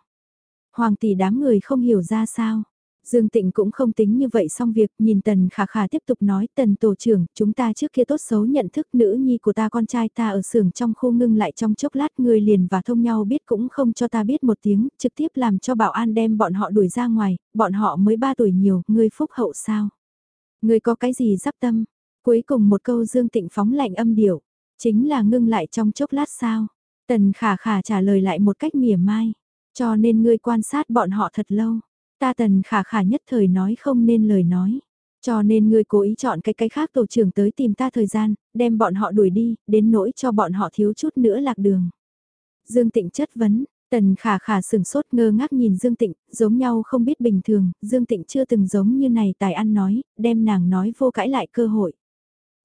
Hoàng tỷ đám người không hiểu ra sao. Dương Tịnh cũng không tính như vậy xong việc, nhìn Tần Khả Khả tiếp tục nói, Tần Tổ trưởng, chúng ta trước kia tốt xấu nhận thức nữ nhi của ta con trai ta ở xưởng trong khu ngưng lại trong chốc lát người liền và thông nhau biết cũng không cho ta biết một tiếng, trực tiếp làm cho bảo an đem bọn họ đuổi ra ngoài, bọn họ mới ba tuổi nhiều, người phúc hậu sao? Ngươi có cái gì giáp tâm? Cuối cùng một câu Dương Tịnh phóng lạnh âm điệu, chính là ngưng lại trong chốc lát sao? Tần Khả Khả trả lời lại một cách mỉa mai, cho nên ngươi quan sát bọn họ thật lâu. Ta tần khả khả nhất thời nói không nên lời nói. Cho nên ngươi cố ý chọn cái cái khác tổ trưởng tới tìm ta thời gian, đem bọn họ đuổi đi, đến nỗi cho bọn họ thiếu chút nữa lạc đường. Dương Tịnh chất vấn, Tần khả khả sừng sốt ngơ ngác nhìn Dương Tịnh, giống nhau không biết bình thường, Dương Tịnh chưa từng giống như này tài ăn nói, đem nàng nói vô cãi lại cơ hội.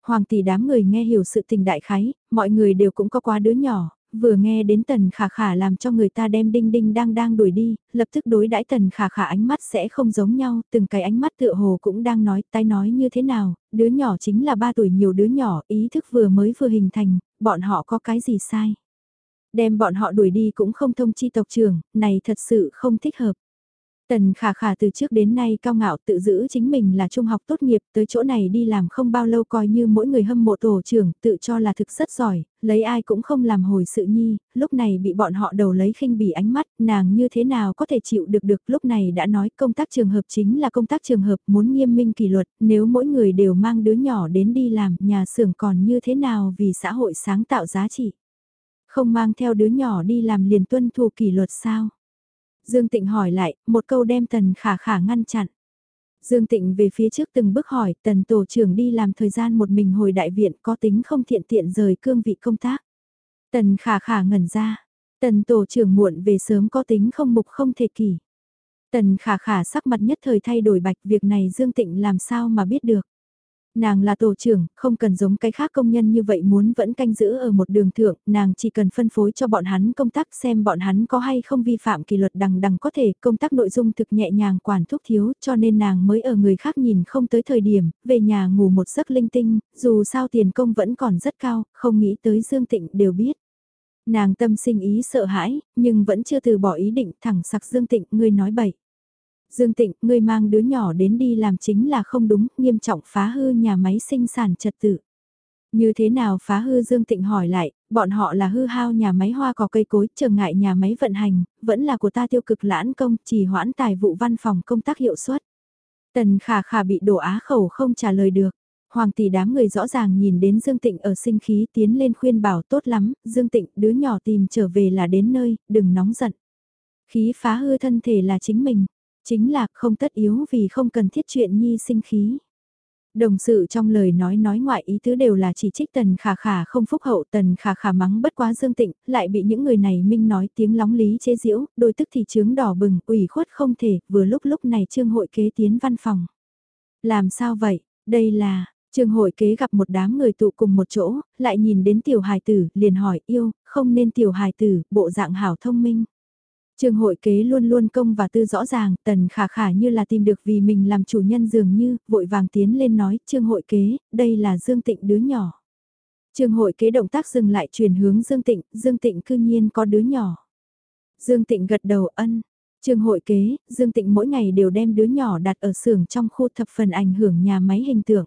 Hoàng tỷ đám người nghe hiểu sự tình đại khái, mọi người đều cũng có quá đứa nhỏ, vừa nghe đến tần khả khả làm cho người ta đem đinh đinh đang đang đuổi đi, lập tức đối đãi tần khả khả ánh mắt sẽ không giống nhau, từng cái ánh mắt tựa hồ cũng đang nói, tai nói như thế nào, đứa nhỏ chính là ba tuổi nhiều đứa nhỏ, ý thức vừa mới vừa hình thành, bọn họ có cái gì sai. Đem bọn họ đuổi đi cũng không thông chi tộc trưởng, này thật sự không thích hợp. Tần khả khả từ trước đến nay cao ngạo tự giữ chính mình là trung học tốt nghiệp tới chỗ này đi làm không bao lâu coi như mỗi người hâm mộ tổ trưởng tự cho là thực rất giỏi, lấy ai cũng không làm hồi sự nhi, lúc này bị bọn họ đầu lấy khinh bỉ ánh mắt, nàng như thế nào có thể chịu được được lúc này đã nói công tác trường hợp chính là công tác trường hợp muốn nghiêm minh kỷ luật, nếu mỗi người đều mang đứa nhỏ đến đi làm nhà xưởng còn như thế nào vì xã hội sáng tạo giá trị. Không mang theo đứa nhỏ đi làm liền tuân thủ kỷ luật sao? Dương Tịnh hỏi lại, một câu đem Tần Khả Khả ngăn chặn. Dương Tịnh về phía trước từng bước hỏi, Tần Tổ trưởng đi làm thời gian một mình hồi đại viện có tính không thiện tiện rời cương vị công tác. Tần Khả Khả ngẩn ra, Tần Tổ trưởng muộn về sớm có tính không mục không thể kỷ. Tần Khả Khả sắc mặt nhất thời thay đổi bạch việc này Dương Tịnh làm sao mà biết được. Nàng là tổ trưởng, không cần giống cái khác công nhân như vậy muốn vẫn canh giữ ở một đường thượng, nàng chỉ cần phân phối cho bọn hắn công tác xem bọn hắn có hay không vi phạm kỷ luật đằng đằng có thể công tác nội dung thực nhẹ nhàng quản thúc thiếu cho nên nàng mới ở người khác nhìn không tới thời điểm, về nhà ngủ một giấc linh tinh, dù sao tiền công vẫn còn rất cao, không nghĩ tới Dương Tịnh đều biết. Nàng tâm sinh ý sợ hãi, nhưng vẫn chưa từ bỏ ý định thẳng sặc Dương Tịnh, ngươi nói bậy. Dương Tịnh, ngươi mang đứa nhỏ đến đi làm chính là không đúng, nghiêm trọng phá hư nhà máy sinh sản trật tự. Như thế nào phá hư Dương Tịnh hỏi lại, bọn họ là hư hao nhà máy hoa cỏ cây cối, trở ngại nhà máy vận hành, vẫn là của ta tiêu cực lãn công, chỉ hoãn tài vụ văn phòng công tác hiệu suất. Tần khả khả bị đổ á khẩu không trả lời được. Hoàng tỷ đám người rõ ràng nhìn đến Dương Tịnh ở sinh khí tiến lên khuyên bảo tốt lắm, Dương Tịnh đứa nhỏ tìm trở về là đến nơi, đừng nóng giận. Khí phá hư thân thể là chính mình, Chính là không tất yếu vì không cần thiết chuyện nhi sinh khí. Đồng sự trong lời nói nói ngoại ý tứ đều là chỉ trích tần khả khả không phúc hậu tần khả khả mắng bất quá dương tịnh, lại bị những người này minh nói tiếng lóng lý chế diễu, đôi tức thì trướng đỏ bừng, ủy khuất không thể, vừa lúc lúc này trương hội kế tiến văn phòng. Làm sao vậy, đây là, trương hội kế gặp một đám người tụ cùng một chỗ, lại nhìn đến tiểu hài tử, liền hỏi yêu, không nên tiểu hài tử, bộ dạng hảo thông minh. Trường hội kế luôn luôn công và tư rõ ràng, tần khả khả như là tìm được vì mình làm chủ nhân dường như, vội vàng tiến lên nói, trương hội kế, đây là Dương Tịnh đứa nhỏ. Trương hội kế động tác dừng lại chuyển hướng Dương Tịnh, Dương Tịnh cư nhiên có đứa nhỏ. Dương Tịnh gật đầu ân. Trương hội kế, Dương Tịnh mỗi ngày đều đem đứa nhỏ đặt ở xưởng trong khu thập phần ảnh hưởng nhà máy hình tượng.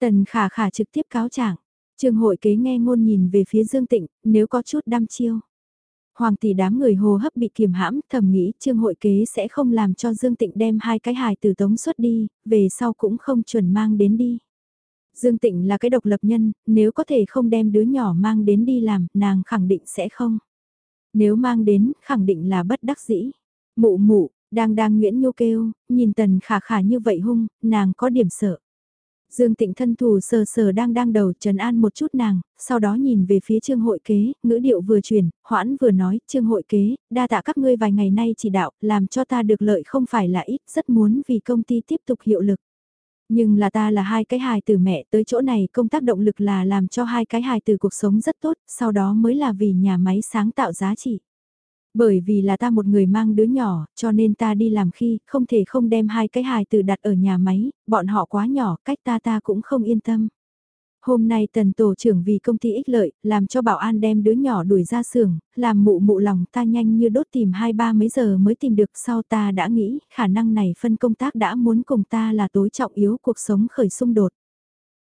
Tần khả khả trực tiếp cáo trạng. Trương hội kế nghe ngôn nhìn về phía Dương Tịnh, nếu có chút đam chiêu. Hoàng tỷ đám người hồ hấp bị kiềm hãm, thầm nghĩ trương hội kế sẽ không làm cho Dương Tịnh đem hai cái hài từ tống xuất đi, về sau cũng không chuẩn mang đến đi. Dương Tịnh là cái độc lập nhân, nếu có thể không đem đứa nhỏ mang đến đi làm, nàng khẳng định sẽ không. Nếu mang đến, khẳng định là bất đắc dĩ. Mụ mụ, đang đang Nguyễn Nhô kêu, nhìn tần khả khả như vậy hung, nàng có điểm sợ. Dương Tịnh thân thủ sờ sờ đang đang đầu trần an một chút nàng, sau đó nhìn về phía trương hội kế, ngữ điệu vừa chuyển, hoãn vừa nói, trương hội kế, đa tạ các ngươi vài ngày nay chỉ đạo, làm cho ta được lợi không phải là ít, rất muốn vì công ty tiếp tục hiệu lực. Nhưng là ta là hai cái hài từ mẹ tới chỗ này công tác động lực là làm cho hai cái hài từ cuộc sống rất tốt, sau đó mới là vì nhà máy sáng tạo giá trị. Bởi vì là ta một người mang đứa nhỏ, cho nên ta đi làm khi, không thể không đem hai cái hài từ đặt ở nhà máy, bọn họ quá nhỏ, cách ta ta cũng không yên tâm. Hôm nay tần tổ trưởng vì công ty ích lợi, làm cho bảo an đem đứa nhỏ đuổi ra xưởng, làm mụ mụ lòng ta nhanh như đốt tìm hai ba mấy giờ mới tìm được sau ta đã nghĩ khả năng này phân công tác đã muốn cùng ta là tối trọng yếu cuộc sống khởi xung đột.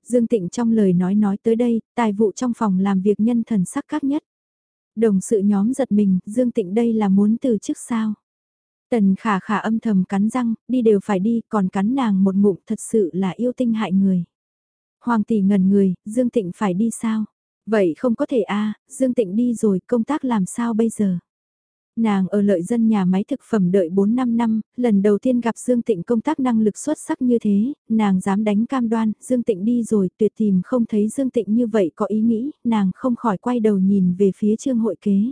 Dương Tịnh trong lời nói nói tới đây, tài vụ trong phòng làm việc nhân thần sắc khác nhất. Đồng sự nhóm giật mình, Dương Tịnh đây là muốn từ chức sao. Tần khả khả âm thầm cắn răng, đi đều phải đi, còn cắn nàng một ngụm thật sự là yêu tinh hại người. Hoàng tỷ ngần người, Dương Tịnh phải đi sao? Vậy không có thể a Dương Tịnh đi rồi, công tác làm sao bây giờ? Nàng ở lợi dân nhà máy thực phẩm đợi 4-5 năm, lần đầu tiên gặp Dương Tịnh công tác năng lực xuất sắc như thế, nàng dám đánh cam đoan, Dương Tịnh đi rồi, tuyệt tìm không thấy Dương Tịnh như vậy có ý nghĩ, nàng không khỏi quay đầu nhìn về phía trương hội kế.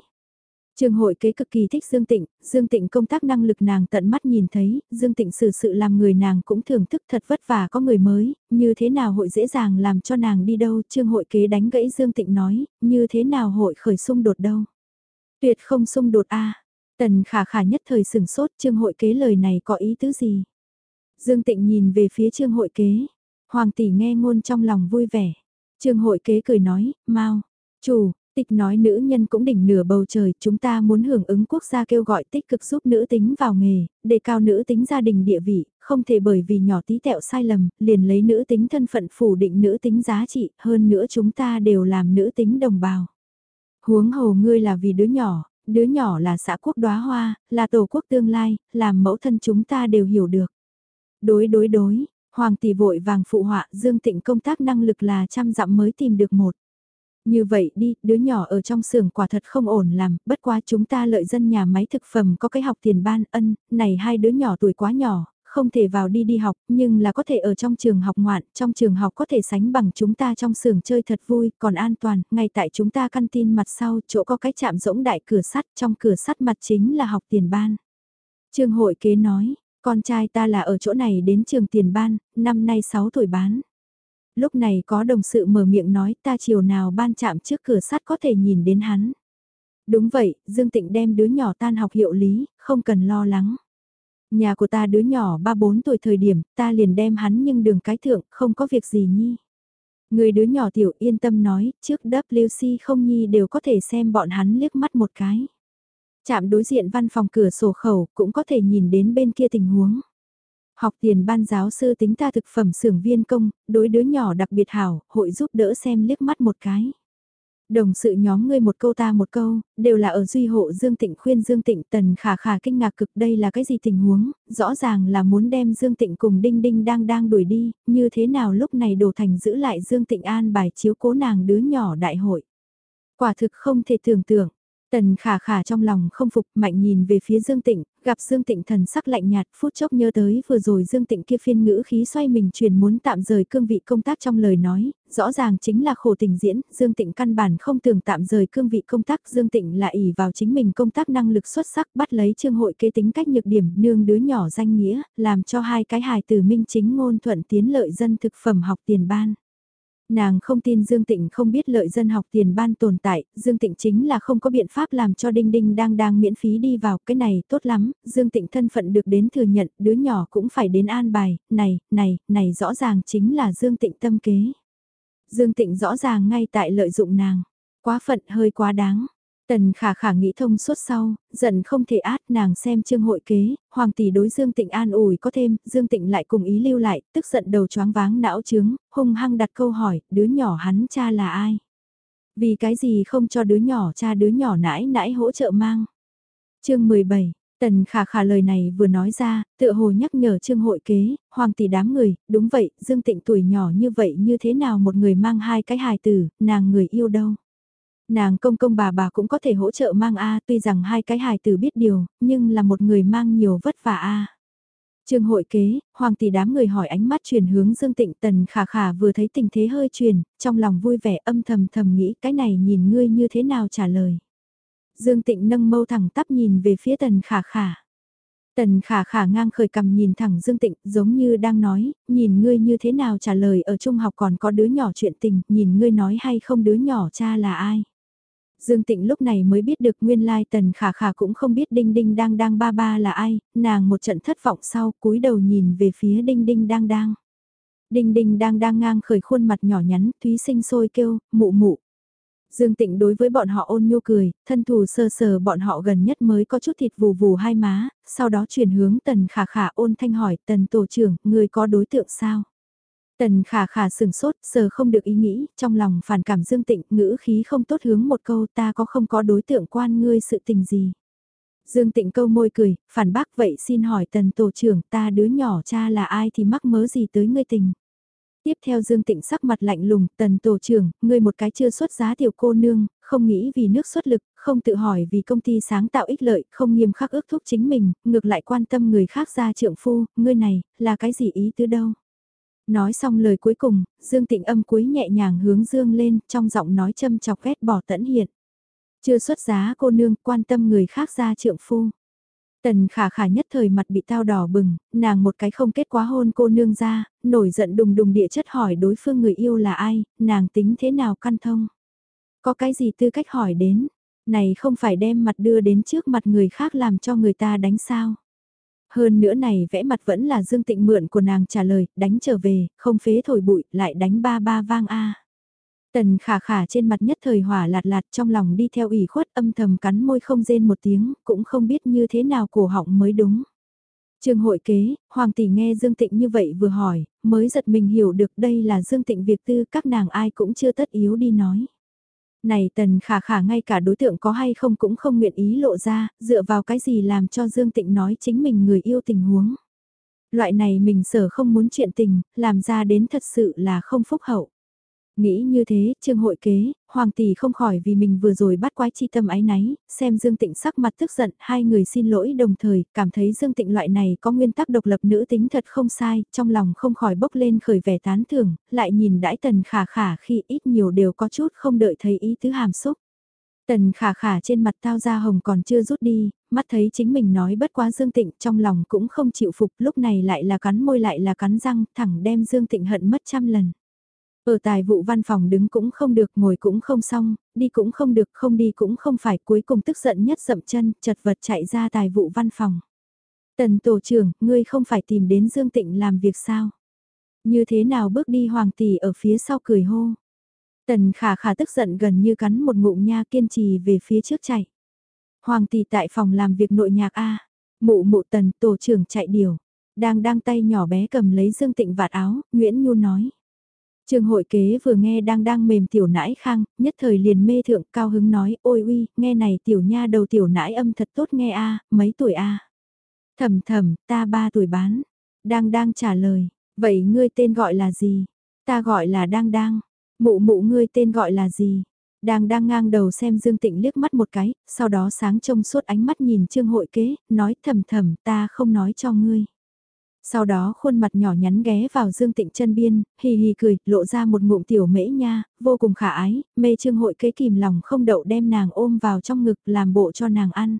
Trường hội kế cực kỳ thích Dương Tịnh, Dương Tịnh công tác năng lực nàng tận mắt nhìn thấy, Dương Tịnh xử sự làm người nàng cũng thưởng thức thật vất vả có người mới, như thế nào hội dễ dàng làm cho nàng đi đâu, trương hội kế đánh gãy Dương Tịnh nói, như thế nào hội khởi xung đột đâu. Tuyệt không xung đột a Tần khả khả nhất thời sừng sốt trương hội kế lời này có ý tứ gì. Dương Tịnh nhìn về phía trương hội kế, Hoàng tỷ nghe ngôn trong lòng vui vẻ. Trương hội kế cười nói, mau, chủ, Tịch nói nữ nhân cũng đỉnh nửa bầu trời, chúng ta muốn hưởng ứng quốc gia kêu gọi tích cực giúp nữ tính vào nghề, đề cao nữ tính gia đình địa vị, không thể bởi vì nhỏ tí tẹo sai lầm, liền lấy nữ tính thân phận phủ định nữ tính giá trị, hơn nữa chúng ta đều làm nữ tính đồng bào. Huống hồ ngươi là vì đứa nhỏ, đứa nhỏ là xã quốc đóa hoa, là tổ quốc tương lai, làm mẫu thân chúng ta đều hiểu được. Đối đối đối, Hoàng tỷ vội vàng phụ họa Dương Tịnh công tác năng lực là trăm dặm mới tìm được một. Như vậy đi, đứa nhỏ ở trong xưởng quả thật không ổn làm, bất quá chúng ta lợi dân nhà máy thực phẩm có cái học tiền ban ân, này hai đứa nhỏ tuổi quá nhỏ, không thể vào đi đi học, nhưng là có thể ở trong trường học ngoạn, trong trường học có thể sánh bằng chúng ta trong xưởng chơi thật vui, còn an toàn, ngay tại chúng ta căn tin mặt sau, chỗ có cái chạm rỗng đại cửa sắt, trong cửa sắt mặt chính là học tiền ban. Trương hội kế nói, con trai ta là ở chỗ này đến trường tiền ban, năm nay 6 tuổi bán lúc này có đồng sự mở miệng nói ta chiều nào ban chạm trước cửa sắt có thể nhìn đến hắn. Đúng vậy, Dương Tịnh đem đứa nhỏ tan học hiệu lý, không cần lo lắng. Nhà của ta đứa nhỏ 3-4 tuổi thời điểm, ta liền đem hắn nhưng đường cái thượng, không có việc gì nhi. Người đứa nhỏ tiểu yên tâm nói, trước WC không nhi đều có thể xem bọn hắn liếc mắt một cái. Chạm đối diện văn phòng cửa sổ khẩu cũng có thể nhìn đến bên kia tình huống. Học tiền ban giáo sư tính ta thực phẩm xưởng viên công, đối đứa nhỏ đặc biệt hảo, hội giúp đỡ xem liếc mắt một cái. Đồng sự nhóm ngươi một câu ta một câu, đều là ở duy hộ Dương Tịnh khuyên Dương Tịnh tần khả khả kinh ngạc cực đây là cái gì tình huống, rõ ràng là muốn đem Dương Tịnh cùng Đinh Đinh đang đang đuổi đi, như thế nào lúc này đổ thành giữ lại Dương Tịnh an bài chiếu cố nàng đứa nhỏ đại hội. Quả thực không thể tưởng tượng, Tần khả khả trong lòng không phục mạnh nhìn về phía Dương Tịnh, gặp Dương Tịnh thần sắc lạnh nhạt phút chốc nhớ tới vừa rồi Dương Tịnh kia phiên ngữ khí xoay mình truyền muốn tạm rời cương vị công tác trong lời nói, rõ ràng chính là khổ tình diễn, Dương Tịnh căn bản không tưởng tạm rời cương vị công tác Dương Tịnh lại ỉ vào chính mình công tác năng lực xuất sắc bắt lấy trương hội kế tính cách nhược điểm nương đứa nhỏ danh nghĩa, làm cho hai cái hài từ minh chính ngôn thuận tiến lợi dân thực phẩm học tiền ban. Nàng không tin Dương Tịnh không biết lợi dân học tiền ban tồn tại, Dương Tịnh chính là không có biện pháp làm cho Đinh Đinh đang đang miễn phí đi vào, cái này tốt lắm, Dương Tịnh thân phận được đến thừa nhận, đứa nhỏ cũng phải đến an bài, này, này, này rõ ràng chính là Dương Tịnh tâm kế. Dương Tịnh rõ ràng ngay tại lợi dụng nàng, quá phận hơi quá đáng. Tần khả khả nghĩ thông suốt sau, giận không thể át nàng xem trương hội kế, hoàng tỷ đối Dương Tịnh an ủi có thêm, Dương Tịnh lại cùng ý lưu lại, tức giận đầu choáng váng não trướng, hung hăng đặt câu hỏi, đứa nhỏ hắn cha là ai? Vì cái gì không cho đứa nhỏ cha đứa nhỏ nãi nãi hỗ trợ mang? chương 17 Tần khả khả lời này vừa nói ra, tựa hồ nhắc nhở trương hội kế, hoàng tỷ đám người, đúng vậy, Dương Tịnh tuổi nhỏ như vậy như thế nào một người mang hai cái hài tử, nàng người yêu đâu? Nàng công công bà bà cũng có thể hỗ trợ mang A tuy rằng hai cái hài tử biết điều, nhưng là một người mang nhiều vất vả A. Trương hội kế, hoàng tỷ đám người hỏi ánh mắt chuyển hướng Dương Tịnh Tần khả khả vừa thấy tình thế hơi truyền, trong lòng vui vẻ âm thầm thầm nghĩ cái này nhìn ngươi như thế nào trả lời. Dương Tịnh nâng mâu thẳng tắp nhìn về phía tần khả khả. Tần khả khả ngang khởi cầm nhìn thẳng Dương Tịnh giống như đang nói, nhìn ngươi như thế nào trả lời ở trung học còn có đứa nhỏ chuyện tình, nhìn ngươi nói hay không đứa nhỏ cha là ai. Dương Tịnh lúc này mới biết được nguyên lai tần khả khả cũng không biết đinh đinh đang đang ba ba là ai, nàng một trận thất vọng sau cúi đầu nhìn về phía đinh đinh đang đang. Đinh đinh đang đang ngang khởi khuôn mặt nhỏ nhắn, Thúy sinh sôi kêu, mụ mụ. Dương Tịnh đối với bọn họ ôn nhu cười, thân thù sơ sờ bọn họ gần nhất mới có chút thịt vù vù hai má, sau đó chuyển hướng tần khả khả ôn thanh hỏi tần tổ trưởng, người có đối tượng sao? Tần khả khả sừng sốt, sờ không được ý nghĩ, trong lòng phản cảm Dương Tịnh, ngữ khí không tốt hướng một câu ta có không có đối tượng quan ngươi sự tình gì. Dương Tịnh câu môi cười, phản bác vậy xin hỏi tần tổ trưởng ta đứa nhỏ cha là ai thì mắc mớ gì tới ngươi tình. Tiếp theo Dương Tịnh sắc mặt lạnh lùng, tần tổ trưởng, ngươi một cái chưa xuất giá tiểu cô nương, không nghĩ vì nước xuất lực, không tự hỏi vì công ty sáng tạo ích lợi, không nghiêm khắc ước thúc chính mình, ngược lại quan tâm người khác ra trượng phu, ngươi này, là cái gì ý tứ đâu. Nói xong lời cuối cùng, Dương Tịnh âm cuối nhẹ nhàng hướng Dương lên, trong giọng nói châm chọc ghét bỏ tẫn hiện. Chưa xuất giá cô nương quan tâm người khác ra trượng phu. Tần khả khả nhất thời mặt bị tao đỏ bừng, nàng một cái không kết quá hôn cô nương ra, nổi giận đùng đùng địa chất hỏi đối phương người yêu là ai, nàng tính thế nào căn thông. Có cái gì tư cách hỏi đến, này không phải đem mặt đưa đến trước mặt người khác làm cho người ta đánh sao. Hơn nữa này vẽ mặt vẫn là dương tịnh mượn của nàng trả lời, đánh trở về, không phế thổi bụi, lại đánh ba ba vang a. Tần khả khả trên mặt nhất thời hỏa lạt lạt trong lòng đi theo ủy khuất âm thầm cắn môi không rên một tiếng, cũng không biết như thế nào cổ họng mới đúng. Trường hội kế, Hoàng tỷ nghe Dương Tịnh như vậy vừa hỏi, mới giật mình hiểu được đây là Dương Tịnh việc tư các nàng ai cũng chưa tất yếu đi nói. Này tần khả khả ngay cả đối tượng có hay không cũng không nguyện ý lộ ra, dựa vào cái gì làm cho Dương Tịnh nói chính mình người yêu tình huống. Loại này mình sở không muốn chuyện tình, làm ra đến thật sự là không phúc hậu. Nghĩ như thế, trương hội kế, hoàng tỷ không khỏi vì mình vừa rồi bắt quái chi tâm ái náy, xem Dương Tịnh sắc mặt tức giận, hai người xin lỗi đồng thời, cảm thấy Dương Tịnh loại này có nguyên tắc độc lập nữ tính thật không sai, trong lòng không khỏi bốc lên khởi vẻ tán thưởng, lại nhìn đãi tần khả khả khi ít nhiều đều có chút không đợi thấy ý tứ hàm xúc. Tần khả khả trên mặt tao ra hồng còn chưa rút đi, mắt thấy chính mình nói bất quá Dương Tịnh trong lòng cũng không chịu phục lúc này lại là cắn môi lại là cắn răng thẳng đem Dương Tịnh hận mất trăm lần. Ở tài vụ văn phòng đứng cũng không được, ngồi cũng không xong, đi cũng không được, không đi cũng không phải, cuối cùng tức giận nhất dậm chân, chật vật chạy ra tài vụ văn phòng. Tần tổ trưởng, ngươi không phải tìm đến Dương Tịnh làm việc sao? Như thế nào bước đi hoàng tỷ ở phía sau cười hô? Tần khả khả tức giận gần như cắn một ngụm nha kiên trì về phía trước chạy. Hoàng tỷ tại phòng làm việc nội nhạc A. Mụ mụ tần tổ trưởng chạy điều. Đang đang tay nhỏ bé cầm lấy Dương Tịnh vạt áo, Nguyễn Nhu nói. Trường hội kế vừa nghe đang đang mềm tiểu nãi khang, nhất thời liền mê thượng cao hứng nói, ôi uy, nghe này tiểu nha đầu tiểu nãi âm thật tốt nghe a mấy tuổi a Thầm thầm, ta ba tuổi bán. Đang đang trả lời, vậy ngươi tên gọi là gì? Ta gọi là đang đang. Mụ mụ ngươi tên gọi là gì? Đang đang ngang đầu xem Dương Tịnh liếc mắt một cái, sau đó sáng trông suốt ánh mắt nhìn trương hội kế, nói thầm thầm ta không nói cho ngươi. Sau đó khuôn mặt nhỏ nhắn ghé vào Dương Tịnh chân biên, hì hì cười, lộ ra một ngụm tiểu mễ nha, vô cùng khả ái, mê trương hội kế kìm lòng không đậu đem nàng ôm vào trong ngực làm bộ cho nàng ăn.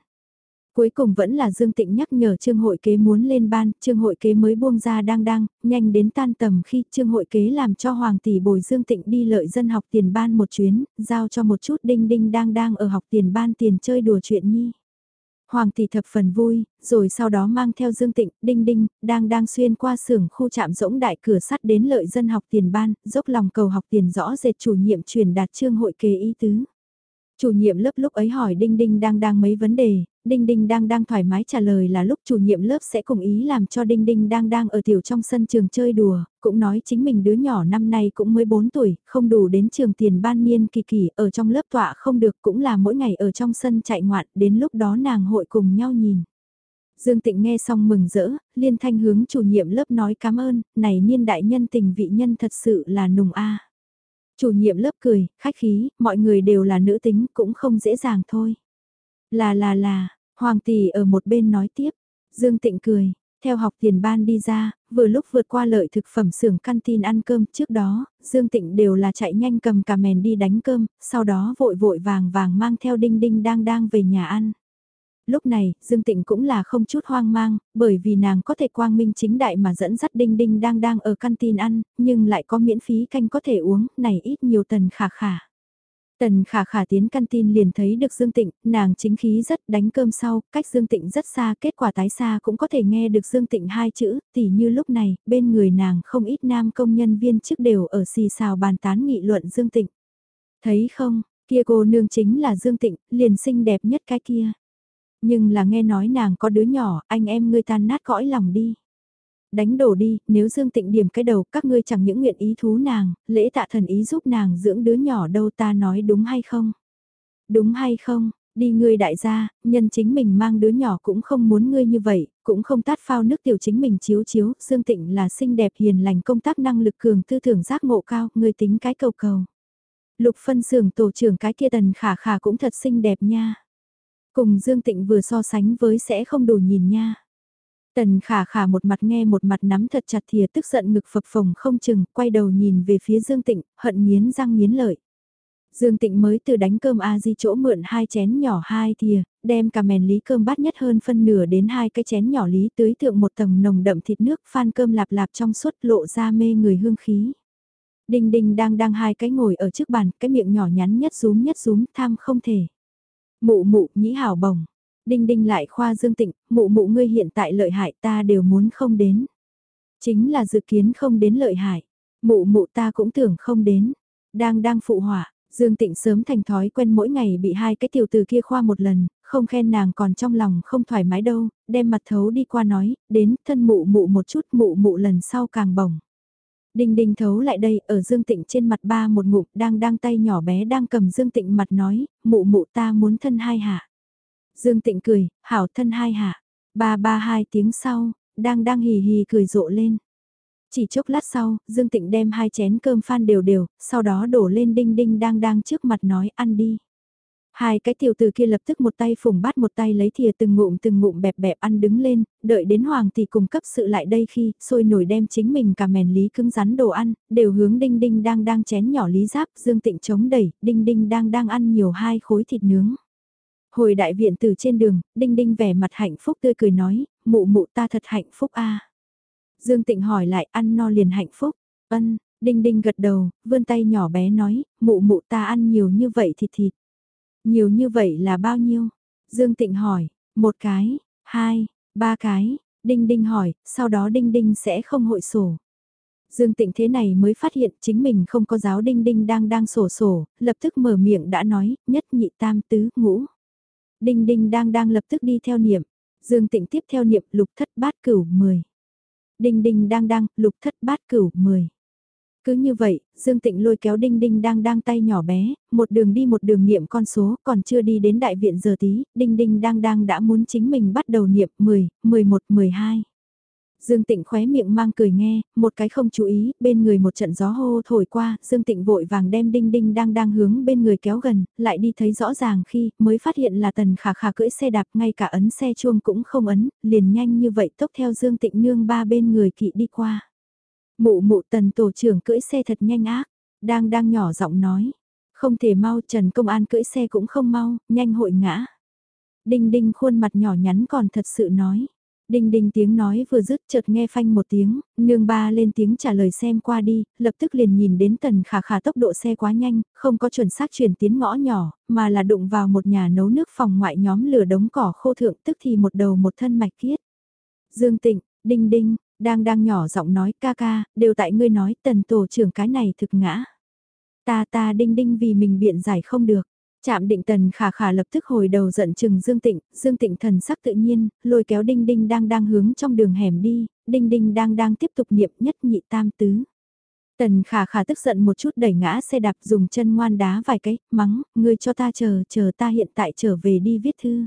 Cuối cùng vẫn là Dương Tịnh nhắc nhở Trương Hội Kế muốn lên ban, Trương Hội Kế mới buông ra đang đang, nhanh đến tan tầm khi Trương Hội Kế làm cho Hoàng tỷ bồi Dương Tịnh đi lợi dân học tiền ban một chuyến, giao cho một chút đinh đinh đang đang ở học tiền ban tiền chơi đùa chuyện nhi. Hoàng tỷ thập phần vui, rồi sau đó mang theo Dương Tịnh, Đinh Đinh, đang đang xuyên qua xưởng khu trạm rỗng đại cửa sắt đến lợi dân học tiền ban, dốc lòng cầu học tiền rõ rệt chủ nhiệm truyền đạt trương hội kế ý tứ. Chủ nhiệm lớp lúc ấy hỏi Đinh Đinh đang đang mấy vấn đề, Đinh Đinh đang đang thoải mái trả lời là lúc chủ nhiệm lớp sẽ cùng ý làm cho Đinh Đinh đang đang ở tiểu trong sân trường chơi đùa, cũng nói chính mình đứa nhỏ năm nay cũng mới 4 tuổi, không đủ đến trường tiền ban niên kỳ kỳ, ở trong lớp tọa không được cũng là mỗi ngày ở trong sân chạy ngoạn, đến lúc đó nàng hội cùng nhau nhìn. Dương Tịnh nghe xong mừng rỡ, liên thanh hướng chủ nhiệm lớp nói cảm ơn, này niên đại nhân tình vị nhân thật sự là nùng a. Chủ nhiệm lớp cười, khách khí, mọi người đều là nữ tính cũng không dễ dàng thôi. Là là là, Hoàng tỷ ở một bên nói tiếp, Dương Tịnh cười, theo học tiền ban đi ra, vừa lúc vượt qua lợi thực phẩm xưởng canteen ăn cơm trước đó, Dương Tịnh đều là chạy nhanh cầm cả mèn đi đánh cơm, sau đó vội vội vàng vàng mang theo đinh đinh đang đang về nhà ăn lúc này, Dương Tịnh cũng là không chút hoang mang, bởi vì nàng có thể quang minh chính đại mà dẫn dắt Đinh Đinh đang đang ở canteen ăn, nhưng lại có miễn phí canh có thể uống, này ít nhiều tần khả khả. Tần khả khả tiến căn tin liền thấy được Dương Tịnh, nàng chính khí rất đánh cơm sau, cách Dương Tịnh rất xa, kết quả tái xa cũng có thể nghe được Dương Tịnh hai chữ, tỉ như lúc này, bên người nàng không ít nam công nhân viên trước đều ở xì xào bàn tán nghị luận Dương Tịnh. Thấy không, kia cô nương chính là Dương Tịnh, liền xinh đẹp nhất cái kia. Nhưng là nghe nói nàng có đứa nhỏ, anh em ngươi tan nát cõi lòng đi đánh đổ đi, nếu Dương Tịnh điểm cái đầu các ngươi chẳng những nguyện ý thú nàng, lễ tạ thần ý giúp nàng dưỡng đứa nhỏ đâu ta nói đúng hay không? Đúng hay không? Đi ngươi đại gia, nhân chính mình mang đứa nhỏ cũng không muốn ngươi như vậy, cũng không tát phao nước tiểu chính mình chiếu chiếu, Dương Tịnh là xinh đẹp hiền lành công tác năng lực cường tư tưởng giác ngộ cao, ngươi tính cái cầu cầu. Lục phân xưởng tổ trưởng cái kia tần khả khả cũng thật xinh đẹp nha. Cùng Dương Tịnh vừa so sánh với sẽ không đủ nhìn nha. Tần khả khả một mặt nghe một mặt nắm thật chặt thìa tức giận ngực phập phồng không chừng, quay đầu nhìn về phía Dương Tịnh, hận nghiến răng nghiến lợi. Dương Tịnh mới từ đánh cơm A Di chỗ mượn hai chén nhỏ hai thìa, đem cả mèn lý cơm bát nhất hơn phân nửa đến hai cái chén nhỏ lý tưới thượng một tầng nồng đậm thịt nước phan cơm lạp lạp trong suốt lộ ra mê người hương khí. Đinh đinh đang đang hai cái ngồi ở trước bàn, cái miệng nhỏ nhắn nhất rúm nhất rúm tham không thể. Mụ mụ nhĩ hảo bồng, Đinh đinh lại khoa dương tịnh, mụ mụ ngươi hiện tại lợi hại ta đều muốn không đến. Chính là dự kiến không đến lợi hại. Mụ mụ ta cũng tưởng không đến. Đang đang phụ hỏa Dương Tịnh sớm thành thói quen mỗi ngày bị hai cái tiểu từ kia khoa một lần, không khen nàng còn trong lòng không thoải mái đâu, đem mặt thấu đi qua nói, đến thân mụ mụ một chút mụ mụ lần sau càng bổng. Đinh đinh thấu lại đây, ở Dương Tịnh trên mặt ba một ngụm đang đang tay nhỏ bé đang cầm Dương Tịnh mặt nói, mụ mụ ta muốn thân hai hạ. Dương Tịnh cười, hảo thân hai hạ. Ba ba hai tiếng sau, đang đang hì hì cười rộ lên. Chỉ chốc lát sau, Dương Tịnh đem hai chén cơm phan đều đều, sau đó đổ lên đinh đinh đang đang trước mặt nói ăn đi. Hai cái tiểu tử kia lập tức một tay phùng bát một tay lấy thìa từng ngụm từng ngụm bẹp bẹp ăn đứng lên, đợi đến hoàng thì cung cấp sự lại đây khi sôi nổi đem chính mình cả mèn lý cứng rắn đồ ăn, đều hướng đinh đinh đang đang chén nhỏ lý giáp, dương tịnh chống đẩy, đinh đinh đang đang ăn nhiều hai khối thịt nướng. Hồi đại viện từ trên đường, Đinh Đinh vẻ mặt hạnh phúc tươi cười nói, mụ mụ ta thật hạnh phúc a. Dương Tịnh hỏi lại ăn no liền hạnh phúc, ân, Đinh Đinh gật đầu, vươn tay nhỏ bé nói, mụ mụ ta ăn nhiều như vậy thịt thịt. Nhiều như vậy là bao nhiêu? Dương Tịnh hỏi, một cái, hai, ba cái, Đinh Đinh hỏi, sau đó Đinh Đinh sẽ không hội sổ. Dương Tịnh thế này mới phát hiện chính mình không có giáo Đinh Đinh đang đang sổ sổ, lập tức mở miệng đã nói, nhất nhị tam tứ ngũ. Đinh đinh đang đang lập tức đi theo niệm. Dương Tịnh tiếp theo niệm lục thất bát cửu 10. Đinh đinh đang đang, lục thất bát cửu 10. Cứ như vậy, Dương Tịnh lôi kéo đinh đinh đang đang tay nhỏ bé, một đường đi một đường niệm con số, còn chưa đi đến đại viện giờ tí, đinh đinh đang đang đã muốn chính mình bắt đầu niệm 10, 11, 12. Dương Tịnh khóe miệng mang cười nghe, một cái không chú ý, bên người một trận gió hô thổi qua, Dương Tịnh vội vàng đem đinh đinh đang đang hướng bên người kéo gần, lại đi thấy rõ ràng khi mới phát hiện là tần khả khả cưỡi xe đạp ngay cả ấn xe chuông cũng không ấn, liền nhanh như vậy tốc theo Dương Tịnh nương ba bên người kỵ đi qua. Mụ mụ tần tổ trưởng cưỡi xe thật nhanh ác, đang đang nhỏ giọng nói, không thể mau Trần Công An cưỡi xe cũng không mau, nhanh hội ngã. Đinh đinh khuôn mặt nhỏ nhắn còn thật sự nói Đinh đinh tiếng nói vừa dứt chợt nghe phanh một tiếng, nương ba lên tiếng trả lời xem qua đi, lập tức liền nhìn đến tần khả khả tốc độ xe quá nhanh, không có chuẩn xác chuyển tiến ngõ nhỏ, mà là đụng vào một nhà nấu nước phòng ngoại nhóm lửa đống cỏ khô thượng tức thì một đầu một thân mạch kiết. Dương tịnh, đinh đinh, đang đang nhỏ giọng nói ca ca, đều tại ngươi nói tần tổ trưởng cái này thực ngã. Ta ta đinh đinh vì mình biện giải không được. Chạm định tần khả khả lập tức hồi đầu giận chừng Dương Tịnh, Dương Tịnh thần sắc tự nhiên, lôi kéo Đinh Đinh đang đang hướng trong đường hẻm đi, Đinh Đinh đang đang tiếp tục niệm nhất nhị tam tứ. Tần khả khả tức giận một chút đẩy ngã xe đạp dùng chân ngoan đá vài cái, mắng, ngươi cho ta chờ, chờ ta hiện tại trở về đi viết thư.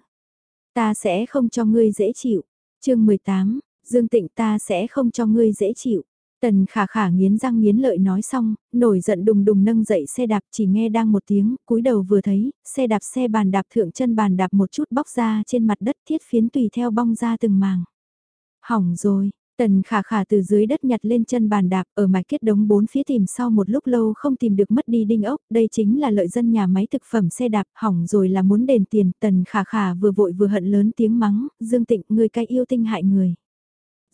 Ta sẽ không cho ngươi dễ chịu. chương 18, Dương Tịnh ta sẽ không cho ngươi dễ chịu. Tần khả khả nghiến răng nghiến lợi nói xong, nổi giận đùng đùng nâng dậy xe đạp chỉ nghe đang một tiếng, cúi đầu vừa thấy, xe đạp xe bàn đạp thượng chân bàn đạp một chút bóc ra trên mặt đất thiết phiến tùy theo bong ra từng màng. Hỏng rồi, tần khả khả từ dưới đất nhặt lên chân bàn đạp ở mạch kết đống bốn phía tìm sau một lúc lâu không tìm được mất đi đinh ốc, đây chính là lợi dân nhà máy thực phẩm xe đạp hỏng rồi là muốn đền tiền, tần khả khả vừa vội vừa hận lớn tiếng mắng, Dương Tịnh, người cay yêu tinh hại người.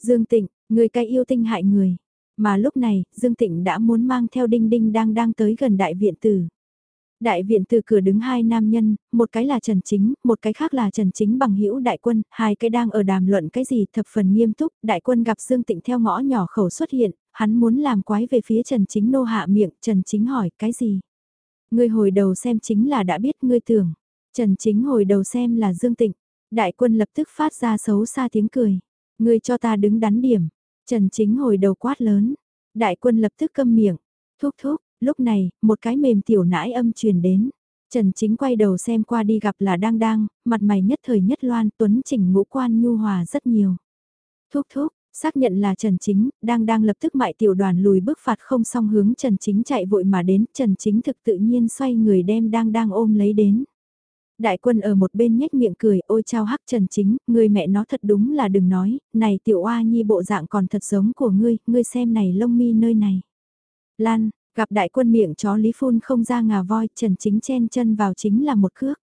Dương Tịnh, người cay yêu tinh hại người mà lúc này, Dương Tịnh đã muốn mang theo Đinh Đinh đang đang tới gần đại viện tử. Đại viện từ cửa đứng hai nam nhân, một cái là Trần Chính, một cái khác là Trần Chính bằng hữu đại quân, hai cái đang ở đàm luận cái gì thập phần nghiêm túc, đại quân gặp Dương Tịnh theo ngõ nhỏ khẩu xuất hiện, hắn muốn làm quái về phía Trần Chính nô hạ miệng, Trần Chính hỏi cái gì? Ngươi hồi đầu xem chính là đã biết ngươi tưởng, Trần Chính hồi đầu xem là Dương Tịnh, đại quân lập tức phát ra xấu xa tiếng cười, ngươi cho ta đứng đắn điểm, Trần Chính hồi đầu quát lớn, đại quân lập tức câm miệng, thúc thúc, Lúc này, một cái mềm tiểu nãi âm truyền đến. Trần Chính quay đầu xem qua đi gặp là đang đang, mặt mày nhất thời nhất loan tuấn chỉnh ngũ quan nhu hòa rất nhiều. Thúc thúc, xác nhận là Trần Chính, đang đang lập tức mại tiểu đoàn lùi bước phạt không song hướng Trần Chính chạy vội mà đến, Trần Chính thực tự nhiên xoay người đem đang đang ôm lấy đến. Đại quân ở một bên nhếch miệng cười, ôi chao hắc Trần Chính, người mẹ nó thật đúng là đừng nói, này tiểu oa nhi bộ dạng còn thật giống của ngươi, ngươi xem này lông mi nơi này. Lan, Gặp đại quân miệng chó Lý Phun không ra ngà voi, Trần Chính chen chân vào chính là một cước.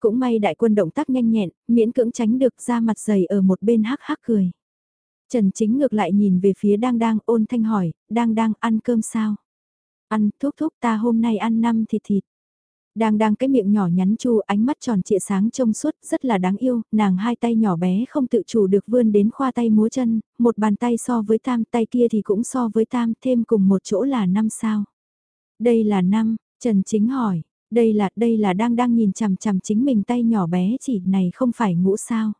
Cũng may đại quân động tác nhanh nhẹn, miễn cưỡng tránh được ra mặt dày ở một bên hắc hắc cười. Trần Chính ngược lại nhìn về phía đang đang ôn thanh hỏi, đang đang ăn cơm sao? Ăn, thúc thúc ta hôm nay ăn năm thịt thịt. Đang đang cái miệng nhỏ nhắn chu ánh mắt tròn trịa sáng trông suốt rất là đáng yêu, nàng hai tay nhỏ bé không tự chủ được vươn đến khoa tay múa chân, một bàn tay so với tam tay kia thì cũng so với tam thêm cùng một chỗ là năm sao. Đây là năm, Trần Chính hỏi, đây là, đây là đang đang nhìn chằm chằm chính mình tay nhỏ bé chỉ này không phải ngũ sao.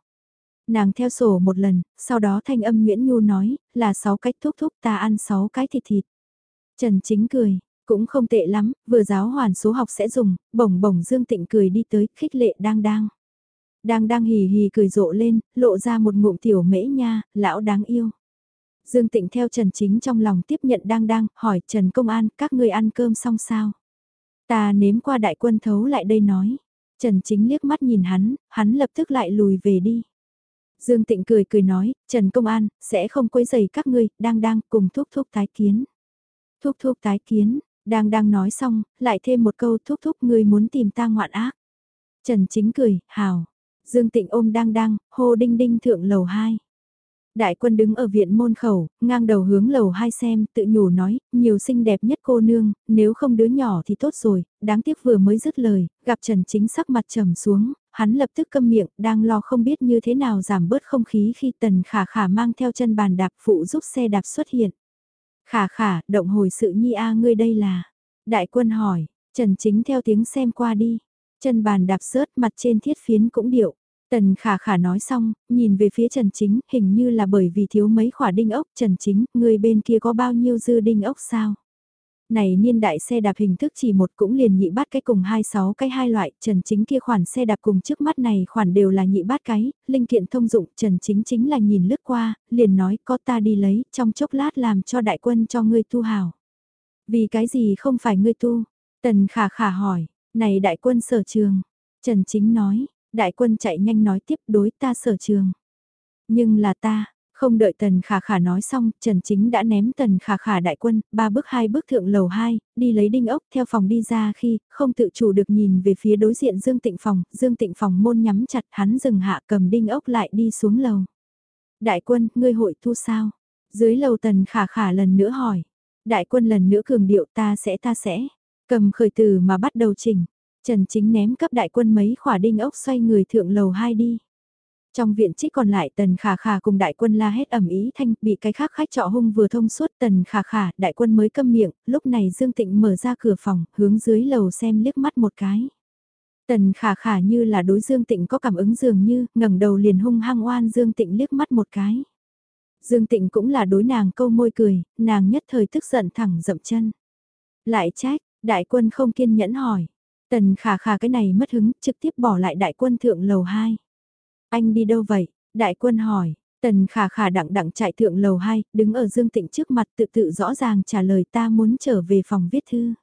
Nàng theo sổ một lần, sau đó thanh âm Nguyễn Nhu nói, là sáu cách thúc thúc ta ăn sáu cái thịt thịt. Trần Chính cười, cũng không tệ lắm, vừa giáo hoàn số học sẽ dùng, bổng bổng Dương Tịnh cười đi tới, khích lệ đang đang. Đang đang hì hì cười rộ lên, lộ ra một ngụm tiểu mễ nha, lão đáng yêu. Dương Tịnh theo Trần Chính trong lòng tiếp nhận đang đang, hỏi Trần Công An, các người ăn cơm xong sao? Ta nếm qua đại quân thấu lại đây nói. Trần Chính liếc mắt nhìn hắn, hắn lập tức lại lùi về đi. Dương Tịnh cười cười nói, Trần Công An, sẽ không quấy rầy các ngươi, đang đang cùng thúc thúc tái kiến. Thúc thúc tái kiến, đang đang nói xong, lại thêm một câu thúc thúc ngươi muốn tìm ta ngoạn ác. Trần Chính cười, hào. Dương Tịnh ôm đang đang, hô đinh đinh thượng lầu 2. Đại quân đứng ở viện môn khẩu, ngang đầu hướng lầu 2 xem, tự nhủ nói, nhiều xinh đẹp nhất cô nương, nếu không đứa nhỏ thì tốt rồi, đáng tiếc vừa mới dứt lời, gặp Trần Chính sắc mặt trầm xuống, hắn lập tức câm miệng, đang lo không biết như thế nào giảm bớt không khí khi tần khả khả mang theo chân bàn đạp phụ giúp xe đạp xuất hiện. Khả khả, động hồi sự nhi a ngươi đây là. Đại quân hỏi, Trần Chính theo tiếng xem qua đi. Chân bàn đạp rớt mặt trên thiết phiến cũng điệu. Tần khả khả nói xong, nhìn về phía Trần Chính, hình như là bởi vì thiếu mấy khỏa đinh ốc. Trần Chính, người bên kia có bao nhiêu dư đinh ốc sao? Này niên đại xe đạp hình thức chỉ một cũng liền nhị bát cái cùng hai sáu cái hai loại, trần chính kia khoản xe đạp cùng trước mắt này khoản đều là nhị bát cái, linh kiện thông dụng, trần chính chính là nhìn lướt qua, liền nói có ta đi lấy, trong chốc lát làm cho đại quân cho ngươi tu hào. Vì cái gì không phải ngươi tu? Tần khả khả hỏi, này đại quân sở trường. Trần chính nói, đại quân chạy nhanh nói tiếp đối ta sở trường. Nhưng là ta, không đợi Tần Khả Khả nói xong, Trần Chính đã ném Tần Khả Khả đại quân, ba bước hai bước thượng lầu hai, đi lấy đinh ốc theo phòng đi ra khi, không tự chủ được nhìn về phía đối diện Dương Tịnh Phòng, Dương Tịnh Phòng môn nhắm chặt hắn dừng hạ cầm đinh ốc lại đi xuống lầu. Đại quân, ngươi hội thu sao? Dưới lầu Tần Khả Khả lần nữa hỏi. Đại quân lần nữa cường điệu ta sẽ ta sẽ. Cầm khởi từ mà bắt đầu chỉnh. Trần Chính ném cấp đại quân mấy khỏa đinh ốc xoay người thượng lầu hai đi. Trong viện trích còn lại tần khả khả cùng đại quân la hét ẩm ý thanh bị cái khác khách trọ hung vừa thông suốt tần khả khả đại quân mới câm miệng, lúc này Dương Tịnh mở ra cửa phòng, hướng dưới lầu xem liếc mắt một cái. Tần khả khả như là đối Dương Tịnh có cảm ứng dường như, ngẩng đầu liền hung hăng oan Dương Tịnh liếc mắt một cái. Dương Tịnh cũng là đối nàng câu môi cười, nàng nhất thời tức giận thẳng dậm chân. Lại trách, đại quân không kiên nhẫn hỏi. Tần khả khả cái này mất hứng, trực tiếp bỏ lại đại quân thượng lầu 2. Anh đi đâu vậy? Đại quân hỏi, tần khả khả đặng đặng chạy thượng lầu 2, đứng ở Dương Tịnh trước mặt tự tự rõ ràng trả lời ta muốn trở về phòng viết thư.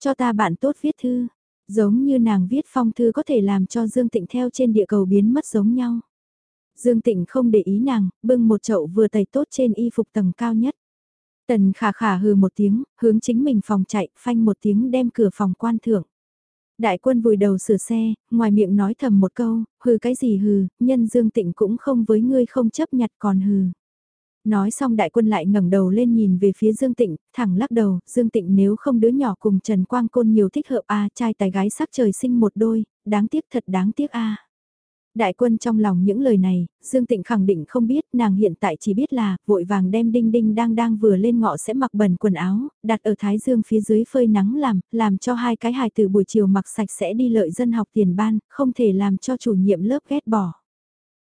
Cho ta bạn tốt viết thư, giống như nàng viết phong thư có thể làm cho Dương Tịnh theo trên địa cầu biến mất giống nhau. Dương Tịnh không để ý nàng, bưng một chậu vừa tẩy tốt trên y phục tầng cao nhất. Tần khả khả hừ một tiếng, hướng chính mình phòng chạy, phanh một tiếng đem cửa phòng quan thượng. Đại quân vùi đầu sửa xe, ngoài miệng nói thầm một câu, hừ cái gì hừ, nhân dương tịnh cũng không với ngươi không chấp nhặt còn hừ. Nói xong đại quân lại ngẩng đầu lên nhìn về phía Dương Tịnh, thẳng lắc đầu, Dương Tịnh nếu không đứa nhỏ cùng Trần Quang Côn nhiều thích hợp a trai tài gái sắc trời sinh một đôi, đáng tiếc thật đáng tiếc a Đại quân trong lòng những lời này, Dương Tịnh khẳng định không biết, nàng hiện tại chỉ biết là, vội vàng đem đinh đinh đang đang vừa lên ngọ sẽ mặc bẩn quần áo, đặt ở thái dương phía dưới phơi nắng làm, làm cho hai cái hài từ buổi chiều mặc sạch sẽ đi lợi dân học tiền ban, không thể làm cho chủ nhiệm lớp ghét bỏ.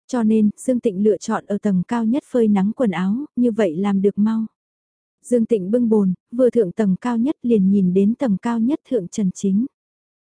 Cho nên, Dương Tịnh lựa chọn ở tầng cao nhất phơi nắng quần áo, như vậy làm được mau. Dương Tịnh bưng bồn, vừa thượng tầng cao nhất liền nhìn đến tầng cao nhất thượng Trần Chính.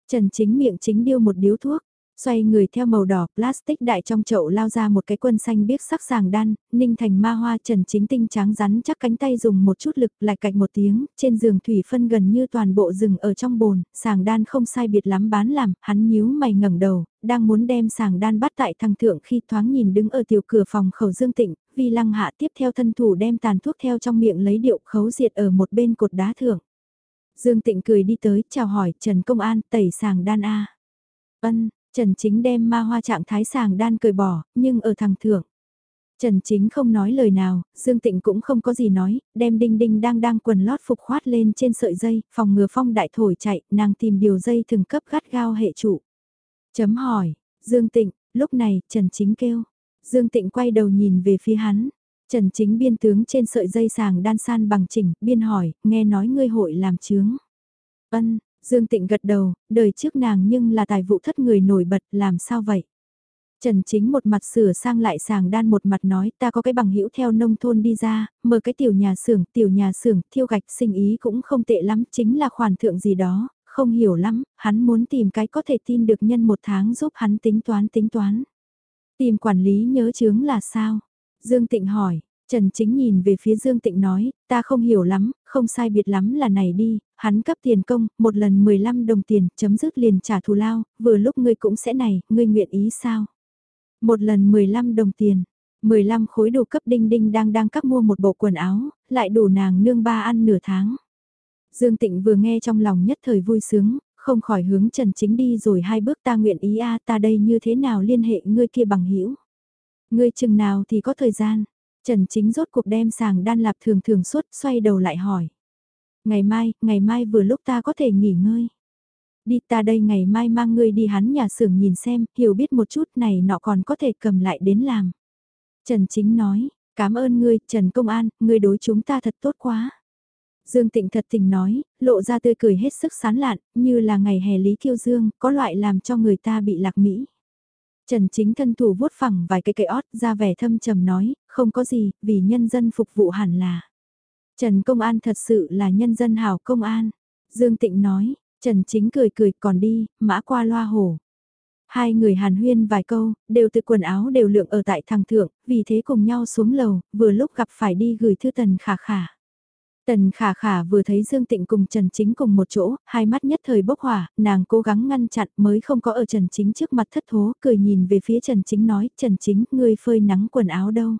Trần Chính miệng chính điêu một điếu thuốc, Xoay người theo màu đỏ, plastic đại trong chậu lao ra một cái quân xanh biếc sắc sàng đan, ninh thành ma hoa trần chính tinh trắng rắn chắc cánh tay dùng một chút lực lại cạch một tiếng, trên giường thủy phân gần như toàn bộ rừng ở trong bồn, sàng đan không sai biệt lắm bán làm, hắn nhíu mày ngẩng đầu, đang muốn đem sàng đan bắt tại thằng thượng khi thoáng nhìn đứng ở tiểu cửa phòng khẩu dương tịnh, vi lăng hạ tiếp theo thân thủ đem tàn thuốc theo trong miệng lấy điệu khấu diệt ở một bên cột đá thượng. Dương Tịnh cười đi tới, chào hỏi, Trần Công An, tẩy sàng đan A. Ân, Trần Chính đem ma hoa trạng thái sàng đan cười bỏ, nhưng ở thằng thượng. Trần Chính không nói lời nào, Dương Tịnh cũng không có gì nói, đem đinh đinh đang đang quần lót phục khoát lên trên sợi dây, phòng ngừa phong đại thổi chạy, nàng tìm điều dây thường cấp gắt gao hệ trụ. Chấm hỏi, Dương Tịnh, lúc này, Trần Chính kêu. Dương Tịnh quay đầu nhìn về phía hắn. Trần Chính biên tướng trên sợi dây sàng đan san bằng chỉnh, biên hỏi, nghe nói ngươi hội làm chướng. Ân, Dương Tịnh gật đầu, đời trước nàng nhưng là tài vụ thất người nổi bật, làm sao vậy? Trần Chính một mặt sửa sang lại sàng đan một mặt nói ta có cái bằng hữu theo nông thôn đi ra, mở cái tiểu nhà xưởng, tiểu nhà xưởng, thiêu gạch sinh ý cũng không tệ lắm, chính là khoản thượng gì đó, không hiểu lắm, hắn muốn tìm cái có thể tin được nhân một tháng giúp hắn tính toán tính toán. Tìm quản lý nhớ chướng là sao? Dương Tịnh hỏi, Trần Chính nhìn về phía Dương Tịnh nói, ta không hiểu lắm, không sai biệt lắm là này đi, hắn cấp tiền công, một lần 15 đồng tiền, chấm dứt liền trả thù lao, vừa lúc ngươi cũng sẽ này, ngươi nguyện ý sao? Một lần 15 đồng tiền, 15 khối đồ cấp đinh đinh đang đang cấp mua một bộ quần áo, lại đủ nàng nương ba ăn nửa tháng. Dương Tịnh vừa nghe trong lòng nhất thời vui sướng, không khỏi hướng Trần Chính đi rồi hai bước ta nguyện ý a ta đây như thế nào liên hệ ngươi kia bằng hữu Ngươi chừng nào thì có thời gian, Trần Chính rốt cuộc đem sàng đan lạp thường thường suốt xoay đầu lại hỏi. Ngày mai, ngày mai vừa lúc ta có thể nghỉ ngơi. Đi ta đây ngày mai mang ngươi đi hắn nhà xưởng nhìn xem, hiểu biết một chút này nọ còn có thể cầm lại đến làm. Trần Chính nói, cảm ơn ngươi, Trần Công An, ngươi đối chúng ta thật tốt quá. Dương Tịnh thật tình nói, lộ ra tươi cười hết sức sán lạn, như là ngày hè Lý Kiêu Dương, có loại làm cho người ta bị lạc mỹ. Trần Chính thân thủ vuốt phẳng vài cái cây ót ra vẻ thâm trầm nói, không có gì, vì nhân dân phục vụ hẳn là. Trần Công An thật sự là nhân dân hảo công an. Dương Tịnh nói, Trần Chính cười cười còn đi, mã qua loa hổ. Hai người hàn huyên vài câu, đều từ quần áo đều lượng ở tại thằng thượng, vì thế cùng nhau xuống lầu, vừa lúc gặp phải đi gửi thư tần khả khả. Tần khả khả vừa thấy Dương Tịnh cùng Trần Chính cùng một chỗ, hai mắt nhất thời bốc hỏa, nàng cố gắng ngăn chặn mới không có ở Trần Chính trước mặt thất thố, cười nhìn về phía Trần Chính nói, Trần Chính, ngươi phơi nắng quần áo đâu?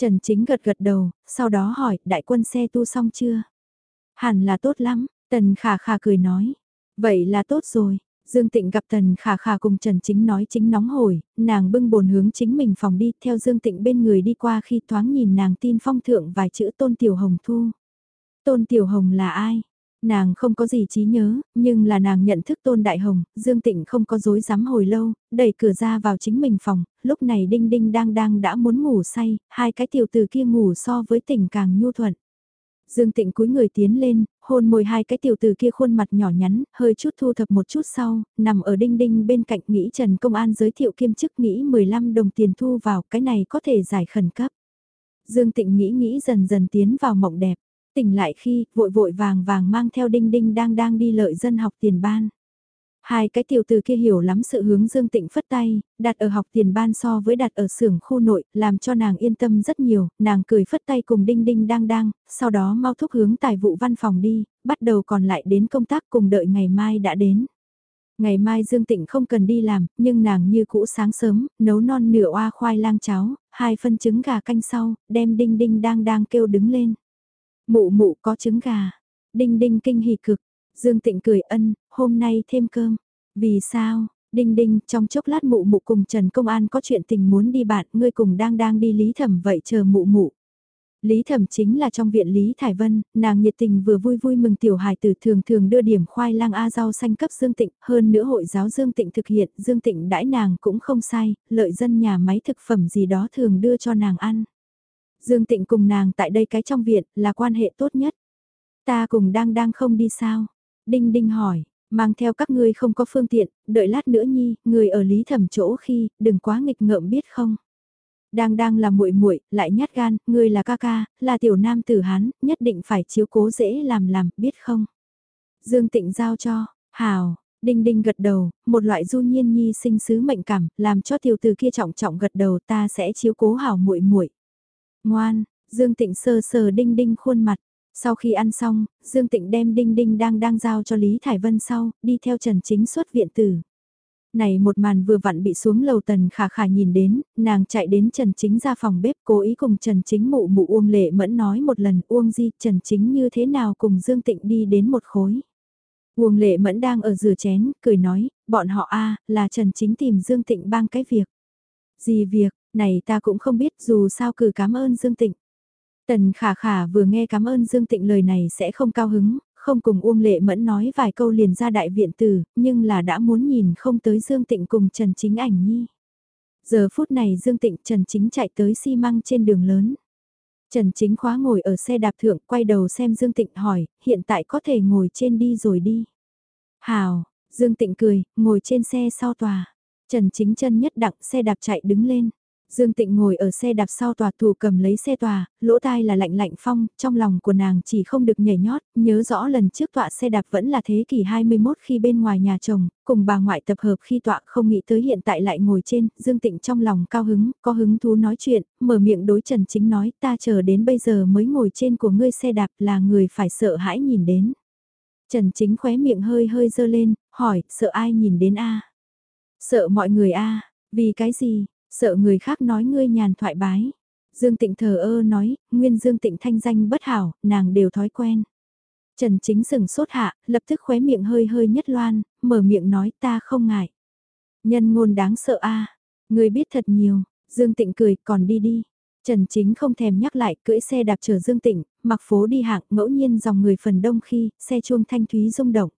Trần Chính gật gật đầu, sau đó hỏi, đại quân xe tu xong chưa? Hẳn là tốt lắm, Tần khả khả cười nói, vậy là tốt rồi. Dương Tịnh gặp Tần Khả Khả cùng Trần Chính nói chính nóng hổi, nàng bưng bồn hướng chính mình phòng đi, theo Dương Tịnh bên người đi qua khi thoáng nhìn nàng tin phong thượng vài chữ Tôn Tiểu Hồng Thu. Tôn Tiểu Hồng là ai? Nàng không có gì trí nhớ, nhưng là nàng nhận thức Tôn Đại Hồng, Dương Tịnh không có dối dám hồi lâu, đẩy cửa ra vào chính mình phòng, lúc này Đinh Đinh đang đang đã muốn ngủ say, hai cái tiểu từ kia ngủ so với tỉnh càng nhu thuận. Dương Tịnh cúi người tiến lên, hôn môi hai cái tiểu từ kia khuôn mặt nhỏ nhắn, hơi chút thu thập một chút sau, nằm ở đinh đinh bên cạnh nghĩ Trần Công An giới thiệu kiêm chức nghĩ 15 đồng tiền thu vào, cái này có thể giải khẩn cấp. Dương Tịnh nghĩ nghĩ dần dần tiến vào mộng đẹp tỉnh lại khi vội vội vàng vàng mang theo đinh đinh đang đang đi lợi dân học tiền ban. Hai cái tiểu từ kia hiểu lắm sự hướng Dương Tịnh phất tay, đặt ở học tiền ban so với đặt ở xưởng khu nội, làm cho nàng yên tâm rất nhiều, nàng cười phất tay cùng đinh đinh đang đang, sau đó mau thúc hướng tài vụ văn phòng đi, bắt đầu còn lại đến công tác cùng đợi ngày mai đã đến. Ngày mai Dương Tịnh không cần đi làm, nhưng nàng như cũ sáng sớm, nấu non nửa oa khoai lang cháo, hai phân trứng gà canh sau, đem đinh đinh đang đang kêu đứng lên. Mụ mụ có trứng gà. Đinh đinh kinh hỉ cực. Dương Tịnh cười ân, hôm nay thêm cơm. Vì sao? Đinh đinh, trong chốc lát mụ mụ cùng Trần Công An có chuyện tình muốn đi bạn, ngươi cùng đang đang đi lý thẩm vậy chờ mụ mụ. Lý Thẩm chính là trong viện Lý Thải Vân, nàng nhiệt tình vừa vui vui mừng tiểu hài tử thường thường đưa điểm khoai lang A rau xanh cấp Dương Tịnh, hơn nữa hội giáo Dương Tịnh thực hiện, Dương Tịnh đãi nàng cũng không sai, lợi dân nhà máy thực phẩm gì đó thường đưa cho nàng ăn. Dương Tịnh cùng nàng tại đây cái trong viện là quan hệ tốt nhất. Ta cùng đang đang không đi sao? Đinh Đinh hỏi, mang theo các ngươi không có phương tiện, đợi lát nữa nhi, người ở Lý Thẩm chỗ khi, đừng quá nghịch ngợm biết không? Đang đang là muội muội, lại nhát gan, ngươi là ca ca, là tiểu nam tử hán, nhất định phải chiếu cố dễ làm làm, biết không? Dương Tịnh giao cho, hào, Đinh Đinh gật đầu, một loại du nhiên nhi sinh sứ mệnh cảm, làm cho tiểu tử kia trọng trọng gật đầu ta sẽ chiếu cố hảo muội muội. Ngoan, Dương Tịnh sờ sờ Đinh Đinh khuôn mặt. Sau khi ăn xong, Dương Tịnh đem Đinh Đinh đang đang giao cho Lý Thải Vân sau, đi theo Trần Chính xuất viện tử. Này một màn vừa vặn bị xuống lầu tần khả khả nhìn đến, nàng chạy đến Trần Chính ra phòng bếp cố ý cùng Trần Chính mụ mụ Uông Lệ Mẫn nói một lần Uông Di Trần Chính như thế nào cùng Dương Tịnh đi đến một khối. Uông Lệ Mẫn đang ở rửa chén, cười nói, bọn họ a là Trần Chính tìm Dương Tịnh bang cái việc. Gì việc, này ta cũng không biết dù sao cử cảm ơn Dương Tịnh. Tần khả khả vừa nghe cảm ơn Dương Tịnh lời này sẽ không cao hứng, không cùng Uông Lệ Mẫn nói vài câu liền ra đại viện tử, nhưng là đã muốn nhìn không tới Dương Tịnh cùng Trần Chính ảnh nhi. Giờ phút này Dương Tịnh Trần Chính chạy tới xi măng trên đường lớn. Trần Chính khóa ngồi ở xe đạp thượng quay đầu xem Dương Tịnh hỏi, hiện tại có thể ngồi trên đi rồi đi. Hào, Dương Tịnh cười, ngồi trên xe sau tòa. Trần Chính chân nhất đặng xe đạp chạy đứng lên. Dương Tịnh ngồi ở xe đạp sau tòa thủ cầm lấy xe tòa, lỗ tai là lạnh lạnh phong, trong lòng của nàng chỉ không được nhảy nhót, nhớ rõ lần trước tọa xe đạp vẫn là thế kỷ 21 khi bên ngoài nhà chồng, cùng bà ngoại tập hợp khi tọa không nghĩ tới hiện tại lại ngồi trên, Dương Tịnh trong lòng cao hứng, có hứng thú nói chuyện, mở miệng đối Trần Chính nói ta chờ đến bây giờ mới ngồi trên của ngươi xe đạp là người phải sợ hãi nhìn đến. Trần Chính khóe miệng hơi hơi dơ lên, hỏi, sợ ai nhìn đến a Sợ mọi người a vì cái gì, Sợ người khác nói ngươi nhàn thoại bái. Dương Tịnh thờ ơ nói, nguyên Dương Tịnh thanh danh bất hảo, nàng đều thói quen. Trần Chính sừng sốt hạ, lập tức khóe miệng hơi hơi nhất loan, mở miệng nói ta không ngại. Nhân ngôn đáng sợ a ngươi biết thật nhiều, Dương Tịnh cười còn đi đi. Trần Chính không thèm nhắc lại cưỡi xe đạp chở Dương Tịnh, mặc phố đi hạng ngẫu nhiên dòng người phần đông khi xe chuông thanh thúy rung động.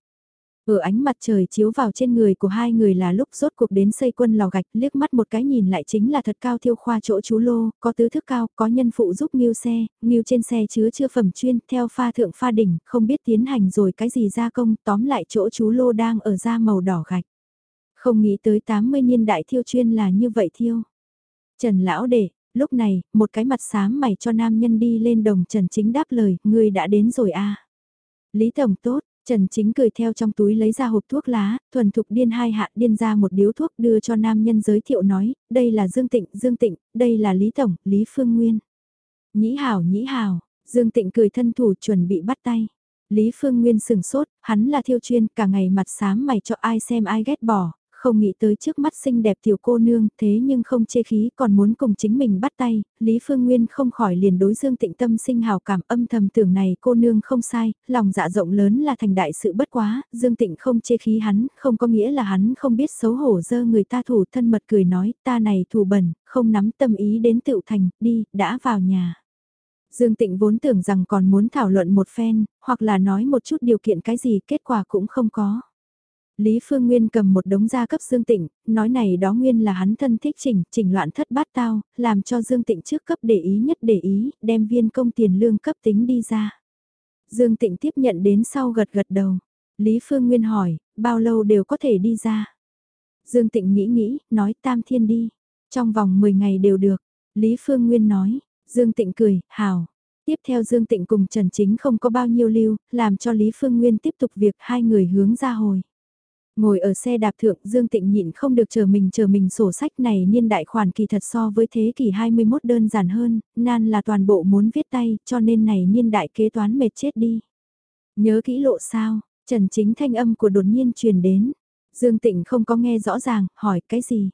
Ở ánh mặt trời chiếu vào trên người của hai người là lúc rốt cuộc đến xây quân lò gạch liếc mắt một cái nhìn lại chính là thật cao thiêu khoa chỗ chú lô, có tứ thức cao, có nhân phụ giúp nghiêu xe, nghiêu trên xe chứa chưa phẩm chuyên, theo pha thượng pha đỉnh, không biết tiến hành rồi cái gì gia công, tóm lại chỗ chú lô đang ở da màu đỏ gạch. Không nghĩ tới 80 niên đại thiêu chuyên là như vậy thiêu. Trần lão đệ, lúc này, một cái mặt xám mày cho nam nhân đi lên đồng Trần chính đáp lời, ngươi đã đến rồi à. Lý Tổng tốt, Trần Chính cười theo trong túi lấy ra hộp thuốc lá, thuần thục điên hai hạ điên ra một điếu thuốc đưa cho nam nhân giới thiệu nói, đây là Dương Tịnh, Dương Tịnh, đây là Lý Tổng, Lý Phương Nguyên. Nhĩ hảo, nhĩ hảo, Dương Tịnh cười thân thủ chuẩn bị bắt tay. Lý Phương Nguyên sừng sốt, hắn là thiêu chuyên, cả ngày mặt xám mày cho ai xem ai ghét bỏ, không nghĩ tới trước mắt xinh đẹp tiểu cô nương thế nhưng không chê khí còn muốn cùng chính mình bắt tay, Lý Phương Nguyên không khỏi liền đối Dương Tịnh Tâm sinh hào cảm âm thầm tưởng này cô nương không sai, lòng dạ rộng lớn là thành đại sự bất quá, Dương Tịnh không chê khí hắn, không có nghĩa là hắn không biết xấu hổ dơ người ta thủ thân mật cười nói, ta này thủ bẩn, không nắm tâm ý đến tựu thành, đi, đã vào nhà. Dương Tịnh vốn tưởng rằng còn muốn thảo luận một phen, hoặc là nói một chút điều kiện cái gì kết quả cũng không có. Lý Phương Nguyên cầm một đống gia cấp Dương Tịnh, nói này đó nguyên là hắn thân thích chỉnh, chỉnh loạn thất bát tao, làm cho Dương Tịnh trước cấp để ý nhất để ý, đem viên công tiền lương cấp tính đi ra. Dương Tịnh tiếp nhận đến sau gật gật đầu. Lý Phương Nguyên hỏi, bao lâu đều có thể đi ra? Dương Tịnh nghĩ nghĩ, nói tam thiên đi. Trong vòng 10 ngày đều được. Lý Phương Nguyên nói, Dương Tịnh cười, hào. Tiếp theo Dương Tịnh cùng Trần Chính không có bao nhiêu lưu, làm cho Lý Phương Nguyên tiếp tục việc hai người hướng ra hồi. Ngồi ở xe đạp thượng Dương Tịnh nhịn không được chờ mình chờ mình sổ sách này niên đại khoản kỳ thật so với thế kỷ 21 đơn giản hơn, nan là toàn bộ muốn viết tay cho nên này niên đại kế toán mệt chết đi. Nhớ kỹ lộ sao, Trần Chính thanh âm của đột nhiên truyền đến. Dương Tịnh không có nghe rõ ràng, hỏi cái gì?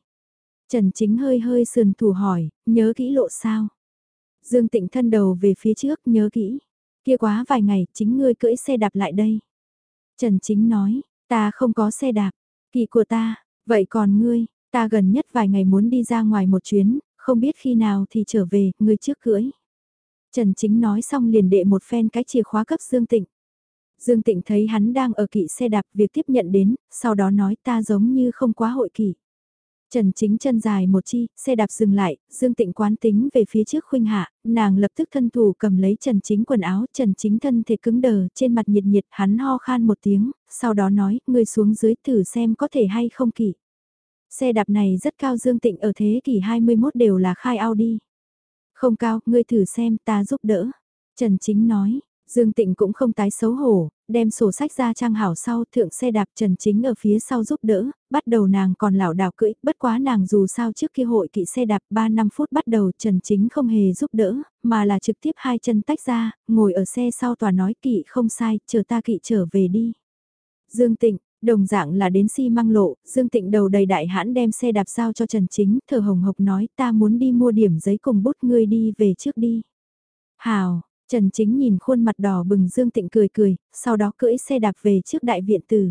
Trần Chính hơi hơi sườn thủ hỏi, nhớ kỹ lộ sao? Dương Tịnh thân đầu về phía trước, nhớ kỹ. Kia quá vài ngày, chính ngươi cưỡi xe đạp lại đây. Trần Chính nói, Ta không có xe đạp, kỳ của ta, vậy còn ngươi, ta gần nhất vài ngày muốn đi ra ngoài một chuyến, không biết khi nào thì trở về, ngươi trước cưỡi. Trần Chính nói xong liền đệ một phen cái chìa khóa cấp Dương Tịnh. Dương Tịnh thấy hắn đang ở kỵ xe đạp việc tiếp nhận đến, sau đó nói ta giống như không quá hội kỵ. Trần Chính chân dài một chi, xe đạp dừng lại, Dương Tịnh quán tính về phía trước khuynh hạ, nàng lập tức thân thủ cầm lấy Trần Chính quần áo, Trần Chính thân thể cứng đờ, trên mặt nhiệt nhiệt, hắn ho khan một tiếng, sau đó nói, ngươi xuống dưới thử xem có thể hay không kỵ. Xe đạp này rất cao Dương Tịnh ở thế kỷ 21 đều là khai Audi. Không cao, ngươi thử xem ta giúp đỡ. Trần Chính nói, Dương Tịnh cũng không tái xấu hổ, đem sổ sách ra trang hảo sau thượng xe đạp Trần Chính ở phía sau giúp đỡ, bắt đầu nàng còn lảo đảo cưỡi, bất quá nàng dù sao trước kia hội kỵ xe đạp 3 năm phút bắt đầu Trần Chính không hề giúp đỡ, mà là trực tiếp hai chân tách ra, ngồi ở xe sau tòa nói kỵ không sai, chờ ta kỵ trở về đi. Dương Tịnh, Đồng dạng là đến xi si măng lộ, Dương Tịnh đầu đầy đại hãn đem xe đạp giao cho Trần Chính, thở hồng hộc nói ta muốn đi mua điểm giấy cùng bút ngươi đi về trước đi. Hào, Trần Chính nhìn khuôn mặt đỏ bừng Dương Tịnh cười cười, sau đó cưỡi xe đạp về trước đại viện tử.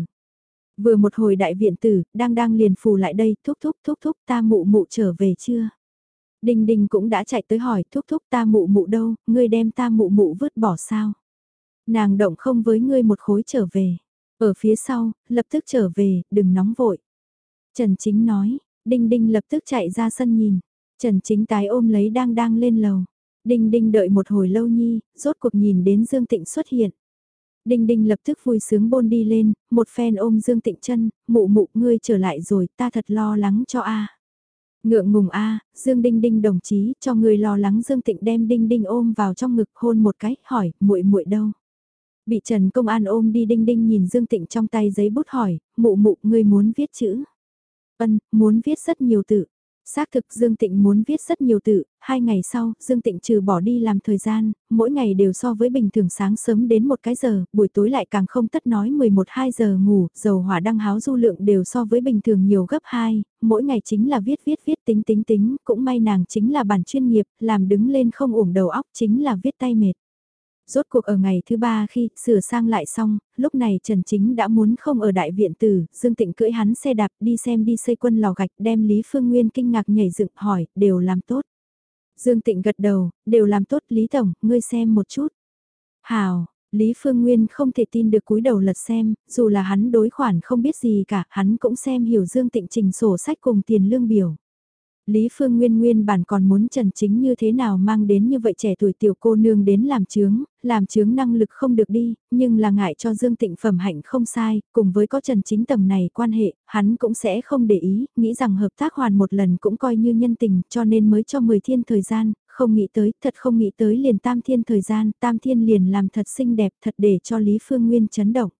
Vừa một hồi đại viện tử, đang đang liền phù lại đây, thúc thúc thúc thúc ta mụ mụ trở về chưa? Đinh Đinh cũng đã chạy tới hỏi thúc thúc ta mụ mụ đâu, ngươi đem ta mụ mụ vứt bỏ sao? Nàng động không với ngươi một khối trở về. Ở phía sau, lập tức trở về, đừng nóng vội. Trần Chính nói, Đinh Đinh lập tức chạy ra sân nhìn. Trần Chính tái ôm lấy đang đang lên lầu. Đinh Đinh đợi một hồi lâu nhi, rốt cuộc nhìn đến Dương Tịnh xuất hiện. Đinh Đinh lập tức vui sướng bôn đi lên, một phen ôm Dương Tịnh chân, mụ mụ ngươi trở lại rồi, ta thật lo lắng cho a. Ngượng ngùng a, Dương Đinh Đinh đồng chí, cho ngươi lo lắng Dương Tịnh đem Đinh Đinh ôm vào trong ngực hôn một cái, hỏi, muội muội đâu? Bị Trần Công An ôm đi đinh đinh nhìn Dương Tịnh trong tay giấy bút hỏi, mụ mụ ngươi muốn viết chữ. Ân, muốn viết rất nhiều tự. Xác thực Dương Tịnh muốn viết rất nhiều tự, hai ngày sau, Dương Tịnh trừ bỏ đi làm thời gian, mỗi ngày đều so với bình thường sáng sớm đến một cái giờ, buổi tối lại càng không tất nói 11-2 giờ ngủ, dầu hỏa đăng háo du lượng đều so với bình thường nhiều gấp 2, mỗi ngày chính là viết viết viết tính tính tính, cũng may nàng chính là bản chuyên nghiệp, làm đứng lên không ủng đầu óc chính là viết tay mệt. Rốt cuộc ở ngày thứ ba khi sửa sang lại xong, lúc này Trần Chính đã muốn không ở đại viện tử, Dương Tịnh cưỡi hắn xe đạp đi xem đi xây quân lò gạch đem Lý Phương Nguyên kinh ngạc nhảy dựng hỏi, đều làm tốt. Dương Tịnh gật đầu, đều làm tốt Lý Tổng, ngươi xem một chút. Hào, Lý Phương Nguyên không thể tin được cúi đầu lật xem, dù là hắn đối khoản không biết gì cả, hắn cũng xem hiểu Dương Tịnh trình sổ sách cùng tiền lương biểu. Lý Phương Nguyên nguyên bản còn muốn Trần Chính như thế nào mang đến như vậy trẻ tuổi tiểu cô nương đến làm chướng, làm chướng năng lực không được đi, nhưng là ngại cho Dương Tịnh phẩm hạnh không sai, cùng với có Trần Chính tầm này quan hệ, hắn cũng sẽ không để ý, nghĩ rằng hợp tác hoàn một lần cũng coi như nhân tình, cho nên mới cho 10 thiên thời gian, không nghĩ tới, thật không nghĩ tới liền tam thiên thời gian, tam thiên liền làm thật xinh đẹp, thật để cho Lý Phương Nguyên chấn động.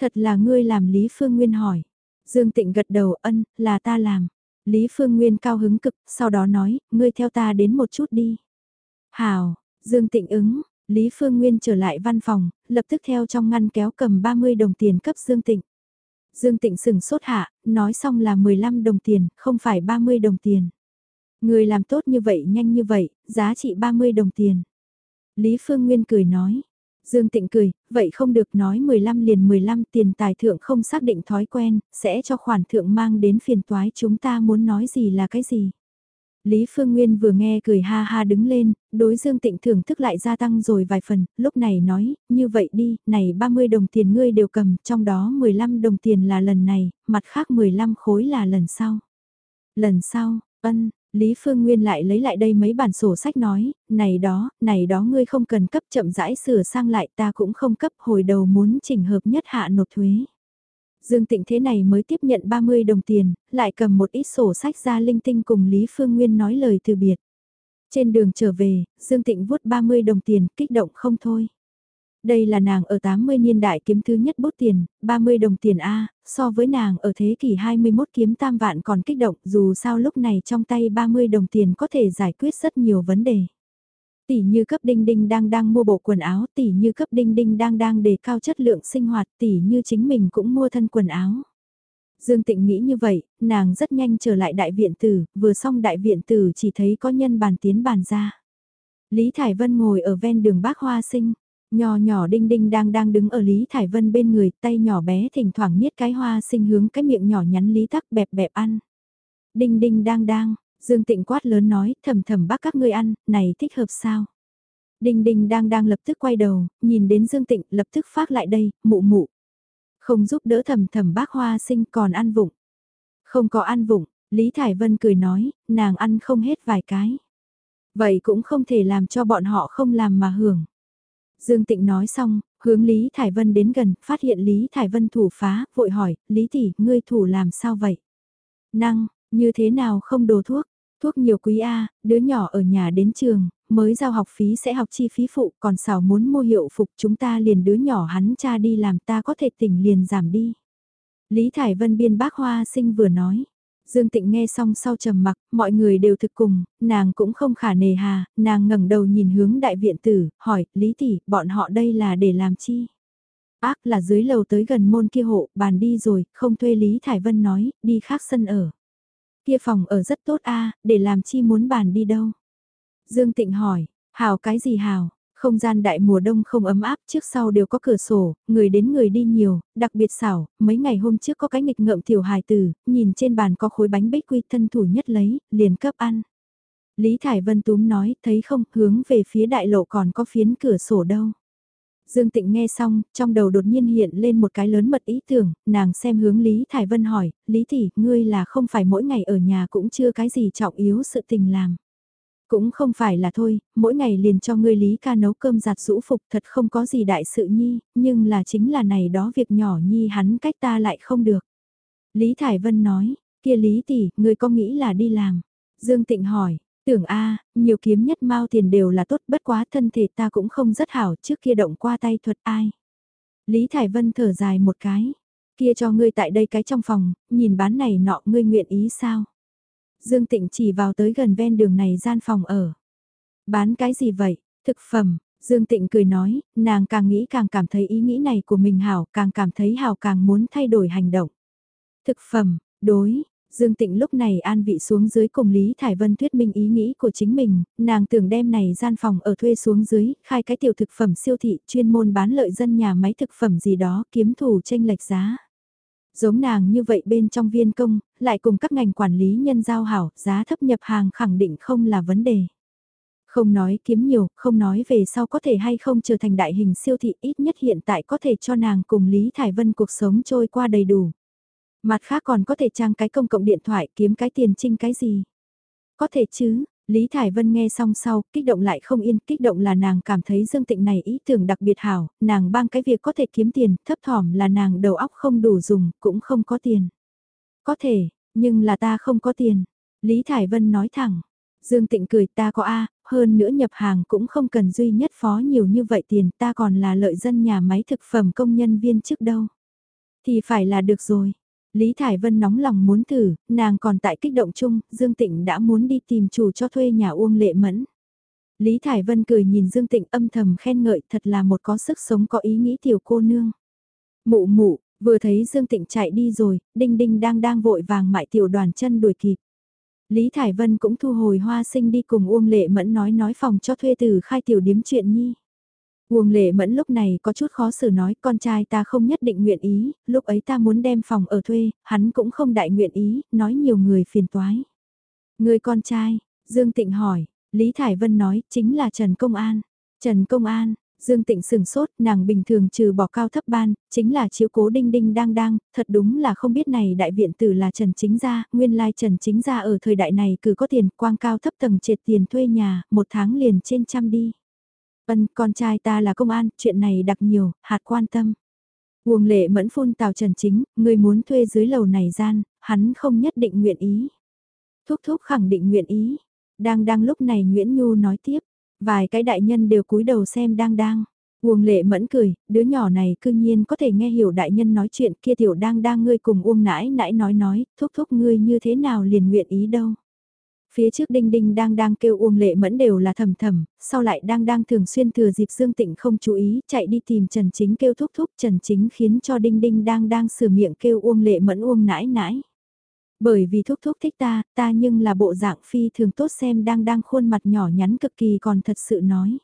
Thật là ngươi làm Lý Phương Nguyên hỏi. Dương Tịnh gật đầu ân, là ta làm. Lý Phương Nguyên cao hứng cực, sau đó nói, ngươi theo ta đến một chút đi. Hào, Dương Tịnh ứng, Lý Phương Nguyên trở lại văn phòng, lập tức theo trong ngăn kéo cầm 30 đồng tiền cấp Dương Tịnh. Dương Tịnh sừng sốt hạ, nói xong là 15 đồng tiền, không phải 30 đồng tiền. Người làm tốt như vậy nhanh như vậy, giá trị 30 đồng tiền. Lý Phương Nguyên cười nói, Dương Tịnh cười, vậy không được nói 15 liền 15 tiền tài thượng không xác định thói quen, sẽ cho khoản thượng mang đến phiền toái chúng ta muốn nói gì là cái gì. Lý Phương Nguyên vừa nghe cười ha ha đứng lên, đối Dương Tịnh thưởng thức lại gia tăng rồi vài phần, lúc này nói, như vậy đi, này 30 đồng tiền ngươi đều cầm, trong đó 15 đồng tiền là lần này, mặt khác 15 khối là lần sau. Lần sau, ân, Lý Phương Nguyên lại lấy lại đây mấy bản sổ sách nói, này đó, này đó ngươi không cần cấp chậm rãi sửa sang lại ta cũng không cấp hồi đầu muốn chỉnh hợp nhất hạ nộp thuế. Dương Tịnh thế này mới tiếp nhận 30 đồng tiền, lại cầm một ít sổ sách ra linh tinh cùng Lý Phương Nguyên nói lời từ biệt. Trên đường trở về, Dương Tịnh vuốt 30 đồng tiền, kích động không thôi. Đây là nàng ở 80 niên đại kiếm thứ nhất bút tiền, 30 đồng tiền A, so với nàng ở thế kỷ 21 kiếm tam vạn còn kích động dù sao lúc này trong tay 30 đồng tiền có thể giải quyết rất nhiều vấn đề. Tỷ như cấp đinh đinh đang đang mua bộ quần áo, tỷ như cấp đinh đinh đang đang đề cao chất lượng sinh hoạt, tỷ như chính mình cũng mua thân quần áo. Dương Tịnh nghĩ như vậy, nàng rất nhanh trở lại đại viện tử, vừa xong đại viện tử chỉ thấy có nhân bàn tiến bàn ra. Lý Thải Vân ngồi ở ven đường bác hoa sinh, Nhỏ nhỏ đinh đinh đang đang đứng ở Lý Thải Vân bên người, tay nhỏ bé thỉnh thoảng niết cái hoa sinh hướng cái miệng nhỏ nhắn Lý Tắc bẹp bẹp ăn. Đinh đinh đang đang, Dương Tịnh quát lớn nói, thầm thầm bác các ngươi ăn, này thích hợp sao? Đinh Đinh đang đang lập tức quay đầu, nhìn đến Dương Tịnh lập tức phát lại đây, mụ mụ. Không giúp đỡ thầm thầm bác hoa sinh còn ăn vụng. Không có ăn vụng, Lý Thải Vân cười nói, nàng ăn không hết vài cái. Vậy cũng không thể làm cho bọn họ không làm mà hưởng. Dương Tịnh nói xong, hướng Lý Thải Vân đến gần, phát hiện Lý Thải Vân thủ phá, vội hỏi, Lý tỷ, ngươi thủ làm sao vậy? Năng, như thế nào không đồ thuốc? Thuốc nhiều quý A, đứa nhỏ ở nhà đến trường, mới giao học phí sẽ học chi phí phụ, còn xảo muốn mua hiệu phục chúng ta liền đứa nhỏ hắn cha đi làm ta có thể tỉnh liền giảm đi. Lý Thải Vân biên bác hoa sinh vừa nói. Dương Tịnh nghe xong sau trầm mặc, mọi người đều thực cùng, nàng cũng không khả nề hà, nàng ngẩng đầu nhìn hướng đại viện tử, hỏi, Lý tỷ, bọn họ đây là để làm chi? Ác là dưới lầu tới gần môn kia hộ, bàn đi rồi, không thuê Lý Thải Vân nói, đi khác sân ở. Kia phòng ở rất tốt a để làm chi muốn bàn đi đâu? Dương Tịnh hỏi, hào cái gì hào? Không gian đại mùa đông không ấm áp trước sau đều có cửa sổ, người đến người đi nhiều, đặc biệt xảo, mấy ngày hôm trước có cái nghịch ngợm tiểu hài tử, nhìn trên bàn có khối bánh bích quy thân thủ nhất lấy, liền cấp ăn. Lý Thải Vân túm nói, thấy không, hướng về phía đại lộ còn có phiến cửa sổ đâu. Dương Tịnh nghe xong, trong đầu đột nhiên hiện lên một cái lớn mật ý tưởng, nàng xem hướng Lý Thải Vân hỏi, Lý Tỷ, ngươi là không phải mỗi ngày ở nhà cũng chưa cái gì trọng yếu sự tình làm. Cũng không phải là thôi, mỗi ngày liền cho ngươi Lý ca nấu cơm giặt rũ phục thật không có gì đại sự nhi, nhưng là chính là này đó việc nhỏ nhi hắn cách ta lại không được. Lý Thải Vân nói, kia Lý tỷ, ngươi có nghĩ là đi làm? Dương Tịnh hỏi, tưởng a nhiều kiếm nhất mau tiền đều là tốt bất quá thân thể ta cũng không rất hảo trước kia động qua tay thuật ai. Lý Thải Vân thở dài một cái, kia cho ngươi tại đây cái trong phòng, nhìn bán này nọ ngươi nguyện ý sao? Dương Tịnh chỉ vào tới gần ven đường này gian phòng ở. Bán cái gì vậy? Thực phẩm. Dương Tịnh cười nói, nàng càng nghĩ càng cảm thấy ý nghĩ này của mình hảo, càng cảm thấy hảo càng muốn thay đổi hành động. Thực phẩm, đối, Dương Tịnh lúc này an vị xuống dưới cùng Lý Thải Vân thuyết minh ý nghĩ của chính mình, nàng tưởng đem này gian phòng ở thuê xuống dưới, khai cái tiểu thực phẩm siêu thị chuyên môn bán lợi dân nhà máy thực phẩm gì đó kiếm thủ tranh lệch giá. Giống nàng như vậy bên trong viên công, lại cùng các ngành quản lý nhân giao hảo, giá thấp nhập hàng khẳng định không là vấn đề. Không nói kiếm nhiều, không nói về sau có thể hay không trở thành đại hình siêu thị ít nhất hiện tại có thể cho nàng cùng Lý Thải Vân cuộc sống trôi qua đầy đủ. Mặt khác còn có thể trang cái công cộng điện thoại kiếm cái tiền trinh cái gì. Có thể chứ, Lý Thải Vân nghe xong sau, kích động lại không yên, kích động là nàng cảm thấy Dương Tịnh này ý tưởng đặc biệt hảo, nàng bang cái việc có thể kiếm tiền, thấp thỏm là nàng đầu óc không đủ dùng, cũng không có tiền. Có thể, nhưng là ta không có tiền. Lý Thải Vân nói thẳng. Dương Tịnh cười ta có A, hơn nữa nhập hàng cũng không cần duy nhất phó nhiều như vậy tiền, ta còn là lợi dân nhà máy thực phẩm công nhân viên trước đâu. Thì phải là được rồi. Lý Thải Vân nóng lòng muốn thử, nàng còn tại kích động chung, Dương Tịnh đã muốn đi tìm chủ cho thuê nhà Uông Lệ Mẫn. Lý Thải Vân cười nhìn Dương Tịnh âm thầm khen ngợi thật là một có sức sống có ý nghĩ tiểu cô nương. Mụ mụ, vừa thấy Dương Tịnh chạy đi rồi, Đinh Đinh đang đang vội vàng mại tiểu đoàn chân đuổi kịp. Lý Thải Vân cũng thu hồi hoa sinh đi cùng Uông Lệ Mẫn nói nói phòng cho thuê từ khai tiểu điếm chuyện nhi. Uông lệ mẫn lúc này có chút khó xử nói con trai ta không nhất định nguyện ý, lúc ấy ta muốn đem phòng ở thuê, hắn cũng không đại nguyện ý, nói nhiều người phiền toái. Người con trai, Dương Tịnh hỏi, Lý Thải Vân nói chính là Trần Công An. Trần Công An, Dương Tịnh sừng sốt, nàng bình thường trừ bỏ cao thấp ban, chính là chiếu cố đinh đinh đang đang, thật đúng là không biết này đại viện tử là Trần Chính Gia, nguyên lai Trần Chính Gia ở thời đại này cứ có tiền quang cao thấp tầng triệt tiền thuê nhà, một tháng liền trên trăm đi. Ân, con trai ta là công an, chuyện này đặc nhiều, hạt quan tâm. Uông lệ mẫn phun tào trần chính, người muốn thuê dưới lầu này gian, hắn không nhất định nguyện ý. Thúc thúc khẳng định nguyện ý. Đang đang lúc này Nguyễn Nhu nói tiếp, vài cái đại nhân đều cúi đầu xem đang đang. Uông lệ mẫn cười, đứa nhỏ này cư nhiên có thể nghe hiểu đại nhân nói chuyện kia tiểu đang đang ngươi cùng Uông nãi nãi nói nói, thúc thúc ngươi như thế nào liền nguyện ý đâu. Phía trước Đinh Đinh đang đang kêu Uông Lệ Mẫn đều là thầm thầm, sau lại đang đang thường xuyên thừa dịp Dương Tịnh không chú ý, chạy đi tìm Trần Chính kêu thúc thúc Trần Chính khiến cho Đinh Đinh đang đang sửa miệng kêu Uông Lệ Mẫn Uông nãi nãi. Bởi vì thúc thúc thích ta, ta nhưng là bộ dạng phi thường tốt xem đang đang khuôn mặt nhỏ nhắn cực kỳ còn thật sự nói.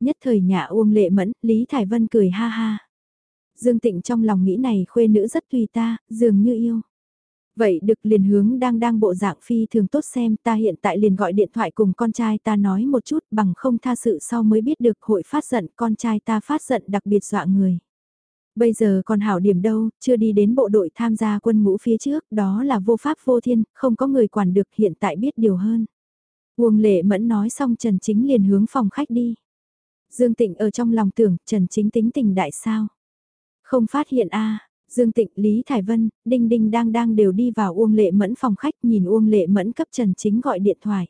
Nhất thời nhà Uông Lệ Mẫn, Lý Thải Vân cười ha ha. Dương Tịnh trong lòng nghĩ này khuê nữ rất tùy ta, dường như yêu. Vậy được liền hướng đang đang bộ dạng phi thường tốt xem ta hiện tại liền gọi điện thoại cùng con trai ta nói một chút bằng không tha sự sau mới biết được hội phát giận con trai ta phát giận đặc biệt dọa người. Bây giờ còn hảo điểm đâu, chưa đi đến bộ đội tham gia quân ngũ phía trước, đó là vô pháp vô thiên, không có người quản được hiện tại biết điều hơn. Uông lệ mẫn nói xong Trần Chính liền hướng phòng khách đi. Dương Tịnh ở trong lòng tưởng Trần Chính tính tình đại sao. Không phát hiện a Dương Tịnh, Lý Thải Vân, Đinh Đinh đang đang đều đi vào Uông Lệ Mẫn phòng khách nhìn Uông Lệ Mẫn cấp Trần Chính gọi điện thoại.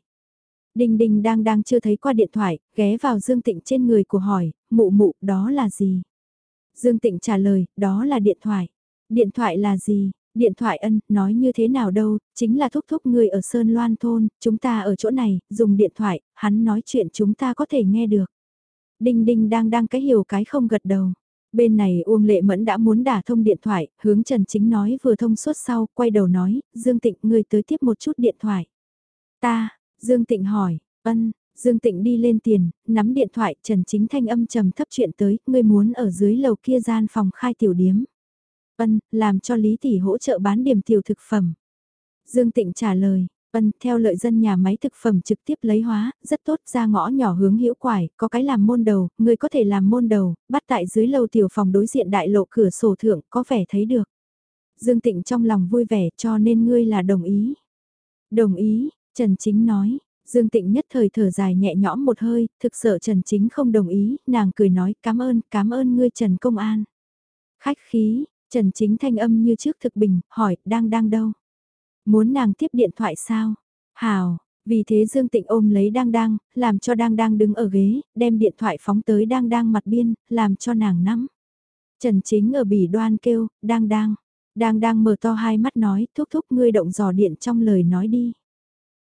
Đinh Đinh đang đang chưa thấy qua điện thoại, ghé vào Dương Tịnh trên người của hỏi, mụ mụ, đó là gì? Dương Tịnh trả lời, đó là điện thoại. Điện thoại là gì? Điện thoại ân, nói như thế nào đâu, chính là thúc thúc người ở Sơn Loan Thôn, chúng ta ở chỗ này, dùng điện thoại, hắn nói chuyện chúng ta có thể nghe được. Đinh Đinh đang đang cái hiểu cái không gật đầu. Bên này Uông Lệ Mẫn đã muốn đả thông điện thoại, hướng Trần Chính nói vừa thông suốt sau, quay đầu nói, Dương Tịnh người tới tiếp một chút điện thoại. Ta, Dương Tịnh hỏi, ân, Dương Tịnh đi lên tiền, nắm điện thoại, Trần Chính thanh âm trầm thấp chuyện tới, ngươi muốn ở dưới lầu kia gian phòng khai tiểu điếm. Ân, làm cho Lý Tỷ hỗ trợ bán điểm tiểu thực phẩm. Dương Tịnh trả lời, vân theo lợi dân nhà máy thực phẩm trực tiếp lấy hóa, rất tốt ra ngõ nhỏ hướng hữu quải, có cái làm môn đầu, người có thể làm môn đầu, bắt tại dưới lầu tiểu phòng đối diện đại lộ cửa sổ thượng, có vẻ thấy được. Dương Tịnh trong lòng vui vẻ cho nên ngươi là đồng ý. Đồng ý, Trần Chính nói, Dương Tịnh nhất thời thở dài nhẹ nhõm một hơi, thực sợ Trần Chính không đồng ý, nàng cười nói cảm ơn, cảm ơn ngươi Trần Công An. Khách khí, Trần Chính thanh âm như trước thực bình, hỏi, đang đang đâu? Muốn nàng tiếp điện thoại sao? Hào, vì thế Dương Tịnh ôm lấy Đang Đang, làm cho Đang Đang đứng ở ghế, đem điện thoại phóng tới Đang Đang mặt biên, làm cho nàng nắm. Trần Chính ở bỉ đoan kêu, Đang Đang. Đang Đang mở to hai mắt nói, thúc thúc ngươi động dò điện trong lời nói đi.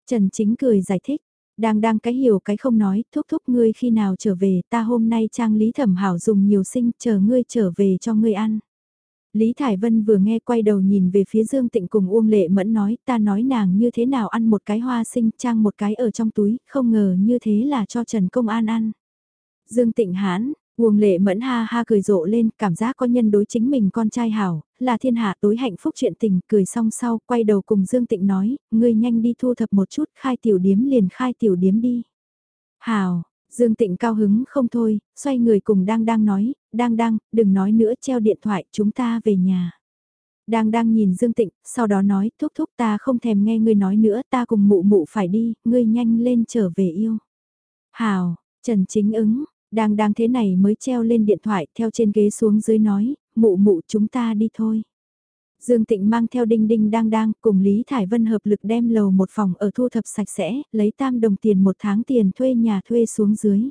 Trần Chính cười giải thích, đang đang cái hiểu cái không nói, thúc thúc ngươi khi nào trở về, ta hôm nay trang lý thẩm hảo dùng nhiều sinh, chờ ngươi trở về cho ngươi ăn. Lý Thải Vân vừa nghe quay đầu nhìn về phía Dương Tịnh cùng Uông Lệ Mẫn nói ta nói nàng như thế nào ăn một cái hoa sinh trang một cái ở trong túi, không ngờ như thế là cho Trần Công An ăn. Dương Tịnh hán, Uông Lệ Mẫn ha ha cười rộ lên, cảm giác có nhân đối chính mình con trai hảo, là thiên hạ tối hạnh phúc chuyện tình, cười xong sau, quay đầu cùng Dương Tịnh nói, ngươi nhanh đi thu thập một chút, khai tiểu điếm liền khai tiểu điếm đi. Hảo, Dương Tịnh cao hứng không thôi, xoay người cùng đang đang nói, đang đang, đừng nói nữa treo điện thoại, chúng ta về nhà. Đang đang nhìn Dương Tịnh, sau đó nói, thúc thúc ta không thèm nghe ngươi nói nữa, ta cùng mụ mụ phải đi, ngươi nhanh lên trở về yêu. Hào, Trần Chính ứng, đang đang thế này mới treo lên điện thoại, theo trên ghế xuống dưới nói, mụ mụ chúng ta đi thôi. Dương Tịnh mang theo đinh đinh đang đang cùng Lý Thải Vân hợp lực đem lầu một phòng ở thu thập sạch sẽ, lấy tam đồng tiền một tháng tiền thuê nhà thuê xuống dưới.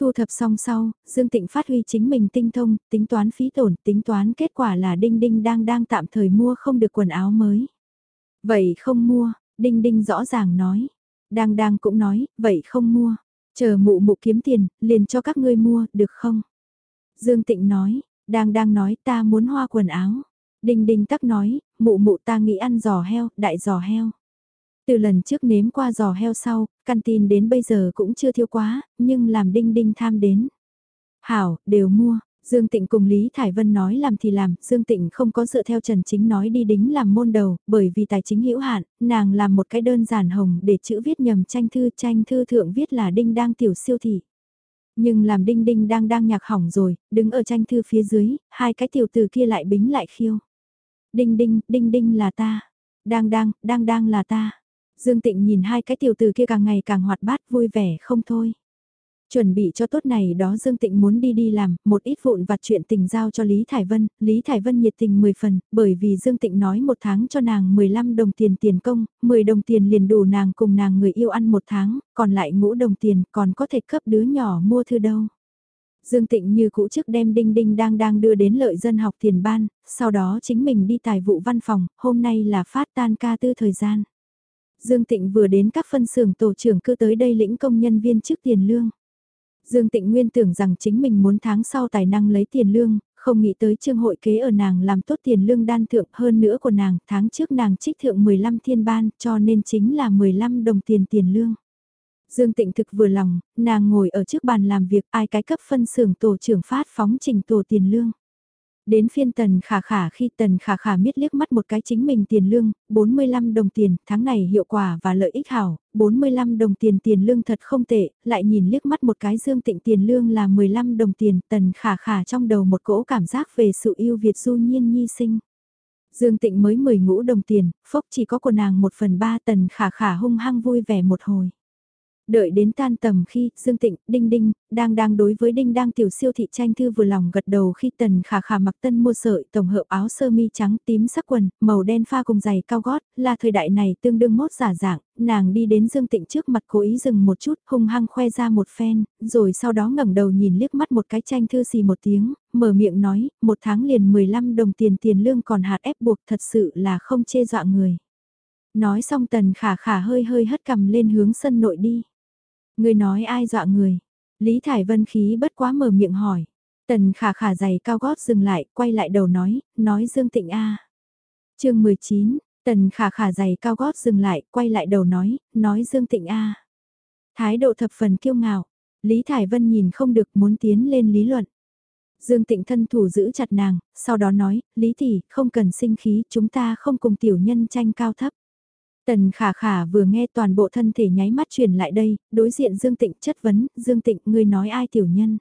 Thu thập xong sau, Dương Tịnh phát huy chính mình tinh thông, tính toán phí tổn, tính toán kết quả là Đinh Đinh đang đang tạm thời mua không được quần áo mới. Vậy không mua, Đinh Đinh rõ ràng nói. Đang đang cũng nói, vậy không mua. Chờ mụ mụ kiếm tiền, liền cho các ngươi mua, được không? Dương Tịnh nói, đang đang nói ta muốn hoa quần áo. Đinh Đinh tắc nói, mụ mụ ta nghĩ ăn giò heo, đại giò heo. Từ lần trước nếm qua giò heo sau, căn tin đến bây giờ cũng chưa thiếu quá, nhưng làm đinh đinh tham đến. Hảo, đều mua. Dương Tịnh cùng Lý Thải Vân nói làm thì làm, Dương Tịnh không có dựa theo Trần Chính nói đi đính làm môn đầu, bởi vì tài chính hữu hạn, nàng làm một cái đơn giản hồng để chữ viết nhầm tranh thư, tranh thư thượng viết là đinh đang tiểu siêu thị. Nhưng làm đinh đinh đang đang nhạc hỏng rồi, đứng ở tranh thư phía dưới, hai cái tiểu từ kia lại bính lại khiêu. Đinh đinh, đinh đinh là ta. Đang đang, đang đang là ta. Dương Tịnh nhìn hai cái tiểu tử kia càng ngày càng hoạt bát vui vẻ không thôi. Chuẩn bị cho tốt này đó Dương Tịnh muốn đi đi làm, một ít vụn vặt chuyện tình giao cho Lý Thải Vân, Lý Thải Vân nhiệt tình 10 phần, bởi vì Dương Tịnh nói một tháng cho nàng 15 đồng tiền tiền công, 10 đồng tiền liền đủ nàng cùng nàng người yêu ăn một tháng, còn lại ngũ đồng tiền còn có thể cấp đứa nhỏ mua thư đâu. Dương Tịnh như cũ trước đem Đinh Đinh đang đang đưa đến lợi dân học tiền ban, sau đó chính mình đi tài vụ văn phòng, hôm nay là phát tan ca tư thời gian. Dương Tịnh vừa đến các phân xưởng tổ trưởng cứ tới đây lĩnh công nhân viên trước tiền lương. Dương Tịnh nguyên tưởng rằng chính mình muốn tháng sau tài năng lấy tiền lương, không nghĩ tới trương hội kế ở nàng làm tốt tiền lương đan thượng hơn nữa của nàng, tháng trước nàng trích thượng 15 thiên ban cho nên chính là 15 đồng tiền tiền lương. Dương Tịnh thực vừa lòng, nàng ngồi ở trước bàn làm việc ai cái cấp phân xưởng tổ trưởng phát phóng trình tổ tiền lương. Đến phiên tần khả khả khi tần khả khả miết liếc mắt một cái chính mình tiền lương, 45 đồng tiền, tháng này hiệu quả và lợi ích hảo, 45 đồng tiền tiền lương thật không tệ, lại nhìn liếc mắt một cái dương tịnh tiền lương là 15 đồng tiền, tần khả khả trong đầu một cỗ cảm giác về sự yêu Việt du nhiên nhi sinh. Dương tịnh mới 10 ngũ đồng tiền, phốc chỉ có của nàng một phần ba tần khả khả hung hăng vui vẻ một hồi. Đợi đến tan tầm khi, Dương Tịnh, Đinh Đinh, đang đang đối với Đinh đang tiểu siêu thị tranh thư vừa lòng gật đầu khi Tần Khả Khả mặc tân mua sợi tổng hợp áo sơ mi trắng tím sắc quần, màu đen pha cùng giày cao gót, là thời đại này tương đương mốt giả dạng, nàng đi đến Dương Tịnh trước mặt cố ý dừng một chút, hung hăng khoe ra một phen, rồi sau đó ngẩng đầu nhìn liếc mắt một cái tranh thư xì một tiếng, mở miệng nói, một tháng liền 15 đồng tiền tiền lương còn hạt ép buộc thật sự là không chê dọa người. Nói xong Tần Khả Khả hơi hơi hất cầm lên hướng sân nội đi. Người nói ai dọa người? Lý Thải Vân khí bất quá mở miệng hỏi. Tần khả khả giày cao gót dừng lại, quay lại đầu nói, nói Dương Tịnh A. chương 19, tần khả khả giày cao gót dừng lại, quay lại đầu nói, nói Dương Tịnh A. Thái độ thập phần kiêu ngạo, Lý Thải Vân nhìn không được muốn tiến lên lý luận. Dương Tịnh thân thủ giữ chặt nàng, sau đó nói, Lý Tỷ, không cần sinh khí, chúng ta không cùng tiểu nhân tranh cao thấp. Tần khả khả vừa nghe toàn bộ thân thể nháy mắt chuyển lại đây, đối diện Dương Tịnh chất vấn, Dương Tịnh ngươi nói ai tiểu nhân.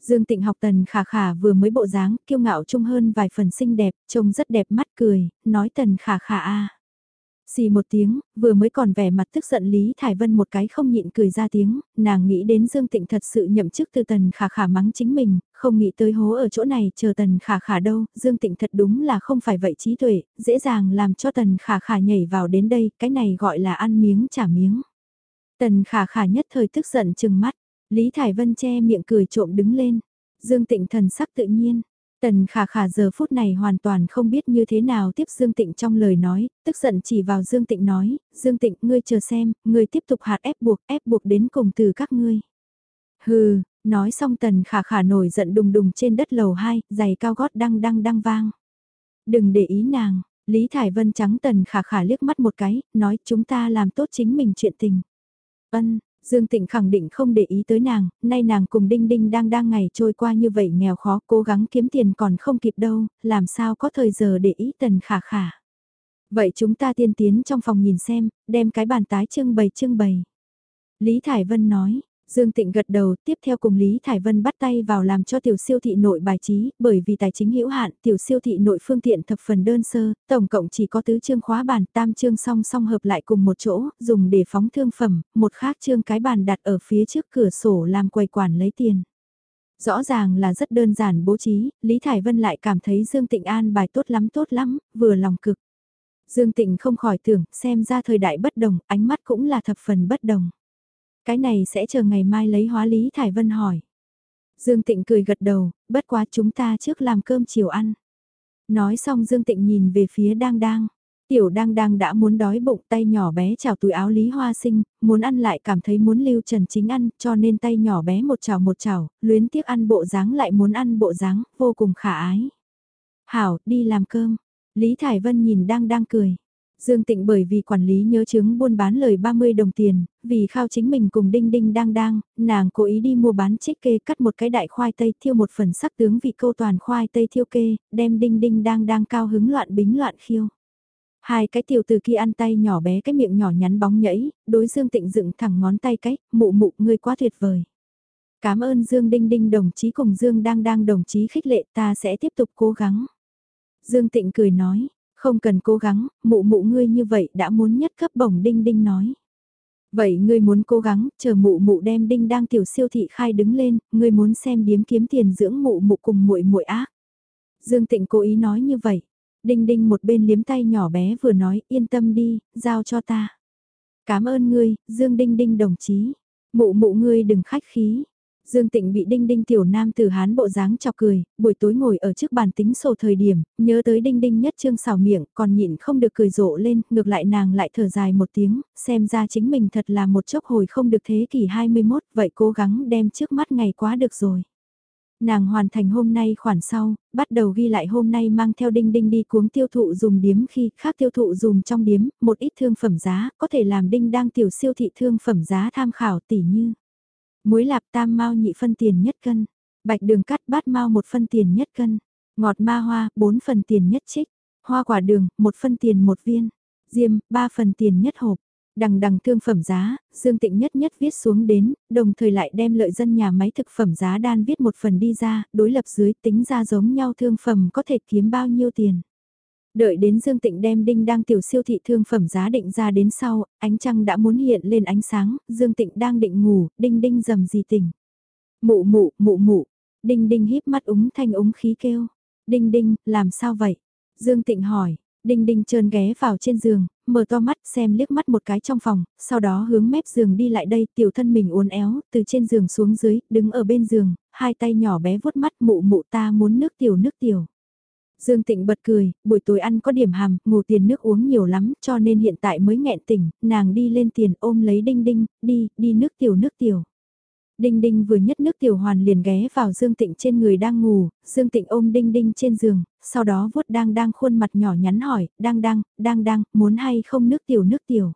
Dương Tịnh học tần khả khả vừa mới bộ dáng, kiêu ngạo trung hơn vài phần xinh đẹp, trông rất đẹp mắt cười, nói tần khả khả a Xì một tiếng, vừa mới còn vẻ mặt tức giận Lý Thải Vân một cái không nhịn cười ra tiếng, nàng nghĩ đến Dương Tịnh thật sự nhậm chức từ tần khả khả mắng chính mình, không nghĩ tới hố ở chỗ này chờ tần khả khả đâu, Dương Tịnh thật đúng là không phải vậy trí tuệ, dễ dàng làm cho tần khả khả nhảy vào đến đây, cái này gọi là ăn miếng trả miếng. Tần khả khả nhất thời tức giận chừng mắt, Lý Thải Vân che miệng cười trộm đứng lên, Dương Tịnh thần sắc tự nhiên, Tần khả khả giờ phút này hoàn toàn không biết như thế nào tiếp Dương Tịnh trong lời nói, tức giận chỉ vào Dương Tịnh nói, Dương Tịnh ngươi chờ xem, ngươi tiếp tục hạt ép buộc, ép buộc đến cùng từ các ngươi. Hừ, nói xong tần khả khả nổi giận đùng đùng trên đất lầu 2, giày cao gót đăng đăng đăng vang. Đừng để ý nàng, Lý Thải Vân trắng tần khả khả liếc mắt một cái, nói chúng ta làm tốt chính mình chuyện tình. Ân, Dương Tịnh khẳng định không để ý tới nàng, nay nàng cùng Đinh Đinh đang đang ngày trôi qua như vậy nghèo khó cố gắng kiếm tiền còn không kịp đâu, làm sao có thời giờ để ý tần khả khả. Vậy chúng ta tiên tiến trong phòng nhìn xem, đem cái bàn tái trưng bày trưng bày. Lý Thải Vân nói, Dương Tịnh gật đầu, tiếp theo cùng Lý Thải Vân bắt tay vào làm cho tiểu siêu thị nội bài trí, bởi vì tài chính hữu hạn, tiểu siêu thị nội phương tiện thập phần đơn sơ, tổng cộng chỉ có tứ chương khóa bàn, tam chương song song hợp lại cùng một chỗ, dùng để phóng thương phẩm, một khác chương cái bàn đặt ở phía trước cửa sổ làm quầy quản lấy tiền. Rõ ràng là rất đơn giản bố trí, Lý Thải Vân lại cảm thấy Dương Tịnh an bài tốt lắm tốt lắm, vừa lòng cực. Dương Tịnh không khỏi tưởng, xem ra thời đại bất đồng, ánh mắt cũng là thập phần bất đồng. Cái này sẽ chờ ngày mai lấy hóa Lý Thải Vân hỏi. Dương Tịnh cười gật đầu, bất quá chúng ta trước làm cơm chiều ăn. Nói xong Dương Tịnh nhìn về phía đang đang. Tiểu đang đang đã muốn đói bụng tay nhỏ bé chào túi áo Lý Hoa Sinh, muốn ăn lại cảm thấy muốn lưu trần chính ăn cho nên tay nhỏ bé một chào một chào, luyến tiếc ăn bộ dáng lại muốn ăn bộ dáng, vô cùng khả ái. Hảo, đi làm cơm. Lý Thải Vân nhìn đang đang cười. Dương Tịnh bởi vì quản lý nhớ chứng buôn bán lời 30 đồng tiền, vì khao chính mình cùng Đinh Đinh đang đang, nàng cố ý đi mua bán chích kê cắt một cái đại khoai tây thiêu một phần sắc tướng vị câu toàn khoai tây thiêu kê, đem Đinh Đinh đang đang cao hứng loạn bính loạn khiêu. Hai cái tiểu từ kia ăn tay nhỏ bé cái miệng nhỏ nhắn bóng nhảy, đối Dương Tịnh dựng thẳng ngón tay cái, mụ mụ ngươi quá tuyệt vời. Cảm ơn Dương Đinh Đinh đồng chí cùng Dương đang đang đồng chí khích lệ ta sẽ tiếp tục cố gắng. Dương Tịnh cười nói, không cần cố gắng, mụ mụ ngươi như vậy đã muốn nhất cấp bổng đinh đinh nói. Vậy ngươi muốn cố gắng, chờ mụ mụ đem đinh đang tiểu siêu thị khai đứng lên, ngươi muốn xem điếm kiếm tiền dưỡng mụ mụ cùng muội muội ác. Dương Tịnh cố ý nói như vậy. Đinh đinh một bên liếm tay nhỏ bé vừa nói yên tâm đi, giao cho ta. Cảm ơn ngươi, Dương Đinh Đinh đồng chí. Mụ mụ ngươi đừng khách khí, Dương Tịnh bị đinh đinh tiểu nam từ hán bộ dáng chọc cười, buổi tối ngồi ở trước bàn tính sổ thời điểm, nhớ tới đinh đinh nhất trương xào miệng, còn nhịn không được cười rộ lên, ngược lại nàng lại thở dài một tiếng, xem ra chính mình thật là một chốc hồi không được thế kỷ 21, vậy cố gắng đem trước mắt ngày quá được rồi. Nàng hoàn thành hôm nay khoản sau, bắt đầu ghi lại hôm nay mang theo đinh đinh đi cuống tiêu thụ dùng điếm khi khác tiêu thụ dùng trong điếm, một ít thương phẩm giá, có thể làm đinh đang tiểu siêu thị thương phẩm giá tham khảo tỉ như muối lạp tam mao nhị phân tiền nhất cân, bạch đường cắt bát mao một phân tiền nhất cân, Ngọt ma hoa, bốn phần tiền nhất trích. Hoa quả đường, một phân tiền một viên. Diêm, ba phần tiền nhất hộp. Đằng đằng thương phẩm giá, Dương Tịnh nhất nhất viết xuống đến, đồng thời lại đem lợi dân nhà máy thực phẩm giá đan viết một phần đi ra, đối lập dưới tính ra giống nhau thương phẩm có thể kiếm bao nhiêu tiền. Đợi đến Dương Tịnh đem đinh đang tiểu siêu thị thương phẩm giá định ra đến sau, ánh trăng đã muốn hiện lên ánh sáng, Dương Tịnh đang định ngủ, đinh đinh dầm gì tỉnh. Mụ mụ, mụ mụ, đinh đinh híp mắt úng thanh úng khí kêu. Đinh đinh, làm sao vậy? Dương Tịnh hỏi, đinh đinh trơn ghé vào trên giường, mở to mắt xem liếc mắt một cái trong phòng, sau đó hướng mép giường đi lại đây, tiểu thân mình uốn éo, từ trên giường xuống dưới, đứng ở bên giường, hai tay nhỏ bé vuốt mắt mụ mụ ta muốn nước tiểu nước tiểu. Dương Tịnh bật cười, buổi tối ăn có điểm hàm, ngủ tiền nước uống nhiều lắm, cho nên hiện tại mới nghẹn tỉnh, nàng đi lên tiền ôm lấy đinh đinh, đi, đi nước tiểu nước tiểu. Đinh Đinh vừa nhất nước tiểu hoàn liền ghé vào Dương Tịnh trên người đang ngủ, Dương Tịnh ôm Đinh Đinh trên giường, sau đó vuốt đang đang khuôn mặt nhỏ nhắn hỏi, đang đang, đang đang, muốn hay không nước tiểu nước tiểu.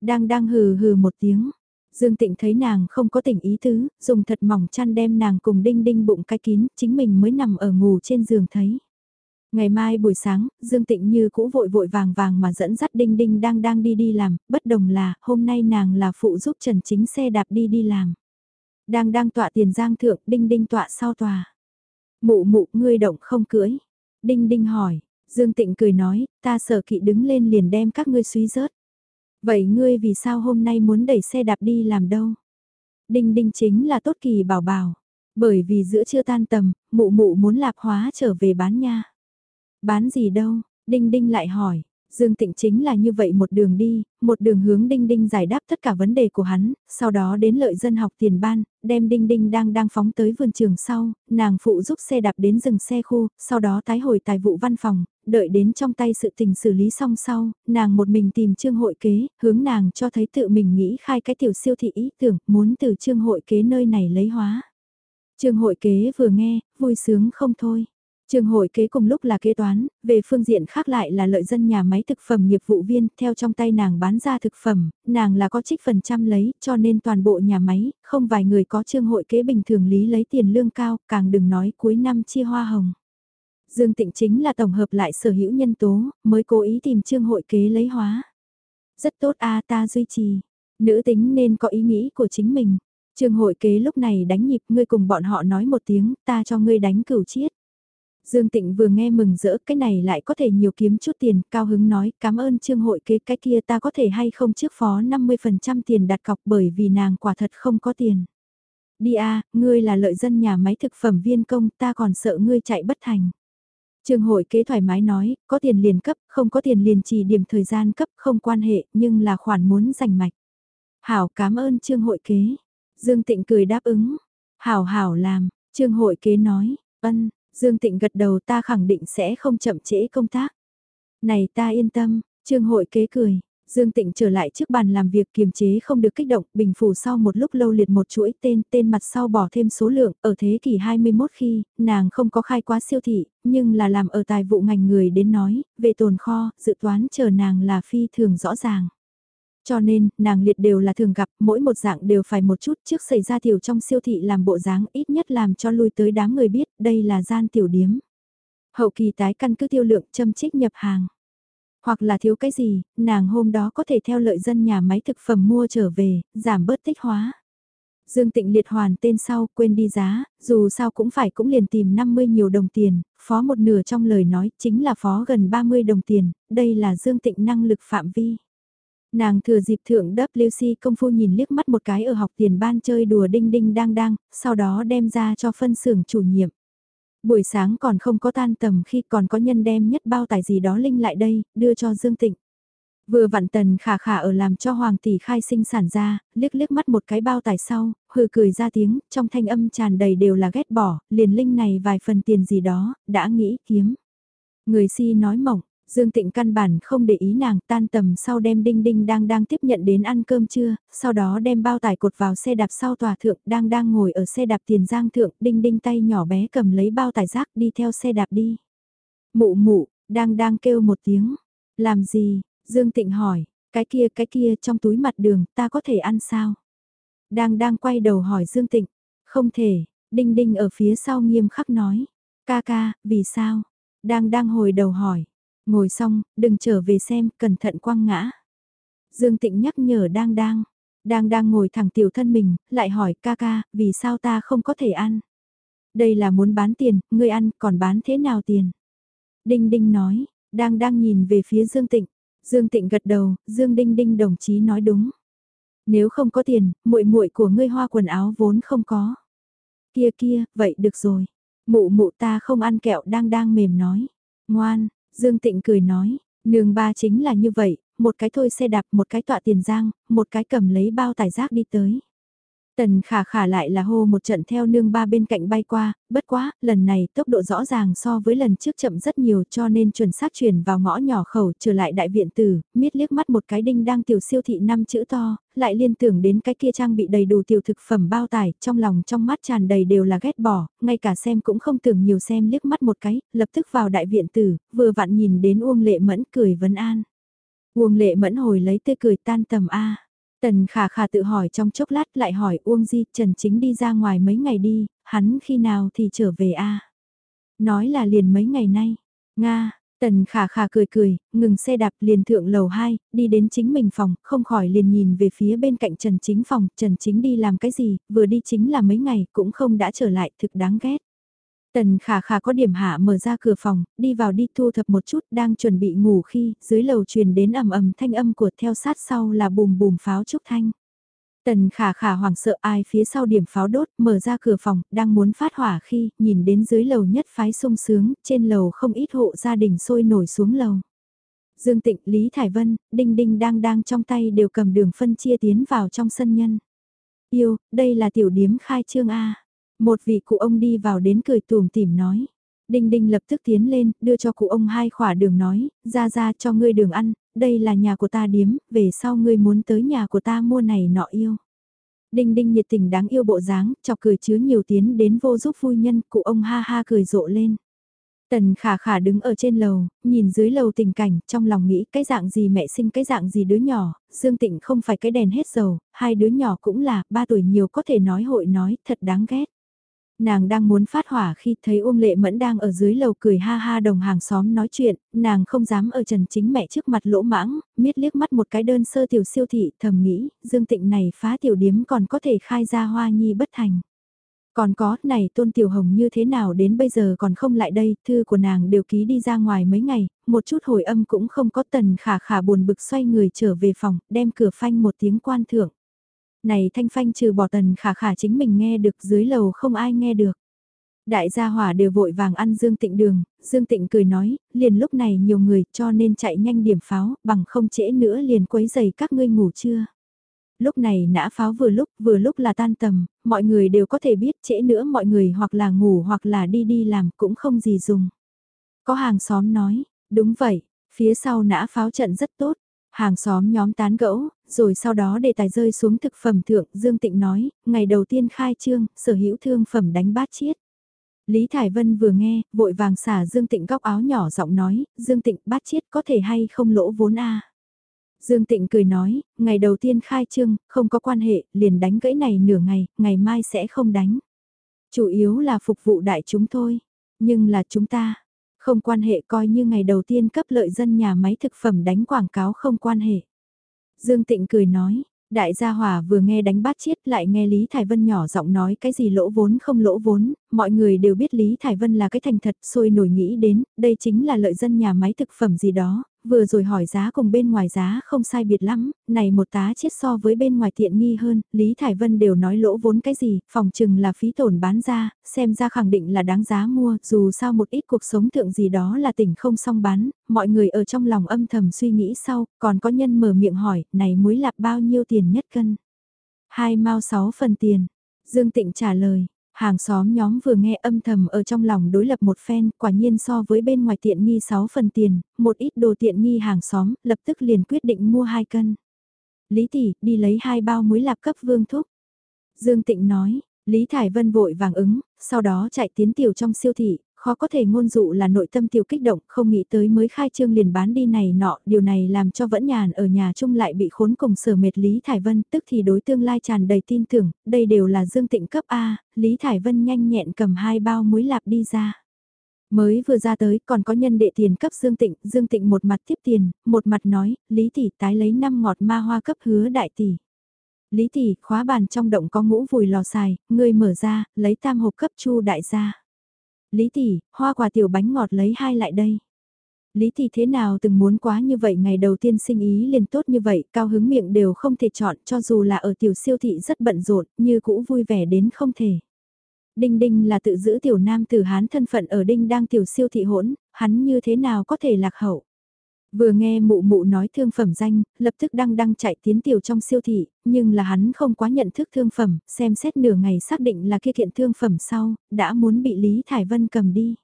Đang đang hừ hừ một tiếng. Dương Tịnh thấy nàng không có tỉnh ý tứ, dùng thật mỏng chăn đem nàng cùng Đinh Đinh bụng cái kín, chính mình mới nằm ở ngủ trên giường thấy. Ngày mai buổi sáng, Dương Tịnh như cũ vội vội vàng vàng mà dẫn dắt Đinh Đinh đang đang đi đi làm, bất đồng là, hôm nay nàng là phụ giúp Trần Chính xe đạp đi đi làm. Đang đang tọa tiền giang thượng, đinh đinh tọa sau tòa. Mụ mụ, ngươi động không cưỡi. Đinh đinh hỏi, Dương Tịnh cười nói, ta sợ kỵ đứng lên liền đem các ngươi suy rớt. Vậy ngươi vì sao hôm nay muốn đẩy xe đạp đi làm đâu? Đinh đinh chính là tốt kỳ bảo bảo. Bởi vì giữa chưa tan tầm, mụ mụ muốn lạp hóa trở về bán nha. Bán gì đâu? Đinh đinh lại hỏi, Dương Tịnh chính là như vậy một đường đi, một đường hướng Đinh Đinh giải đáp tất cả vấn đề của hắn, sau đó đến lợi dân học tiền ban, đem Đinh Đinh đang đang phóng tới vườn trường sau, nàng phụ giúp xe đạp đến dừng xe khu, sau đó tái hồi tài vụ văn phòng, đợi đến trong tay sự tình xử lý xong sau, nàng một mình tìm trương hội kế, hướng nàng cho thấy tự mình nghĩ khai cái tiểu siêu thị ý tưởng, muốn từ trương hội kế nơi này lấy hóa. Trương hội kế vừa nghe, vui sướng không thôi. Trường hội kế cùng lúc là kế toán, về phương diện khác lại là lợi dân nhà máy thực phẩm nghiệp vụ viên, theo trong tay nàng bán ra thực phẩm, nàng là có trích phần trăm lấy, cho nên toàn bộ nhà máy, không vài người có trương hội kế bình thường lý lấy tiền lương cao, càng đừng nói cuối năm chia hoa hồng. Dương Tịnh chính là tổng hợp lại sở hữu nhân tố, mới cố ý tìm trương hội kế lấy hóa. Rất tốt a ta duy trì, nữ tính nên có ý nghĩ của chính mình. Trương hội kế lúc này đánh nhịp ngươi cùng bọn họ nói một tiếng, ta cho ngươi đánh cửu chiết. Dương Tịnh vừa nghe mừng rỡ cái này lại có thể nhiều kiếm chút tiền, cao hứng nói cảm ơn trương hội kế cái kia ta có thể hay không trước phó 50% tiền đặt cọc bởi vì nàng quả thật không có tiền. Đi a ngươi là lợi dân nhà máy thực phẩm viên công ta còn sợ ngươi chạy bất thành. Trương hội kế thoải mái nói, có tiền liền cấp, không có tiền liền chỉ điểm thời gian cấp, không quan hệ, nhưng là khoản muốn giành mạch. Hảo cảm ơn trương hội kế. Dương Tịnh cười đáp ứng. Hảo hảo làm, trương hội kế nói, ân, Dương Tịnh gật đầu ta khẳng định sẽ không chậm trễ công tác. Này ta yên tâm, Trương hội kế cười. Dương Tịnh trở lại trước bàn làm việc kiềm chế không được kích động, bình phủ sau một lúc lâu liệt một chuỗi tên, tên mặt sau bỏ thêm số lượng, ở thế kỷ 21 khi, nàng không có khai quá siêu thị, nhưng là làm ở tài vụ ngành người đến nói, về tồn kho, dự toán chờ nàng là phi thường rõ ràng. Cho nên, nàng liệt đều là thường gặp, mỗi một dạng đều phải một chút trước xảy ra tiểu trong siêu thị làm bộ dáng ít nhất làm cho lui tới đám người biết đây là gian tiểu điếm. Hậu kỳ tái căn cứ tiêu lượng châm trích nhập hàng. Hoặc là thiếu cái gì, nàng hôm đó có thể theo lợi dân nhà máy thực phẩm mua trở về, giảm bớt tích hóa. Dương Tịnh liệt hoàn tên sau quên đi giá, dù sao cũng phải cũng liền tìm 50 nhiều đồng tiền, phó một nửa trong lời nói chính là phó gần 30 đồng tiền, đây là Dương Tịnh năng lực phạm vi. Nàng thừa dịp thượng WC công phu nhìn liếc mắt một cái ở học tiền ban chơi đùa đinh đinh đang đang, sau đó đem ra cho phân xưởng chủ nhiệm. Buổi sáng còn không có tan tầm khi còn có nhân đem nhất bao tài gì đó linh lại đây, đưa cho Dương Tịnh. Vừa vặn tần khả khả ở làm cho hoàng tỷ khai sinh sản ra, liếc liếc mắt một cái bao tài sau, hừ cười ra tiếng, trong thanh âm tràn đầy đều là ghét bỏ, liền linh này vài phần tiền gì đó, đã nghĩ kiếm. Người si nói mỏng, Dương Tịnh căn bản không để ý nàng tan tầm sau đem đinh đinh đang đang tiếp nhận đến ăn cơm trưa, sau đó đem bao tải cột vào xe đạp sau tòa thượng đang đang ngồi ở xe đạp tiền giang thượng đinh đinh tay nhỏ bé cầm lấy bao tải rác đi theo xe đạp đi. Mụ mụ, đang đang kêu một tiếng, làm gì, Dương Tịnh hỏi, cái kia cái kia trong túi mặt đường ta có thể ăn sao? Đang đang quay đầu hỏi Dương Tịnh, không thể, đinh đinh ở phía sau nghiêm khắc nói, Ca ca, vì sao? Đang đang hồi đầu hỏi. Ngồi xong, đừng trở về xem, cẩn thận quăng ngã. Dương Tịnh nhắc nhở đang đang. Đang đang ngồi thẳng tiểu thân mình, lại hỏi ca ca, vì sao ta không có thể ăn? Đây là muốn bán tiền, ngươi ăn, còn bán thế nào tiền? Đinh Đinh nói, đang đang nhìn về phía Dương Tịnh. Dương Tịnh gật đầu, Dương Đinh Đinh đồng chí nói đúng. Nếu không có tiền, muội muội của ngươi hoa quần áo vốn không có. Kia kia, vậy được rồi. Mụ mụ ta không ăn kẹo đang đang mềm nói. Ngoan, Dương Tịnh cười nói, nương ba chính là như vậy, một cái thôi xe đạp, một cái tọa tiền giang, một cái cầm lấy bao tải rác đi tới. Tần khả khả lại là hô một trận theo nương ba bên cạnh bay qua, bất quá, lần này tốc độ rõ ràng so với lần trước chậm rất nhiều cho nên chuẩn xác chuyển vào ngõ nhỏ khẩu trở lại đại viện tử, miết liếc mắt một cái đinh đang tiểu siêu thị năm chữ to, lại liên tưởng đến cái kia trang bị đầy đủ tiểu thực phẩm bao tải, trong lòng trong mắt tràn đầy đều là ghét bỏ, ngay cả xem cũng không tưởng nhiều xem liếc mắt một cái, lập tức vào đại viện tử, vừa vặn nhìn đến Uông Lệ Mẫn cười vấn an. Uông Lệ Mẫn hồi lấy tê cười tan tầm A. Tần khả khả tự hỏi trong chốc lát lại hỏi Uông Di Trần Chính đi ra ngoài mấy ngày đi, hắn khi nào thì trở về a Nói là liền mấy ngày nay. Nga, Tần khả khả cười cười, ngừng xe đạp liền thượng lầu 2, đi đến chính mình phòng, không khỏi liền nhìn về phía bên cạnh Trần Chính phòng, Trần Chính đi làm cái gì, vừa đi chính là mấy ngày, cũng không đã trở lại, thực đáng ghét. Tần khả khả có điểm hạ mở ra cửa phòng, đi vào đi thu thập một chút đang chuẩn bị ngủ khi dưới lầu truyền đến ầm ầm thanh âm của theo sát sau là bùm bùm pháo trúc thanh. Tần khả khả hoảng sợ ai phía sau điểm pháo đốt mở ra cửa phòng đang muốn phát hỏa khi nhìn đến dưới lầu nhất phái sung sướng trên lầu không ít hộ gia đình sôi nổi xuống lầu. Dương Tịnh, Lý Thải Vân, Đinh Đinh đang đang trong tay đều cầm đường phân chia tiến vào trong sân nhân. Yêu, đây là tiểu điếm khai trương A. Một vị cụ ông đi vào đến cười tùm tìm nói. Đinh Đinh lập tức tiến lên, đưa cho cụ ông hai khỏa đường nói, ra ra cho ngươi đường ăn, đây là nhà của ta điếm, về sau ngươi muốn tới nhà của ta mua này nọ yêu. Đinh Đinh nhiệt tình đáng yêu bộ dáng, chọc cười chứa nhiều tiến đến vô giúp vui nhân, cụ ông ha ha cười rộ lên. Tần khả khả đứng ở trên lầu, nhìn dưới lầu tình cảnh, trong lòng nghĩ cái dạng gì mẹ sinh cái dạng gì đứa nhỏ, Dương Tịnh không phải cái đèn hết dầu, hai đứa nhỏ cũng là, ba tuổi nhiều có thể nói hội nói, thật đáng ghét. Nàng đang muốn phát hỏa khi thấy Uông Lệ Mẫn đang ở dưới lầu cười ha ha đồng hàng xóm nói chuyện, nàng không dám ở Trần Chính mẹ trước mặt lỗ mãng, miết liếc mắt một cái đơn sơ tiểu siêu thị thầm nghĩ, Dương Tịnh này phá tiểu điếm còn có thể khai ra hoa nhi bất thành. Còn có, này Tôn Tiểu Hồng như thế nào đến bây giờ còn không lại đây, thư của nàng đều ký đi ra ngoài mấy ngày, một chút hồi âm cũng không có tần khả khả buồn bực xoay người trở về phòng, đem cửa phanh một tiếng quan thưởng. Này thanh phanh trừ bỏ tần khả khả chính mình nghe được dưới lầu không ai nghe được. Đại gia hỏa đều vội vàng ăn Dương Tịnh đường, Dương Tịnh cười nói, liền lúc này nhiều người cho nên chạy nhanh điểm pháo, bằng không trễ nữa liền quấy giày các ngươi ngủ chưa. Lúc này nã pháo vừa lúc, vừa lúc là tan tầm, mọi người đều có thể biết trễ nữa mọi người hoặc là ngủ hoặc là đi đi làm cũng không gì dùng. Có hàng xóm nói, đúng vậy, phía sau nã pháo trận rất tốt, Hàng xóm nhóm tán gẫu, rồi sau đó để tài rơi xuống thực phẩm thượng, Dương Tịnh nói, ngày đầu tiên khai trương, sở hữu thương phẩm đánh bát chiết. Lý Thải Vân vừa nghe, vội vàng xả Dương Tịnh góc áo nhỏ giọng nói, Dương Tịnh bát chiết có thể hay không lỗ vốn a Dương Tịnh cười nói, ngày đầu tiên khai trương, không có quan hệ, liền đánh gãy này nửa ngày, ngày mai sẽ không đánh. Chủ yếu là phục vụ đại chúng thôi, nhưng là chúng ta, không quan hệ coi như ngày đầu tiên cấp lợi dân nhà máy thực phẩm đánh quảng cáo không quan hệ. Dương Tịnh cười nói, đại gia hòa vừa nghe đánh bát chiết lại nghe Lý Thải Vân nhỏ giọng nói cái gì lỗ vốn không lỗ vốn, mọi người đều biết Lý Thải Vân là cái thành thật sôi nổi nghĩ đến, đây chính là lợi dân nhà máy thực phẩm gì đó, vừa rồi hỏi giá cùng bên ngoài giá không sai biệt lắm, này một tá chết so với bên ngoài tiện nghi hơn, Lý Thải Vân đều nói lỗ vốn cái gì, phòng chừng là phí tổn bán ra, xem ra khẳng định là đáng giá mua, dù sao một ít cuộc sống thượng gì đó là tỉnh không xong bán, mọi người ở trong lòng âm thầm suy nghĩ sau, còn có nhân mở miệng hỏi, này muối lạp bao nhiêu tiền nhất cân? Hai mao sáu phần tiền. Dương Tịnh trả lời, Hàng xóm nhóm vừa nghe âm thầm ở trong lòng đối lập một phen, quả nhiên so với bên ngoài tiện nghi 6 phần tiền, một ít đồ tiện nghi hàng xóm, lập tức liền quyết định mua 2 cân. Lý tỷ, đi lấy hai bao muối lạp cấp vương thúc. Dương Tịnh nói, Lý Thải Vân vội vàng ứng, sau đó chạy tiến tiểu trong siêu thị, khó có thể ngôn dụ là nội tâm tiểu kích động, không nghĩ tới mới khai trương liền bán đi này nọ, điều này làm cho vẫn nhàn ở nhà chung lại bị khốn cùng sở mệt Lý Thải Vân, tức thì đối tương lai tràn đầy tin tưởng, đây đều là dương tịnh cấp A, Lý Thải Vân nhanh nhẹn cầm hai bao muối lạp đi ra. Mới vừa ra tới còn có nhân đệ tiền cấp Dương Tịnh, Dương Tịnh một mặt tiếp tiền, một mặt nói, Lý Tỷ tái lấy năm ngọt ma hoa cấp hứa đại tỷ. Lý Tỷ, khóa bàn trong động có ngũ vùi lò xài, ngươi mở ra, lấy tam hộp cấp chu đại gia. Lý Tỷ, hoa quả tiểu bánh ngọt lấy hai lại đây. Lý Tỷ thế nào từng muốn quá như vậy ngày đầu tiên sinh ý liền tốt như vậy, cao hứng miệng đều không thể chọn cho dù là ở tiểu siêu thị rất bận rộn, như cũ vui vẻ đến không thể. Đinh Đinh là tự giữ tiểu nam tử Hán thân phận ở Đinh đang tiểu siêu thị hỗn, hắn như thế nào có thể lạc hậu. Vừa nghe mụ mụ nói thương phẩm danh, lập tức đăng đăng chạy tiến tiểu trong siêu thị, nhưng là hắn không quá nhận thức thương phẩm, xem xét nửa ngày xác định là kia kiện thương phẩm sau, đã muốn bị Lý Thải Vân cầm đi.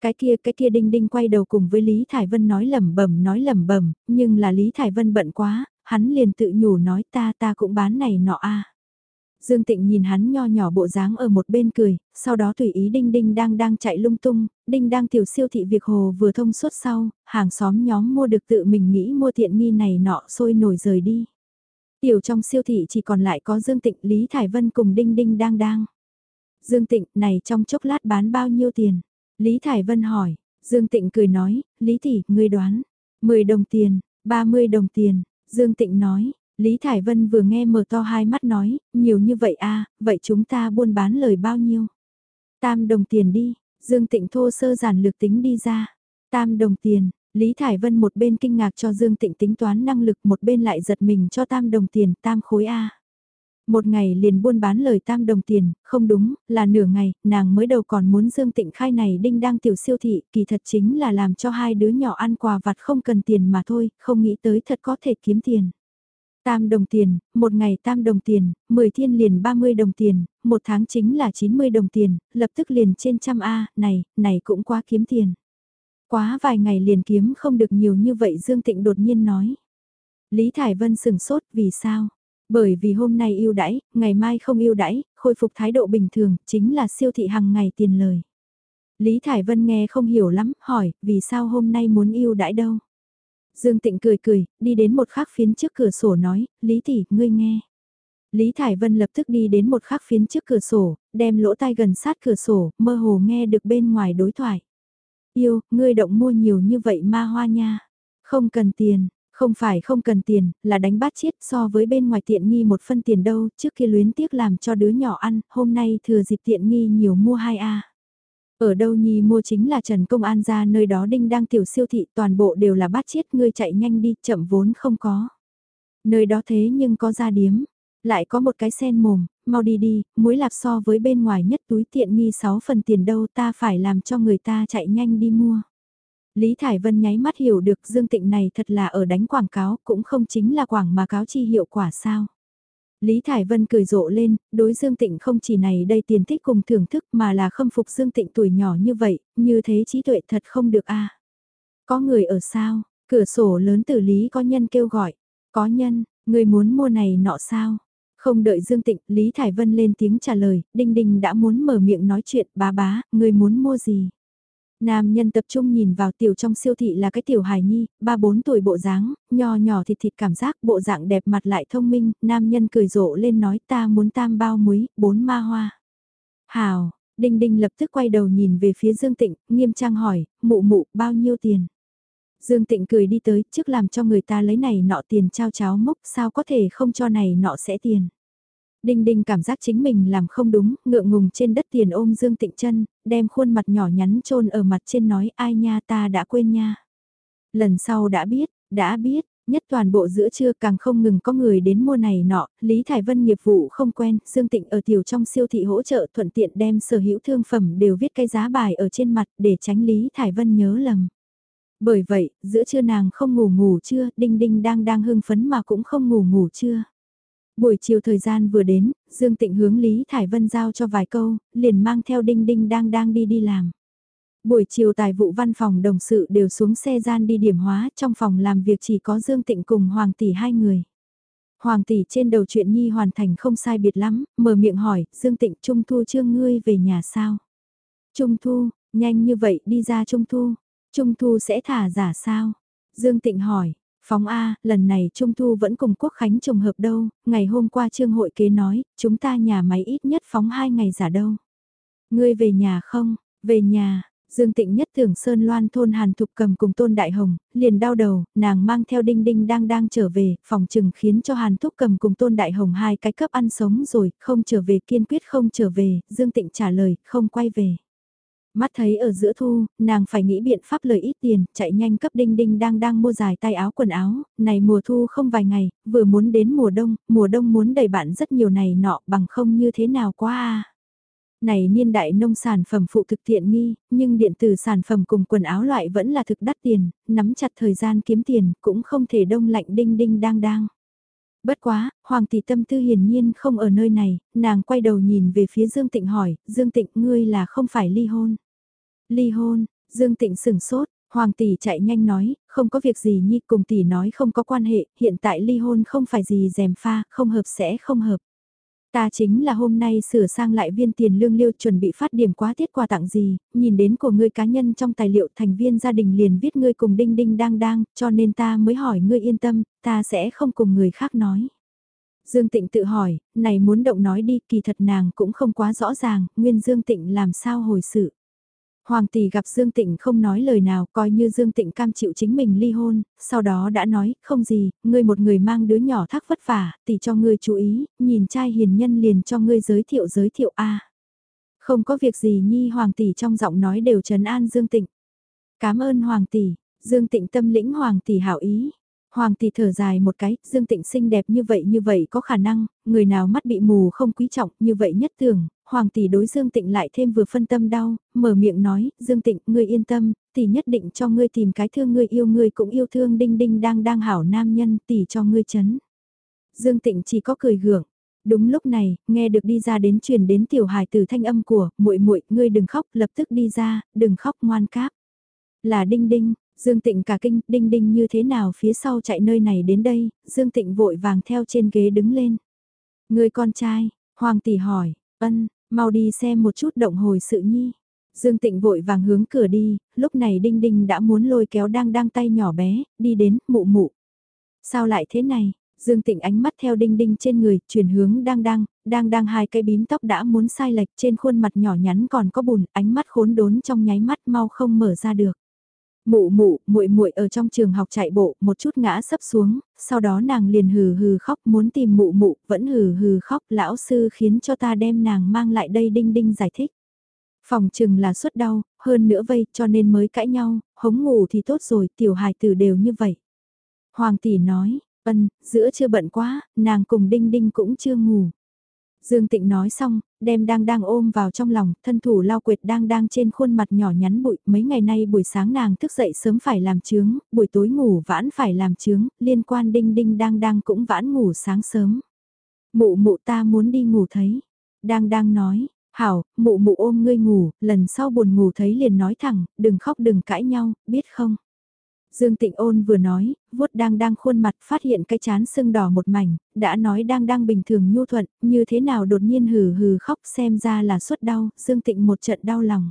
Cái kia cái kia đinh đinh quay đầu cùng với Lý Thải Vân nói lẩm bẩm nói lẩm bẩm, nhưng là Lý Thải Vân bận quá, hắn liền tự nhủ nói ta ta cũng bán này nọ a. Dương Tịnh nhìn hắn nho nhỏ bộ dáng ở một bên cười, sau đó tùy ý Đinh Đinh đang đang chạy lung tung, Đinh đang tiểu siêu thị việc hồ vừa thông suốt sau, hàng xóm nhóm mua được tự mình nghĩ mua tiện nghi này nọ sôi nổi rời đi. Tiểu trong siêu thị chỉ còn lại có Dương Tịnh, Lý Thải Vân cùng Đinh Đinh đang đang. Dương Tịnh, này trong chốc lát bán bao nhiêu tiền? Lý Thải Vân hỏi, Dương Tịnh cười nói, Lý Tỷ, ngươi đoán, 10 đồng tiền, 30 đồng tiền, Dương Tịnh nói, Lý Thải Vân vừa nghe mở to hai mắt nói, nhiều như vậy a, à, vậy chúng ta buôn bán lời bao nhiêu? Tam đồng tiền đi, Dương Tịnh thô sơ giản lược tính đi ra. Tam đồng tiền, Lý Thải Vân một bên kinh ngạc cho Dương Tịnh tính toán năng lực một bên lại giật mình cho tam đồng tiền tam khối A. Một ngày liền buôn bán lời tam đồng tiền, không đúng, là nửa ngày, nàng mới đầu còn muốn Dương Tịnh khai này đinh đang tiểu siêu thị, kỳ thật chính là làm cho hai đứa nhỏ ăn quà vặt không cần tiền mà thôi, không nghĩ tới thật có thể kiếm tiền. Tam đồng tiền, một ngày tam đồng tiền, 10 thiên liền 30 đồng tiền, một tháng chính là 90 đồng tiền, lập tức liền trên trăm A, này, này cũng quá kiếm tiền. Quá vài ngày liền kiếm không được nhiều như vậy Dương Tịnh đột nhiên nói. Lý Thải Vân sừng sốt vì sao? Bởi vì hôm nay yêu đãi, ngày mai không yêu đãi, khôi phục thái độ bình thường, chính là siêu thị hàng ngày tiền lời. Lý Thải Vân nghe không hiểu lắm, hỏi, vì sao hôm nay muốn yêu đãi đâu? Dương Tịnh cười cười, đi đến một khắc phiến trước cửa sổ nói, Lý tỷ, ngươi nghe. Lý Thải Vân lập tức đi đến một khắc phiến trước cửa sổ, đem lỗ tai gần sát cửa sổ, mơ hồ nghe được bên ngoài đối thoại. Yêu, ngươi động mua nhiều như vậy ma hoa nha. Không cần tiền, không phải không cần tiền, là đánh bát chiết so với bên ngoài tiện nghi một phân tiền đâu, trước kia luyến tiếc làm cho đứa nhỏ ăn, hôm nay thừa dịp tiện nghi nhiều mua hai a. Ở đâu Nhi mua chính là Trần Công An ra nơi đó đinh đang tiểu siêu thị toàn bộ đều là bát chiết ngươi chạy nhanh đi chậm vốn không có. Nơi đó thế nhưng có gia điếm, lại có một cái sen mồm, mau đi đi, muối lạp so với bên ngoài nhất túi tiện nghi 6 phần tiền đâu ta phải làm cho người ta chạy nhanh đi mua. Lý Thải Vân nháy mắt hiểu được Dương Tịnh này thật là ở đánh quảng cáo cũng không chính là quảng mà cáo chi hiệu quả sao. Lý Thải Vân cười rộ lên, đối Dương Tịnh không chỉ này đây tiền thích cùng thưởng thức mà là khâm phục Dương Tịnh tuổi nhỏ như vậy, như thế trí tuệ thật không được a. Có người ở sao, cửa sổ lớn tử Lý có nhân kêu gọi, có nhân, người muốn mua này nọ sao? Không đợi Dương Tịnh, Lý Thải Vân lên tiếng trả lời, Đinh Đinh đã muốn mở miệng nói chuyện, bá bá, người muốn mua gì? Nam nhân tập trung nhìn vào tiểu trong siêu thị là cái tiểu hài nhi, ba bốn tuổi bộ dáng, nho nhỏ thịt thịt cảm giác bộ dạng đẹp mặt lại thông minh, nam nhân cười rộ lên nói ta muốn tam bao muối, bốn ma hoa. Hào, Đinh Đinh lập tức quay đầu nhìn về phía Dương Tịnh, nghiêm trang hỏi, mụ mụ, bao nhiêu tiền? Dương Tịnh cười đi tới, trước làm cho người ta lấy này nọ tiền trao cháo mốc, sao có thể không cho này nọ sẽ tiền. Đinh Đinh cảm giác chính mình làm không đúng, ngượng ngùng trên đất tiền ôm Dương Tịnh chân, đem khuôn mặt nhỏ nhắn trôn ở mặt trên nói ai nha ta đã quên nha. Lần sau đã biết, đã biết, nhất toàn bộ giữa trưa càng không ngừng có người đến mua này nọ, Lý Thải Vân nghiệp vụ không quen, Dương Tịnh ở tiểu trong siêu thị hỗ trợ thuận tiện đem sở hữu thương phẩm đều viết cái giá bài ở trên mặt để tránh Lý Thải Vân nhớ lầm. Bởi vậy, giữa trưa nàng không ngủ ngủ chưa, Đinh Đinh đang đang hưng phấn mà cũng không ngủ ngủ chưa. Buổi chiều thời gian vừa đến, Dương Tịnh hướng Lý Thải Vân giao cho vài câu, liền mang theo Đinh Đinh đang đang đi đi làm. Buổi chiều tài vụ văn phòng đồng sự đều xuống xe gian đi điểm hóa, trong phòng làm việc chỉ có Dương Tịnh cùng Hoàng Tỷ hai người. Hoàng Tỷ trên đầu chuyện Nhi hoàn thành không sai biệt lắm, mở miệng hỏi, Dương Tịnh Trung Thu trương ngươi về nhà sao? Trung Thu, nhanh như vậy đi ra Trung Thu, Trung Thu sẽ thả giả sao? Dương Tịnh hỏi, Phóng A, lần này Trung Thu vẫn cùng Quốc Khánh trùng hợp đâu, ngày hôm qua Trương Hội kế nói, chúng ta nhà máy ít nhất phóng hai ngày giả đâu. Ngươi về nhà không, về nhà, Dương Tịnh nhất tưởng Sơn Loan thôn Hàn Thục cầm cùng Tôn Đại Hồng, liền đau đầu, nàng mang theo Đinh Đinh đang đang trở về, phòng trừng khiến cho Hàn Thúc cầm cùng Tôn Đại Hồng hai cái cấp ăn sống rồi, không trở về kiên quyết không trở về, Dương Tịnh trả lời, không quay về. Mắt thấy ở giữa thu, nàng phải nghĩ biện pháp lời ít tiền, chạy nhanh cấp đinh đinh đang đang mua dài tay áo quần áo, này mùa thu không vài ngày, vừa muốn đến mùa đông, mùa đông muốn đầy bạn rất nhiều này nọ bằng không như thế nào quá à. Này niên đại nông sản phẩm phụ thực tiện nghi, nhưng điện tử sản phẩm cùng quần áo loại vẫn là thực đắt tiền, nắm chặt thời gian kiếm tiền, cũng không thể đông lạnh đinh đinh đang đang. Bất quá, Hoàng tỷ tâm tư hiển nhiên không ở nơi này, nàng quay đầu nhìn về phía Dương Tịnh hỏi, Dương Tịnh ngươi là không phải ly hôn. Ly hôn, Dương Tịnh sửng sốt, Hoàng tỷ chạy nhanh nói, không có việc gì nhi cùng tỷ nói không có quan hệ, hiện tại ly hôn không phải gì dèm pha, không hợp sẽ không hợp. Ta chính là hôm nay sửa sang lại viên tiền lương liêu chuẩn bị phát điểm quá tiết quà tặng gì, nhìn đến của ngươi cá nhân trong tài liệu thành viên gia đình liền viết ngươi cùng đinh đinh đang đang, cho nên ta mới hỏi ngươi yên tâm, ta sẽ không cùng người khác nói. Dương Tịnh tự hỏi, này muốn động nói đi, kỳ thật nàng cũng không quá rõ ràng, nguyên Dương Tịnh làm sao hồi sự. Hoàng tỷ gặp Dương Tịnh không nói lời nào, coi như Dương Tịnh cam chịu chính mình ly hôn, sau đó đã nói, không gì, ngươi một người mang đứa nhỏ thắc vất vả, tỷ cho ngươi chú ý, nhìn trai hiền nhân liền cho ngươi giới thiệu giới thiệu a. Không có việc gì nhi Hoàng tỷ trong giọng nói đều trấn an Dương Tịnh. Cảm ơn Hoàng tỷ, Dương Tịnh tâm lĩnh Hoàng tỷ hảo ý. Hoàng tỷ thở dài một cái, Dương Tịnh xinh đẹp như vậy như vậy có khả năng, người nào mắt bị mù không quý trọng như vậy nhất tưởng, Hoàng tỷ đối Dương Tịnh lại thêm vừa phân tâm đau, mở miệng nói, Dương Tịnh, ngươi yên tâm, tỷ nhất định cho ngươi tìm cái thương ngươi yêu ngươi cũng yêu thương đinh đinh đang đang hảo nam nhân, tỷ cho ngươi chấn. Dương Tịnh chỉ có cười gượng. Đúng lúc này, nghe được đi ra đến truyền đến tiểu hài từ thanh âm của, muội muội, ngươi đừng khóc, lập tức đi ra, đừng khóc ngoan cáp. Là đinh đinh, Dương Tịnh cả kinh, đinh đinh như thế nào phía sau chạy nơi này đến đây, Dương Tịnh vội vàng theo trên ghế đứng lên. Người con trai, Hoàng tỷ hỏi, ân, mau đi xem một chút động hồi sự nhi. Dương Tịnh vội vàng hướng cửa đi, lúc này Đinh Đinh đã muốn lôi kéo đang đang tay nhỏ bé, đi đến, mụ mụ. Sao lại thế này? Dương Tịnh ánh mắt theo Đinh Đinh trên người, chuyển hướng đang đang, đang đang hai cây bím tóc đã muốn sai lệch trên khuôn mặt nhỏ nhắn còn có bùn, ánh mắt khốn đốn trong nháy mắt mau không mở ra được. Mụ mụ, muội muội ở trong trường học chạy bộ, một chút ngã sấp xuống, sau đó nàng liền hừ hừ khóc muốn tìm mụ mụ, vẫn hừ hừ khóc, lão sư khiến cho ta đem nàng mang lại đây đinh đinh giải thích. Phòng chừng là suốt đau, hơn nữa vây cho nên mới cãi nhau, hống ngủ thì tốt rồi, tiểu hài tử đều như vậy. Hoàng tỷ nói, ân, giữa chưa bận quá, nàng cùng đinh đinh cũng chưa ngủ. Dương Tịnh nói xong, đem đang đang ôm vào trong lòng, thân thủ lao quyệt đang đang trên khuôn mặt nhỏ nhắn bụi, mấy ngày nay buổi sáng nàng thức dậy sớm phải làm chướng, buổi tối ngủ vãn phải làm chướng, liên quan đinh đinh đang đang cũng vãn ngủ sáng sớm. Mụ mụ ta muốn đi ngủ thấy. Đang đang nói, hảo, mụ mụ ôm ngươi ngủ, lần sau buồn ngủ thấy liền nói thẳng, đừng khóc đừng cãi nhau, biết không? Dương Tịnh ôn vừa nói, vuốt đang đang khuôn mặt phát hiện cái chán sưng đỏ một mảnh, đã nói đang đang bình thường nhu thuận, như thế nào đột nhiên hừ hừ khóc xem ra là suốt đau, Dương Tịnh một trận đau lòng.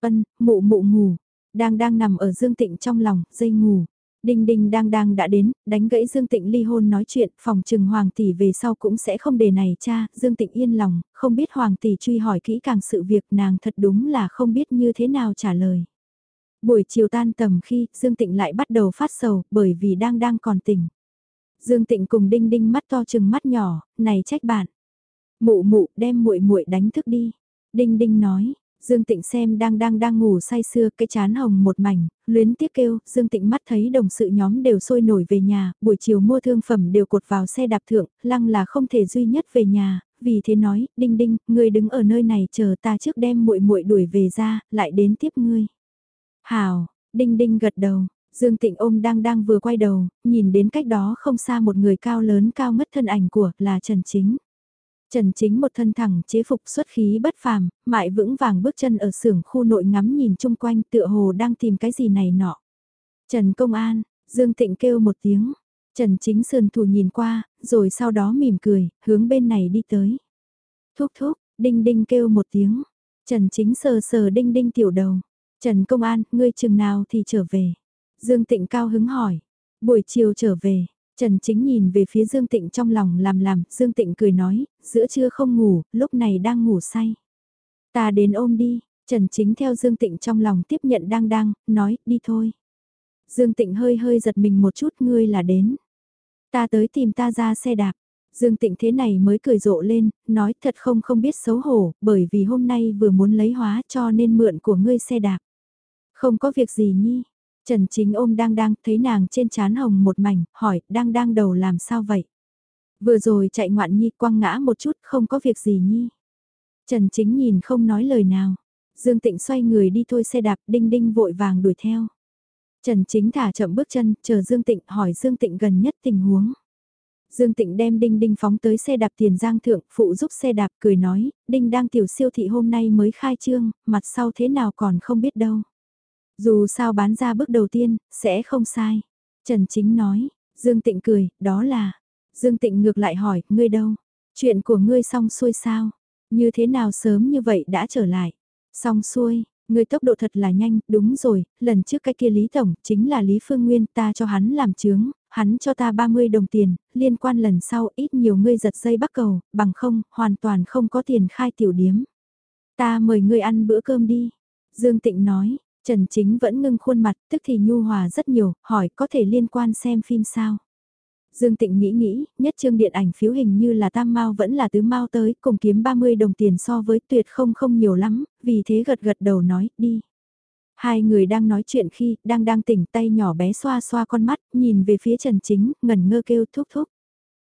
Ân, mụ mụ ngủ, đang đang nằm ở Dương Tịnh trong lòng, dây ngủ. Đinh đinh đang đang đã đến, đánh gãy Dương Tịnh ly hôn nói chuyện, phòng trừng Hoàng tỷ về sau cũng sẽ không đề này cha, Dương Tịnh yên lòng, không biết Hoàng tỷ truy hỏi kỹ càng sự việc nàng thật đúng là không biết như thế nào trả lời. Buổi chiều tan tầm khi Dương Tịnh lại bắt đầu phát sầu bởi vì đang đang còn tỉnh. Dương Tịnh cùng Đinh Đinh mắt to chừng mắt nhỏ, này trách bạn. Mụ mụ đem muội muội đánh thức đi. Đinh Đinh nói, Dương Tịnh xem đang đang đang ngủ say sưa cái chán hồng một mảnh, luyến tiếc kêu, Dương Tịnh mắt thấy đồng sự nhóm đều sôi nổi về nhà, buổi chiều mua thương phẩm đều cột vào xe đạp thượng, lăng là không thể duy nhất về nhà, vì thế nói, Đinh Đinh, ngươi đứng ở nơi này chờ ta trước đem muội muội đuổi về ra, lại đến tiếp ngươi. Hào, đinh đinh gật đầu, Dương Tịnh ôm đang đang vừa quay đầu, nhìn đến cách đó không xa một người cao lớn cao mất thân ảnh của là Trần Chính. Trần Chính một thân thẳng chế phục xuất khí bất phàm, mại vững vàng bước chân ở xưởng khu nội ngắm nhìn chung quanh tựa hồ đang tìm cái gì này nọ. Trần Công An, Dương Tịnh kêu một tiếng, Trần Chính sườn thủ nhìn qua, rồi sau đó mỉm cười, hướng bên này đi tới. Thúc thúc, đinh đinh kêu một tiếng, Trần Chính sờ sờ đinh đinh tiểu đầu, Trần Công An, ngươi chừng nào thì trở về? Dương Tịnh cao hứng hỏi. Buổi chiều trở về, Trần Chính nhìn về phía Dương Tịnh trong lòng làm làm, Dương Tịnh cười nói, giữa trưa không ngủ, lúc này đang ngủ say. Ta đến ôm đi, Trần Chính theo Dương Tịnh trong lòng tiếp nhận đang đang, nói, đi thôi. Dương Tịnh hơi hơi giật mình một chút ngươi là đến. Ta tới tìm ta ra xe đạp. Dương Tịnh thế này mới cười rộ lên, nói thật không không biết xấu hổ, bởi vì hôm nay vừa muốn lấy hóa cho nên mượn của ngươi xe đạp. Không có việc gì nhi. Trần Chính ôm đang đang, thấy nàng trên chán hồng một mảnh, hỏi, đang đang đầu làm sao vậy? Vừa rồi chạy ngoạn nhi quăng ngã một chút, không có việc gì nhi. Trần Chính nhìn không nói lời nào. Dương Tịnh xoay người đi thôi xe đạp, đinh đinh vội vàng đuổi theo. Trần Chính thả chậm bước chân, chờ Dương Tịnh hỏi Dương Tịnh gần nhất tình huống. Dương Tịnh đem Đinh Đinh phóng tới xe đạp tiền giang thượng, phụ giúp xe đạp cười nói, Đinh đang tiểu siêu thị hôm nay mới khai trương, mặt sau thế nào còn không biết đâu. Dù sao bán ra bước đầu tiên, sẽ không sai. Trần Chính nói, Dương Tịnh cười, đó là. Dương Tịnh ngược lại hỏi, ngươi đâu? Chuyện của ngươi xong xuôi sao? Như thế nào sớm như vậy đã trở lại? Xong xuôi, ngươi tốc độ thật là nhanh, đúng rồi, lần trước cái kia Lý Tổng, chính là Lý Phương Nguyên ta cho hắn làm chứng, hắn cho ta 30 đồng tiền, liên quan lần sau ít nhiều ngươi giật dây bắt cầu, bằng không, hoàn toàn không có tiền khai tiểu điếm. Ta mời ngươi ăn bữa cơm đi. Dương Tịnh nói, Trần Chính vẫn ngưng khuôn mặt, tức thì nhu hòa rất nhiều, hỏi có thể liên quan xem phim sao. Dương Tịnh nghĩ nghĩ, nhất trương điện ảnh phiếu hình như là tam mau vẫn là tứ mau tới, cùng kiếm 30 đồng tiền so với tuyệt không không nhiều lắm, vì thế gật gật đầu nói, đi. Hai người đang nói chuyện khi, đang đang tỉnh tay nhỏ bé xoa xoa con mắt, nhìn về phía Trần Chính, ngẩn ngơ kêu thúc thúc.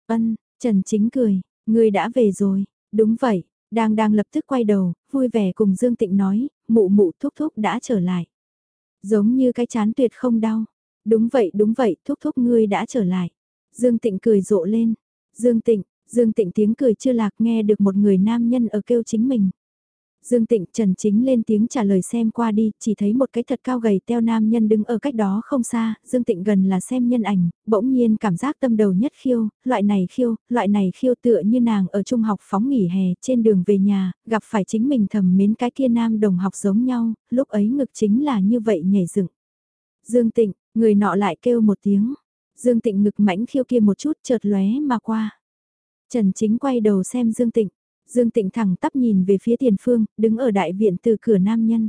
Ân, Trần Chính cười, người đã về rồi, đúng vậy, đang đang lập tức quay đầu, vui vẻ cùng Dương Tịnh nói, mụ mụ thúc thúc đã trở lại. Giống như cái chán tuyệt không đau. Đúng vậy, đúng vậy, thúc thúc ngươi đã trở lại. Dương Tịnh cười rộ lên. Dương Tịnh, Dương Tịnh tiếng cười chưa lạc nghe được một người nam nhân ở kêu chính mình. Dương Tịnh Trần Chính lên tiếng trả lời xem qua đi, chỉ thấy một cái thật cao gầy teo nam nhân đứng ở cách đó không xa, Dương Tịnh gần là xem nhân ảnh, bỗng nhiên cảm giác tâm đầu nhất khiêu, loại này khiêu, loại này khiêu tựa như nàng ở trung học phóng nghỉ hè trên đường về nhà, gặp phải chính mình thầm mến cái kia nam đồng học giống nhau, lúc ấy ngực chính là như vậy nhảy dựng. Dương Tịnh, người nọ lại kêu một tiếng, Dương Tịnh ngực mãnh khiêu kia một chút chợt lóe mà qua. Trần Chính quay đầu xem Dương Tịnh Dương Tịnh thẳng tắp nhìn về phía tiền phương, đứng ở đại viện từ cửa nam nhân.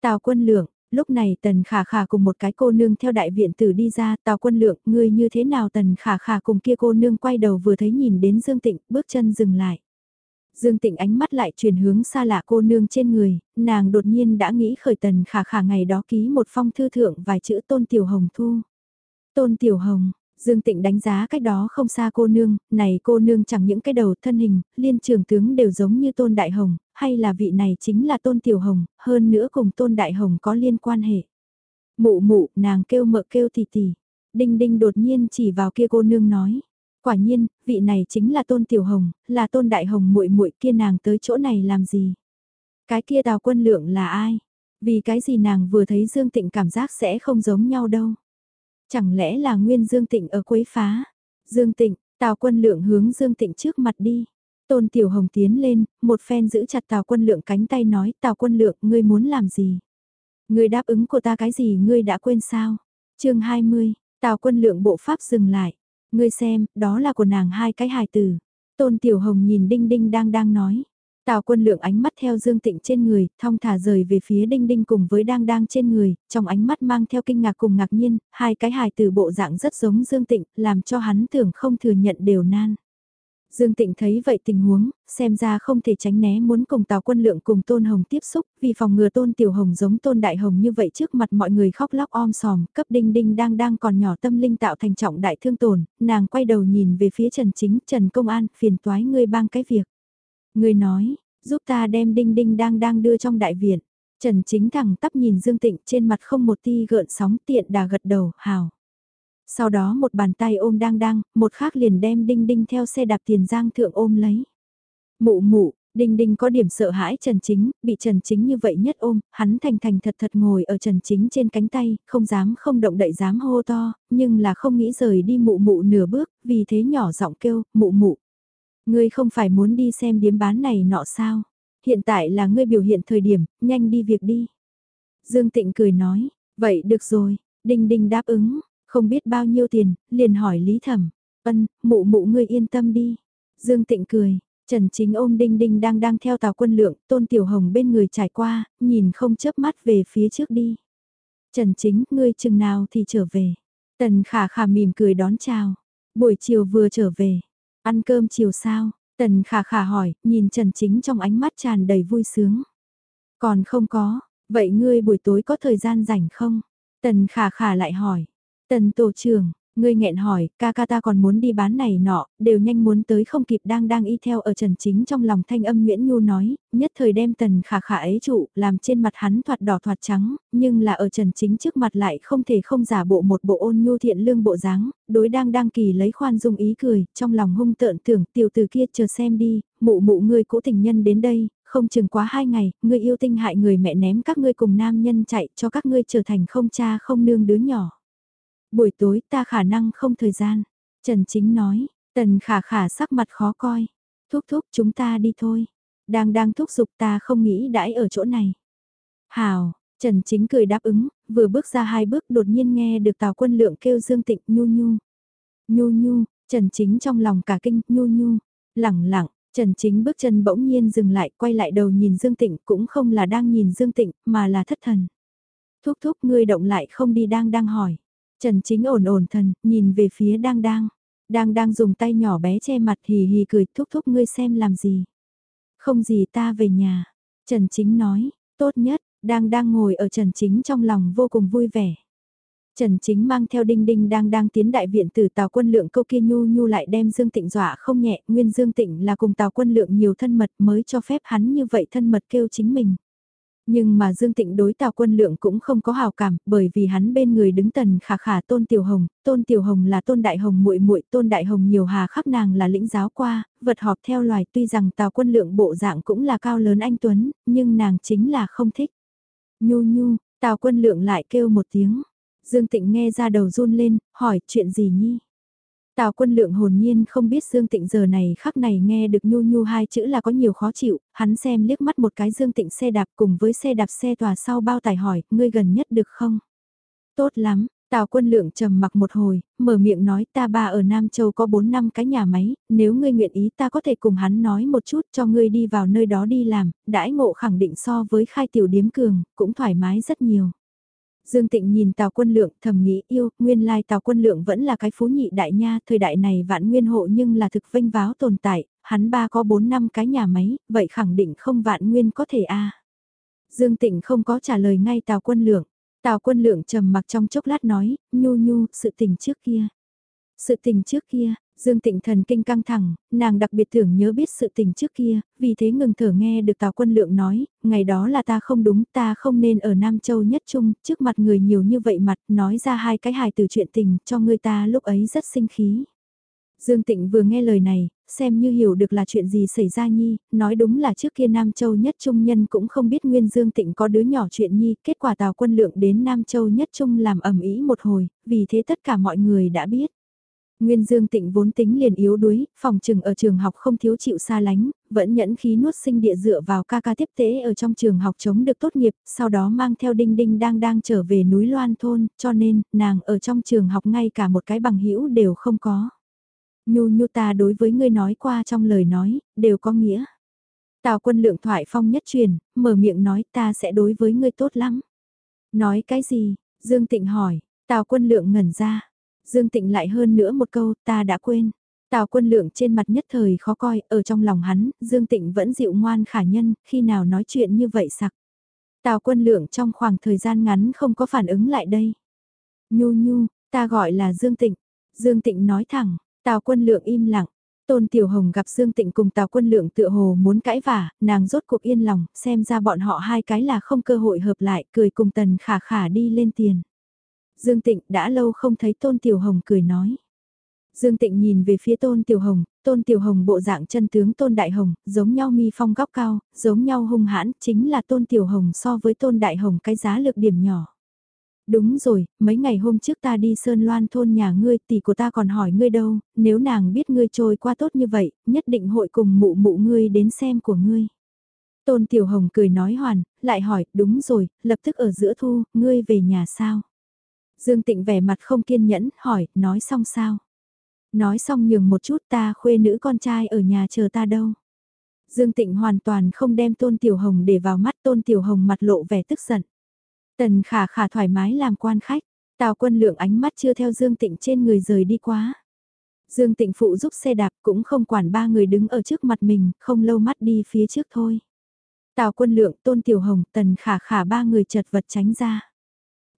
Tào quân lượng, lúc này tần khả khả cùng một cái cô nương theo đại viện tử đi ra, tào quân lượng, người như thế nào tần khả khả cùng kia cô nương quay đầu vừa thấy nhìn đến Dương Tịnh, bước chân dừng lại. Dương Tịnh ánh mắt lại chuyển hướng xa lạ cô nương trên người, nàng đột nhiên đã nghĩ khởi tần khả khả ngày đó ký một phong thư thượng vài chữ tôn tiểu hồng thu. Tôn tiểu hồng, Dương Tịnh đánh giá cách đó không xa cô nương, này cô nương chẳng những cái đầu thân hình, liên trường tướng đều giống như Tôn Đại Hồng, hay là vị này chính là Tôn Tiểu Hồng, hơn nữa cùng Tôn Đại Hồng có liên quan hệ. Mụ mụ, nàng kêu mợ kêu tỷ tỷ. Đinh Đinh đột nhiên chỉ vào kia cô nương nói. Quả nhiên, vị này chính là Tôn Tiểu Hồng, là Tôn Đại Hồng muội muội kia nàng tới chỗ này làm gì? Cái kia đào Quân Lượng là ai? Vì cái gì nàng vừa thấy Dương Tịnh cảm giác sẽ không giống nhau đâu. Chẳng lẽ là nguyên Dương Tịnh ở quấy phá? Dương Tịnh, Tào quân lượng hướng Dương Tịnh trước mặt đi. Tôn Tiểu Hồng tiến lên, một phen giữ chặt Tào quân lượng cánh tay nói Tào quân lượng ngươi muốn làm gì? Ngươi đáp ứng của ta cái gì ngươi đã quên sao? chương 20, Tào quân lượng bộ pháp dừng lại. Ngươi xem, đó là của nàng hai cái hài tử. Tôn Tiểu Hồng nhìn Đinh Đinh đang đang nói. Tào quân lượng ánh mắt theo Dương Tịnh trên người, thong thả rời về phía Đinh Đinh cùng với đang đang trên người, trong ánh mắt mang theo kinh ngạc cùng ngạc nhiên, hai cái hài từ bộ dạng rất giống Dương Tịnh, làm cho hắn tưởng không thừa nhận đều nan. Dương Tịnh thấy vậy tình huống, xem ra không thể tránh né muốn cùng Tào Quân Lượng cùng Tôn Hồng tiếp xúc, vì phòng ngừa Tôn Tiểu Hồng giống Tôn Đại Hồng như vậy trước mặt mọi người khóc lóc om sòm, cấp Đinh Đinh đang đang còn nhỏ tâm linh tạo thành trọng đại thương tổn, nàng quay đầu nhìn về phía Trần Chính, Trần Công An, phiền toái ngươi bang cái việc. Người nói, giúp ta đem đinh đinh đang đang đưa trong đại viện. Trần chính thẳng tắp nhìn Dương Tịnh trên mặt không một ti gợn sóng tiện đà gật đầu, hào. Sau đó một bàn tay ôm đang đang, một khác liền đem đinh đinh theo xe đạp tiền giang thượng ôm lấy. Mụ mụ, Đinh Đinh có điểm sợ hãi Trần Chính, bị Trần Chính như vậy nhất ôm, hắn thành thành thật thật ngồi ở Trần Chính trên cánh tay, không dám không động đậy dám hô to, nhưng là không nghĩ rời đi mụ mụ nửa bước, vì thế nhỏ giọng kêu, mụ mụ. Ngươi không phải muốn đi xem điếm bán này nọ sao? Hiện tại là ngươi biểu hiện thời điểm, nhanh đi việc đi. Dương Tịnh cười nói, vậy được rồi, Đinh Đinh đáp ứng, không biết bao nhiêu tiền, liền hỏi Lý Thẩm, ân, mụ mụ ngươi yên tâm đi. Dương Tịnh cười, Trần Chính ôm Đinh Đinh đang đang theo tàu quân lượng, Tôn Tiểu Hồng bên người trải qua, nhìn không chớp mắt về phía trước đi. Trần Chính, ngươi chừng nào thì trở về. Tần Khả Khả mỉm cười đón chào. Buổi chiều vừa trở về. Ăn cơm chiều sao? Tần Khả Khả hỏi, nhìn Trần Chính trong ánh mắt tràn đầy vui sướng. Còn không có, vậy ngươi buổi tối có thời gian rảnh không? Tần Khả Khả lại hỏi. Tần Tổ trưởng, Ngươi nghẹn hỏi, ca ca ta còn muốn đi bán này nọ, đều nhanh muốn tới không kịp đang đang y theo ở Trần Chính trong lòng thanh âm Nguyễn Nhu nói, nhất thời đem tần khả khả ấy trụ, làm trên mặt hắn thoạt đỏ thoạt trắng, nhưng là ở Trần Chính trước mặt lại không thể không giả bộ một bộ ôn nhu thiện lương bộ dáng, đối đang đang kỳ lấy khoan dung ý cười, trong lòng hung tợn tưởng tiểu từ kia chờ xem đi, mụ mụ ngươi cũ tình nhân đến đây, không chừng quá hai ngày, ngươi yêu tinh hại người mẹ ném các ngươi cùng nam nhân chạy cho các ngươi trở thành không cha không nương đứa nhỏ. Buổi tối ta khả năng không thời gian. Trần Chính nói, tần khả khả sắc mặt khó coi. Thúc thúc chúng ta đi thôi. Đang đang thúc giục ta không nghĩ đãi ở chỗ này. Hào, Trần Chính cười đáp ứng, vừa bước ra hai bước đột nhiên nghe được Tào Quân Lượng kêu Dương Tịnh nhu nhu. Nhu nhu, Trần Chính trong lòng cả kinh nhu nhu, lẳng lặng, Trần Chính bước chân bỗng nhiên dừng lại quay lại đầu nhìn Dương Tịnh cũng không là đang nhìn Dương Tịnh mà là thất thần. Thúc thúc ngươi động lại không đi đang đang hỏi. Trần Chính ổn ổn thần, nhìn về phía đang đang. Đang đang dùng tay nhỏ bé che mặt hì hì cười thúc thúc ngươi xem làm gì. Không gì ta về nhà. Trần Chính nói, tốt nhất, đang đang ngồi ở Trần Chính trong lòng vô cùng vui vẻ. Trần Chính mang theo Đinh Đinh đang đang tiến đại viện từ Tào Quân Lượng câu kia nhu nhu lại đem Dương Tịnh dọa không nhẹ, nguyên Dương Tịnh là cùng Tào Quân Lượng nhiều thân mật mới cho phép hắn như vậy thân mật kêu chính mình. Nhưng mà Dương Tịnh đối Tào Quân Lượng cũng không có hào cảm, bởi vì hắn bên người đứng tần khả khả Tôn Tiểu Hồng, Tôn Tiểu Hồng là Tôn Đại Hồng muội muội, Tôn Đại Hồng nhiều hà khắc nàng là lĩnh giáo qua, vật họp theo loài tuy rằng Tào Quân Lượng bộ dạng cũng là cao lớn anh Tuấn, nhưng nàng chính là không thích. Nhu nhu, Tào Quân Lượng lại kêu một tiếng. Dương Tịnh nghe ra đầu run lên, hỏi chuyện gì nhi? Tào quân lượng hồn nhiên không biết Dương Tịnh giờ này khắc này nghe được nhu nhu hai chữ là có nhiều khó chịu, hắn xem liếc mắt một cái Dương Tịnh xe đạp cùng với xe đạp xe tòa sau bao tải hỏi, ngươi gần nhất được không? Tốt lắm, Tào quân lượng trầm mặc một hồi, mở miệng nói ta ba ở Nam Châu có 4 năm cái nhà máy, nếu ngươi nguyện ý ta có thể cùng hắn nói một chút cho ngươi đi vào nơi đó đi làm, đãi ngộ khẳng định so với khai tiểu điếm cường, cũng thoải mái rất nhiều. Dương Tịnh nhìn Tào Quân Lượng thầm nghĩ yêu, nguyên lai Tào Quân Lượng vẫn là cái phú nhị đại nha, thời đại này vạn nguyên hộ nhưng là thực vinh váo tồn tại, hắn ba có 4 năm cái nhà máy, vậy khẳng định không vạn nguyên có thể a. Dương Tịnh không có trả lời ngay Tào Quân Lượng. Tào Quân Lượng trầm mặc trong chốc lát nói, nhu nhu, sự tình trước kia. Sự tình trước kia, Dương Tịnh thần kinh căng thẳng, nàng đặc biệt tưởng nhớ biết sự tình trước kia, vì thế ngừng thở nghe được Tào Quân Lượng nói, ngày đó là ta không đúng, ta không nên ở Nam Châu nhất trung, trước mặt người nhiều như vậy mặt, nói ra hai cái hài từ chuyện tình, cho người ta lúc ấy rất sinh khí. Dương Tịnh vừa nghe lời này, xem như hiểu được là chuyện gì xảy ra nhi, nói đúng là trước kia Nam Châu nhất trung nhân cũng không biết nguyên Dương Tịnh có đứa nhỏ chuyện nhi, kết quả Tào Quân Lượng đến Nam Châu nhất trung làm ẩm ý một hồi, vì thế tất cả mọi người đã biết. Nguyên Dương Tịnh vốn tính liền yếu đuối, phòng trừng ở trường học không thiếu chịu xa lánh, vẫn nhẫn khí nuốt sinh địa dựa vào ca ca tiếp tế ở trong trường học chống được tốt nghiệp, sau đó mang theo Đinh Đinh đang đang trở về núi Loan thôn, cho nên, nàng ở trong trường học ngay cả một cái bằng hữu đều không có. Nhu nhu ta đối với ngươi nói qua trong lời nói, đều có nghĩa. Tào quân lượng thoại phong nhất truyền, mở miệng nói ta sẽ đối với ngươi tốt lắm. Nói cái gì? Dương Tịnh hỏi, Tào quân lượng ngẩn ra, Dương Tịnh lại hơn nữa một câu, ta đã quên. Tào quân lượng trên mặt nhất thời khó coi, ở trong lòng hắn, Dương Tịnh vẫn dịu ngoan khả nhân, khi nào nói chuyện như vậy sặc. Tào quân lượng trong khoảng thời gian ngắn không có phản ứng lại đây. Nhu nhu, ta gọi là Dương Tịnh. Dương Tịnh nói thẳng, Tào quân lượng im lặng. Tôn Tiểu Hồng gặp Dương Tịnh cùng Tào Quân Lượng tựa hồ muốn cãi vả, nàng rốt cuộc yên lòng, xem ra bọn họ hai cái là không cơ hội hợp lại, cười cùng Tần Khả Khả đi lên tiền. Dương Tịnh đã lâu không thấy Tôn Tiểu Hồng cười nói. Dương Tịnh nhìn về phía Tôn Tiểu Hồng, Tôn Tiểu Hồng bộ dạng chân tướng Tôn Đại Hồng, giống nhau mi phong góc cao, giống nhau hung hãn, chính là Tôn Tiểu Hồng so với Tôn Đại Hồng cái giá lực điểm nhỏ. Đúng rồi, mấy ngày hôm trước ta đi Sơn Loan thôn nhà ngươi, tỷ của ta còn hỏi ngươi đâu, nếu nàng biết ngươi trôi qua tốt như vậy, nhất định hội cùng mụ mụ ngươi đến xem của ngươi. Tôn Tiểu Hồng cười nói hoàn, lại hỏi, đúng rồi, lập tức ở giữa thu, ngươi về nhà sao? Dương Tịnh vẻ mặt không kiên nhẫn, hỏi, nói xong sao? Nói xong nhường một chút ta khuê nữ con trai ở nhà chờ ta đâu? Dương Tịnh hoàn toàn không đem Tôn Tiểu Hồng để vào mắt Tôn Tiểu Hồng mặt lộ vẻ tức giận. Tần khả khả thoải mái làm quan khách, Tào quân lượng ánh mắt chưa theo Dương Tịnh trên người rời đi quá. Dương Tịnh phụ giúp xe đạp cũng không quản ba người đứng ở trước mặt mình, không lâu mắt đi phía trước thôi. Tào quân lượng, Tôn Tiểu Hồng, Tần khả khả ba người chật vật tránh ra.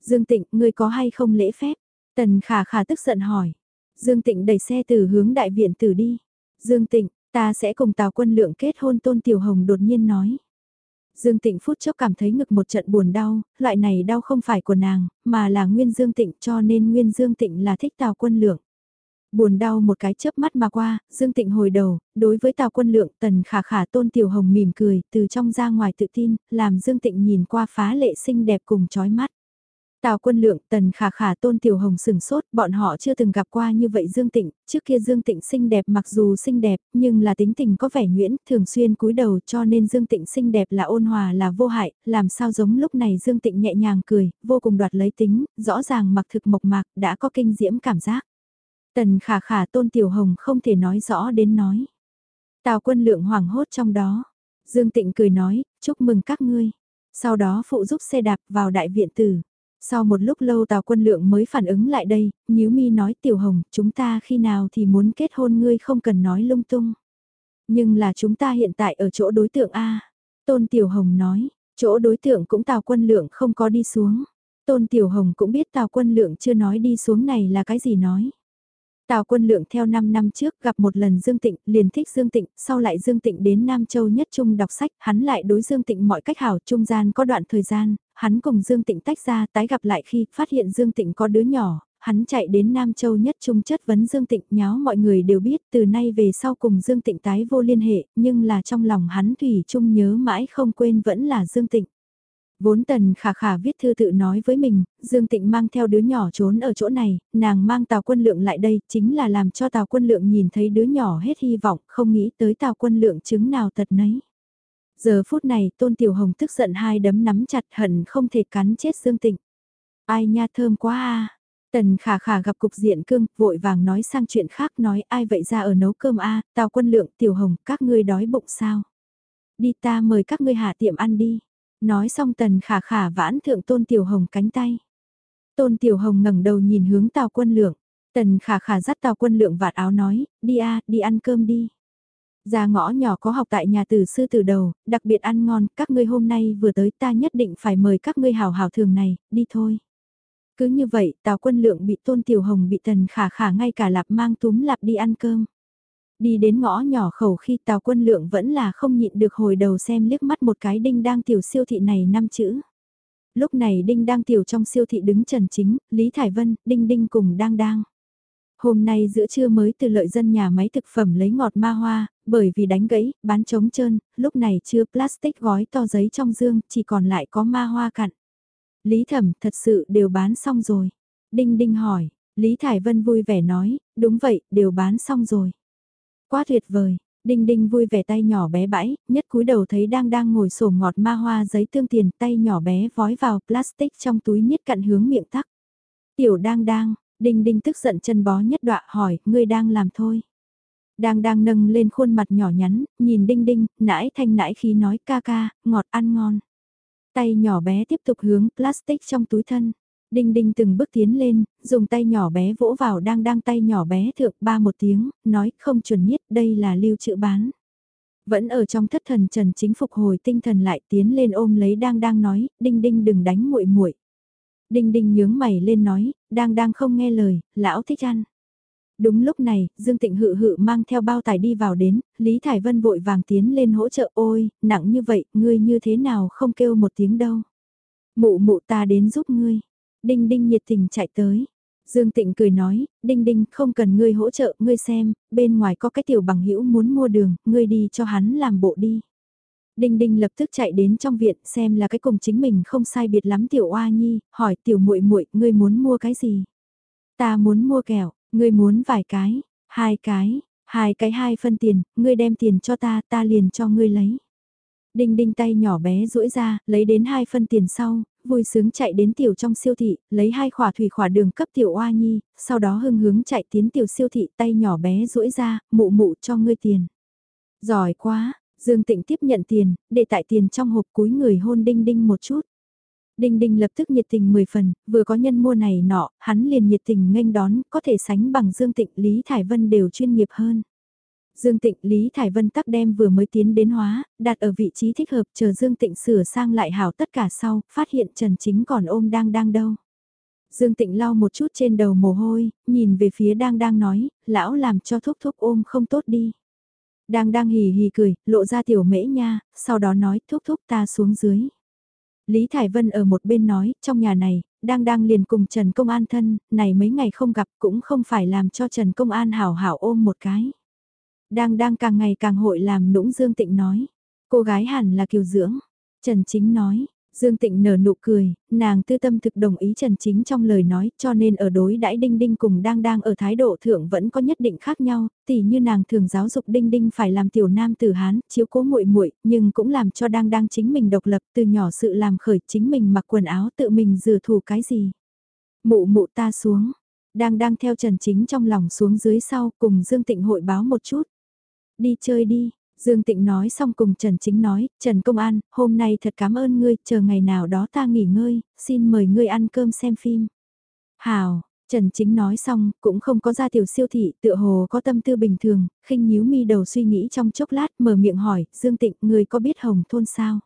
Dương Tịnh, ngươi có hay không lễ phép? Tần khả khả tức giận hỏi. Dương Tịnh đẩy xe từ hướng đại viện tử đi. Dương Tịnh, ta sẽ cùng Tào quân lượng kết hôn Tôn Tiểu Hồng đột nhiên nói. Dương Tịnh phút chốc cảm thấy ngực một trận buồn đau, loại này đau không phải của nàng, mà là Nguyên Dương Tịnh cho nên Nguyên Dương Tịnh là thích Tào quân lượng. Buồn đau một cái chớp mắt mà qua, Dương Tịnh hồi đầu, đối với Tào quân lượng tần khả khả tôn tiểu hồng mỉm cười, từ trong ra ngoài tự tin, làm Dương Tịnh nhìn qua phá lệ xinh đẹp cùng chói mắt. Tào quân lượng, tần khả khả tôn tiểu hồng sừng sốt, bọn họ chưa từng gặp qua như vậy Dương Tịnh, trước kia Dương Tịnh xinh đẹp mặc dù xinh đẹp, nhưng là tính tình có vẻ nhuyễn, thường xuyên cúi đầu cho nên Dương Tịnh xinh đẹp là ôn hòa là vô hại, làm sao giống lúc này Dương Tịnh nhẹ nhàng cười, vô cùng đoạt lấy tính, rõ ràng mặc thực mộc mạc, đã có kinh diễm cảm giác. Tần khả khả tôn tiểu hồng không thể nói rõ đến nói. Tào quân lượng hoảng hốt trong đó. Dương Tịnh cười nói, chúc mừng các ngươi. Sau đó phụ giúp xe đạp vào đại viện tử. Sau một lúc lâu Tào quân lượng mới phản ứng lại đây, nhíu mi nói tiểu hồng, chúng ta khi nào thì muốn kết hôn ngươi không cần nói lung tung. Nhưng là chúng ta hiện tại ở chỗ đối tượng A. Tôn Tiểu Hồng nói, chỗ đối tượng cũng Tào quân lượng không có đi xuống. Tôn Tiểu Hồng cũng biết Tào quân lượng chưa nói đi xuống này là cái gì nói. Tào quân lượng theo 5 năm trước gặp một lần Dương Tịnh, liền thích Dương Tịnh, sau lại Dương Tịnh đến Nam Châu nhất trung đọc sách, hắn lại đối Dương Tịnh mọi cách hảo, trung gian có đoạn thời gian, hắn cùng Dương Tịnh tách ra, tái gặp lại khi phát hiện Dương Tịnh có đứa nhỏ, hắn chạy đến Nam Châu nhất trung chất vấn Dương Tịnh, nháo mọi người đều biết, từ nay về sau cùng Dương Tịnh tái vô liên hệ, nhưng là trong lòng hắn thủy chung nhớ mãi không quên vẫn là Dương Tịnh. Vốn tần khả khả viết thư tự nói với mình, Dương Tịnh mang theo đứa nhỏ trốn ở chỗ này, nàng mang Tào Quân Lượng lại đây chính là làm cho Tào Quân Lượng nhìn thấy đứa nhỏ hết hy vọng, không nghĩ tới Tào Quân Lượng chứng nào tật nấy. Giờ phút này Tôn Tiểu Hồng tức giận hai đấm nắm chặt hận không thể cắn chết Dương Tịnh. Ai nha thơm quá a Tần khả khả gặp cục diện cương, vội vàng nói sang chuyện khác nói ai vậy ra ở nấu cơm a Tào Quân Lượng, Tiểu Hồng, các ngươi đói bụng sao? Đi ta mời các ngươi hạ tiệm ăn đi. Nói xong tần khả khả vãn thượng tôn tiểu hồng cánh tay. Tôn tiểu hồng ngẩng đầu nhìn hướng tào quân lượng. Tần khả khả dắt tào quân lượng vạt áo nói, đi a đi ăn cơm đi. Ra ngõ nhỏ có học tại nhà tử sư từ đầu, đặc biệt ăn ngon, các ngươi hôm nay vừa tới ta nhất định phải mời các ngươi hào hào thường này, đi thôi. Cứ như vậy, tào quân lượng bị tôn tiểu hồng bị tần khả khả ngay cả lạp mang túm lạp đi ăn cơm. Đi đến ngõ nhỏ khẩu khi Tào Quân Lượng vẫn là không nhịn được hồi đầu xem liếc mắt một cái đinh đang tiểu siêu thị này năm chữ. Lúc này đinh đang tiểu trong siêu thị đứng trần chính, Lý Thải Vân, đinh đinh cùng đang đang. Hôm nay giữa trưa mới từ lợi dân nhà máy thực phẩm lấy ngọt ma hoa, bởi vì đánh gãy, bán trống trơn, lúc này chưa plastic gói to giấy trong dương, chỉ còn lại có ma hoa cặn. Lý thẩm thật sự đều bán xong rồi. Đinh đinh hỏi, Lý Thải Vân vui vẻ nói, đúng vậy, đều bán xong rồi. Quá tuyệt vời, Đinh Đinh vui vẻ tay nhỏ bé bãi, nhất cúi đầu thấy đang đang ngồi sổ ngọt ma hoa giấy tương tiền tay nhỏ bé vói vào plastic trong túi niết cặn hướng miệng tắc. Tiểu đang đang, Đinh Đinh tức giận chân bó nhất đọa hỏi, ngươi đang làm thôi. Đang đang nâng lên khuôn mặt nhỏ nhắn, nhìn Đinh Đinh, nãi thanh nãi khí nói ca ca, ngọt ăn ngon. Tay nhỏ bé tiếp tục hướng plastic trong túi thân. Đinh đinh từng bước tiến lên, dùng tay nhỏ bé vỗ vào đang đang tay nhỏ bé thượng ba một tiếng, nói không chuẩn nhất đây là lưu trữ bán. Vẫn ở trong thất thần Trần Chính phục hồi tinh thần lại tiến lên ôm lấy đang đang nói, đinh đinh đừng đánh muội muội. Đinh đinh nhướng mày lên nói, đang đang không nghe lời, lão thích ăn. Đúng lúc này, Dương Tịnh hự hự mang theo bao tải đi vào đến, Lý Thải Vân vội vàng tiến lên hỗ trợ ôi, nặng như vậy, ngươi như thế nào không kêu một tiếng đâu. Mụ mụ ta đến giúp ngươi. Đinh Đinh nhiệt tình chạy tới. Dương Tịnh cười nói, Đinh Đinh không cần ngươi hỗ trợ, ngươi xem, bên ngoài có cái tiểu bằng hữu muốn mua đường, ngươi đi cho hắn làm bộ đi. Đinh Đinh lập tức chạy đến trong viện xem là cái cùng chính mình không sai biệt lắm tiểu oa nhi, hỏi tiểu muội muội ngươi muốn mua cái gì? Ta muốn mua kẹo, ngươi muốn vài cái, hai cái, hai cái hai phân tiền, ngươi đem tiền cho ta, ta liền cho ngươi lấy. Đinh đinh tay nhỏ bé duỗi ra, lấy đến hai phân tiền sau, vui sướng chạy đến tiểu trong siêu thị, lấy hai khỏa thủy khỏa đường cấp tiểu oa nhi, sau đó hưng hướng chạy tiến tiểu siêu thị tay nhỏ bé duỗi ra, mụ mụ cho ngươi tiền. Giỏi quá, Dương Tịnh tiếp nhận tiền, để tại tiền trong hộp cúi người hôn Đinh Đinh một chút. Đinh Đinh lập tức nhiệt tình 10 phần, vừa có nhân mua này nọ, hắn liền nhiệt tình nghênh đón, có thể sánh bằng Dương Tịnh, Lý Thải Vân đều chuyên nghiệp hơn. Dương Tịnh, Lý Thải Vân tắc đem vừa mới tiến đến hóa, đặt ở vị trí thích hợp chờ Dương Tịnh sửa sang lại hảo tất cả sau, phát hiện Trần Chính còn ôm đang đang đâu. Dương Tịnh lau một chút trên đầu mồ hôi, nhìn về phía đang đang nói, lão làm cho thúc thúc ôm không tốt đi. Đang đang hì hì cười, lộ ra tiểu mễ nha, sau đó nói thúc thúc ta xuống dưới. Lý Thải Vân ở một bên nói, trong nhà này, đang đang liền cùng Trần Công An thân, này mấy ngày không gặp cũng không phải làm cho Trần Công An hảo hảo ôm một cái. Đang đang càng ngày càng hội làm nũng Dương Tịnh nói, cô gái hẳn là kiều dưỡng. Trần Chính nói, Dương Tịnh nở nụ cười, nàng tư tâm thực đồng ý Trần Chính trong lời nói, cho nên ở đối đãi Đinh Đinh cùng đang đang ở thái độ thượng vẫn có nhất định khác nhau, tỉ như nàng thường giáo dục Đinh Đinh phải làm tiểu nam tử Hán, chiếu cố muội muội, nhưng cũng làm cho đang đang chính mình độc lập, từ nhỏ sự làm khởi chính mình mặc quần áo tự mình rửa thủ cái gì. Mụ mụ ta xuống, đang đang theo Trần Chính trong lòng xuống dưới sau cùng Dương Tịnh hội báo một chút. Đi chơi đi, Dương Tịnh nói xong cùng Trần Chính nói, Trần Công An, hôm nay thật cảm ơn ngươi, chờ ngày nào đó ta nghỉ ngơi, xin mời ngươi ăn cơm xem phim. Hào, Trần Chính nói xong, cũng không có ra tiểu siêu thị, tựa hồ có tâm tư bình thường, khinh nhíu mi đầu suy nghĩ trong chốc lát, mở miệng hỏi, Dương Tịnh, ngươi có biết Hồng Thôn sao?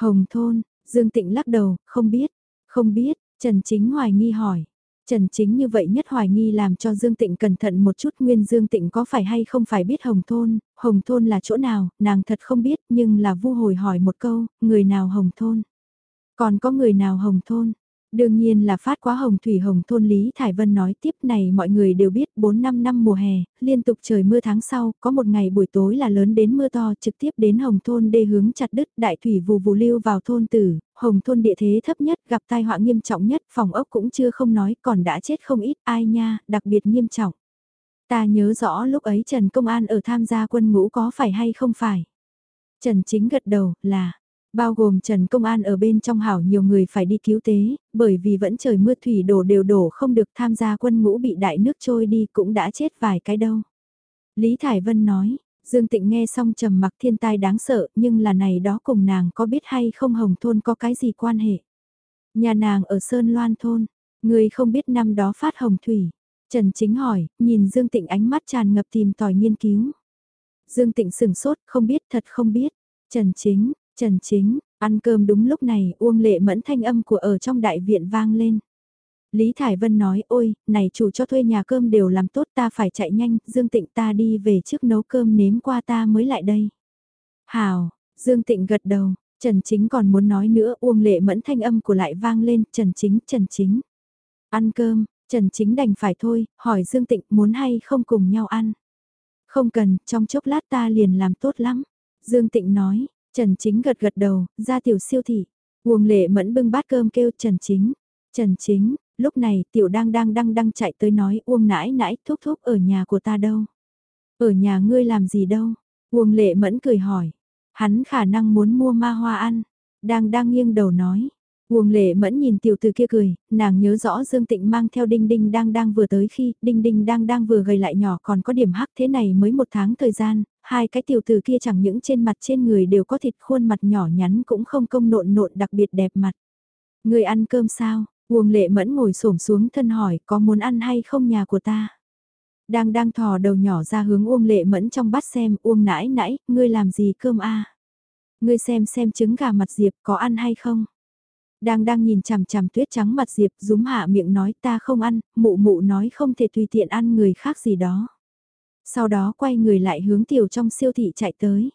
Hồng Thôn, Dương Tịnh lắc đầu, không biết, không biết, Trần Chính hoài nghi hỏi, Trần chính như vậy nhất hoài nghi làm cho Dương Tịnh cẩn thận một chút nguyên Dương Tịnh có phải hay không phải biết Hồng Thôn, Hồng Thôn là chỗ nào, nàng thật không biết nhưng là vu hồi hỏi một câu, người nào Hồng Thôn. Còn có người nào Hồng Thôn, Đương nhiên là phát quá hồng thủy hồng thôn Lý Thải Vân nói tiếp này mọi người đều biết 4-5 năm mùa hè, liên tục trời mưa tháng sau, có một ngày buổi tối là lớn đến mưa to trực tiếp đến hồng thôn đê hướng chặt đứt đại thủy vù vù lưu vào thôn tử, hồng thôn địa thế thấp nhất gặp tai họa nghiêm trọng nhất phòng ốc cũng chưa không nói còn đã chết không ít ai nha, đặc biệt nghiêm trọng. Ta nhớ rõ lúc ấy Trần Công An ở tham gia quân ngũ có phải hay không phải. Trần Chính gật đầu là, Bao gồm Trần Công An ở bên trong hảo nhiều người phải đi cứu tế, bởi vì vẫn trời mưa thủy đổ đều đổ không được tham gia quân ngũ bị đại nước trôi đi cũng đã chết vài cái đâu. Lý Thải Vân nói, Dương Tịnh nghe xong trầm mặc thiên tai đáng sợ nhưng là này đó cùng nàng có biết hay không Hồng Thôn có cái gì quan hệ. Nhà nàng ở Sơn Loan Thôn, người không biết năm đó phát Hồng Thủy. Trần Chính hỏi, nhìn Dương Tịnh ánh mắt tràn ngập tìm tòi nghiên cứu. Dương Tịnh sừng sốt, không biết thật không biết. Trần Chính, Trần Chính, ăn cơm đúng lúc này Uông Lệ Mẫn thanh âm của ở trong đại viện vang lên. Lý Thải Vân nói ôi, này chủ cho thuê nhà cơm đều làm tốt ta phải chạy nhanh, Dương Tịnh ta đi về trước nấu cơm nếm qua ta mới lại đây. Hào, Dương Tịnh gật đầu, Trần Chính còn muốn nói nữa Uông Lệ Mẫn thanh âm của lại vang lên, Trần Chính, Trần Chính. Ăn cơm, Trần Chính đành phải thôi, hỏi Dương Tịnh muốn hay không cùng nhau ăn. Không cần, trong chốc lát ta liền làm tốt lắm. Dương Tịnh nói, Trần Chính gật gật đầu, ra tiểu siêu thị. Uông lệ mẫn bưng bát cơm kêu Trần Chính. Trần Chính, lúc này tiểu đang đang đang đang chạy tới nói Uông nãi nãi thúc thúc ở nhà của ta đâu. Ở nhà ngươi làm gì đâu. Uông lệ mẫn cười hỏi. Hắn khả năng muốn mua ma hoa ăn. Đang đang nghiêng đầu nói. Uông lệ mẫn nhìn tiểu từ kia cười, nàng nhớ rõ Dương Tịnh mang theo Đinh Đinh đang đang vừa tới khi Đinh Đinh đang đang vừa gầy lại nhỏ còn có điểm hắc thế này mới một tháng thời gian, hai cái tiểu từ kia chẳng những trên mặt trên người đều có thịt khuôn mặt nhỏ nhắn cũng không công nộn nộn đặc biệt đẹp mặt. Người ăn cơm sao? Uông lệ mẫn ngồi xổm xuống thân hỏi có muốn ăn hay không nhà của ta? Đang đang thò đầu nhỏ ra hướng Uông lệ mẫn trong bát xem Uông nãi nãi, ngươi làm gì cơm a? Ngươi xem xem trứng gà mặt diệp có ăn hay không? Đang đang nhìn chằm chằm tuyết trắng mặt Diệp rúm hạ miệng nói ta không ăn, mụ mụ nói không thể tùy tiện ăn người khác gì đó. Sau đó quay người lại hướng tiểu trong siêu thị chạy tới.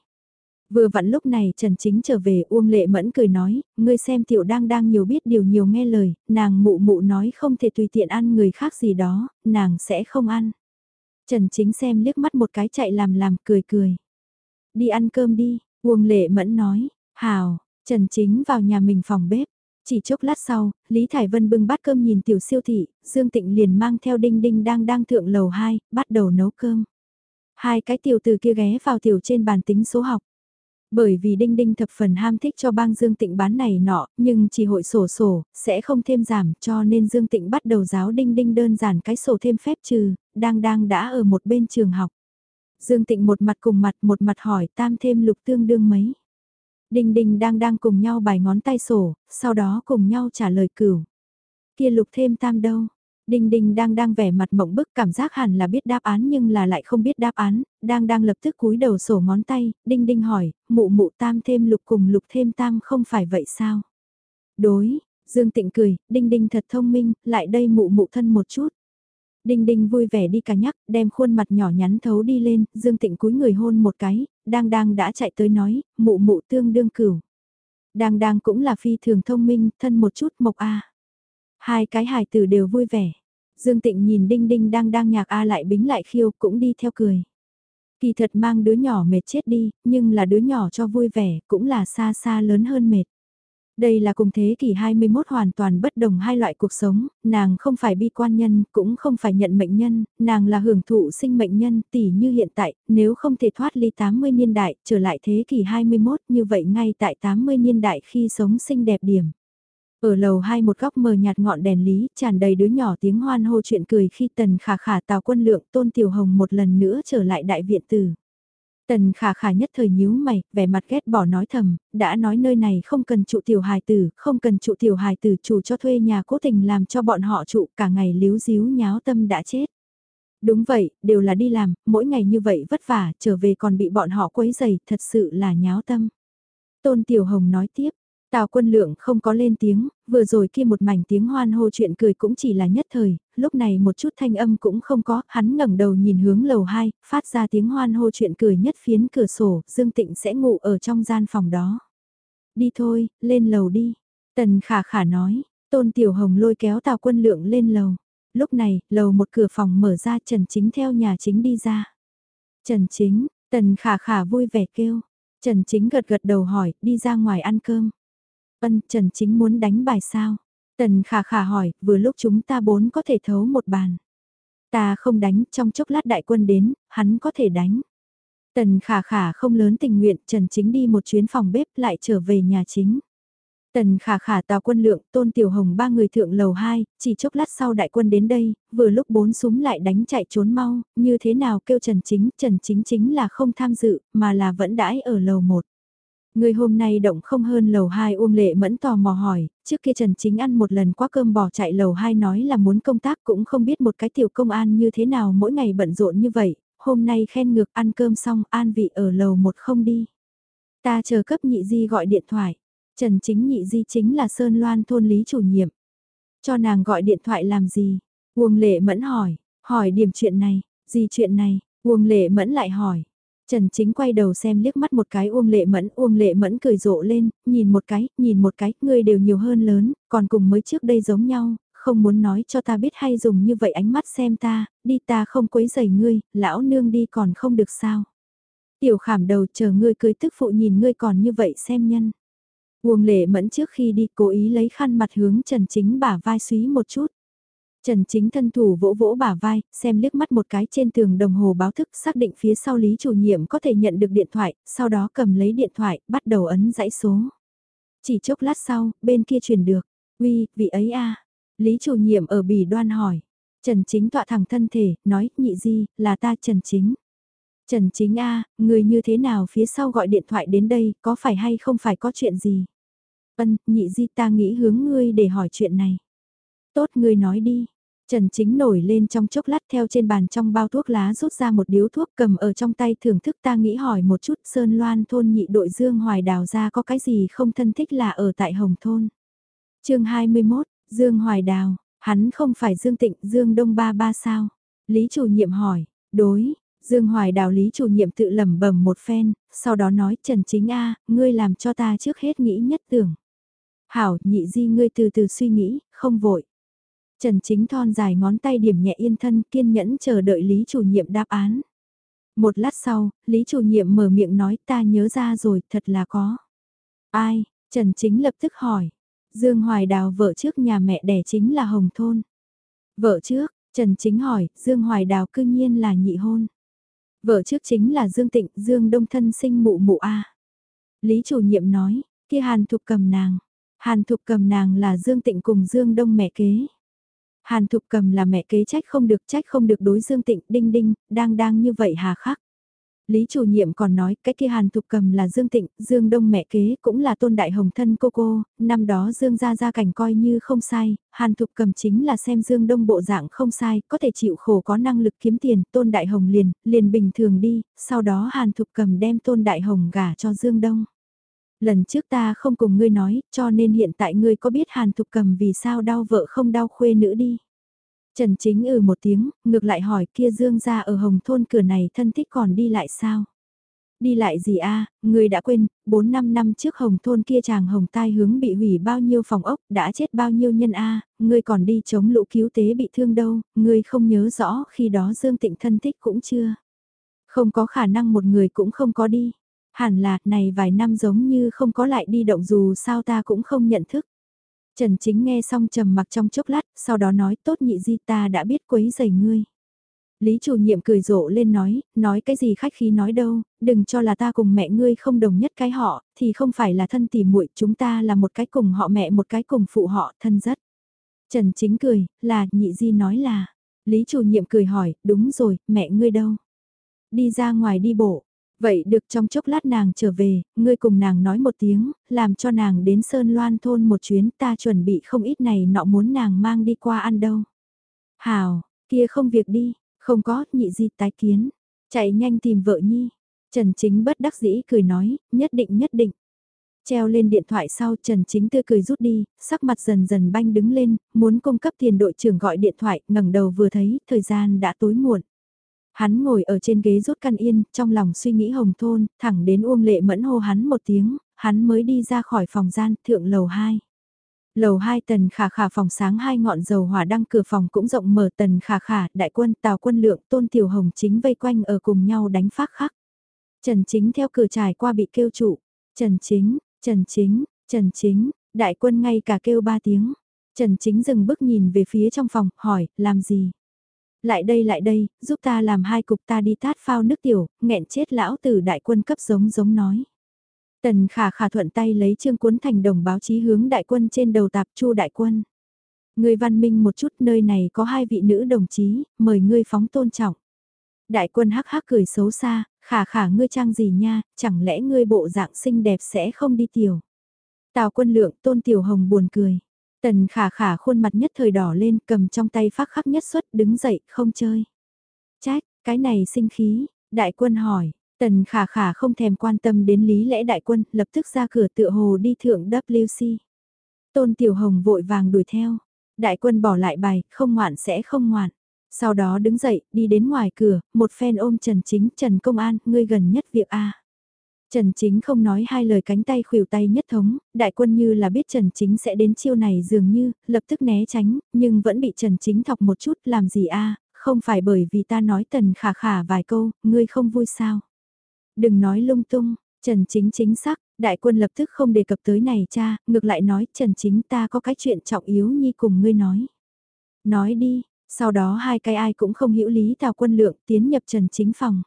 Vừa vặn lúc này Trần Chính trở về Uông Lệ Mẫn cười nói, ngươi xem tiểu đang đang nhiều biết điều nhiều nghe lời, nàng mụ mụ nói không thể tùy tiện ăn người khác gì đó, nàng sẽ không ăn. Trần Chính xem liếc mắt một cái chạy làm làm cười cười. Đi ăn cơm đi, Uông Lệ Mẫn nói, hào, Trần Chính vào nhà mình phòng bếp, chỉ chốc lát sau, Lý Thải Vân bưng bát cơm nhìn tiểu siêu thị, Dương Tịnh liền mang theo Đinh Đinh đang đang thượng lầu 2, bắt đầu nấu cơm. Hai cái tiểu từ kia ghé vào tiểu trên bàn tính số học. Bởi vì Đinh Đinh thập phần ham thích cho bang Dương Tịnh bán này nọ, nhưng chỉ hội sổ sổ, sẽ không thêm giảm cho nên Dương Tịnh bắt đầu giáo Đinh Đinh đơn giản cái sổ thêm phép trừ, đang đang đã ở một bên trường học. Dương Tịnh một mặt cùng mặt một mặt hỏi tam thêm lục tương đương mấy. Đinh Đinh đang đang cùng nhau bài ngón tay sổ, sau đó cùng nhau trả lời cửu. Kia lục thêm tam đâu? Đinh Đinh đang đang vẻ mặt mộng bức cảm giác hẳn là biết đáp án nhưng là lại không biết đáp án, đang đang lập tức cúi đầu sổ ngón tay, Đinh Đinh hỏi, mụ mụ tam thêm lục cùng lục thêm tam không phải vậy sao? Đối, Dương Tịnh cười, Đinh Đinh thật thông minh, lại đây mụ mụ thân một chút. Đinh Đinh vui vẻ đi cả nhắc, đem khuôn mặt nhỏ nhắn thấu đi lên, Dương Tịnh cúi người hôn một cái, đang đang đã chạy tới nói, mụ mụ tương đương cửu. Đang đang cũng là phi thường thông minh, thân một chút mộc a. Hai cái hài tử đều vui vẻ. Dương Tịnh nhìn Đinh Đinh đang đang nhạc a lại bính lại khiêu cũng đi theo cười. Kỳ thật mang đứa nhỏ mệt chết đi, nhưng là đứa nhỏ cho vui vẻ, cũng là xa xa lớn hơn mệt. Đây là cùng thế kỷ 21 hoàn toàn bất đồng hai loại cuộc sống, nàng không phải bi quan nhân, cũng không phải nhận mệnh nhân, nàng là hưởng thụ sinh mệnh nhân, tỷ như hiện tại, nếu không thể thoát ly 80 niên đại, trở lại thế kỷ 21 như vậy ngay tại 80 niên đại khi sống xinh đẹp điểm. Ở lầu hai một góc mờ nhạt ngọn đèn lý, tràn đầy đứa nhỏ tiếng hoan hô chuyện cười khi tần khả khả tào quân lượng tôn tiểu hồng một lần nữa trở lại đại viện tử. Tần khả khả nhất thời nhíu mày, vẻ mặt ghét bỏ nói thầm, đã nói nơi này không cần trụ tiểu hài tử, không cần trụ tiểu hài tử chủ cho thuê nhà cố tình làm cho bọn họ trụ cả ngày líu díu nháo tâm đã chết. Đúng vậy, đều là đi làm, mỗi ngày như vậy vất vả, trở về còn bị bọn họ quấy dày, thật sự là nháo tâm. Tôn Tiểu Hồng nói tiếp, Tào quân lượng không có lên tiếng, vừa rồi kia một mảnh tiếng hoan hô chuyện cười cũng chỉ là nhất thời, lúc này một chút thanh âm cũng không có, hắn ngẩng đầu nhìn hướng lầu 2, phát ra tiếng hoan hô chuyện cười nhất phiến cửa sổ, Dương Tịnh sẽ ngủ ở trong gian phòng đó. Đi thôi, lên lầu đi. Tần khả khả nói, tôn tiểu hồng lôi kéo tào quân lượng lên lầu. Lúc này, lầu một cửa phòng mở ra Trần Chính theo nhà chính đi ra. Trần Chính, tần khả khả vui vẻ kêu. Trần Chính gật gật đầu hỏi, đi ra ngoài ăn cơm. Ân, Trần Chính muốn đánh bài sao? Tần khả khả hỏi, vừa lúc chúng ta bốn có thể thấu một bàn. Ta không đánh, trong chốc lát đại quân đến, hắn có thể đánh. Tần khả khả không lớn tình nguyện, Trần Chính đi một chuyến phòng bếp lại trở về nhà chính. Tần khả khả tào quân lượng, tôn tiểu hồng ba người thượng lầu 2, chỉ chốc lát sau đại quân đến đây, vừa lúc bốn súng lại đánh chạy trốn mau, như thế nào kêu Trần Chính, Trần Chính chính là không tham dự, mà là vẫn đãi ở lầu 1. Người hôm nay động không hơn lầu 2 Uông Lệ Mẫn tò mò hỏi, trước kia Trần Chính ăn một lần quá cơm bò chạy lầu 2 nói là muốn công tác cũng không biết một cái tiểu công an như thế nào mỗi ngày bận rộn như vậy, hôm nay khen ngược ăn cơm xong an vị ở lầu một không đi. Ta chờ cấp nhị di gọi điện thoại, Trần Chính nhị di chính là Sơn Loan thôn lý chủ nhiệm. Cho nàng gọi điện thoại làm gì? Uông Lệ Mẫn hỏi, hỏi điểm chuyện này, gì chuyện này? Uông Lệ Mẫn lại hỏi, Trần Chính quay đầu xem liếc mắt một cái Uông Lệ Mẫn, Uông Lệ Mẫn cười rộ lên, nhìn một cái, nhìn một cái, ngươi đều nhiều hơn lớn, còn cùng mới trước đây giống nhau, không muốn nói cho ta biết hay dùng như vậy ánh mắt xem ta, đi ta không quấy rầy ngươi, lão nương đi còn không được sao. Tiểu khảm đầu chờ ngươi cưới tức phụ nhìn ngươi còn như vậy xem nhân. Uông Lệ Mẫn trước khi đi cố ý lấy khăn mặt hướng Trần Chính bả vai suý một chút. Trần Chính thân thủ vỗ vỗ bả vai, xem liếc mắt một cái trên tường đồng hồ báo thức xác định phía sau Lý chủ nhiệm có thể nhận được điện thoại, sau đó cầm lấy điện thoại, bắt đầu ấn dãy số. Chỉ chốc lát sau, bên kia truyền được, uy, vị ấy a Lý chủ nhiệm ở bỉ đoan hỏi. Trần Chính tọa thẳng thân thể, nói, nhị di, là ta Trần Chính. Trần Chính a người như thế nào phía sau gọi điện thoại đến đây, có phải hay không phải có chuyện gì? Ân, nhị di ta nghĩ hướng ngươi để hỏi chuyện này. Tốt ngươi nói đi. Trần Chính nổi lên trong chốc lát theo trên bàn trong bao thuốc lá rút ra một điếu thuốc cầm ở trong tay thưởng thức ta nghĩ hỏi một chút Sơn Loan thôn nhị đội Dương Hoài Đào ra có cái gì không thân thích là ở tại Hồng Thôn. chương 21, Dương Hoài Đào, hắn không phải Dương Tịnh Dương Đông Ba Ba sao? Lý chủ nhiệm hỏi, đối, Dương Hoài Đào Lý chủ nhiệm tự lẩm bẩm một phen, sau đó nói Trần Chính A, ngươi làm cho ta trước hết nghĩ nhất tưởng. Hảo, nhị di ngươi từ từ suy nghĩ, không vội. Trần Chính thon dài ngón tay điểm nhẹ yên thân kiên nhẫn chờ đợi Lý chủ nhiệm đáp án. Một lát sau, Lý chủ nhiệm mở miệng nói ta nhớ ra rồi, thật là có. Ai? Trần Chính lập tức hỏi. Dương Hoài Đào vợ trước nhà mẹ đẻ chính là Hồng Thôn. Vợ trước, Trần Chính hỏi, Dương Hoài Đào cư nhiên là nhị hôn. Vợ trước chính là Dương Tịnh, Dương Đông thân sinh mụ mụ A. Lý chủ nhiệm nói, kia Hàn Thục cầm nàng. Hàn Thục cầm nàng là Dương Tịnh cùng Dương Đông mẹ kế. Hàn Thục cầm là mẹ kế trách không được trách không được đối Dương Tịnh đinh đinh, đang đang như vậy hà khắc. Lý chủ nhiệm còn nói cái kia Hàn Thục Cầm là Dương Tịnh, Dương Đông mẹ kế cũng là tôn đại hồng thân cô cô, năm đó Dương ra ra cảnh coi như không sai, Hàn Thục Cầm chính là xem Dương Đông bộ dạng không sai, có thể chịu khổ có năng lực kiếm tiền, tôn đại hồng liền, liền bình thường đi, sau đó Hàn Thục Cầm đem tôn đại hồng gả cho Dương Đông. Lần trước ta không cùng ngươi nói, cho nên hiện tại ngươi có biết Hàn Thục Cầm vì sao đau vợ không đau khuê nữ đi. Trần Chính ừ một tiếng, ngược lại hỏi kia Dương ra ở Hồng Thôn cửa này thân thích còn đi lại sao? Đi lại gì a người đã quên, 4-5 năm trước Hồng Thôn kia chàng Hồng Tai hướng bị hủy bao nhiêu phòng ốc, đã chết bao nhiêu nhân a người còn đi chống lũ cứu tế bị thương đâu, người không nhớ rõ khi đó Dương Tịnh thân thích cũng chưa. Không có khả năng một người cũng không có đi. Hẳn là, này vài năm giống như không có lại đi động dù sao ta cũng không nhận thức. Trần Chính nghe xong trầm mặc trong chốc lát, sau đó nói tốt nhị di ta đã biết quấy giày ngươi. Lý chủ nhiệm cười rộ lên nói, nói cái gì khách khí nói đâu, đừng cho là ta cùng mẹ ngươi không đồng nhất cái họ, thì không phải là thân tỉ muội chúng ta là một cái cùng họ mẹ một cái cùng phụ họ thân rất. Trần Chính cười, là nhị di nói là. Lý chủ nhiệm cười hỏi, đúng rồi, mẹ ngươi đâu? Đi ra ngoài đi bộ, Vậy được trong chốc lát nàng trở về, ngươi cùng nàng nói một tiếng, làm cho nàng đến Sơn Loan thôn một chuyến ta chuẩn bị không ít này nọ muốn nàng mang đi qua ăn đâu. Hào, kia không việc đi, không có, nhị di tái kiến, chạy nhanh tìm vợ nhi. Trần Chính bất đắc dĩ cười nói, nhất định nhất định. Treo lên điện thoại sau Trần Chính tươi cười rút đi, sắc mặt dần dần banh đứng lên, muốn cung cấp tiền đội trưởng gọi điện thoại, ngẩng đầu vừa thấy, thời gian đã tối muộn. Hắn ngồi ở trên ghế rút căn yên, trong lòng suy nghĩ hồng thôn, thẳng đến Uông Lệ Mẫn hô hắn một tiếng, hắn mới đi ra khỏi phòng gian, thượng lầu 2. Lầu 2 tần khả khả phòng sáng hai ngọn dầu hỏa đăng cửa phòng cũng rộng mở tần khả khả, đại quân, tào quân lượng, tôn tiểu hồng chính vây quanh ở cùng nhau đánh phát khắc. Trần chính theo cửa trải qua bị kêu trụ. Trần chính, Trần chính, Trần chính, đại quân ngay cả kêu ba tiếng. Trần chính dừng bước nhìn về phía trong phòng, hỏi, làm gì? Lại đây lại đây, giúp ta làm hai cục ta đi tát phao nước tiểu, nghẹn chết lão tử đại quân cấp giống giống nói. Tần khả khả thuận tay lấy trương cuốn thành đồng báo chí hướng đại quân trên đầu tạp chu đại quân. Người văn minh một chút nơi này có hai vị nữ đồng chí, mời ngươi phóng tôn trọng. Đại quân hắc hắc cười xấu xa, khả khả ngươi trang gì nha, chẳng lẽ ngươi bộ dạng xinh đẹp sẽ không đi tiểu. Tào quân lượng tôn tiểu hồng buồn cười. Tần khả khả khuôn mặt nhất thời đỏ lên cầm trong tay phát khắc nhất xuất đứng dậy không chơi. Trách, cái này sinh khí, đại quân hỏi, tần khả khả không thèm quan tâm đến lý lẽ đại quân lập tức ra cửa tựa hồ đi thượng WC. Tôn Tiểu Hồng vội vàng đuổi theo, đại quân bỏ lại bài, không ngoạn sẽ không ngoạn. Sau đó đứng dậy, đi đến ngoài cửa, một phen ôm Trần Chính, Trần Công An, ngươi gần nhất việc A. Trần Chính không nói hai lời cánh tay khuỷu tay nhất thống, đại quân như là biết Trần Chính sẽ đến chiêu này dường như, lập tức né tránh, nhưng vẫn bị Trần Chính thọc một chút làm gì a không phải bởi vì ta nói tần khả khả vài câu, ngươi không vui sao. Đừng nói lung tung, Trần Chính chính xác, đại quân lập tức không đề cập tới này cha, ngược lại nói Trần Chính ta có cái chuyện trọng yếu nhi cùng ngươi nói. Nói đi, sau đó hai cái ai cũng không hiểu lý tào quân lượng tiến nhập Trần Chính phòng.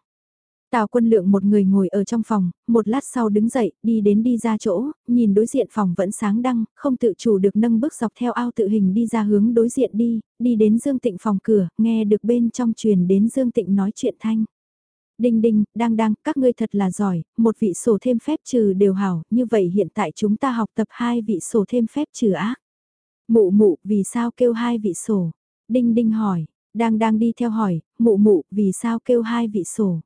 Tào quân lượng một người ngồi ở trong phòng, một lát sau đứng dậy, đi đến đi ra chỗ, nhìn đối diện phòng vẫn sáng đăng, không tự chủ được nâng bước dọc theo ao tự hình đi ra hướng đối diện đi, đi đến Dương Tịnh phòng cửa, nghe được bên trong truyền đến Dương Tịnh nói chuyện thanh. Đinh đinh, đang đang, các ngươi thật là giỏi, một vị sổ thêm phép trừ đều hảo, như vậy hiện tại chúng ta học tập hai vị sổ thêm phép trừ ác. Mụ mụ, vì sao kêu hai vị sổ? Đinh đinh hỏi, đang đang đi theo hỏi, mụ mụ, vì sao kêu hai vị sổ?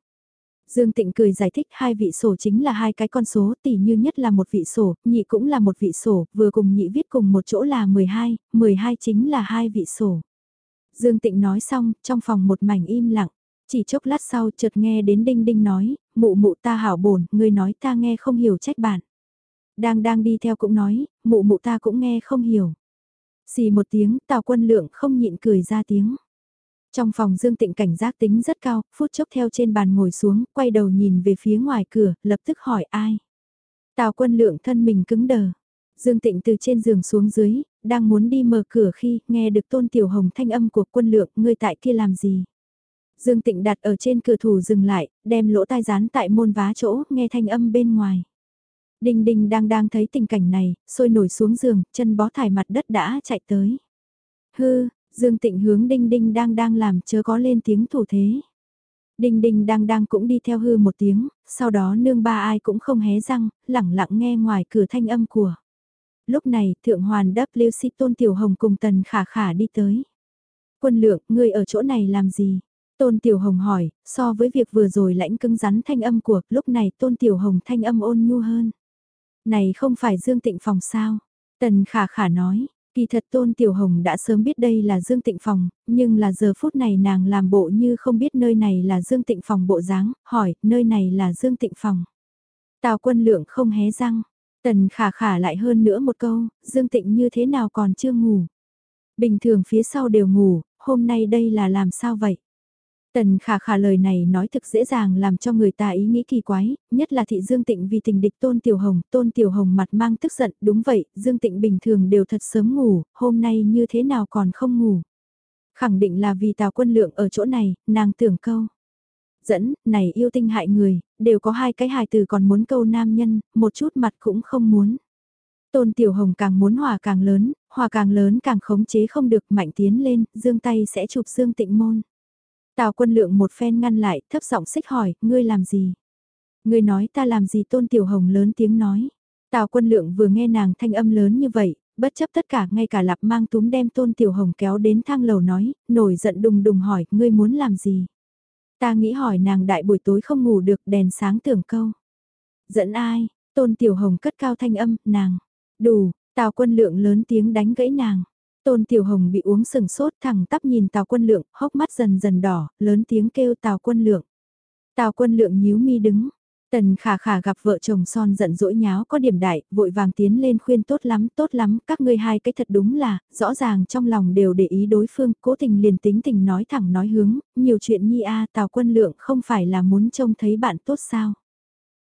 Dương Tịnh cười giải thích hai vị sổ chính là hai cái con số tỷ như nhất là một vị sổ, nhị cũng là một vị sổ, vừa cùng nhị viết cùng một chỗ là 12, 12 chính là hai vị sổ. Dương Tịnh nói xong, trong phòng một mảnh im lặng, chỉ chốc lát sau chợt nghe đến Đinh Đinh nói, mụ mụ ta hảo bổn, người nói ta nghe không hiểu trách bạn. Đang đang đi theo cũng nói, mụ mụ ta cũng nghe không hiểu. Xì một tiếng, tào quân lượng không nhịn cười ra tiếng. Trong phòng Dương Tịnh cảnh giác tính rất cao, phút chốc theo trên bàn ngồi xuống, quay đầu nhìn về phía ngoài cửa, lập tức hỏi ai. Tào quân lượng thân mình cứng đờ. Dương Tịnh từ trên giường xuống dưới, đang muốn đi mở cửa khi nghe được tôn tiểu hồng thanh âm của quân lượng, ngươi tại kia làm gì. Dương Tịnh đặt ở trên cửa thủ dừng lại, đem lỗ tai dán tại môn vá chỗ, nghe thanh âm bên ngoài. Đinh Đinh đang đang thấy tình cảnh này, sôi nổi xuống giường, chân bó thải mặt đất đã chạy tới. Hư, Dương Tịnh hướng đinh đinh đang đang làm chớ có lên tiếng thủ thế. Đinh đinh đang đang cũng đi theo hư một tiếng, sau đó nương ba ai cũng không hé răng, lẳng lặng nghe ngoài cửa thanh âm của. Lúc này, thượng hoàn WC Tôn Tiểu Hồng cùng Tần Khả Khả đi tới. Quân lượng, ngươi ở chỗ này làm gì? Tôn Tiểu Hồng hỏi, so với việc vừa rồi lãnh cứng rắn thanh âm của, lúc này Tôn Tiểu Hồng thanh âm ôn nhu hơn. Này không phải Dương Tịnh Phòng sao? Tần Khả Khả nói, kỳ thật Tôn Tiểu Hồng đã sớm biết đây là Dương Tịnh Phòng, nhưng là giờ phút này nàng làm bộ như không biết nơi này là Dương Tịnh Phòng bộ dáng, hỏi, nơi này là Dương Tịnh Phòng. Tào quân lượng không hé răng, Tần Khả Khả lại hơn nữa một câu, Dương Tịnh như thế nào còn chưa ngủ. Bình thường phía sau đều ngủ, hôm nay đây là làm sao vậy? Tần khả khả lời này nói thực dễ dàng làm cho người ta ý nghĩ kỳ quái, nhất là thị Dương Tịnh vì tình địch Tôn Tiểu Hồng, Tôn Tiểu Hồng mặt mang tức giận, đúng vậy, Dương Tịnh bình thường đều thật sớm ngủ, hôm nay như thế nào còn không ngủ. Khẳng định là vì Tào Quân Lượng ở chỗ này, nàng tưởng câu. Dẫn, này yêu tinh hại người, đều có hai cái hài từ còn muốn câu nam nhân, một chút mặt cũng không muốn. Tôn Tiểu Hồng càng muốn hòa càng lớn, hòa càng lớn càng khống chế không được mạnh tiến lên, dương tay sẽ chụp Dương Tịnh môn. Tào quân lượng một phen ngăn lại, thấp giọng xích hỏi, ngươi làm gì? Ngươi nói ta làm gì tôn tiểu hồng lớn tiếng nói. Tào quân lượng vừa nghe nàng thanh âm lớn như vậy, bất chấp tất cả ngay cả lạp mang túm đem tôn tiểu hồng kéo đến thang lầu nói, nổi giận đùng đùng hỏi, ngươi muốn làm gì? Ta nghĩ hỏi nàng đại buổi tối không ngủ được đèn sáng tưởng câu. Dẫn ai? Tôn tiểu hồng cất cao thanh âm, nàng. Đủ, tào quân lượng lớn tiếng đánh gãy nàng. Tôn Tiểu Hồng bị uống sừng sốt thẳng tắp nhìn Tào Quân Lượng, hốc mắt dần dần đỏ, lớn tiếng kêu Tào Quân Lượng. Tào Quân Lượng nhíu mi đứng. Tần khả khả gặp vợ chồng son giận dỗi nháo có điểm đại, vội vàng tiến lên khuyên tốt lắm, tốt lắm, các ngươi hai cái thật đúng là, rõ ràng trong lòng đều để ý đối phương, cố tình liền tính tình nói thẳng nói hướng, nhiều chuyện nhi a Tào Quân Lượng không phải là muốn trông thấy bạn tốt sao?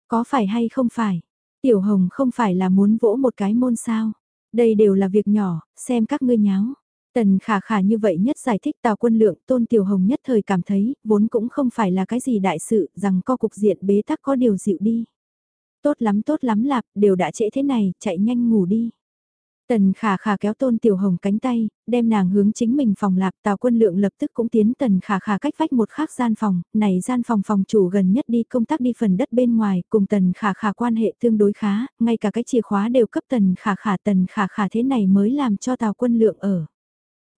Có phải hay không phải? Tiểu Hồng không phải là muốn vỗ một cái môn sao? Đây đều là việc nhỏ, xem các ngươi nháo. Tần khả khả như vậy nhất giải thích tào quân lượng tôn tiểu hồng nhất thời cảm thấy, vốn cũng không phải là cái gì đại sự, rằng co cục diện bế tắc có điều dịu đi. Tốt lắm tốt lắm lạp, đều đã trễ thế này, chạy nhanh ngủ đi. Tần khả khả kéo tôn tiểu hồng cánh tay, đem nàng hướng chính mình phòng lạp tào quân lượng lập tức cũng tiến tần khả khả cách vách một khác gian phòng, này gian phòng phòng chủ gần nhất đi công tác đi phần đất bên ngoài, cùng tần khả khả quan hệ tương đối khá, ngay cả cái chìa khóa đều cấp tần khả khả tần khả khả thế này mới làm cho tào quân lượng ở.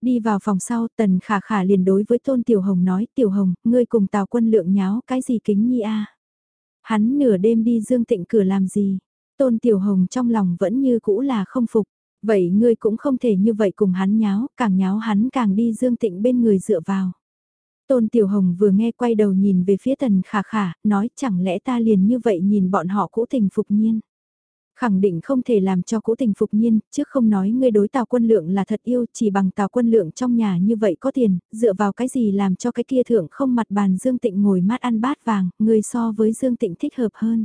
Đi vào phòng sau, tần khả khả liền đối với tôn tiểu hồng nói, tiểu hồng, ngươi cùng tào quân lượng nháo cái gì kính nhi a Hắn nửa đêm đi dương tịnh cửa làm gì? Tôn tiểu hồng trong lòng vẫn như cũ là không phục. Vậy ngươi cũng không thể như vậy cùng hắn nháo, càng nháo hắn càng đi Dương Tịnh bên người dựa vào. Tôn Tiểu Hồng vừa nghe quay đầu nhìn về phía Tần Khả Khả, nói chẳng lẽ ta liền như vậy nhìn bọn họ cũ tình phục nhiên. Khẳng định không thể làm cho cũ tình phục nhiên, trước không nói ngươi đối Tào Quân Lượng là thật yêu, chỉ bằng Tào Quân Lượng trong nhà như vậy có tiền, dựa vào cái gì làm cho cái kia thượng không mặt bàn Dương Tịnh ngồi mát ăn bát vàng, người so với Dương Tịnh thích hợp hơn.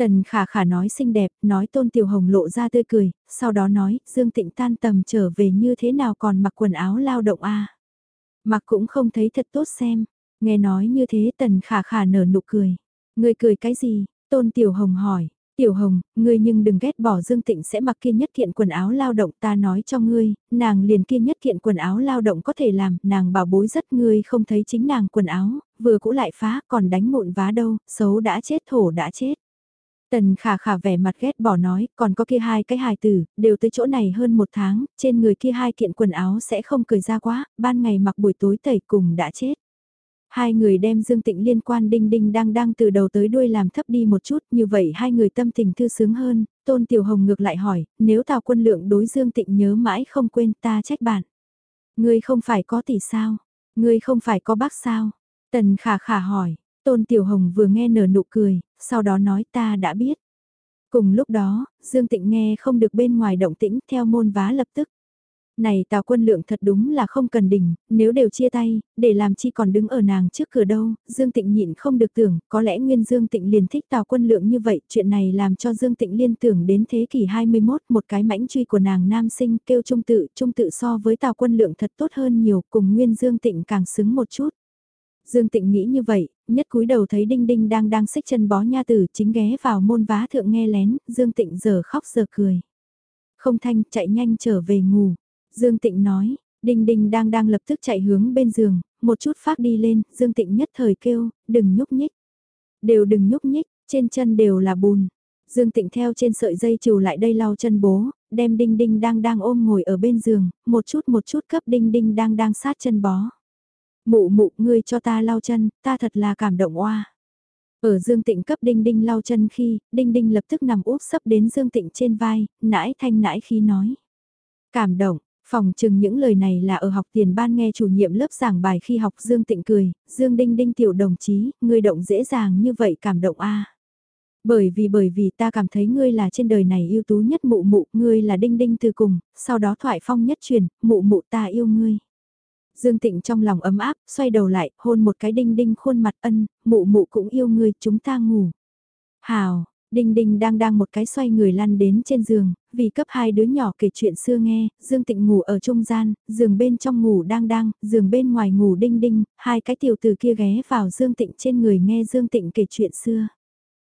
Tần khả khả nói xinh đẹp, nói tôn tiểu hồng lộ ra tươi cười, sau đó nói, Dương Tịnh tan tầm trở về như thế nào còn mặc quần áo lao động a Mặc cũng không thấy thật tốt xem, nghe nói như thế tần khả khả nở nụ cười. Người cười cái gì? Tôn tiểu hồng hỏi. Tiểu Hồng, ngươi nhưng đừng ghét bỏ Dương Tịnh sẽ mặc kia nhất kiện quần áo lao động ta nói cho ngươi, nàng liền kia nhất kiện quần áo lao động có thể làm, nàng bảo bối rất ngươi không thấy chính nàng quần áo, vừa cũ lại phá còn đánh mụn vá đâu, xấu đã chết thổ đã chết. Tần khả khả vẻ mặt ghét bỏ nói, còn có kia hai cái hài tử, đều tới chỗ này hơn một tháng, trên người kia hai kiện quần áo sẽ không cười ra quá, ban ngày mặc buổi tối tẩy cùng đã chết. Hai người đem Dương Tịnh liên quan đinh đinh đang đang từ đầu tới đuôi làm thấp đi một chút, như vậy hai người tâm tình thư sướng hơn, Tôn Tiểu Hồng ngược lại hỏi, nếu Tào Quân Lượng đối Dương Tịnh nhớ mãi không quên ta trách bạn. Ngươi không phải có tỷ sao? Ngươi không phải có bác sao? Tần khả khả hỏi, Tôn Tiểu Hồng vừa nghe nở nụ cười, sau đó nói ta đã biết. Cùng lúc đó, Dương Tịnh nghe không được bên ngoài động tĩnh theo môn vá lập tức. Này Tào quân lượng thật đúng là không cần đỉnh, nếu đều chia tay, để làm chi còn đứng ở nàng trước cửa đâu, Dương Tịnh nhịn không được tưởng, có lẽ nguyên Dương Tịnh liền thích Tào quân lượng như vậy, chuyện này làm cho Dương Tịnh liên tưởng đến thế kỷ 21, một cái mãnh truy của nàng nam sinh kêu trung tự, trung tự so với Tào quân lượng thật tốt hơn nhiều, cùng nguyên Dương Tịnh càng xứng một chút. Dương Tịnh nghĩ như vậy, nhất cúi đầu thấy Đinh Đinh đang đang xích chân bó nha tử chính ghé vào môn vá thượng nghe lén, Dương Tịnh giờ khóc giờ cười. Không thanh, chạy nhanh trở về ngủ. Dương Tịnh nói, Đinh Đinh đang đang lập tức chạy hướng bên giường, một chút phát đi lên, Dương Tịnh nhất thời kêu, đừng nhúc nhích. Đều đừng nhúc nhích, trên chân đều là bùn. Dương Tịnh theo trên sợi dây trù lại đây lau chân bố, đem đinh đinh đang đang ôm ngồi ở bên giường, một chút một chút cấp đinh đinh đang đang sát chân bó. Mụ mụ ngươi cho ta lau chân, ta thật là cảm động oa. Ở Dương Tịnh cấp Đinh Đinh lau chân khi, Đinh Đinh lập tức nằm úp sấp đến Dương Tịnh trên vai, nãi thanh nãi khi nói. Cảm động, phòng chừng những lời này là ở học tiền ban nghe chủ nhiệm lớp giảng bài khi học Dương Tịnh cười, Dương Đinh Đinh tiểu đồng chí, ngươi động dễ dàng như vậy cảm động a. Bởi vì bởi vì ta cảm thấy ngươi là trên đời này ưu tú nhất mụ mụ, ngươi là Đinh Đinh từ cùng, sau đó thoại phong nhất truyền, mụ mụ ta yêu ngươi. Dương Tịnh trong lòng ấm áp, xoay đầu lại, hôn một cái đinh đinh khuôn mặt ân, mụ mụ cũng yêu ngươi, chúng ta ngủ. Hào, Đinh Đinh đang đang một cái xoay người lăn đến trên giường, vì cấp hai đứa nhỏ kể chuyện xưa nghe, Dương Tịnh ngủ ở trung gian, giường bên trong ngủ đang đang, giường bên ngoài ngủ Đinh Đinh, hai cái tiểu tử kia ghé vào Dương Tịnh trên người nghe Dương Tịnh kể chuyện xưa.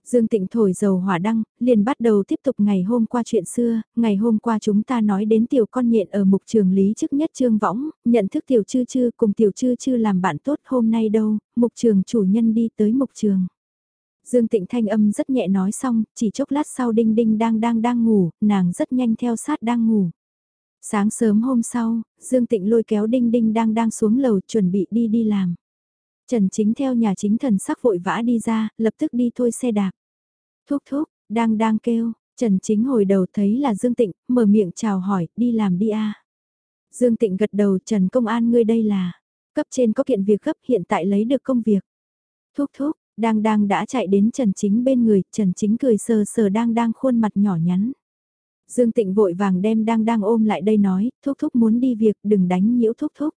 Dương Tịnh thổi dầu hỏa đăng, liền bắt đầu tiếp tục ngày hôm qua chuyện xưa, ngày hôm qua chúng ta nói đến tiểu con nhện ở mục trường lý trước nhất trương võng, nhận thức tiểu chư chư cùng tiểu chư chư làm bạn tốt hôm nay đâu, mục trường chủ nhân đi tới mục trường. Dương Tịnh thanh âm rất nhẹ nói xong, chỉ chốc lát sau Đinh Đinh đang đang đang ngủ, nàng rất nhanh theo sát đang ngủ. Sáng sớm hôm sau, Dương Tịnh lôi kéo Đinh Đinh đang đang xuống lầu chuẩn bị đi đi làm. Trần Chính theo nhà chính thần sắc vội vã đi ra, lập tức đi thôi xe đạp. Thúc thúc, đang đang kêu, Trần Chính hồi đầu thấy là Dương Tịnh, mở miệng chào hỏi, đi làm đi a. Dương Tịnh gật đầu, Trần Công An ngươi đây là, cấp trên có kiện việc gấp hiện tại lấy được công việc. Thúc thúc, đang đang đã chạy đến Trần Chính bên người, Trần Chính cười sờ sờ đang đang khuôn mặt nhỏ nhắn. Dương Tịnh vội vàng đem đang đang ôm lại đây nói, thúc thúc muốn đi việc, đừng đánh nhiễu thúc thúc.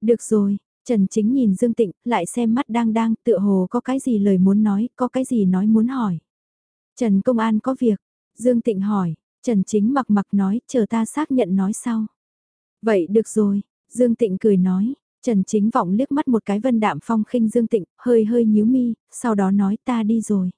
Được rồi, Trần Chính nhìn Dương Tịnh, lại xem mắt đang đang, tựa hồ có cái gì lời muốn nói, có cái gì nói muốn hỏi. Trần Công An có việc, Dương Tịnh hỏi, Trần Chính mặc mặc nói, chờ ta xác nhận nói sau. Vậy được rồi, Dương Tịnh cười nói, Trần Chính vọng liếc mắt một cái vân đạm phong khinh Dương Tịnh, hơi hơi nhíu mi, sau đó nói ta đi rồi.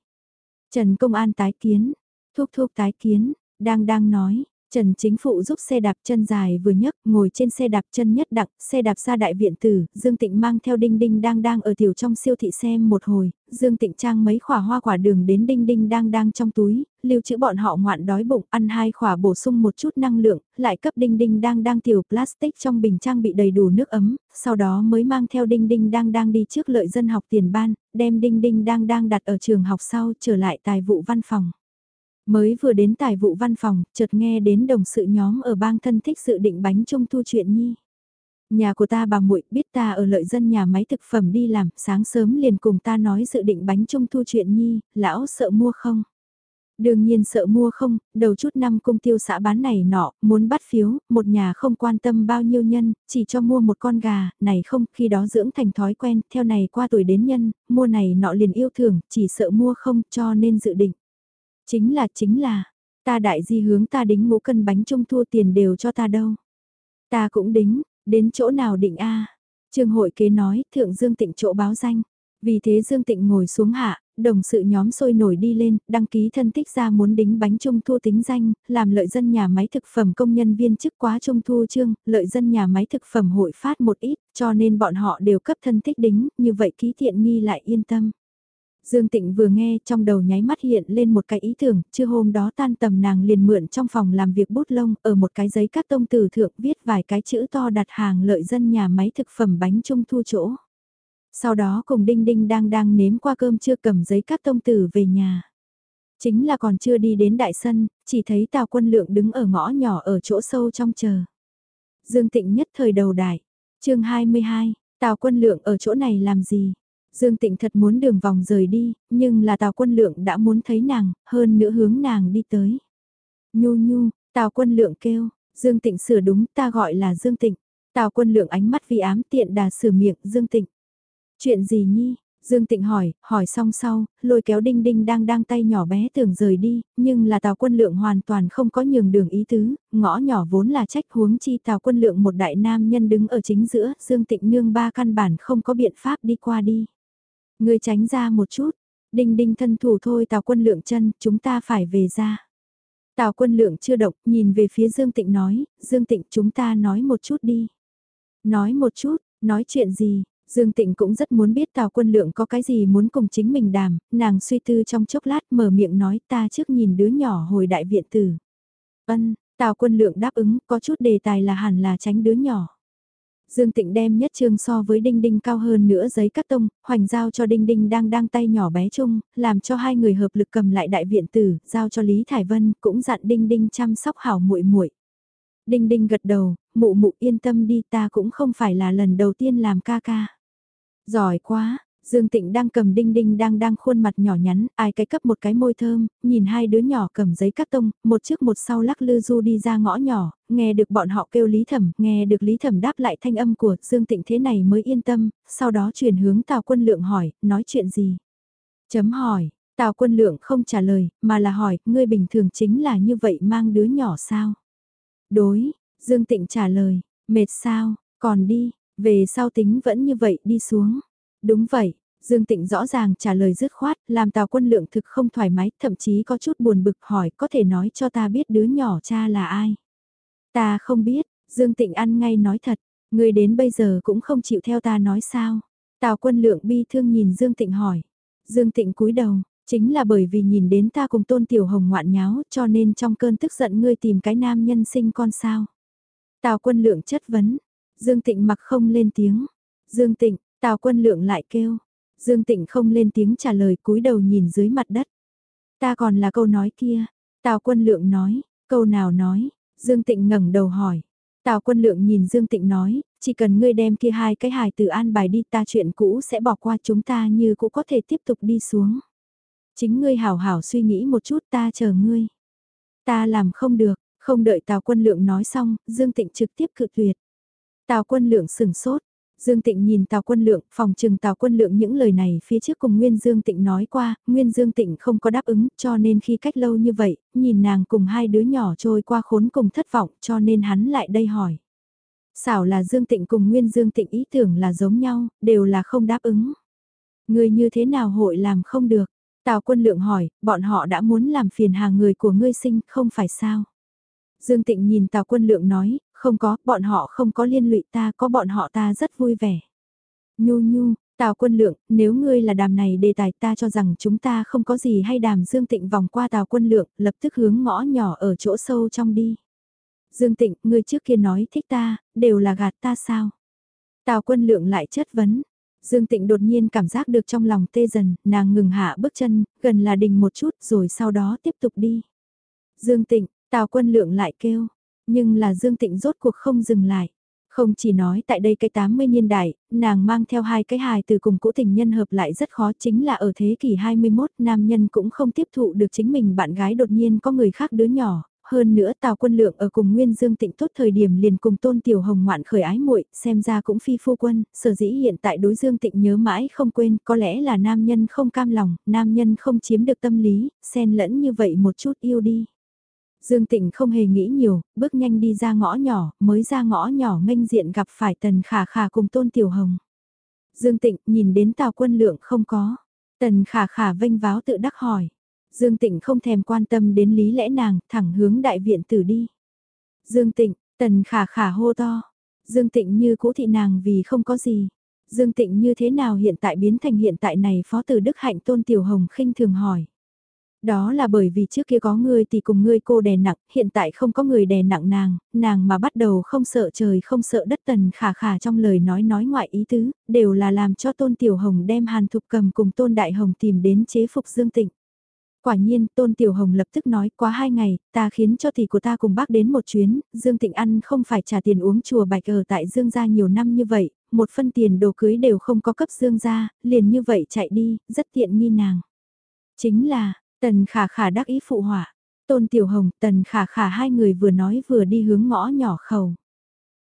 Trần Công An tái kiến, thuốc thuốc tái kiến, đang đang nói, Trần Chính Phụ giúp xe đạp chân dài vừa nhấc, ngồi trên xe đạp chân nhất đặc, xe đạp ra đại viện tử, Dương Tịnh mang theo Đinh Đinh đang đang ở tiểu trong siêu thị xem một hồi, Dương Tịnh trang mấy khỏa hoa quả đường đến Đinh Đinh đang đang trong túi, lưu trữ bọn họ ngoạn đói bụng, ăn hai khỏa bổ sung một chút năng lượng, lại cấp Đinh Đinh đang đang tiểu plastic trong bình trang bị đầy đủ nước ấm, sau đó mới mang theo Đinh Đinh đang đang đi trước lợi dân học tiền ban, đem Đinh Đinh đang đang đặt ở trường học sau trở lại tài vụ văn phòng. Mới vừa đến tài vụ văn phòng, chợt nghe đến đồng sự nhóm ở bang thân thích sự định bánh trung thu chuyện nhi. Nhà của ta bà muội biết ta ở lợi dân nhà máy thực phẩm đi làm, sáng sớm liền cùng ta nói dự định bánh trung thu chuyện nhi, lão sợ mua không? Đương nhiên sợ mua không, đầu chút năm cung tiêu xã bán này nọ, muốn bắt phiếu, một nhà không quan tâm bao nhiêu nhân, chỉ cho mua một con gà, này không, khi đó dưỡng thành thói quen, theo này qua tuổi đến nhân, mua này nọ liền yêu thường, chỉ sợ mua không cho nên dự định. Chính là chính là, ta đại di hướng ta đính ngũ cân bánh trung thu tiền đều cho ta đâu. Ta cũng đính, đến chỗ nào định a à? Trường hội kế nói, thượng Dương Tịnh chỗ báo danh. Vì thế Dương Tịnh ngồi xuống hạ, đồng sự nhóm sôi nổi đi lên, đăng ký thân tích ra muốn đính bánh trung thu tính danh, làm lợi dân nhà máy thực phẩm công nhân viên chức quá trung thu chương, lợi dân nhà máy thực phẩm hội phát một ít, cho nên bọn họ đều cấp thân tích đính, như vậy ký thiện nghi lại yên tâm. Dương Tịnh vừa nghe trong đầu nháy mắt hiện lên một cái ý tưởng, chưa hôm đó tan tầm nàng liền mượn trong phòng làm việc bút lông ở một cái giấy cắt tông từ thượng viết vài cái chữ to đặt hàng lợi dân nhà máy thực phẩm bánh trung thu chỗ. Sau đó cùng Đinh Đinh đang đang nếm qua cơm chưa cầm giấy cắt tông từ về nhà. Chính là còn chưa đi đến đại sân, chỉ thấy Tào Quân Lượng đứng ở ngõ nhỏ ở chỗ sâu trong chờ. Dương Tịnh nhất thời đầu đại. chương 22, Tào Quân Lượng ở chỗ này làm gì? Dương Tịnh thật muốn đường vòng rời đi, nhưng là Tào Quân Lượng đã muốn thấy nàng, hơn nữa hướng nàng đi tới. Nhu nhu, Tào Quân Lượng kêu, Dương Tịnh sửa đúng ta gọi là Dương Tịnh. Tào Quân Lượng ánh mắt vì ám tiện đà sửa miệng Dương Tịnh. Chuyện gì nhi? Dương Tịnh hỏi, hỏi xong sau, lôi kéo đinh đinh đang đang tay nhỏ bé tưởng rời đi, nhưng là Tào Quân Lượng hoàn toàn không có nhường đường ý tứ, ngõ nhỏ vốn là trách huống chi Tào Quân Lượng một đại nam nhân đứng ở chính giữa, Dương Tịnh nương ba căn bản không có biện pháp đi qua đi ngươi tránh ra một chút, đinh đinh thân thủ thôi Tào quân lượng chân, chúng ta phải về ra. Tào quân lượng chưa động, nhìn về phía Dương Tịnh nói, Dương Tịnh chúng ta nói một chút đi. Nói một chút, nói chuyện gì, Dương Tịnh cũng rất muốn biết Tào Quân Lượng có cái gì muốn cùng chính mình đàm, nàng suy tư trong chốc lát mở miệng nói ta trước nhìn đứa nhỏ hồi đại viện tử. Ân, Tào Quân Lượng đáp ứng có chút đề tài là hẳn là tránh đứa nhỏ. Dương Tịnh đem nhất trương so với Đinh Đinh cao hơn nữa giấy cắt tông, hoành giao cho Đinh Đinh đang đang tay nhỏ bé chung, làm cho hai người hợp lực cầm lại đại viện tử, giao cho Lý Thải Vân, cũng dặn Đinh Đinh chăm sóc hảo muội muội. Đinh Đinh gật đầu, mụ mụ yên tâm đi ta cũng không phải là lần đầu tiên làm ca ca. Giỏi quá, Dương Tịnh đang cầm đinh đinh đang đang khuôn mặt nhỏ nhắn, ai cái cấp một cái môi thơm, nhìn hai đứa nhỏ cầm giấy cắt tông, một trước một sau lắc lư du đi ra ngõ nhỏ, nghe được bọn họ kêu Lý Thẩm, nghe được Lý Thẩm đáp lại thanh âm của Dương Tịnh thế này mới yên tâm, sau đó chuyển hướng Tào Quân Lượng hỏi, nói chuyện gì? Chấm hỏi, Tào Quân Lượng không trả lời, mà là hỏi, ngươi bình thường chính là như vậy mang đứa nhỏ sao? Đối, Dương Tịnh trả lời, mệt sao, còn đi, về sau tính vẫn như vậy đi xuống. Đúng vậy, Dương Tịnh rõ ràng trả lời dứt khoát, làm Tào Quân Lượng thực không thoải mái, thậm chí có chút buồn bực hỏi có thể nói cho ta biết đứa nhỏ cha là ai. Ta không biết, Dương Tịnh ăn ngay nói thật, người đến bây giờ cũng không chịu theo ta nói sao. Tào Quân Lượng bi thương nhìn Dương Tịnh hỏi. Dương Tịnh cúi đầu, chính là bởi vì nhìn đến ta cùng Tôn Tiểu Hồng ngoạn nháo cho nên trong cơn tức giận ngươi tìm cái nam nhân sinh con sao. Tào Quân Lượng chất vấn, Dương Tịnh mặc không lên tiếng. Dương Tịnh, Tào quân lượng lại kêu. Dương Tịnh không lên tiếng trả lời cúi đầu nhìn dưới mặt đất. Ta còn là câu nói kia. Tào quân lượng nói, câu nào nói. Dương Tịnh ngẩng đầu hỏi. Tào quân lượng nhìn Dương Tịnh nói, chỉ cần ngươi đem kia hai cái hài từ an bài đi ta chuyện cũ sẽ bỏ qua chúng ta như cũ có thể tiếp tục đi xuống. Chính ngươi hảo hảo suy nghĩ một chút ta chờ ngươi. Ta làm không được, không đợi Tào quân lượng nói xong, Dương Tịnh trực tiếp cự tuyệt. Tào quân lượng sửng sốt, Dương Tịnh nhìn Tào Quân Lượng, phòng trừng Tào Quân Lượng những lời này phía trước cùng Nguyên Dương Tịnh nói qua, Nguyên Dương Tịnh không có đáp ứng, cho nên khi cách lâu như vậy, nhìn nàng cùng hai đứa nhỏ trôi qua khốn cùng thất vọng, cho nên hắn lại đây hỏi. Xảo là Dương Tịnh cùng Nguyên Dương Tịnh ý tưởng là giống nhau, đều là không đáp ứng. Người như thế nào hội làm không được? Tào Quân Lượng hỏi, bọn họ đã muốn làm phiền hàng người của ngươi sinh, không phải sao? Dương Tịnh nhìn Tào Quân Lượng nói, không có, bọn họ không có liên lụy ta, có bọn họ ta rất vui vẻ. Nhu nhu, Tào quân lượng, nếu ngươi là đàm này đề tài ta cho rằng chúng ta không có gì hay đàm Dương Tịnh vòng qua Tào quân lượng, lập tức hướng ngõ nhỏ ở chỗ sâu trong đi. Dương Tịnh, ngươi trước kia nói thích ta, đều là gạt ta sao? Tào quân lượng lại chất vấn. Dương Tịnh đột nhiên cảm giác được trong lòng tê dần, nàng ngừng hạ bước chân, gần là đình một chút rồi sau đó tiếp tục đi. Dương Tịnh, Tào quân lượng lại kêu, nhưng là Dương Tịnh rốt cuộc không dừng lại. Không chỉ nói tại đây cái 80 niên đại, nàng mang theo hai cái hài từ cùng cũ tình nhân hợp lại rất khó chính là ở thế kỷ 21 nam nhân cũng không tiếp thụ được chính mình bạn gái đột nhiên có người khác đứa nhỏ. Hơn nữa Tào Quân Lượng ở cùng Nguyên Dương Tịnh tốt thời điểm liền cùng Tôn Tiểu Hồng ngoạn khởi ái muội, xem ra cũng phi phu quân, sở dĩ hiện tại đối Dương Tịnh nhớ mãi không quên, có lẽ là nam nhân không cam lòng, nam nhân không chiếm được tâm lý, xen lẫn như vậy một chút yêu đi. Dương Tịnh không hề nghĩ nhiều, bước nhanh đi ra ngõ nhỏ, mới ra ngõ nhỏ nghênh diện gặp phải Tần Khả Khả cùng Tôn Tiểu Hồng. Dương Tịnh nhìn đến Tào Quân Lượng không có. Tần Khả Khả vênh váo tự đắc hỏi. Dương Tịnh không thèm quan tâm đến lý lẽ nàng, thẳng hướng đại viện tử đi. Dương Tịnh, Tần Khả Khả hô to. Dương Tịnh như cũ thị nàng vì không có gì. Dương Tịnh như thế nào hiện tại biến thành hiện tại này Phó Tử Đức Hạnh Tôn Tiểu Hồng khinh thường hỏi. Đó là bởi vì trước kia có người thì cùng ngươi cô đè nặng, hiện tại không có người đè nặng nàng, nàng mà bắt đầu không sợ trời không sợ đất tần khả khả trong lời nói nói ngoại ý tứ, đều là làm cho Tôn Tiểu Hồng đem Hàn Thục Cầm cùng Tôn Đại Hồng tìm đến chế phục Dương Tịnh. Quả nhiên, Tôn Tiểu Hồng lập tức nói, quá hai ngày, ta khiến cho tỷ của ta cùng bác đến một chuyến, Dương Tịnh ăn không phải trả tiền uống chùa bạch ở tại Dương gia nhiều năm như vậy, một phân tiền đồ cưới đều không có cấp Dương gia, liền như vậy chạy đi, rất tiện nghi nàng. Chính là, Tần khả khả đắc ý phụ họa. Tôn Tiểu Hồng, Tần khả khả hai người vừa nói vừa đi hướng ngõ nhỏ khẩu.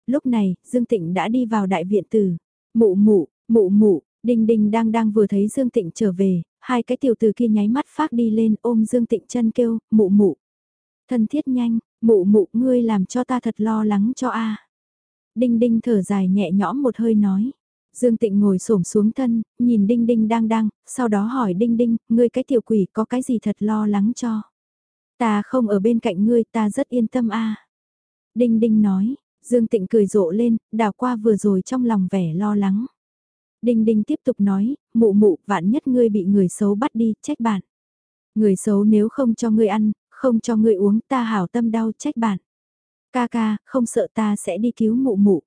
Lúc này, Dương Tịnh đã đi vào đại viện tử. Mụ mụ, mụ mụ, Đinh Đinh đang đang vừa thấy Dương Tịnh trở về, hai cái tiểu tử kia nháy mắt phát đi lên ôm Dương Tịnh chân kêu, mụ mụ. Thân thiết nhanh, mụ mụ ngươi làm cho ta thật lo lắng cho a. Đinh Đinh thở dài nhẹ nhõm một hơi nói. Dương Tịnh ngồi xổm xuống thân, nhìn Đinh Đinh đang đang, sau đó hỏi Đinh Đinh, ngươi cái tiểu quỷ có cái gì thật lo lắng cho. Ta không ở bên cạnh ngươi, ta rất yên tâm a. Đinh Đinh nói, Dương Tịnh cười rộ lên, đào qua vừa rồi trong lòng vẻ lo lắng. Đinh Đinh tiếp tục nói, mụ mụ, vạn nhất ngươi bị người xấu bắt đi, trách bạn. Người xấu nếu không cho ngươi ăn, không cho ngươi uống, ta hảo tâm đau trách bạn. Ca ca, không sợ ta sẽ đi cứu mụ mụ.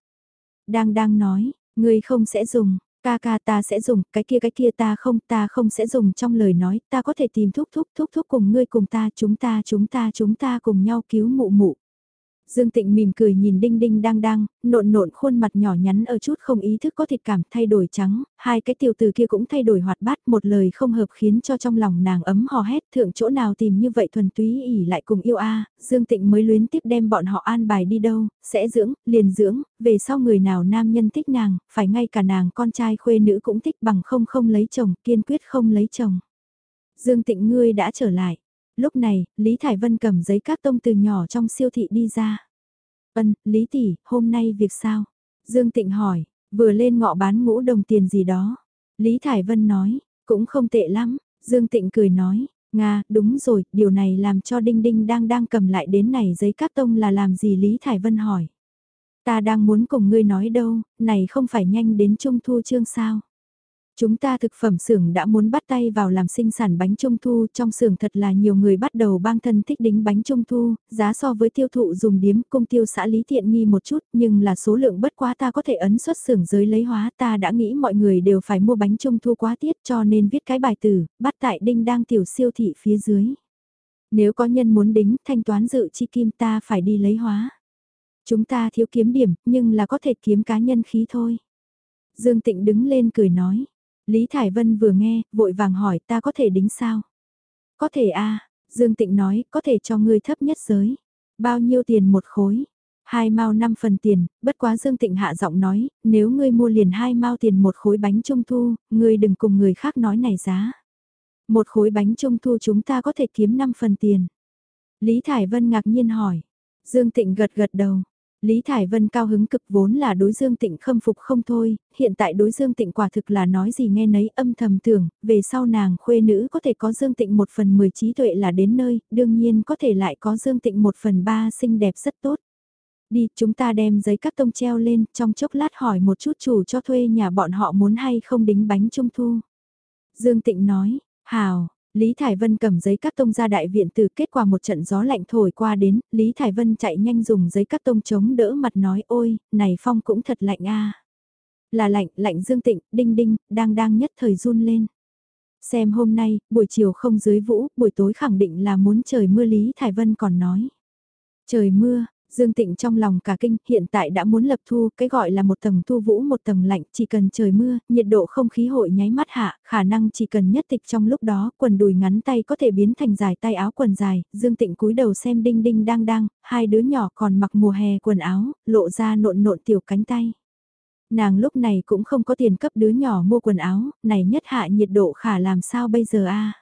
Đang đang nói, ngươi không sẽ dùng, ca ca ta sẽ dùng, cái kia cái kia ta không, ta không sẽ dùng trong lời nói, ta có thể tìm thúc thúc thúc thúc cùng ngươi cùng ta, chúng ta chúng ta chúng ta cùng nhau cứu mụ mụ. Dương Tịnh mỉm cười nhìn Đinh Đinh đang đang, nộn nộn khuôn mặt nhỏ nhắn ở chút không ý thức có thịt cảm thay đổi trắng, hai cái tiểu từ kia cũng thay đổi hoạt bát một lời không hợp khiến cho trong lòng nàng ấm hò hét thượng chỗ nào tìm như vậy thuần túy ỉ lại cùng yêu a Dương Tịnh mới luyến tiếp đem bọn họ an bài đi đâu, sẽ dưỡng, liền dưỡng, về sau người nào nam nhân thích nàng, phải ngay cả nàng con trai khuê nữ cũng thích bằng không không lấy chồng, kiên quyết không lấy chồng. Dương Tịnh ngươi đã trở lại lúc này, Lý Thải Vân cầm giấy các tông từ nhỏ trong siêu thị đi ra. Vân, Lý Tỷ, hôm nay việc sao? Dương Tịnh hỏi, vừa lên ngọ bán ngũ đồng tiền gì đó. Lý Thải Vân nói, cũng không tệ lắm. Dương Tịnh cười nói, Nga, đúng rồi, điều này làm cho Đinh Đinh đang đang cầm lại đến này giấy các tông là làm gì Lý Thải Vân hỏi. Ta đang muốn cùng ngươi nói đâu, này không phải nhanh đến trung thu chương sao. Chúng ta thực phẩm xưởng đã muốn bắt tay vào làm sinh sản bánh trung thu, trong xưởng thật là nhiều người bắt đầu bang thân thích đính bánh trung thu, giá so với tiêu thụ dùng điếm công tiêu xã lý tiện nghi một chút, nhưng là số lượng bất quá ta có thể ấn xuất xưởng giới lấy hóa, ta đã nghĩ mọi người đều phải mua bánh trung thu quá tiết cho nên viết cái bài từ bắt tại đinh đang tiểu siêu thị phía dưới. Nếu có nhân muốn đính, thanh toán dự chi kim ta phải đi lấy hóa. Chúng ta thiếu kiếm điểm, nhưng là có thể kiếm cá nhân khí thôi. Dương Tịnh đứng lên cười nói Lý Thải Vân vừa nghe, vội vàng hỏi ta có thể đính sao? Có thể a Dương Tịnh nói, có thể cho ngươi thấp nhất giới. Bao nhiêu tiền một khối? Hai mao năm phần tiền, bất quá Dương Tịnh hạ giọng nói, nếu ngươi mua liền hai mao tiền một khối bánh trung thu, ngươi đừng cùng người khác nói này giá. Một khối bánh trung thu chúng ta có thể kiếm năm phần tiền. Lý Thải Vân ngạc nhiên hỏi. Dương Tịnh gật gật đầu. Lý Thải Vân cao hứng cực vốn là đối Dương Tịnh khâm phục không thôi, hiện tại đối Dương Tịnh quả thực là nói gì nghe nấy âm thầm tưởng, về sau nàng khuê nữ có thể có Dương Tịnh một phần mười trí tuệ là đến nơi, đương nhiên có thể lại có Dương Tịnh một phần ba xinh đẹp rất tốt. Đi, chúng ta đem giấy cắt tông treo lên, trong chốc lát hỏi một chút chủ cho thuê nhà bọn họ muốn hay không đính bánh trung thu. Dương Tịnh nói, hào, Lý Thải Vân cầm giấy cắt tông ra đại viện từ kết quả một trận gió lạnh thổi qua đến, Lý Thải Vân chạy nhanh dùng giấy cắt tông chống đỡ mặt nói ôi, này phong cũng thật lạnh a Là lạnh, lạnh dương tịnh, đinh đinh, đang đang nhất thời run lên. Xem hôm nay, buổi chiều không dưới vũ, buổi tối khẳng định là muốn trời mưa Lý Thải Vân còn nói. Trời mưa, Dương Tịnh trong lòng cả kinh, hiện tại đã muốn lập thu, cái gọi là một tầng thu vũ một tầng lạnh, chỉ cần trời mưa, nhiệt độ không khí hội nháy mắt hạ, khả năng chỉ cần nhất tịch trong lúc đó, quần đùi ngắn tay có thể biến thành dài tay áo quần dài, Dương Tịnh cúi đầu xem đinh đinh đang đang, hai đứa nhỏ còn mặc mùa hè quần áo, lộ ra nộn nộn tiểu cánh tay. Nàng lúc này cũng không có tiền cấp đứa nhỏ mua quần áo, này nhất hạ nhiệt độ khả làm sao bây giờ a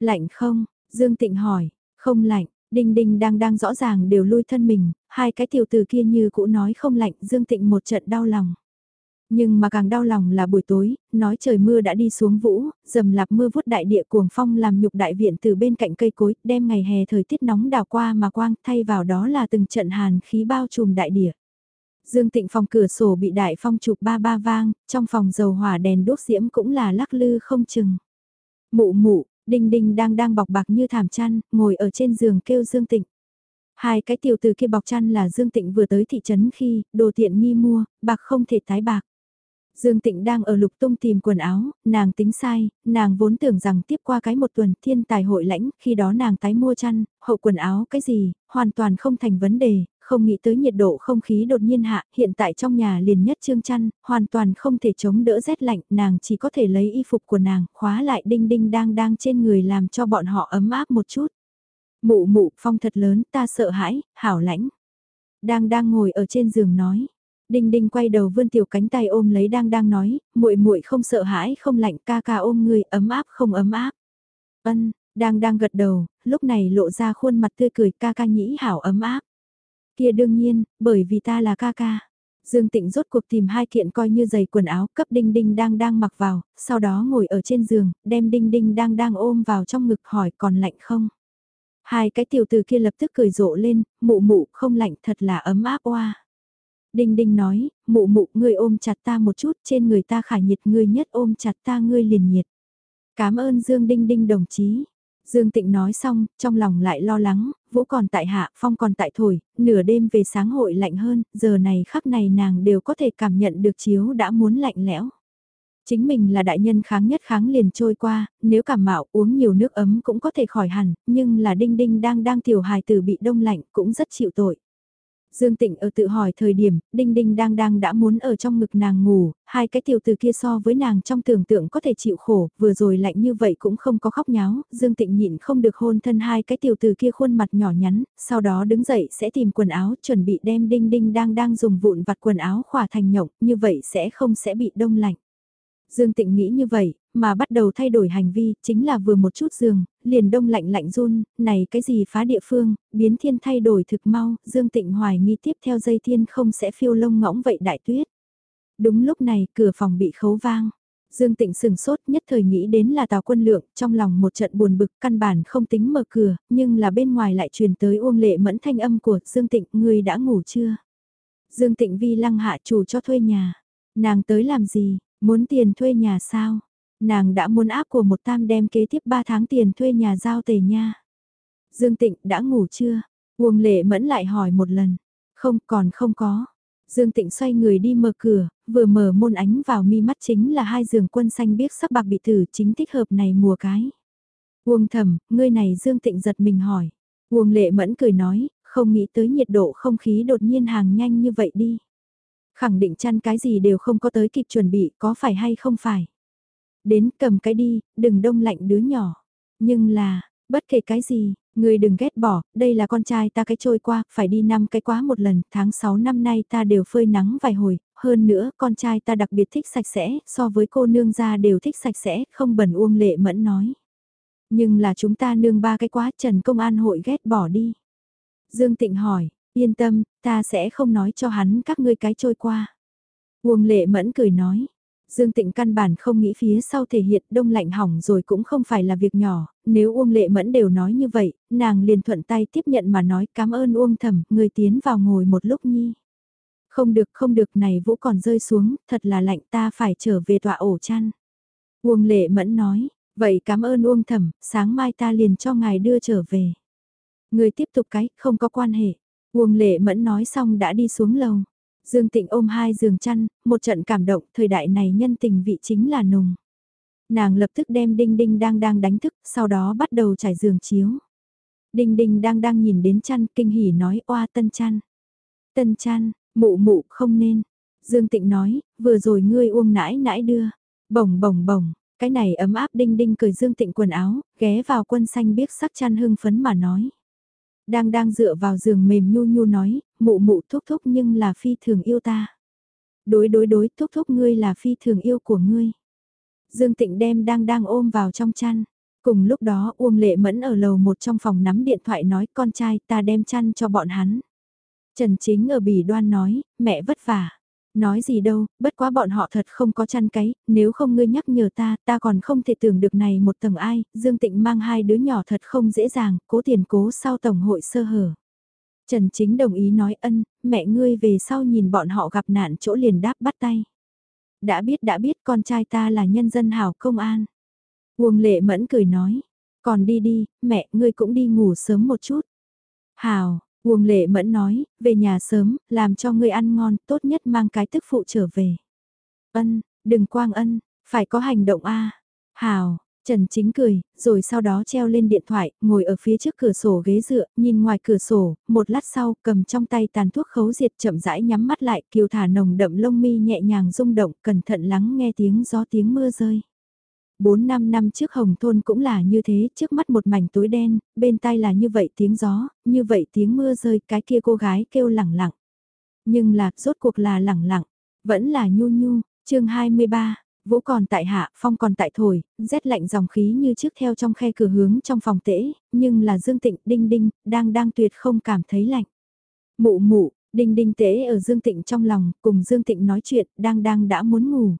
Lạnh không? Dương Tịnh hỏi, không lạnh, Đinh đinh đang đang rõ ràng đều lui thân mình, hai cái tiểu từ kia như cũ nói không lạnh, Dương Tịnh một trận đau lòng. Nhưng mà càng đau lòng là buổi tối, nói trời mưa đã đi xuống vũ, dầm lạp mưa vút đại địa cuồng phong làm nhục đại viện từ bên cạnh cây cối, đem ngày hè thời tiết nóng đào qua mà quang, thay vào đó là từng trận hàn khí bao trùm đại địa. Dương Tịnh phòng cửa sổ bị đại phong chụp ba ba vang, trong phòng dầu hỏa đèn đốt diễm cũng là lắc lư không chừng. Mụ mụ, Đinh Đinh đang đang bọc bạc như thảm chăn, ngồi ở trên giường kêu Dương Tịnh. Hai cái tiểu từ kia bọc chăn là Dương Tịnh vừa tới thị trấn khi, đồ tiện nghi mua, bạc không thể tái bạc. Dương Tịnh đang ở lục tung tìm quần áo, nàng tính sai, nàng vốn tưởng rằng tiếp qua cái một tuần thiên tài hội lãnh, khi đó nàng tái mua chăn, hậu quần áo cái gì, hoàn toàn không thành vấn đề, không nghĩ tới nhiệt độ không khí đột nhiên hạ, hiện tại trong nhà liền nhất trương chăn, hoàn toàn không thể chống đỡ rét lạnh, nàng chỉ có thể lấy y phục của nàng, khóa lại đinh đinh đang đang trên người làm cho bọn họ ấm áp một chút. Mụ mụ, phong thật lớn, ta sợ hãi, hảo lãnh. Đang đang ngồi ở trên giường nói. Đinh đinh quay đầu vươn tiểu cánh tay ôm lấy đang đang nói, muội muội không sợ hãi không lạnh ca ca ôm người ấm áp không ấm áp. Ân, đang đang gật đầu, lúc này lộ ra khuôn mặt tươi cười ca ca nhĩ hảo ấm áp. Kia đương nhiên, bởi vì ta là ca ca. Dương Tịnh rốt cuộc tìm hai kiện coi như giày quần áo cấp Đinh Đinh đang đang mặc vào, sau đó ngồi ở trên giường, đem Đinh Đinh đang đang ôm vào trong ngực hỏi còn lạnh không? Hai cái tiểu từ kia lập tức cười rộ lên, mụ mụ không lạnh thật là ấm áp oa. Đinh đinh nói, mụ mụ ngươi ôm chặt ta một chút trên người ta khả nhiệt ngươi nhất ôm chặt ta ngươi liền nhiệt. Cảm ơn Dương Đinh Đinh đồng chí. Dương Tịnh nói xong, trong lòng lại lo lắng, vũ còn tại hạ, phong còn tại thổi, nửa đêm về sáng hội lạnh hơn, giờ này khắc này nàng đều có thể cảm nhận được chiếu đã muốn lạnh lẽo. Chính mình là đại nhân kháng nhất kháng liền trôi qua, nếu cảm mạo uống nhiều nước ấm cũng có thể khỏi hẳn, nhưng là đinh đinh đang đang tiểu hài tử bị đông lạnh cũng rất chịu tội. Dương Tịnh ở tự hỏi thời điểm, Đinh Đinh đang đang đã muốn ở trong ngực nàng ngủ, hai cái tiểu từ kia so với nàng trong tưởng tượng có thể chịu khổ, vừa rồi lạnh như vậy cũng không có khóc nháo, Dương Tịnh nhịn không được hôn thân hai cái tiểu từ kia khuôn mặt nhỏ nhắn, sau đó đứng dậy sẽ tìm quần áo chuẩn bị đem Đinh Đinh đang đang dùng vụn vặt quần áo khỏa thành nhộng, như vậy sẽ không sẽ bị đông lạnh. Dương Tịnh nghĩ như vậy, mà bắt đầu thay đổi hành vi, chính là vừa một chút giường, liền đông lạnh lạnh run, này cái gì phá địa phương, biến thiên thay đổi thực mau, Dương Tịnh hoài nghi tiếp theo dây thiên không sẽ phiêu lông ngõng vậy đại tuyết. Đúng lúc này, cửa phòng bị khấu vang. Dương Tịnh sừng sốt nhất thời nghĩ đến là Tào Quân Lượng, trong lòng một trận buồn bực căn bản không tính mở cửa, nhưng là bên ngoài lại truyền tới Uông Lệ Mẫn thanh âm của Dương Tịnh, người đã ngủ chưa? Dương Tịnh vi lăng hạ chủ cho thuê nhà. Nàng tới làm gì, muốn tiền thuê nhà sao? Nàng đã muốn áp của một tam đem kế tiếp 3 tháng tiền thuê nhà giao tề nha. Dương Tịnh đã ngủ chưa? Uông Lệ Mẫn lại hỏi một lần. Không còn không có. Dương Tịnh xoay người đi mở cửa, vừa mở môn ánh vào mi mắt chính là hai giường quân xanh biếc sắc bạc bị tử chính thích hợp này mùa cái. Uông thầm, ngươi này Dương Tịnh giật mình hỏi. Uông Lệ Mẫn cười nói, không nghĩ tới nhiệt độ không khí đột nhiên hàng nhanh như vậy đi. Khẳng định chăn cái gì đều không có tới kịp chuẩn bị, có phải hay không phải. Đến cầm cái đi, đừng đông lạnh đứa nhỏ. Nhưng là, bất kể cái gì, người đừng ghét bỏ, đây là con trai ta cái trôi qua, phải đi năm cái quá một lần, tháng 6 năm nay ta đều phơi nắng vài hồi, hơn nữa con trai ta đặc biệt thích sạch sẽ, so với cô nương gia đều thích sạch sẽ, không bẩn uông lệ mẫn nói. Nhưng là chúng ta nương ba cái quá Trần Công An hội ghét bỏ đi. Dương Tịnh hỏi, yên tâm, ta sẽ không nói cho hắn các ngươi cái trôi qua. Uông lệ mẫn cười nói, Dương Tịnh căn bản không nghĩ phía sau thể hiện đông lạnh hỏng rồi cũng không phải là việc nhỏ, nếu Uông Lệ Mẫn đều nói như vậy, nàng liền thuận tay tiếp nhận mà nói cảm ơn Uông Thẩm, người tiến vào ngồi một lúc nhi. Không được không được này vũ còn rơi xuống, thật là lạnh ta phải trở về tọa ổ chăn. Uông Lệ Mẫn nói, vậy cảm ơn Uông Thẩm, sáng mai ta liền cho ngài đưa trở về. Người tiếp tục cái, không có quan hệ. Uông Lệ Mẫn nói xong đã đi xuống lầu. Dương Tịnh ôm hai giường chăn, một trận cảm động, thời đại này nhân tình vị chính là nùng. Nàng lập tức đem Đinh Đinh đang đang đánh thức, sau đó bắt đầu trải giường chiếu. Đinh Đinh đang đang nhìn đến chăn, kinh hỉ nói oa tân chăn. Tân chăn, mụ mụ không nên. Dương Tịnh nói, vừa rồi ngươi uông nãi nãi đưa. Bồng bồng bồng, cái này ấm áp Đinh Đinh cười Dương Tịnh quần áo, ghé vào quân xanh biết sắc chăn hưng phấn mà nói. Đang đang dựa vào giường mềm nhu nhu nói, mụ mụ thúc thúc nhưng là phi thường yêu ta. Đối đối đối thúc thúc ngươi là phi thường yêu của ngươi. Dương Tịnh đem đang đang ôm vào trong chăn. Cùng lúc đó Uông Lệ Mẫn ở lầu một trong phòng nắm điện thoại nói con trai ta đem chăn cho bọn hắn. Trần Chính ở bỉ đoan nói, mẹ vất vả. Nói gì đâu, bất quá bọn họ thật không có chăn cái, nếu không ngươi nhắc nhở ta, ta còn không thể tưởng được này một tầng ai, Dương Tịnh mang hai đứa nhỏ thật không dễ dàng, cố tiền cố sau tổng hội sơ hở. Trần Chính đồng ý nói ân, mẹ ngươi về sau nhìn bọn họ gặp nạn chỗ liền đáp bắt tay. Đã biết đã biết con trai ta là nhân dân hảo công an. Uông lệ mẫn cười nói, còn đi đi, mẹ ngươi cũng đi ngủ sớm một chút. Hảo, Uông lệ mẫn nói, về nhà sớm, làm cho ngươi ăn ngon, tốt nhất mang cái tức phụ trở về. Ân, đừng quang ân, phải có hành động a. Hào, Trần Chính cười, rồi sau đó treo lên điện thoại, ngồi ở phía trước cửa sổ ghế dựa, nhìn ngoài cửa sổ, một lát sau, cầm trong tay tàn thuốc khấu diệt chậm rãi nhắm mắt lại, kiều thả nồng đậm lông mi nhẹ nhàng rung động, cẩn thận lắng nghe tiếng gió tiếng mưa rơi. 4-5 năm trước Hồng Thôn cũng là như thế, trước mắt một mảnh tối đen, bên tai là như vậy tiếng gió, như vậy tiếng mưa rơi, cái kia cô gái kêu lẳng lặng. Nhưng là, rốt cuộc là lẳng lặng, vẫn là nhu nhu, chương 23, Vũ còn tại hạ, phong còn tại thổi, rét lạnh dòng khí như trước theo trong khe cửa hướng trong phòng tễ, nhưng là Dương Tịnh, Đinh Đinh, đang đang tuyệt không cảm thấy lạnh. Mụ mụ, Đinh Đinh tễ ở Dương Tịnh trong lòng, cùng Dương Tịnh nói chuyện, đang đang đã muốn ngủ.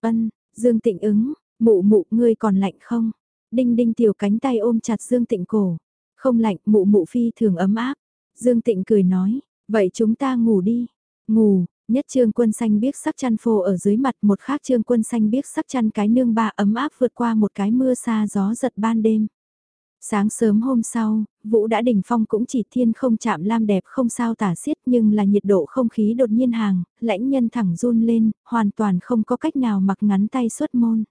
Ân, Dương Tịnh ứng, Mụ mụ ngươi còn lạnh không? Đinh đinh tiểu cánh tay ôm chặt Dương Tịnh cổ. Không lạnh, mụ mụ phi thường ấm áp. Dương Tịnh cười nói, vậy chúng ta ngủ đi. Ngủ, nhất trương quân xanh biếc sắc chăn phô ở dưới mặt một khác trương quân xanh biếc sắc chăn cái nương ba ấm áp vượt qua một cái mưa xa gió giật ban đêm. Sáng sớm hôm sau, Vũ đã đỉnh phong cũng chỉ thiên không chạm lam đẹp không sao tả xiết nhưng là nhiệt độ không khí đột nhiên hàng, lãnh nhân thẳng run lên, hoàn toàn không có cách nào mặc ngắn tay xuất môn.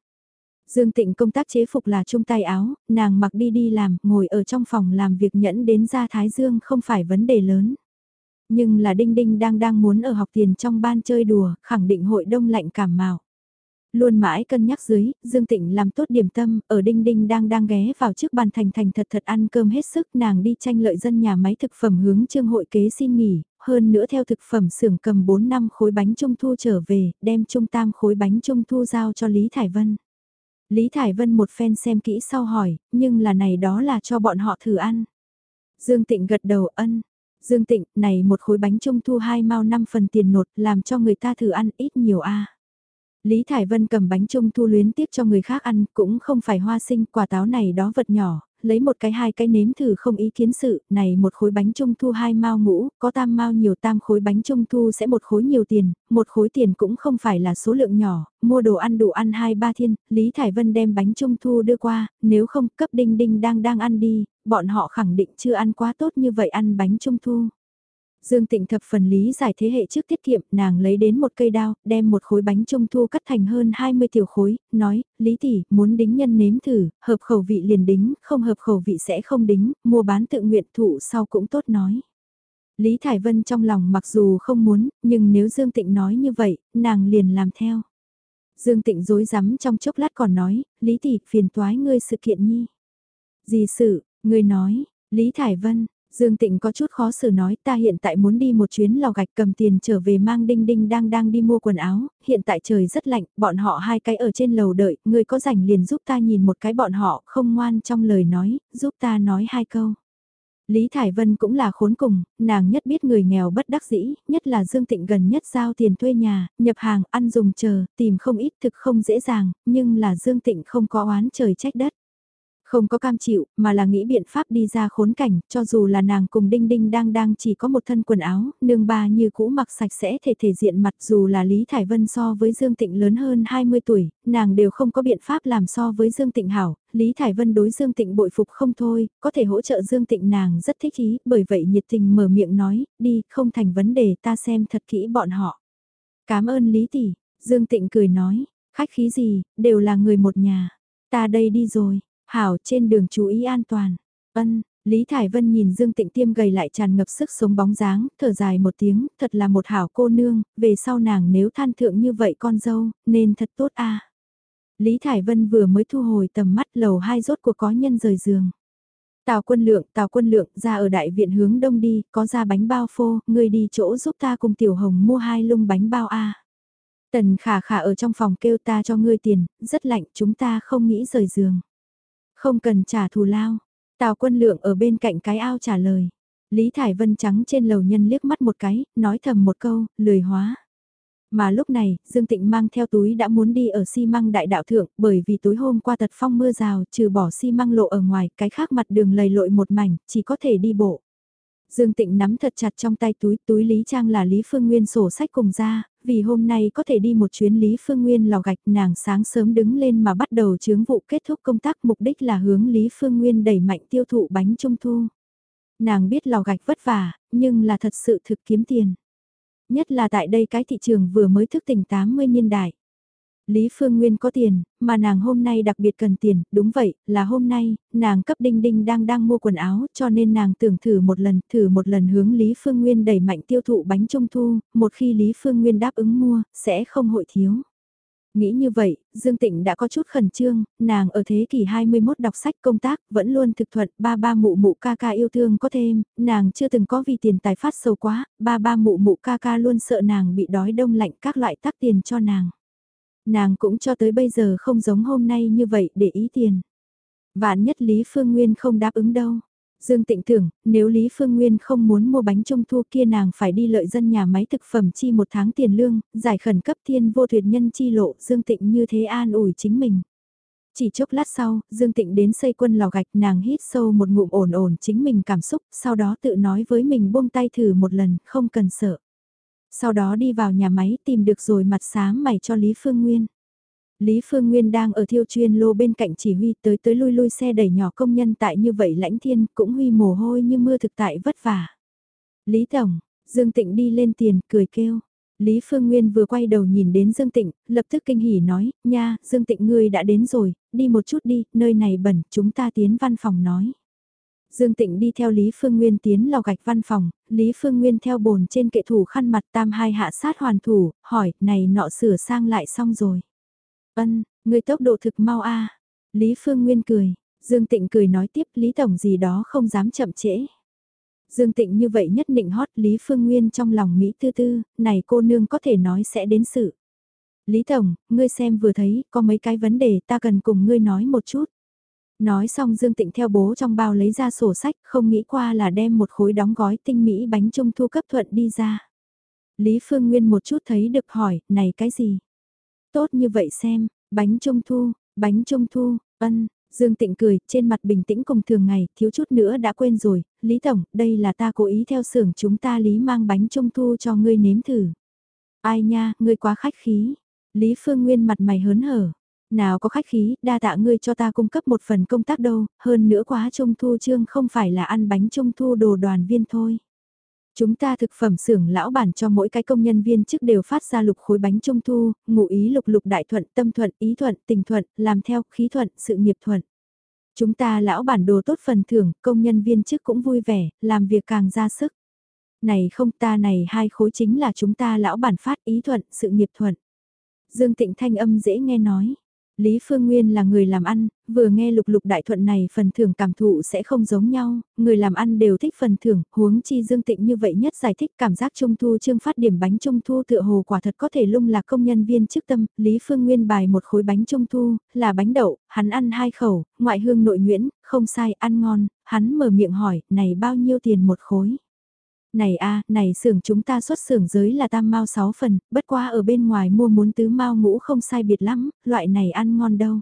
Dương Tịnh công tác chế phục là chung tay áo, nàng mặc đi đi làm, ngồi ở trong phòng làm việc nhẫn đến ra Thái Dương không phải vấn đề lớn. Nhưng là Đinh Đinh đang đang muốn ở học tiền trong ban chơi đùa, khẳng định hội đông lạnh cảm mạo. Luôn mãi cân nhắc dưới, Dương Tịnh làm tốt điểm tâm, ở Đinh Đinh đang đang ghé vào trước bàn thành thành thật thật ăn cơm hết sức nàng đi tranh lợi dân nhà máy thực phẩm hướng trương hội kế xin nghỉ, hơn nữa theo thực phẩm xưởng cầm 4 năm khối bánh trung thu trở về, đem trung tam khối bánh trung thu giao cho Lý Thải Vân. Lý Thải Vân một phen xem kỹ sau hỏi, nhưng là này đó là cho bọn họ thử ăn. Dương Tịnh gật đầu ân. Dương Tịnh, này một khối bánh trung thu hai mao năm phần tiền nột làm cho người ta thử ăn ít nhiều a. Lý Thải Vân cầm bánh trung thu luyến tiếp cho người khác ăn, cũng không phải hoa sinh, quả táo này đó vật nhỏ, lấy một cái hai cái nếm thử không ý kiến sự, này một khối bánh trung thu hai mao ngũ, có tam mao nhiều tam khối bánh trung thu sẽ một khối nhiều tiền, một khối tiền cũng không phải là số lượng nhỏ, mua đồ ăn đủ ăn hai ba thiên, Lý Thải Vân đem bánh trung thu đưa qua, nếu không cấp đinh đinh đang đang ăn đi, bọn họ khẳng định chưa ăn quá tốt như vậy ăn bánh trung thu. Dương Tịnh thập phần lý giải thế hệ trước tiết kiệm, nàng lấy đến một cây đao, đem một khối bánh trung thu cắt thành hơn 20 tiểu khối, nói, Lý tỷ, muốn đính nhân nếm thử, hợp khẩu vị liền đính, không hợp khẩu vị sẽ không đính, mua bán tự nguyện thụ sau cũng tốt nói. Lý Thải Vân trong lòng mặc dù không muốn, nhưng nếu Dương Tịnh nói như vậy, nàng liền làm theo. Dương Tịnh dối rắm trong chốc lát còn nói, Lý tỷ, phiền toái ngươi sự kiện nhi. Gì sự, ngươi nói, Lý Thải Vân, Dương Tịnh có chút khó xử nói ta hiện tại muốn đi một chuyến lò gạch cầm tiền trở về mang đinh đinh đang đang đi mua quần áo, hiện tại trời rất lạnh, bọn họ hai cái ở trên lầu đợi, người có rảnh liền giúp ta nhìn một cái bọn họ không ngoan trong lời nói, giúp ta nói hai câu. Lý Thải Vân cũng là khốn cùng, nàng nhất biết người nghèo bất đắc dĩ, nhất là Dương Tịnh gần nhất giao tiền thuê nhà, nhập hàng, ăn dùng chờ, tìm không ít thực không dễ dàng, nhưng là Dương Tịnh không có oán trời trách đất. Không có cam chịu, mà là nghĩ biện pháp đi ra khốn cảnh, cho dù là nàng cùng Đinh Đinh đang đang chỉ có một thân quần áo, nương ba như cũ mặc sạch sẽ thể thể diện mặt dù là Lý Thải Vân so với Dương Tịnh lớn hơn 20 tuổi, nàng đều không có biện pháp làm so với Dương Tịnh hảo, Lý Thải Vân đối Dương Tịnh bội phục không thôi, có thể hỗ trợ Dương Tịnh nàng rất thích ý, bởi vậy nhiệt tình mở miệng nói, đi, không thành vấn đề ta xem thật kỹ bọn họ. Cảm ơn Lý Tỷ, Dương Tịnh cười nói, khách khí gì, đều là người một nhà, ta đây đi rồi. Hảo trên đường chú ý an toàn. Ân, Lý Thải Vân nhìn Dương Tịnh Tiêm gầy lại tràn ngập sức sống bóng dáng, thở dài một tiếng, thật là một hảo cô nương, về sau nàng nếu than thượng như vậy con dâu, nên thật tốt a. Lý Thải Vân vừa mới thu hồi tầm mắt lầu hai rốt cuộc có nhân rời giường. Tào quân lượng, tào quân lượng, ra ở đại viện hướng đông đi, có ra bánh bao phô, người đi chỗ giúp ta cùng tiểu hồng mua hai lung bánh bao a. Tần khả khả ở trong phòng kêu ta cho ngươi tiền, rất lạnh, chúng ta không nghĩ rời giường. Không cần trả thù lao. Tào quân lượng ở bên cạnh cái ao trả lời. Lý Thải Vân trắng trên lầu nhân liếc mắt một cái, nói thầm một câu, lười hóa. Mà lúc này, Dương Tịnh mang theo túi đã muốn đi ở xi măng đại đạo thượng, bởi vì tối hôm qua tật phong mưa rào, trừ bỏ xi măng lộ ở ngoài, cái khác mặt đường lầy lội một mảnh, chỉ có thể đi bộ. Dương Tịnh nắm thật chặt trong tay túi, túi Lý Trang là Lý Phương Nguyên sổ sách cùng ra, vì hôm nay có thể đi một chuyến Lý Phương Nguyên lò gạch nàng sáng sớm đứng lên mà bắt đầu chướng vụ kết thúc công tác mục đích là hướng Lý Phương Nguyên đẩy mạnh tiêu thụ bánh trung thu. Nàng biết lò gạch vất vả, nhưng là thật sự thực kiếm tiền. Nhất là tại đây cái thị trường vừa mới thức tỉnh 80 niên đại. Lý Phương Nguyên có tiền, mà nàng hôm nay đặc biệt cần tiền, đúng vậy, là hôm nay, nàng cấp đinh đinh đang đang mua quần áo, cho nên nàng tưởng thử một lần, thử một lần hướng Lý Phương Nguyên đẩy mạnh tiêu thụ bánh trung thu, một khi Lý Phương Nguyên đáp ứng mua, sẽ không hội thiếu. Nghĩ như vậy, Dương Tịnh đã có chút khẩn trương, nàng ở thế kỷ 21 đọc sách công tác, vẫn luôn thực thuận, ba ba mụ mụ ca ca yêu thương có thêm, nàng chưa từng có vì tiền tài phát sâu quá, ba ba mụ mụ ca ca luôn sợ nàng bị đói đông lạnh các loại tác tiền cho nàng. Nàng cũng cho tới bây giờ không giống hôm nay như vậy để ý tiền. Vạn nhất Lý Phương Nguyên không đáp ứng đâu. Dương Tịnh tưởng, nếu Lý Phương Nguyên không muốn mua bánh trung thu kia nàng phải đi lợi dân nhà máy thực phẩm chi một tháng tiền lương, giải khẩn cấp thiên vô tuyệt nhân chi lộ, Dương Tịnh như thế an ủi chính mình. Chỉ chốc lát sau, Dương Tịnh đến xây quân lò gạch nàng hít sâu một ngụm ổn ổn chính mình cảm xúc, sau đó tự nói với mình buông tay thử một lần, không cần sợ. Sau đó đi vào nhà máy tìm được rồi mặt sáng mày cho Lý Phương Nguyên. Lý Phương Nguyên đang ở thiêu chuyên lô bên cạnh chỉ huy tới tới lui lui xe đẩy nhỏ công nhân tại như vậy lãnh thiên cũng huy mồ hôi như mưa thực tại vất vả. Lý Tổng, Dương Tịnh đi lên tiền cười kêu. Lý Phương Nguyên vừa quay đầu nhìn đến Dương Tịnh, lập tức kinh hỉ nói, nha, Dương Tịnh ngươi đã đến rồi, đi một chút đi, nơi này bẩn, chúng ta tiến văn phòng nói. Dương Tịnh đi theo Lý Phương Nguyên tiến lò gạch văn phòng, Lý Phương Nguyên theo bồn trên kệ thủ khăn mặt tam hai hạ sát hoàn thủ, hỏi, này nọ sửa sang lại xong rồi. Ân, người tốc độ thực mau a. Lý Phương Nguyên cười, Dương Tịnh cười nói tiếp Lý Tổng gì đó không dám chậm trễ. Dương Tịnh như vậy nhất định hót Lý Phương Nguyên trong lòng Mỹ tư tư, này cô nương có thể nói sẽ đến sự. Lý Tổng, ngươi xem vừa thấy, có mấy cái vấn đề ta cần cùng ngươi nói một chút. Nói xong Dương Tịnh theo bố trong bao lấy ra sổ sách, không nghĩ qua là đem một khối đóng gói tinh mỹ bánh trung thu cấp thuận đi ra. Lý Phương Nguyên một chút thấy được hỏi, này cái gì? Tốt như vậy xem, bánh trung thu, bánh trung thu, ân, Dương Tịnh cười, trên mặt bình tĩnh cùng thường ngày, thiếu chút nữa đã quên rồi, Lý Tổng, đây là ta cố ý theo xưởng chúng ta Lý mang bánh trung thu cho ngươi nếm thử. Ai nha, ngươi quá khách khí. Lý Phương Nguyên mặt mày hớn hở. Nào có khách khí, đa tạ ngươi cho ta cung cấp một phần công tác đâu, hơn nữa quá trung thu trương không phải là ăn bánh trung thu đồ đoàn viên thôi. Chúng ta thực phẩm xưởng lão bản cho mỗi cái công nhân viên chức đều phát ra lục khối bánh trung thu, ngụ ý lục lục đại thuận, tâm thuận, ý thuận, tình thuận, làm theo, khí thuận, sự nghiệp thuận. Chúng ta lão bản đồ tốt phần thưởng, công nhân viên chức cũng vui vẻ, làm việc càng ra sức. Này không ta này hai khối chính là chúng ta lão bản phát ý thuận, sự nghiệp thuận. Dương Tịnh thanh âm dễ nghe nói. Lý Phương Nguyên là người làm ăn, vừa nghe lục lục đại thuận này phần thưởng cảm thụ sẽ không giống nhau, người làm ăn đều thích phần thưởng, huống chi dương tịnh như vậy nhất giải thích cảm giác trung thu trương phát điểm bánh trung thu tựa hồ quả thật có thể lung lạc công nhân viên chức tâm, Lý Phương Nguyên bài một khối bánh trung thu, là bánh đậu, hắn ăn hai khẩu, ngoại hương nội nguyễn, không sai, ăn ngon, hắn mở miệng hỏi, này bao nhiêu tiền một khối? Này a, này xưởng chúng ta xuất xưởng giới là tam mau 6 phần, bất qua ở bên ngoài mua muốn tứ mau ngũ không sai biệt lắm, loại này ăn ngon đâu.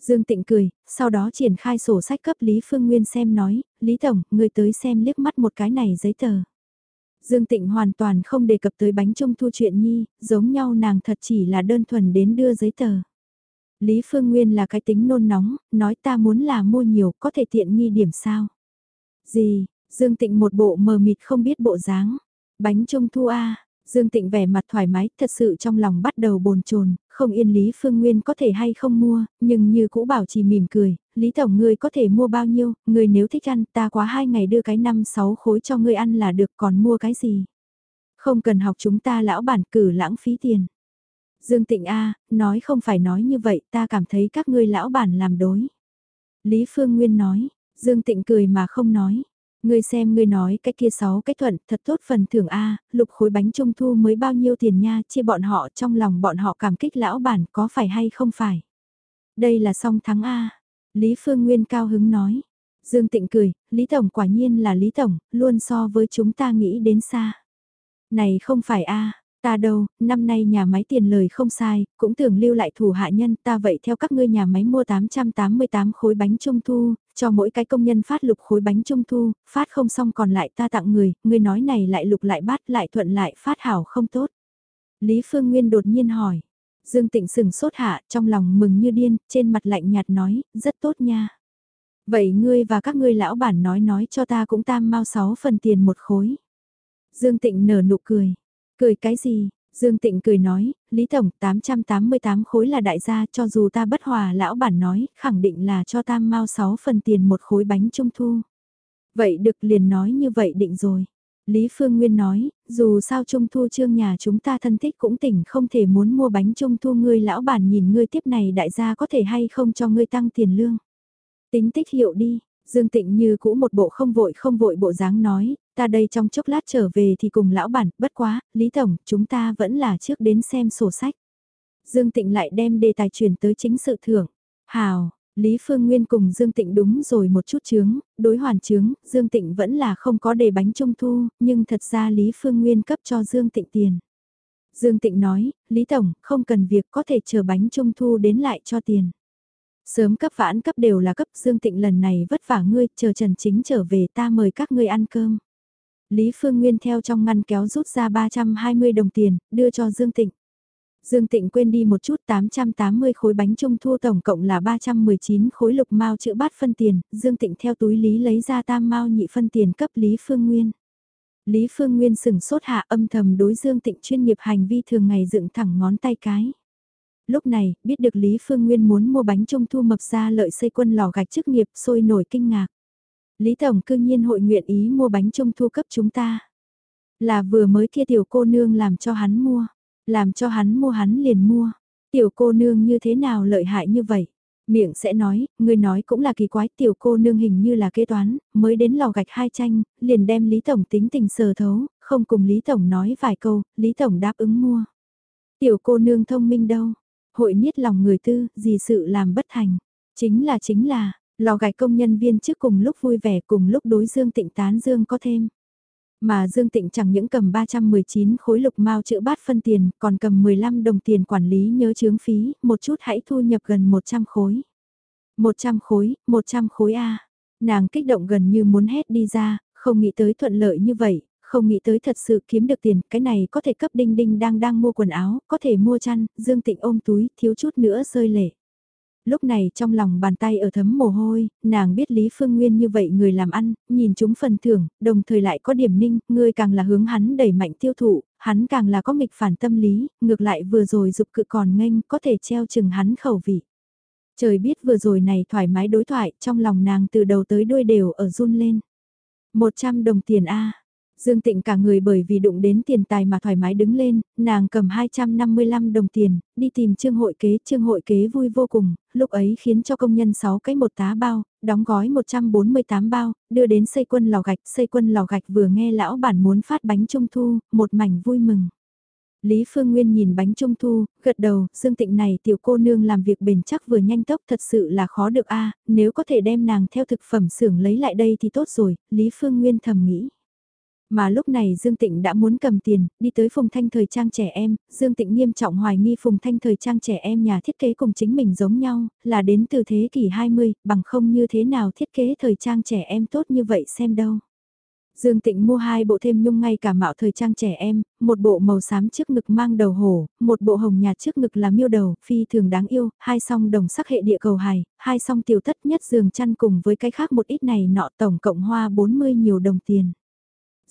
Dương Tịnh cười, sau đó triển khai sổ sách cấp Lý Phương Nguyên xem nói, Lý Tổng, người tới xem liếc mắt một cái này giấy tờ. Dương Tịnh hoàn toàn không đề cập tới bánh trung thu chuyện nhi, giống nhau nàng thật chỉ là đơn thuần đến đưa giấy tờ. Lý Phương Nguyên là cái tính nôn nóng, nói ta muốn là mua nhiều, có thể tiện nghi điểm sao. Gì, Dương Tịnh một bộ mờ mịt không biết bộ dáng. Bánh trung thu a Dương Tịnh vẻ mặt thoải mái, thật sự trong lòng bắt đầu bồn chồn, không yên Lý Phương Nguyên có thể hay không mua, nhưng như cũ bảo trì mỉm cười, Lý Tổng ngươi có thể mua bao nhiêu, ngươi nếu thích ăn ta quá hai ngày đưa cái năm sáu khối cho ngươi ăn là được còn mua cái gì. Không cần học chúng ta lão bản cử lãng phí tiền. Dương Tịnh A, nói không phải nói như vậy ta cảm thấy các ngươi lão bản làm đối. Lý Phương Nguyên nói, Dương Tịnh cười mà không nói. Ngươi xem ngươi nói cái kia sáu cái thuận, thật tốt phần thưởng A, lục khối bánh trung thu mới bao nhiêu tiền nha, chia bọn họ trong lòng bọn họ cảm kích lão bản có phải hay không phải. Đây là song thắng A. Lý Phương Nguyên cao hứng nói. Dương Tịnh cười, Lý Tổng quả nhiên là Lý Tổng, luôn so với chúng ta nghĩ đến xa. Này không phải A, Ta đâu, năm nay nhà máy tiền lời không sai, cũng tưởng lưu lại thủ hạ nhân ta vậy theo các ngươi nhà máy mua 888 khối bánh trung thu, cho mỗi cái công nhân phát lục khối bánh trung thu, phát không xong còn lại ta tặng người, người nói này lại lục lại bát lại thuận lại phát hảo không tốt. Lý Phương Nguyên đột nhiên hỏi. Dương Tịnh sừng sốt hạ trong lòng mừng như điên, trên mặt lạnh nhạt nói, rất tốt nha. Vậy ngươi và các ngươi lão bản nói nói cho ta cũng tam mau 6 phần tiền một khối. Dương Tịnh nở nụ cười. Cười cái gì? Dương Tịnh cười nói, Lý Tổng 888 khối là đại gia cho dù ta bất hòa lão bản nói, khẳng định là cho tam mau 6 phần tiền một khối bánh trung thu. Vậy được liền nói như vậy định rồi. Lý Phương Nguyên nói, dù sao trung thu trương nhà chúng ta thân thích cũng tỉnh không thể muốn mua bánh trung thu ngươi lão bản nhìn ngươi tiếp này đại gia có thể hay không cho ngươi tăng tiền lương. Tính tích hiệu đi, Dương Tịnh như cũ một bộ không vội không vội bộ dáng nói, ta đây trong chốc lát trở về thì cùng lão bản, bất quá, Lý Tổng, chúng ta vẫn là trước đến xem sổ sách. Dương Tịnh lại đem đề tài chuyển tới chính sự thưởng. Hào, Lý Phương Nguyên cùng Dương Tịnh đúng rồi một chút chướng, đối hoàn chướng, Dương Tịnh vẫn là không có đề bánh trung thu, nhưng thật ra Lý Phương Nguyên cấp cho Dương Tịnh tiền. Dương Tịnh nói, Lý Tổng, không cần việc có thể chờ bánh trung thu đến lại cho tiền. Sớm cấp vãn cấp đều là cấp Dương Tịnh lần này vất vả ngươi, chờ Trần Chính trở về ta mời các ngươi ăn cơm. Lý Phương Nguyên theo trong ngăn kéo rút ra 320 đồng tiền, đưa cho Dương Tịnh. Dương Tịnh quên đi một chút 880 khối bánh trung thu tổng cộng là 319 khối lục mao chữa bát phân tiền, Dương Tịnh theo túi Lý lấy ra tam mao nhị phân tiền cấp Lý Phương Nguyên. Lý Phương Nguyên sừng sốt hạ âm thầm đối Dương Tịnh chuyên nghiệp hành vi thường ngày dựng thẳng ngón tay cái. Lúc này, biết được Lý Phương Nguyên muốn mua bánh trung thu mập ra lợi xây quân lò gạch chức nghiệp sôi nổi kinh ngạc. Lý Tổng cương nhiên hội nguyện ý mua bánh trung thu cấp chúng ta. Là vừa mới kia tiểu cô nương làm cho hắn mua. Làm cho hắn mua hắn liền mua. Tiểu cô nương như thế nào lợi hại như vậy? Miệng sẽ nói, người nói cũng là kỳ quái tiểu cô nương hình như là kế toán, mới đến lò gạch hai tranh, liền đem Lý Tổng tính tình sờ thấu, không cùng Lý Tổng nói vài câu, Lý Tổng đáp ứng mua. Tiểu cô nương thông minh đâu? Hội niết lòng người tư, gì sự làm bất thành. Chính là chính là, lò gạch công nhân viên trước cùng lúc vui vẻ cùng lúc đối dương tịnh tán dương có thêm. Mà Dương Tịnh chẳng những cầm 319 khối lục mao chữ bát phân tiền, còn cầm 15 đồng tiền quản lý nhớ chướng phí, một chút hãy thu nhập gần 100 khối. 100 khối, 100 khối A. Nàng kích động gần như muốn hét đi ra, không nghĩ tới thuận lợi như vậy, không nghĩ tới thật sự kiếm được tiền, cái này có thể cấp đinh đinh đang đang mua quần áo, có thể mua chăn, Dương Tịnh ôm túi, thiếu chút nữa rơi lệ lúc này trong lòng bàn tay ở thấm mồ hôi, nàng biết Lý Phương Nguyên như vậy người làm ăn, nhìn chúng phần thưởng, đồng thời lại có điểm ninh, người càng là hướng hắn đẩy mạnh tiêu thụ, hắn càng là có nghịch phản tâm lý, ngược lại vừa rồi dục cự còn nghênh, có thể treo chừng hắn khẩu vị. Trời biết vừa rồi này thoải mái đối thoại, trong lòng nàng từ đầu tới đuôi đều ở run lên. 100 đồng tiền A. Dương Tịnh cả người bởi vì đụng đến tiền tài mà thoải mái đứng lên, nàng cầm 255 đồng tiền, đi tìm trương hội kế, trương hội kế vui vô cùng, lúc ấy khiến cho công nhân 6 cái một tá bao, đóng gói 148 bao, đưa đến xây quân lò gạch, xây quân lò gạch vừa nghe lão bản muốn phát bánh trung thu, một mảnh vui mừng. Lý Phương Nguyên nhìn bánh trung thu, gật đầu, Dương Tịnh này tiểu cô nương làm việc bền chắc vừa nhanh tốc thật sự là khó được a nếu có thể đem nàng theo thực phẩm xưởng lấy lại đây thì tốt rồi, Lý Phương Nguyên thầm nghĩ. Mà lúc này Dương Tịnh đã muốn cầm tiền, đi tới Phùng Thanh thời trang trẻ em, Dương Tịnh nghiêm trọng hoài nghi Phùng Thanh thời trang trẻ em nhà thiết kế cùng chính mình giống nhau, là đến từ thế kỷ 20, bằng không như thế nào thiết kế thời trang trẻ em tốt như vậy xem đâu. Dương Tịnh mua hai bộ thêm nhung ngay cả mạo thời trang trẻ em, một bộ màu xám trước ngực mang đầu hổ, một bộ hồng nhạt trước ngực là miêu đầu, phi thường đáng yêu, hai song đồng sắc hệ địa cầu hài, hai song tiểu thất nhất giường chăn cùng với cái khác một ít này nọ tổng cộng hoa 40 nhiều đồng tiền.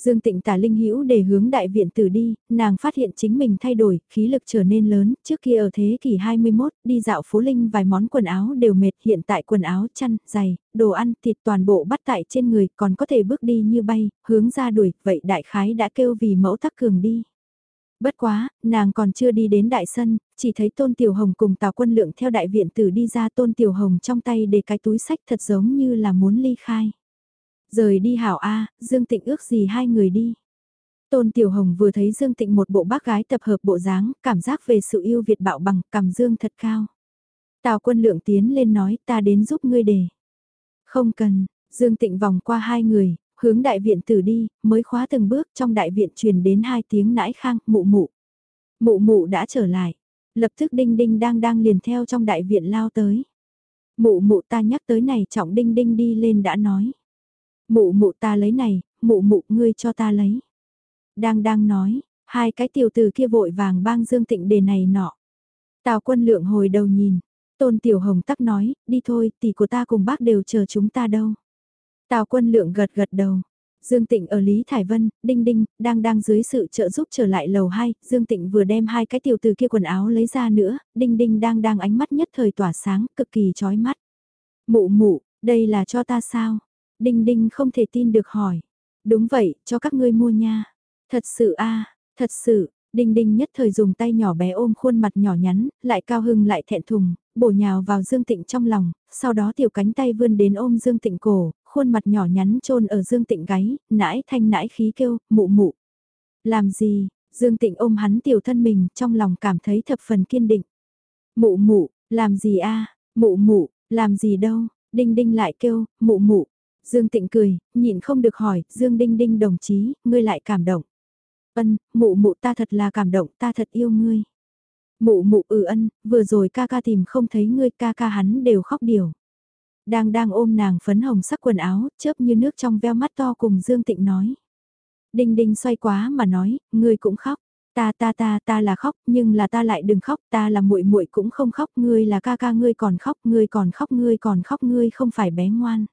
Dương Tịnh tả linh hữu để hướng đại viện tử đi, nàng phát hiện chính mình thay đổi, khí lực trở nên lớn, trước kia ở thế kỷ 21, đi dạo phố linh vài món quần áo đều mệt, hiện tại quần áo, chăn, giày, đồ ăn, thịt toàn bộ bắt tại trên người, còn có thể bước đi như bay, hướng ra đuổi, vậy đại khái đã kêu vì mẫu tắc cường đi. Bất quá, nàng còn chưa đi đến đại sân, chỉ thấy Tôn Tiểu Hồng cùng Tào Quân Lượng theo đại viện tử đi ra Tôn Tiểu Hồng trong tay để cái túi sách thật giống như là muốn ly khai. Rời đi hảo A, Dương Tịnh ước gì hai người đi. Tôn Tiểu Hồng vừa thấy Dương Tịnh một bộ bác gái tập hợp bộ dáng, cảm giác về sự yêu Việt bạo bằng, cảm Dương thật cao. Tào quân lượng tiến lên nói ta đến giúp ngươi đề. Không cần, Dương Tịnh vòng qua hai người, hướng đại viện tử đi, mới khóa từng bước trong đại viện truyền đến hai tiếng nãi khang, mụ mụ. Mụ mụ đã trở lại, lập tức đinh đinh đang đang liền theo trong đại viện lao tới. Mụ mụ ta nhắc tới này trọng đinh đinh đi lên đã nói. Mụ mụ ta lấy này, mụ mụ ngươi cho ta lấy. Đang đang nói, hai cái tiểu từ kia vội vàng bang Dương Tịnh đề này nọ. Tào quân lượng hồi đầu nhìn, tôn tiểu hồng tắc nói, đi thôi, tỷ của ta cùng bác đều chờ chúng ta đâu. Tào quân lượng gật gật đầu. Dương Tịnh ở Lý Thải Vân, Đinh Đinh, đang đang dưới sự trợ giúp trở lại lầu 2, Dương Tịnh vừa đem hai cái tiểu từ kia quần áo lấy ra nữa, Đinh Đinh đang đang ánh mắt nhất thời tỏa sáng, cực kỳ chói mắt. Mụ mụ, đây là cho ta sao? Đinh Đinh không thể tin được hỏi. Đúng vậy, cho các ngươi mua nha. Thật sự a thật sự, Đinh Đinh nhất thời dùng tay nhỏ bé ôm khuôn mặt nhỏ nhắn, lại cao hưng lại thẹn thùng, bổ nhào vào Dương Tịnh trong lòng, sau đó tiểu cánh tay vươn đến ôm Dương Tịnh cổ, khuôn mặt nhỏ nhắn trôn ở Dương Tịnh gáy, nãi thanh nãi khí kêu, mụ mụ. Làm gì, Dương Tịnh ôm hắn tiểu thân mình, trong lòng cảm thấy thập phần kiên định. Mụ mụ, làm gì a mụ mụ, làm gì đâu, Đinh Đinh lại kêu, mụ mụ, Dương Tịnh cười, nhịn không được hỏi, Dương Đinh Đinh đồng chí, ngươi lại cảm động. Ân, mụ mụ ta thật là cảm động, ta thật yêu ngươi. Mụ mụ ừ ân, vừa rồi ca ca tìm không thấy ngươi ca ca hắn đều khóc điều. Đang đang ôm nàng phấn hồng sắc quần áo, chớp như nước trong veo mắt to cùng Dương Tịnh nói. Đinh đinh xoay quá mà nói, ngươi cũng khóc. Ta ta ta ta là khóc, nhưng là ta lại đừng khóc, ta là muội muội cũng không khóc, ngươi là ca ca ngươi còn khóc, ngươi còn khóc, ngươi còn khóc, ngươi không phải bé ngoan.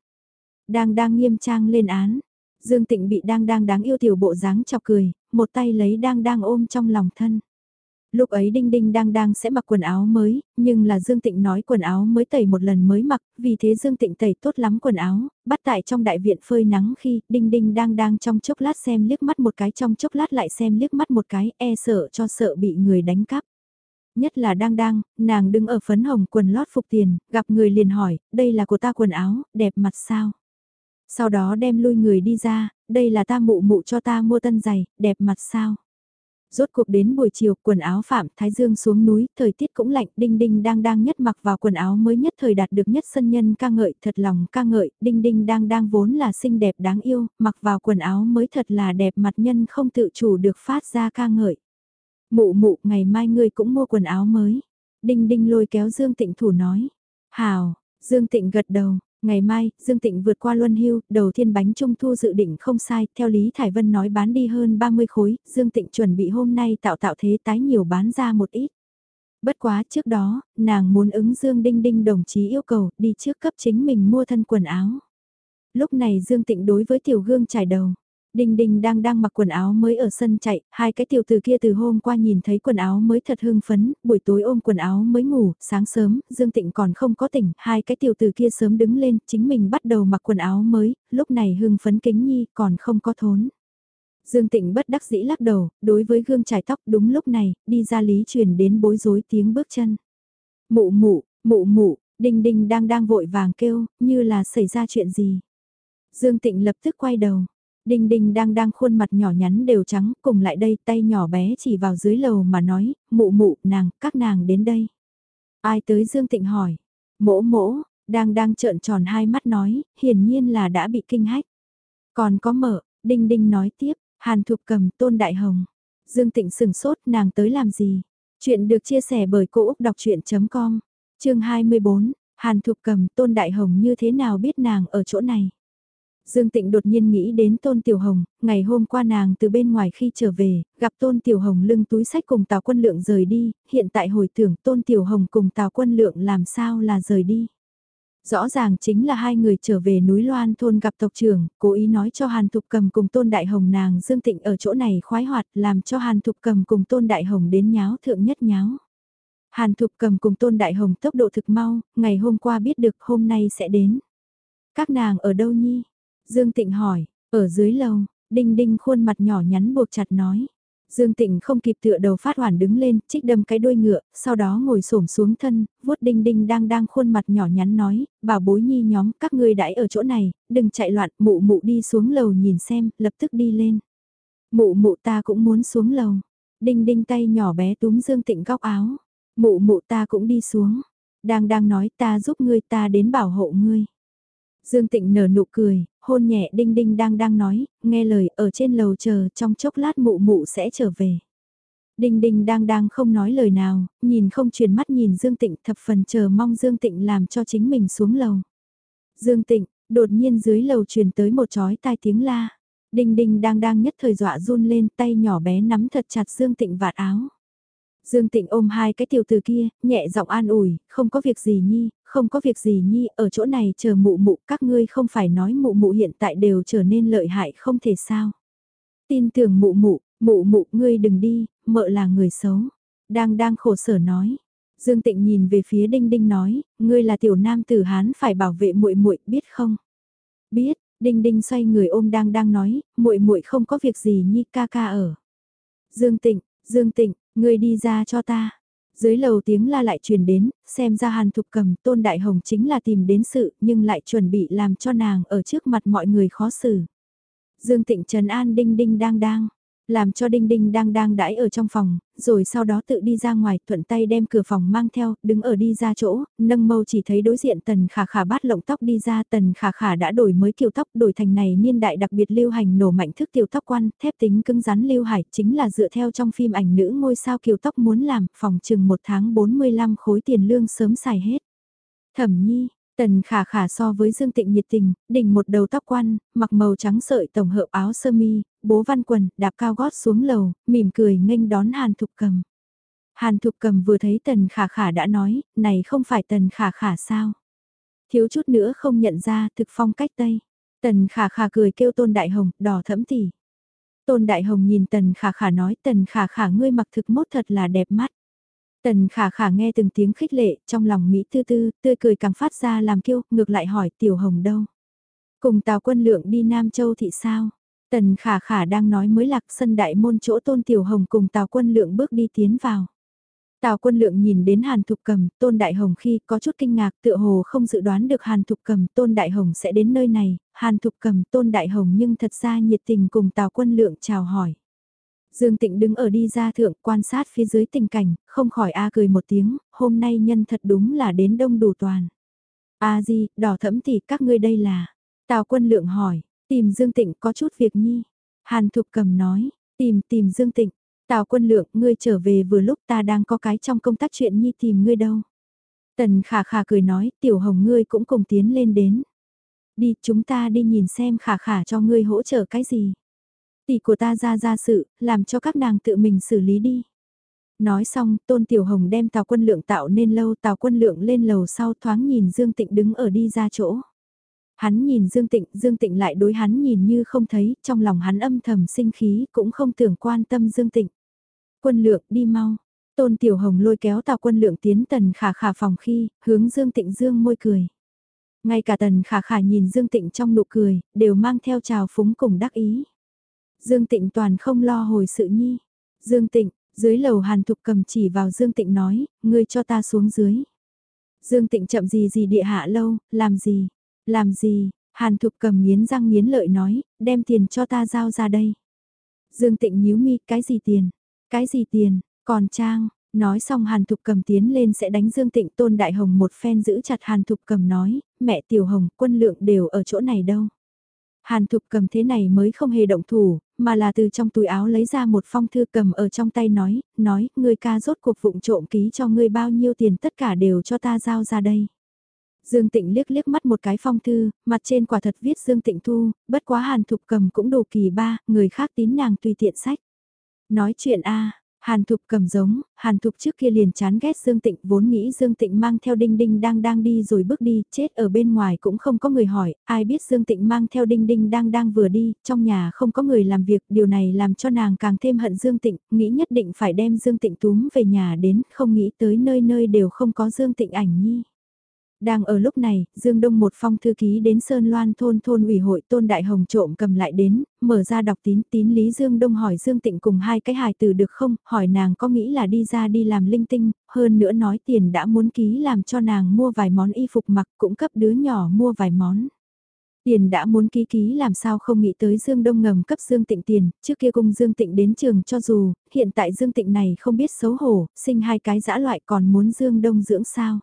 Đang đang nghiêm trang lên án. Dương Tịnh bị đang đang đáng yêu tiểu bộ dáng chọc cười, một tay lấy đang đang ôm trong lòng thân. Lúc ấy Đinh Đinh đang đang sẽ mặc quần áo mới, nhưng là Dương Tịnh nói quần áo mới tẩy một lần mới mặc, vì thế Dương Tịnh tẩy tốt lắm quần áo, bắt tại trong đại viện phơi nắng khi Đinh Đinh đang đang trong chốc lát xem liếc mắt một cái trong chốc lát lại xem liếc mắt một cái e sợ cho sợ bị người đánh cắp. Nhất là đang đang, nàng đứng ở phấn hồng quần lót phục tiền, gặp người liền hỏi, đây là của ta quần áo, đẹp mặt sao? Sau đó đem lui người đi ra, đây là ta mụ mụ cho ta mua tân giày, đẹp mặt sao? Rốt cuộc đến buổi chiều, quần áo Phạm Thái Dương xuống núi, thời tiết cũng lạnh, Đinh Đinh đang đang nhất mặc vào quần áo mới nhất thời đạt được nhất sân nhân ca ngợi, thật lòng ca ngợi, Đinh Đinh đang đang vốn là xinh đẹp đáng yêu, mặc vào quần áo mới thật là đẹp mặt nhân không tự chủ được phát ra ca ngợi. Mụ mụ, ngày mai ngươi cũng mua quần áo mới. Đinh Đinh lôi kéo Dương Tịnh thủ nói. Hào, Dương Tịnh gật đầu, Ngày mai, Dương Tịnh vượt qua luân hưu, đầu thiên bánh trung thu dự định không sai, theo Lý Thải Vân nói bán đi hơn 30 khối, Dương Tịnh chuẩn bị hôm nay tạo tạo thế tái nhiều bán ra một ít. Bất quá trước đó, nàng muốn ứng Dương Đinh Đinh đồng chí yêu cầu đi trước cấp chính mình mua thân quần áo. Lúc này Dương Tịnh đối với tiểu gương trải đầu. Đinh Đinh đang đang mặc quần áo mới ở sân chạy, hai cái tiểu từ kia từ hôm qua nhìn thấy quần áo mới thật hưng phấn, buổi tối ôm quần áo mới ngủ, sáng sớm, Dương Tịnh còn không có tỉnh, hai cái tiểu từ kia sớm đứng lên, chính mình bắt đầu mặc quần áo mới, lúc này hưng phấn kính nhi, còn không có thốn. Dương Tịnh bất đắc dĩ lắc đầu, đối với gương trải tóc đúng lúc này, đi ra lý truyền đến bối rối tiếng bước chân. Mụ mụ, mụ mụ, Đinh Đinh đang đang vội vàng kêu, như là xảy ra chuyện gì. Dương Tịnh lập tức quay đầu, Đinh đinh đang đang khuôn mặt nhỏ nhắn đều trắng, cùng lại đây tay nhỏ bé chỉ vào dưới lầu mà nói, mụ mụ, nàng, các nàng đến đây. Ai tới Dương Tịnh hỏi, mỗ mỗ, đang đang trợn tròn hai mắt nói, hiển nhiên là đã bị kinh hách. Còn có mở, đinh đinh nói tiếp, hàn thục cầm tôn đại hồng. Dương Tịnh sừng sốt nàng tới làm gì? Chuyện được chia sẻ bởi Cô Úc Đọc Chuyện.com, chương 24, Hàn Thục Cầm Tôn Đại Hồng như thế nào biết nàng ở chỗ này? Dương Tịnh đột nhiên nghĩ đến Tôn Tiểu Hồng, ngày hôm qua nàng từ bên ngoài khi trở về, gặp Tôn Tiểu Hồng lưng túi sách cùng Tào Quân Lượng rời đi, hiện tại hồi tưởng Tôn Tiểu Hồng cùng Tào Quân Lượng làm sao là rời đi. Rõ ràng chính là hai người trở về núi Loan thôn gặp tộc trưởng, cố ý nói cho Hàn Thục Cầm cùng Tôn Đại Hồng nàng Dương Tịnh ở chỗ này khoái hoạt làm cho Hàn Thục Cầm cùng Tôn Đại Hồng đến nháo thượng nhất nháo. Hàn Thục Cầm cùng Tôn Đại Hồng tốc độ thực mau, ngày hôm qua biết được hôm nay sẽ đến. Các nàng ở đâu nhi? Dương Tịnh hỏi, ở dưới lầu, đinh đinh khuôn mặt nhỏ nhắn buộc chặt nói. Dương Tịnh không kịp tựa đầu phát hoàn đứng lên, trích đâm cái đuôi ngựa, sau đó ngồi xổm xuống thân, vuốt đinh đinh đang đang khuôn mặt nhỏ nhắn nói, bảo bối nhi nhóm, các ngươi đãi ở chỗ này, đừng chạy loạn, mụ mụ đi xuống lầu nhìn xem, lập tức đi lên. Mụ mụ ta cũng muốn xuống lầu. Đinh đinh tay nhỏ bé túm Dương Tịnh góc áo. Mụ mụ ta cũng đi xuống. Đang đang nói ta giúp ngươi ta đến bảo hộ ngươi. Dương Tịnh nở nụ cười, hôn nhẹ đinh đinh đang đang nói, nghe lời ở trên lầu chờ trong chốc lát mụ mụ sẽ trở về. Đinh đinh đang đang không nói lời nào, nhìn không truyền mắt nhìn Dương Tịnh thập phần chờ mong Dương Tịnh làm cho chính mình xuống lầu. Dương Tịnh, đột nhiên dưới lầu truyền tới một chói tai tiếng la. Đinh đinh đang đang nhất thời dọa run lên tay nhỏ bé nắm thật chặt Dương Tịnh vạt áo. Dương Tịnh ôm hai cái tiểu từ kia, nhẹ giọng an ủi, không có việc gì nhi, không có việc gì nhi, ở chỗ này chờ mụ mụ, các ngươi không phải nói mụ mụ hiện tại đều trở nên lợi hại không thể sao. Tin tưởng mụ mụ, mụ mụ ngươi đừng đi, mợ là người xấu. Đang đang khổ sở nói. Dương Tịnh nhìn về phía Đinh Đinh nói, ngươi là tiểu nam tử Hán phải bảo vệ muội muội biết không? Biết, Đinh Đinh xoay người ôm đang đang nói, muội muội không có việc gì nhi ca ca ở. Dương Tịnh, Dương Tịnh, ngươi đi ra cho ta. Dưới lầu tiếng la lại truyền đến, xem ra Hàn Thục Cầm Tôn Đại Hồng chính là tìm đến sự nhưng lại chuẩn bị làm cho nàng ở trước mặt mọi người khó xử. Dương Tịnh Trần An đinh đinh đang đang làm cho Đinh Đinh đang đang đãi ở trong phòng, rồi sau đó tự đi ra ngoài, thuận tay đem cửa phòng mang theo, đứng ở đi ra chỗ, nâng mâu chỉ thấy đối diện Tần Khả Khả bát lộng tóc đi ra, Tần Khả Khả đã đổi mới kiểu tóc, đổi thành này niên đại đặc biệt lưu hành nổ mạnh thức kiểu tóc quan, thép tính cứng rắn lưu hải, chính là dựa theo trong phim ảnh nữ ngôi sao kiểu tóc muốn làm, phòng chừng một tháng 45 khối tiền lương sớm xài hết. Thẩm Nhi, Tần khả khả so với Dương Tịnh nhiệt tình, đỉnh một đầu tóc quan, mặc màu trắng sợi tổng hợp áo sơ mi, bố văn quần, đạp cao gót xuống lầu, mỉm cười nghênh đón Hàn Thục Cầm. Hàn Thục Cầm vừa thấy Tần khả khả đã nói, này không phải Tần khả khả sao? Thiếu chút nữa không nhận ra thực phong cách Tây. Tần khả khả cười kêu Tôn Đại Hồng, đỏ thẫm tỉ. Tôn Đại Hồng nhìn Tần khả khả nói Tần khả khả ngươi mặc thực mốt thật là đẹp mắt. Tần khả khả nghe từng tiếng khích lệ, trong lòng Mỹ tư tư, tươi cười càng phát ra làm kiêu, ngược lại hỏi Tiểu Hồng đâu. Cùng Tào Quân Lượng đi Nam Châu thị sao? Tần khả khả đang nói mới lạc sân đại môn chỗ Tôn Tiểu Hồng cùng Tào Quân Lượng bước đi tiến vào. Tào quân lượng nhìn đến Hàn Thục Cầm, Tôn Đại Hồng khi có chút kinh ngạc tựa hồ không dự đoán được Hàn Thục Cầm, Tôn Đại Hồng sẽ đến nơi này, Hàn Thục Cầm, Tôn Đại Hồng nhưng thật ra nhiệt tình cùng Tào quân lượng chào hỏi. Dương Tịnh đứng ở đi ra thượng quan sát phía dưới tình cảnh, không khỏi a cười một tiếng, hôm nay nhân thật đúng là đến đông đủ toàn. A di, đỏ thẫm thì các ngươi đây là. Tào quân lượng hỏi, tìm Dương Tịnh có chút việc nhi. Hàn Thục Cầm nói, tìm tìm Dương Tịnh, Tào quân lượng, ngươi trở về vừa lúc ta đang có cái trong công tác chuyện nhi tìm ngươi đâu. Tần khả khả cười nói, tiểu hồng ngươi cũng cùng tiến lên đến. Đi, chúng ta đi nhìn xem khả khả cho ngươi hỗ trợ cái gì. Tỷ của ta ra ra sự, làm cho các nàng tự mình xử lý đi. Nói xong, Tôn Tiểu Hồng đem Tào Quân Lượng tạo nên lâu Tào Quân Lượng lên lầu sau thoáng nhìn Dương Tịnh đứng ở đi ra chỗ. Hắn nhìn Dương Tịnh, Dương Tịnh lại đối hắn nhìn như không thấy, trong lòng hắn âm thầm sinh khí cũng không tưởng quan tâm Dương Tịnh. Quân lượng đi mau. Tôn Tiểu Hồng lôi kéo tào quân lượng tiến tần khả khả phòng khi, hướng Dương Tịnh Dương môi cười. Ngay cả tần khả khả nhìn Dương Tịnh trong nụ cười, đều mang theo trào phúng cùng đắc ý. Dương Tịnh toàn không lo hồi sự nhi. Dương Tịnh, dưới lầu hàn thục cầm chỉ vào Dương Tịnh nói, ngươi cho ta xuống dưới. Dương Tịnh chậm gì gì địa hạ lâu, làm gì, làm gì, hàn thục cầm nghiến răng nghiến lợi nói, đem tiền cho ta giao ra đây. Dương Tịnh nhíu mi, cái gì tiền? Cái gì tiền, còn trang, nói xong Hàn Thục cầm tiến lên sẽ đánh Dương Tịnh Tôn Đại Hồng một phen giữ chặt Hàn Thục cầm nói, mẹ Tiểu Hồng, quân lượng đều ở chỗ này đâu. Hàn Thục cầm thế này mới không hề động thủ, mà là từ trong túi áo lấy ra một phong thư cầm ở trong tay nói, nói, người ca rốt cuộc vụng trộm ký cho ngươi bao nhiêu tiền tất cả đều cho ta giao ra đây. Dương Tịnh liếc liếc mắt một cái phong thư, mặt trên quả thật viết Dương Tịnh thu, bất quá Hàn Thục cầm cũng đủ kỳ ba, người khác tín nàng tùy tiện sách. Nói chuyện a Hàn Thục cầm giống, Hàn Thục trước kia liền chán ghét Dương Tịnh vốn nghĩ Dương Tịnh mang theo Đinh Đinh đang đang đi rồi bước đi, chết ở bên ngoài cũng không có người hỏi, ai biết Dương Tịnh mang theo Đinh Đinh đang đang vừa đi, trong nhà không có người làm việc, điều này làm cho nàng càng thêm hận Dương Tịnh, nghĩ nhất định phải đem Dương Tịnh túm về nhà đến, không nghĩ tới nơi nơi đều không có Dương Tịnh ảnh nhi. Đang ở lúc này, Dương Đông một phong thư ký đến Sơn Loan thôn thôn ủy hội Tôn Đại Hồng trộm cầm lại đến, mở ra đọc tín tín Lý Dương Đông hỏi Dương Tịnh cùng hai cái hài từ được không, hỏi nàng có nghĩ là đi ra đi làm linh tinh, hơn nữa nói tiền đã muốn ký làm cho nàng mua vài món y phục mặc cũng cấp đứa nhỏ mua vài món. Tiền đã muốn ký ký làm sao không nghĩ tới Dương Đông ngầm cấp Dương Tịnh tiền, trước kia cùng Dương Tịnh đến trường cho dù, hiện tại Dương Tịnh này không biết xấu hổ, sinh hai cái dã loại còn muốn Dương Đông dưỡng sao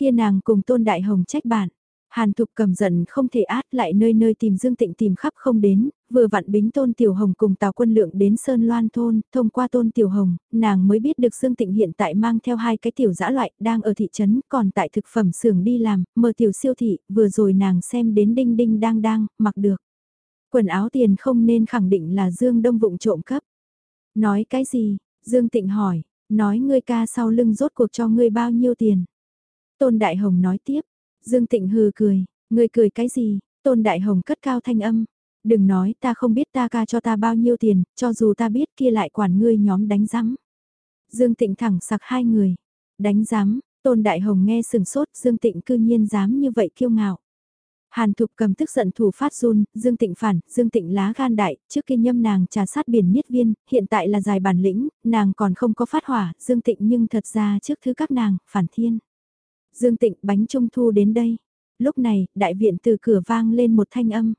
kia nàng cùng Tôn Đại Hồng trách bạn. Hàn Thục cầm giận không thể át lại nơi nơi tìm Dương Tịnh tìm khắp không đến, vừa vặn bính Tôn Tiểu Hồng cùng Tào Quân Lượng đến Sơn Loan Thôn, thông qua Tôn Tiểu Hồng, nàng mới biết được Dương Tịnh hiện tại mang theo hai cái tiểu dã loại, đang ở thị trấn, còn tại thực phẩm xưởng đi làm, mở tiểu siêu thị, vừa rồi nàng xem đến đinh đinh đang đang, mặc được. Quần áo tiền không nên khẳng định là Dương Đông Vụng trộm cấp. Nói cái gì? Dương Tịnh hỏi, nói ngươi ca sau lưng rốt cuộc cho ngươi bao nhiêu tiền? Tôn Đại Hồng nói tiếp, Dương Tịnh hừ cười, ngươi cười cái gì, Tôn Đại Hồng cất cao thanh âm, đừng nói ta không biết ta ca cho ta bao nhiêu tiền, cho dù ta biết kia lại quản ngươi nhóm đánh rắm. Dương Tịnh thẳng sặc hai người, đánh rắm, Tôn Đại Hồng nghe sừng sốt Dương Tịnh cư nhiên dám như vậy kiêu ngạo. Hàn Thục cầm tức giận thủ phát run, Dương Tịnh phản, Dương Tịnh lá gan đại, trước kia nhâm nàng trà sát biển niết viên, hiện tại là dài bản lĩnh, nàng còn không có phát hỏa, Dương Tịnh nhưng thật ra trước thứ các nàng, phản thiên. Dương Tịnh bánh trung thu đến đây. Lúc này, đại viện từ cửa vang lên một thanh âm.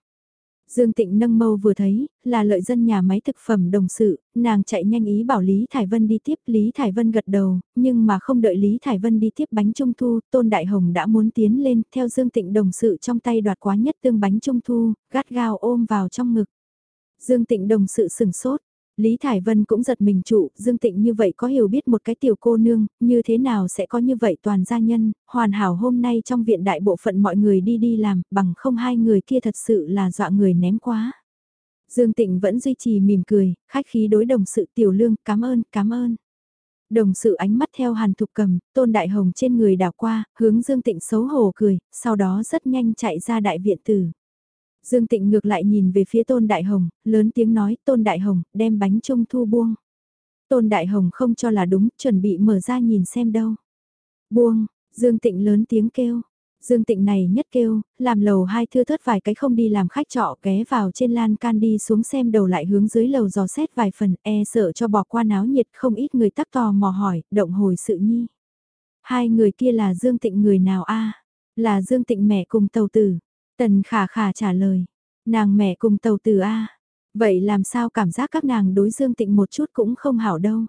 Dương Tịnh nâng mâu vừa thấy, là lợi dân nhà máy thực phẩm đồng sự, nàng chạy nhanh ý bảo Lý Thải Vân đi tiếp, Lý Thải Vân gật đầu, nhưng mà không đợi Lý Thải Vân đi tiếp bánh trung thu, Tôn Đại Hồng đã muốn tiến lên, theo Dương Tịnh đồng sự trong tay đoạt quá nhất tương bánh trung thu, gắt gao ôm vào trong ngực. Dương Tịnh đồng sự sừng sốt, Lý Thải Vân cũng giật mình trụ, Dương Tịnh như vậy có hiểu biết một cái tiểu cô nương, như thế nào sẽ có như vậy toàn gia nhân, hoàn hảo hôm nay trong viện đại bộ phận mọi người đi đi làm, bằng không hai người kia thật sự là dọa người ném quá. Dương Tịnh vẫn duy trì mỉm cười, khách khí đối đồng sự tiểu lương, cảm ơn, cảm ơn. Đồng sự ánh mắt theo hàn thục cầm, tôn đại hồng trên người đảo qua, hướng Dương Tịnh xấu hổ cười, sau đó rất nhanh chạy ra đại viện tử. Dương Tịnh ngược lại nhìn về phía Tôn Đại Hồng, lớn tiếng nói Tôn Đại Hồng, đem bánh trung thu buông. Tôn Đại Hồng không cho là đúng, chuẩn bị mở ra nhìn xem đâu. Buông, Dương Tịnh lớn tiếng kêu. Dương Tịnh này nhất kêu, làm lầu hai thưa thớt vài cái không đi làm khách trọ ghé vào trên lan can đi xuống xem đầu lại hướng dưới lầu dò xét vài phần e sợ cho bỏ qua náo nhiệt không ít người tắc tò mò hỏi, động hồi sự nhi. Hai người kia là Dương Tịnh người nào a Là Dương Tịnh mẹ cùng tàu tử. Tần khả khả trả lời, nàng mẹ cùng tàu từ A. Vậy làm sao cảm giác các nàng đối Dương Tịnh một chút cũng không hảo đâu.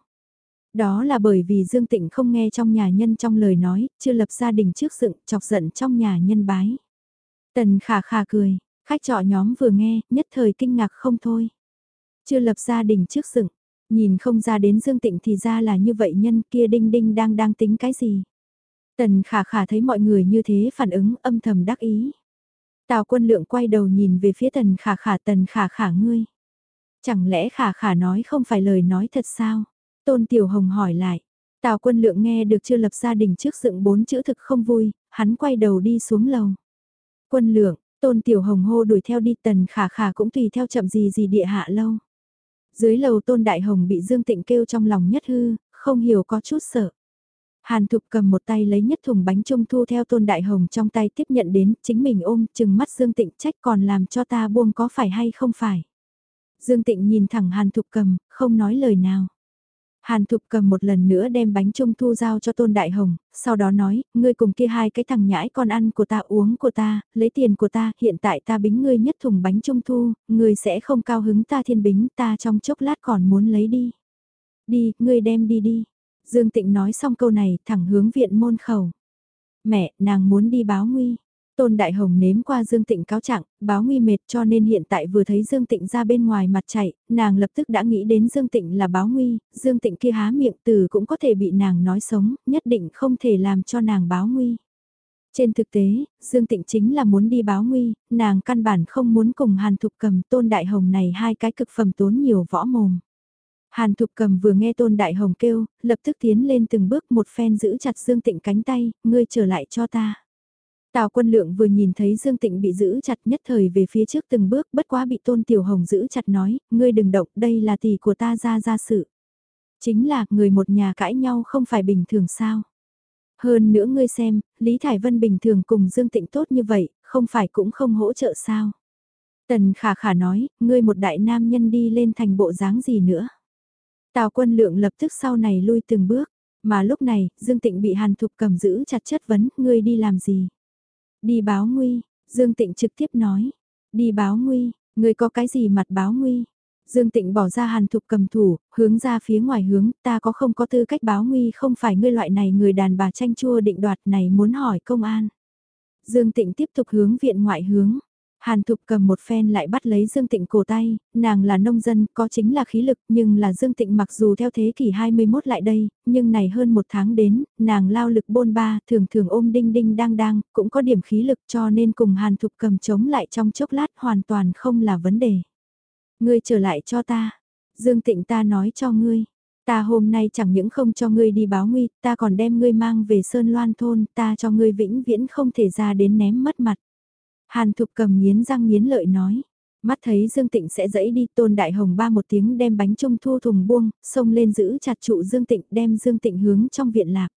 Đó là bởi vì Dương Tịnh không nghe trong nhà nhân trong lời nói, chưa lập gia đình trước dựng, chọc giận trong nhà nhân bái. Tần khả khả cười, khách trọ nhóm vừa nghe, nhất thời kinh ngạc không thôi. Chưa lập gia đình trước dựng, nhìn không ra đến Dương Tịnh thì ra là như vậy nhân kia đinh đinh đang đang tính cái gì. Tần khả khả thấy mọi người như thế phản ứng âm thầm đắc ý. Tào quân lượng quay đầu nhìn về phía tần khả khả tần khả khả ngươi. Chẳng lẽ khả khả nói không phải lời nói thật sao? Tôn Tiểu Hồng hỏi lại. Tào quân lượng nghe được chưa lập gia đình trước dựng bốn chữ thực không vui, hắn quay đầu đi xuống lầu. Quân lượng, Tôn Tiểu Hồng hô đuổi theo đi tần khả khả cũng tùy theo chậm gì gì địa hạ lâu. Dưới lầu Tôn Đại Hồng bị Dương Tịnh kêu trong lòng nhất hư, không hiểu có chút sợ. Hàn Thục cầm một tay lấy nhất thùng bánh trung thu theo Tôn Đại Hồng trong tay tiếp nhận đến, chính mình ôm, chừng mắt Dương Tịnh trách còn làm cho ta buông có phải hay không phải. Dương Tịnh nhìn thẳng Hàn Thục cầm, không nói lời nào. Hàn Thục cầm một lần nữa đem bánh trung thu giao cho Tôn Đại Hồng, sau đó nói, ngươi cùng kia hai cái thằng nhãi con ăn của ta uống của ta, lấy tiền của ta, hiện tại ta bính ngươi nhất thùng bánh trung thu, ngươi sẽ không cao hứng ta thiên bính ta trong chốc lát còn muốn lấy đi. Đi, ngươi đem đi đi. Dương Tịnh nói xong câu này thẳng hướng viện môn khẩu. Mẹ, nàng muốn đi báo nguy. Tôn Đại Hồng nếm qua Dương Tịnh cáo trạng, báo nguy mệt cho nên hiện tại vừa thấy Dương Tịnh ra bên ngoài mặt chạy, nàng lập tức đã nghĩ đến Dương Tịnh là báo nguy, Dương Tịnh kia há miệng từ cũng có thể bị nàng nói sống, nhất định không thể làm cho nàng báo nguy. Trên thực tế, Dương Tịnh chính là muốn đi báo nguy, nàng căn bản không muốn cùng Hàn Thục cầm Tôn Đại Hồng này hai cái cực phẩm tốn nhiều võ mồm. Hàn Thục cầm vừa nghe Tôn Đại Hồng kêu, lập tức tiến lên từng bước một phen giữ chặt Dương Tịnh cánh tay, ngươi trở lại cho ta. Tào quân lượng vừa nhìn thấy Dương Tịnh bị giữ chặt nhất thời về phía trước từng bước bất quá bị Tôn Tiểu Hồng giữ chặt nói, ngươi đừng động, đây là tỷ của ta ra ra sự. Chính là người một nhà cãi nhau không phải bình thường sao. Hơn nữa ngươi xem, Lý Thải Vân bình thường cùng Dương Tịnh tốt như vậy, không phải cũng không hỗ trợ sao. Tần khả khả nói, ngươi một đại nam nhân đi lên thành bộ dáng gì nữa. Tào quân lượng lập tức sau này lui từng bước, mà lúc này, Dương Tịnh bị Hàn Thục cầm giữ chặt chất vấn, ngươi đi làm gì? Đi báo nguy, Dương Tịnh trực tiếp nói, đi báo nguy, ngươi có cái gì mặt báo nguy? Dương Tịnh bỏ ra Hàn Thục cầm thủ, hướng ra phía ngoài hướng, ta có không có tư cách báo nguy không phải ngươi loại này người đàn bà tranh chua định đoạt này muốn hỏi công an. Dương Tịnh tiếp tục hướng viện ngoại hướng, Hàn Thục cầm một phen lại bắt lấy Dương Tịnh cổ tay, nàng là nông dân, có chính là khí lực, nhưng là Dương Tịnh mặc dù theo thế kỷ 21 lại đây, nhưng này hơn một tháng đến, nàng lao lực bôn ba, thường thường ôm đinh đinh đang đang, cũng có điểm khí lực cho nên cùng Hàn Thục cầm chống lại trong chốc lát hoàn toàn không là vấn đề. Ngươi trở lại cho ta. Dương Tịnh ta nói cho ngươi. Ta hôm nay chẳng những không cho ngươi đi báo nguy, ta còn đem ngươi mang về Sơn Loan thôn, ta cho ngươi vĩnh viễn không thể ra đến ném mất mặt. Hàn Thục cầm nghiến răng nghiến lợi nói. Mắt thấy Dương Tịnh sẽ dẫy đi tôn đại hồng ba một tiếng đem bánh trung thu thùng buông, xông lên giữ chặt trụ Dương Tịnh đem Dương Tịnh hướng trong viện lạc.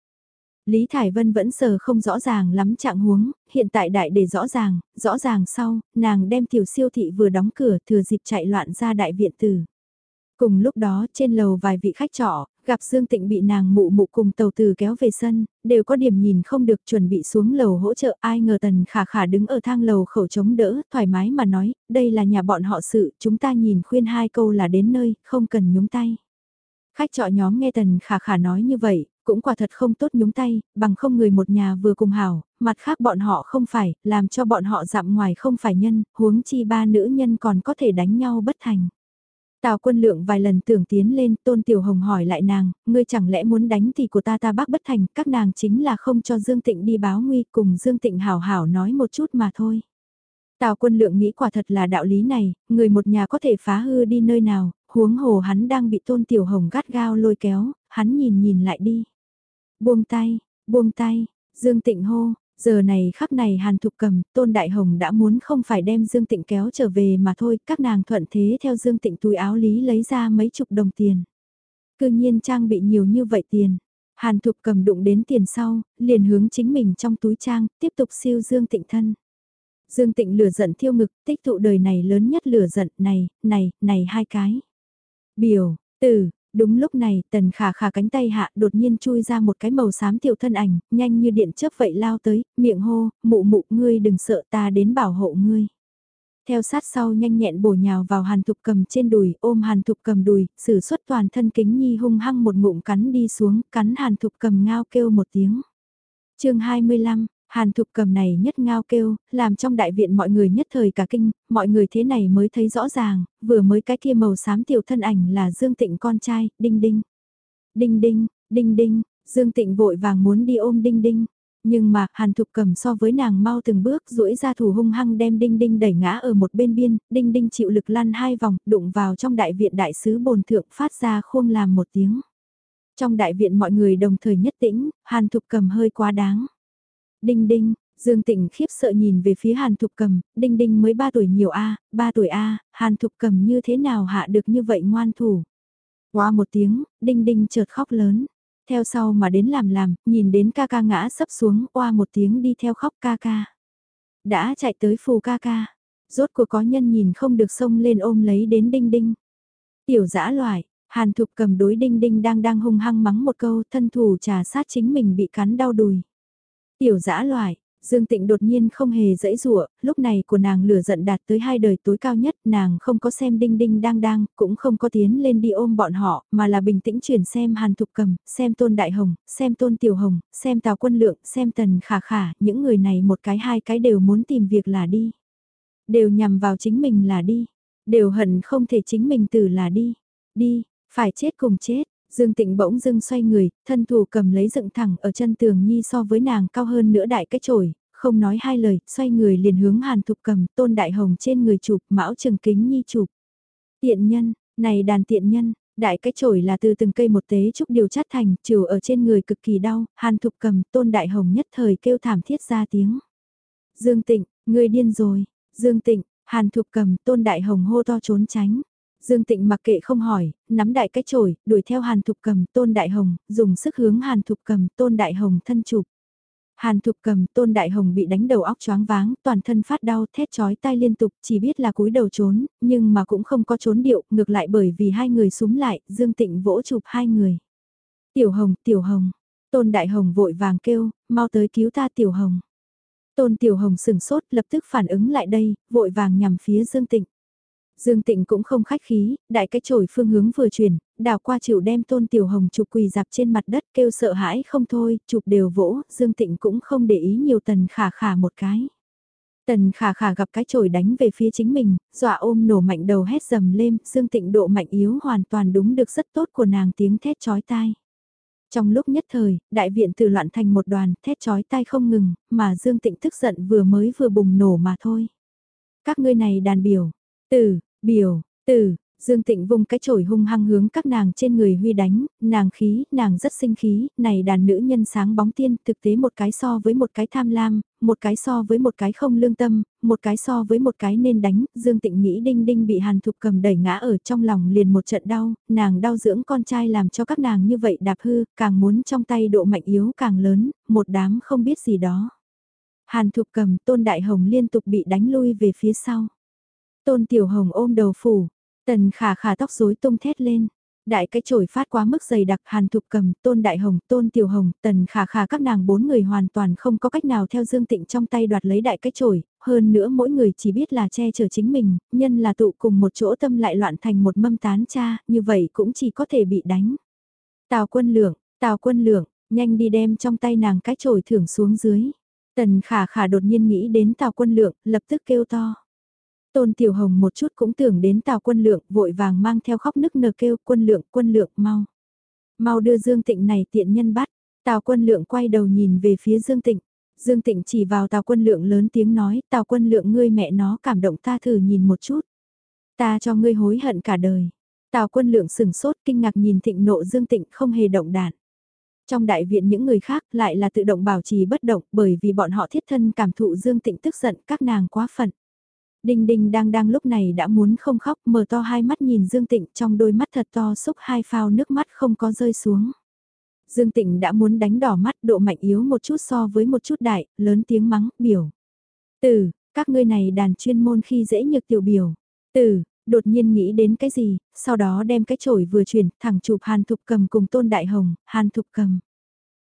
Lý Thải Vân vẫn sờ không rõ ràng lắm trạng huống, hiện tại đại để rõ ràng, rõ ràng sau, nàng đem tiểu siêu thị vừa đóng cửa thừa dịp chạy loạn ra đại viện tử. Cùng lúc đó trên lầu vài vị khách trọ, gặp Dương Tịnh bị nàng mụ mụ cùng tàu từ kéo về sân, đều có điểm nhìn không được chuẩn bị xuống lầu hỗ trợ ai ngờ tần khả khả đứng ở thang lầu khẩu chống đỡ, thoải mái mà nói, đây là nhà bọn họ sự, chúng ta nhìn khuyên hai câu là đến nơi, không cần nhúng tay. Khách trọ nhóm nghe tần khả khả nói như vậy, cũng quả thật không tốt nhúng tay, bằng không người một nhà vừa cùng hảo, mặt khác bọn họ không phải, làm cho bọn họ dặm ngoài không phải nhân, huống chi ba nữ nhân còn có thể đánh nhau bất thành. Tào quân lượng vài lần tưởng tiến lên, tôn tiểu hồng hỏi lại nàng, ngươi chẳng lẽ muốn đánh thì của ta ta bác bất thành, các nàng chính là không cho Dương Tịnh đi báo nguy cùng Dương Tịnh hảo hảo nói một chút mà thôi. Tào quân lượng nghĩ quả thật là đạo lý này, người một nhà có thể phá hư đi nơi nào, huống hồ hắn đang bị tôn tiểu hồng gắt gao lôi kéo, hắn nhìn nhìn lại đi. Buông tay, buông tay, Dương Tịnh hô, giờ này khắc này Hàn Thục cầm, Tôn Đại Hồng đã muốn không phải đem Dương Tịnh kéo trở về mà thôi, các nàng thuận thế theo Dương Tịnh túi áo lý lấy ra mấy chục đồng tiền. Cư nhiên trang bị nhiều như vậy tiền. Hàn Thục cầm đụng đến tiền sau, liền hướng chính mình trong túi trang, tiếp tục siêu Dương Tịnh thân. Dương Tịnh lửa giận thiêu ngực, tích tụ đời này lớn nhất lửa giận, này, này, này hai cái. Biểu, tử đúng lúc này tần khả khả cánh tay hạ đột nhiên chui ra một cái màu xám tiểu thân ảnh, nhanh như điện chớp vậy lao tới, miệng hô, mụ mụ ngươi đừng sợ ta đến bảo hộ ngươi. Theo sát sau nhanh nhẹn bổ nhào vào hàn thục cầm trên đùi, ôm hàn thục cầm đùi, sử xuất toàn thân kính nhi hung hăng một ngụm cắn đi xuống, cắn hàn thục cầm ngao kêu một tiếng. chương 25, Hàn thục cầm này nhất ngao kêu, làm trong đại viện mọi người nhất thời cả kinh, mọi người thế này mới thấy rõ ràng, vừa mới cái kia màu xám tiểu thân ảnh là Dương Tịnh con trai, đinh đinh. Đinh đinh, đinh đinh, Dương Tịnh vội vàng muốn đi ôm đinh đinh. Nhưng mà, Hàn Thục cầm so với nàng mau từng bước duỗi ra thủ hung hăng đem Đinh Đinh đẩy ngã ở một bên biên, Đinh Đinh chịu lực lăn hai vòng, đụng vào trong đại viện đại sứ bồn thượng phát ra khôn làm một tiếng. Trong đại viện mọi người đồng thời nhất tĩnh, Hàn Thục cầm hơi quá đáng. Đinh đinh, Dương Tịnh khiếp sợ nhìn về phía Hàn Thục Cầm, Đinh Đinh mới 3 tuổi nhiều a, à, 3 tuổi a, Hàn Thục Cầm như thế nào hạ được như vậy ngoan thủ. Qua một tiếng, Đinh Đinh chợt khóc lớn. Theo sau mà đến làm làm, nhìn đến ca ca ngã sấp xuống, qua một tiếng đi theo khóc ca ca. Đã chạy tới phù ca ca. Rốt cuộc có nhân nhìn không được xông lên ôm lấy đến Đinh Đinh. Tiểu dã loại, Hàn Thục cầm đối Đinh Đinh đang đang hung hăng mắng một câu thân thủ trà sát chính mình bị cắn đau đùi. Tiểu dã loại, Dương Tịnh đột nhiên không hề dãy rủa, lúc này của nàng lửa giận đạt tới hai đời tối cao nhất, nàng không có xem đinh đinh đang đang, cũng không có tiến lên đi ôm bọn họ, mà là bình tĩnh chuyển xem Hàn Thục Cầm, xem Tôn Đại Hồng, xem Tôn Tiểu Hồng, xem Tào Quân Lượng, xem Tần Khả Khả, những người này một cái hai cái đều muốn tìm việc là đi. Đều nhằm vào chính mình là đi, đều hận không thể chính mình tử là đi, đi, phải chết cùng chết. Dương Tịnh bỗng dưng xoay người, thân thủ cầm lấy dựng thẳng ở chân tường nhi so với nàng cao hơn nữa đại cái chổi, không nói hai lời, xoay người liền hướng hàn thục cầm, tôn đại hồng trên người chụp, mão trừng kính nhi chụp. Tiện nhân, này đàn tiện nhân, đại cái chổi là từ từng cây một tế trúc điều chát thành, trừ ở trên người cực kỳ đau, hàn thục cầm, tôn đại hồng nhất thời kêu thảm thiết ra tiếng. Dương Tịnh, ngươi điên rồi, Dương Tịnh, hàn thục cầm, tôn đại hồng hô to trốn tránh. Dương Tịnh mặc kệ không hỏi, nắm đại cái chổi, đuổi theo Hàn Thục Cầm, Tôn Đại Hồng, dùng sức hướng Hàn Thục Cầm, Tôn Đại Hồng thân chụp. Hàn Thục Cầm, Tôn Đại Hồng bị đánh đầu óc choáng váng, toàn thân phát đau, thét chói tai liên tục, chỉ biết là cúi đầu trốn, nhưng mà cũng không có trốn điệu, ngược lại bởi vì hai người súng lại, Dương Tịnh vỗ chụp hai người. Tiểu Hồng, Tiểu Hồng, Tôn Đại Hồng vội vàng kêu, mau tới cứu ta Tiểu Hồng. Tôn Tiểu Hồng sừng sốt, lập tức phản ứng lại đây, vội vàng nhằm phía Dương Tịnh. Dương Tịnh cũng không khách khí, đại cái chổi phương hướng vừa chuyển, đào qua chịu đem tôn tiểu hồng chụp quỳ dạp trên mặt đất kêu sợ hãi không thôi, chụp đều vỗ, Dương Tịnh cũng không để ý nhiều tần khả khả một cái. Tần khả khả gặp cái chổi đánh về phía chính mình, dọa ôm nổ mạnh đầu hét dầm lên, Dương Tịnh độ mạnh yếu hoàn toàn đúng được rất tốt của nàng tiếng thét chói tai. Trong lúc nhất thời, đại viện từ loạn thành một đoàn, thét chói tai không ngừng, mà Dương Tịnh tức giận vừa mới vừa bùng nổ mà thôi. Các ngươi này đàn biểu, tử, Biểu, tử Dương Tịnh vung cái chổi hung hăng hướng các nàng trên người huy đánh, nàng khí, nàng rất sinh khí, này đàn nữ nhân sáng bóng tiên, thực tế một cái so với một cái tham lam, một cái so với một cái không lương tâm, một cái so với một cái nên đánh, Dương Tịnh nghĩ đinh đinh bị hàn thục cầm đẩy ngã ở trong lòng liền một trận đau, nàng đau dưỡng con trai làm cho các nàng như vậy đạp hư, càng muốn trong tay độ mạnh yếu càng lớn, một đám không biết gì đó. Hàn thục cầm tôn đại hồng liên tục bị đánh lui về phía sau. Tôn Tiểu Hồng ôm đầu phủ, tần khả khả tóc rối tung thét lên. Đại cái chổi phát quá mức dày đặc hàn thục cầm, tôn đại hồng, tôn tiểu hồng, tần khả khả các nàng bốn người hoàn toàn không có cách nào theo dương tịnh trong tay đoạt lấy đại cái chổi, hơn nữa mỗi người chỉ biết là che chở chính mình, nhân là tụ cùng một chỗ tâm lại loạn thành một mâm tán cha, như vậy cũng chỉ có thể bị đánh. Tào quân lượng, tào quân lượng, nhanh đi đem trong tay nàng cái chổi thưởng xuống dưới. Tần khả khả đột nhiên nghĩ đến tào quân lượng, lập tức kêu to. Tôn Tiểu Hồng một chút cũng tưởng đến Tào Quân Lượng, vội vàng mang theo khóc nức nở kêu Quân Lượng, Quân Lượng, mau. Mau đưa Dương Tịnh này tiện nhân bắt. Tào Quân Lượng quay đầu nhìn về phía Dương Tịnh. Dương Tịnh chỉ vào Tào Quân Lượng lớn tiếng nói, Tào Quân Lượng ngươi mẹ nó cảm động ta thử nhìn một chút. Ta cho ngươi hối hận cả đời. Tào Quân Lượng sừng sốt kinh ngạc nhìn Thịnh nộ Dương Tịnh không hề động đạn. Trong đại viện những người khác lại là tự động bảo trì bất động bởi vì bọn họ thiết thân cảm thụ Dương Tịnh tức giận các nàng quá phận. Đinh Đinh đang đang lúc này đã muốn không khóc mở to hai mắt nhìn Dương Tịnh trong đôi mắt thật to xúc hai phao nước mắt không có rơi xuống. Dương Tịnh đã muốn đánh đỏ mắt độ mạnh yếu một chút so với một chút đại, lớn tiếng mắng, biểu. Từ, các ngươi này đàn chuyên môn khi dễ nhược tiểu biểu. Từ, đột nhiên nghĩ đến cái gì, sau đó đem cái chổi vừa chuyển, thẳng chụp Hàn Thục Cầm cùng Tôn Đại Hồng, Hàn Thục Cầm.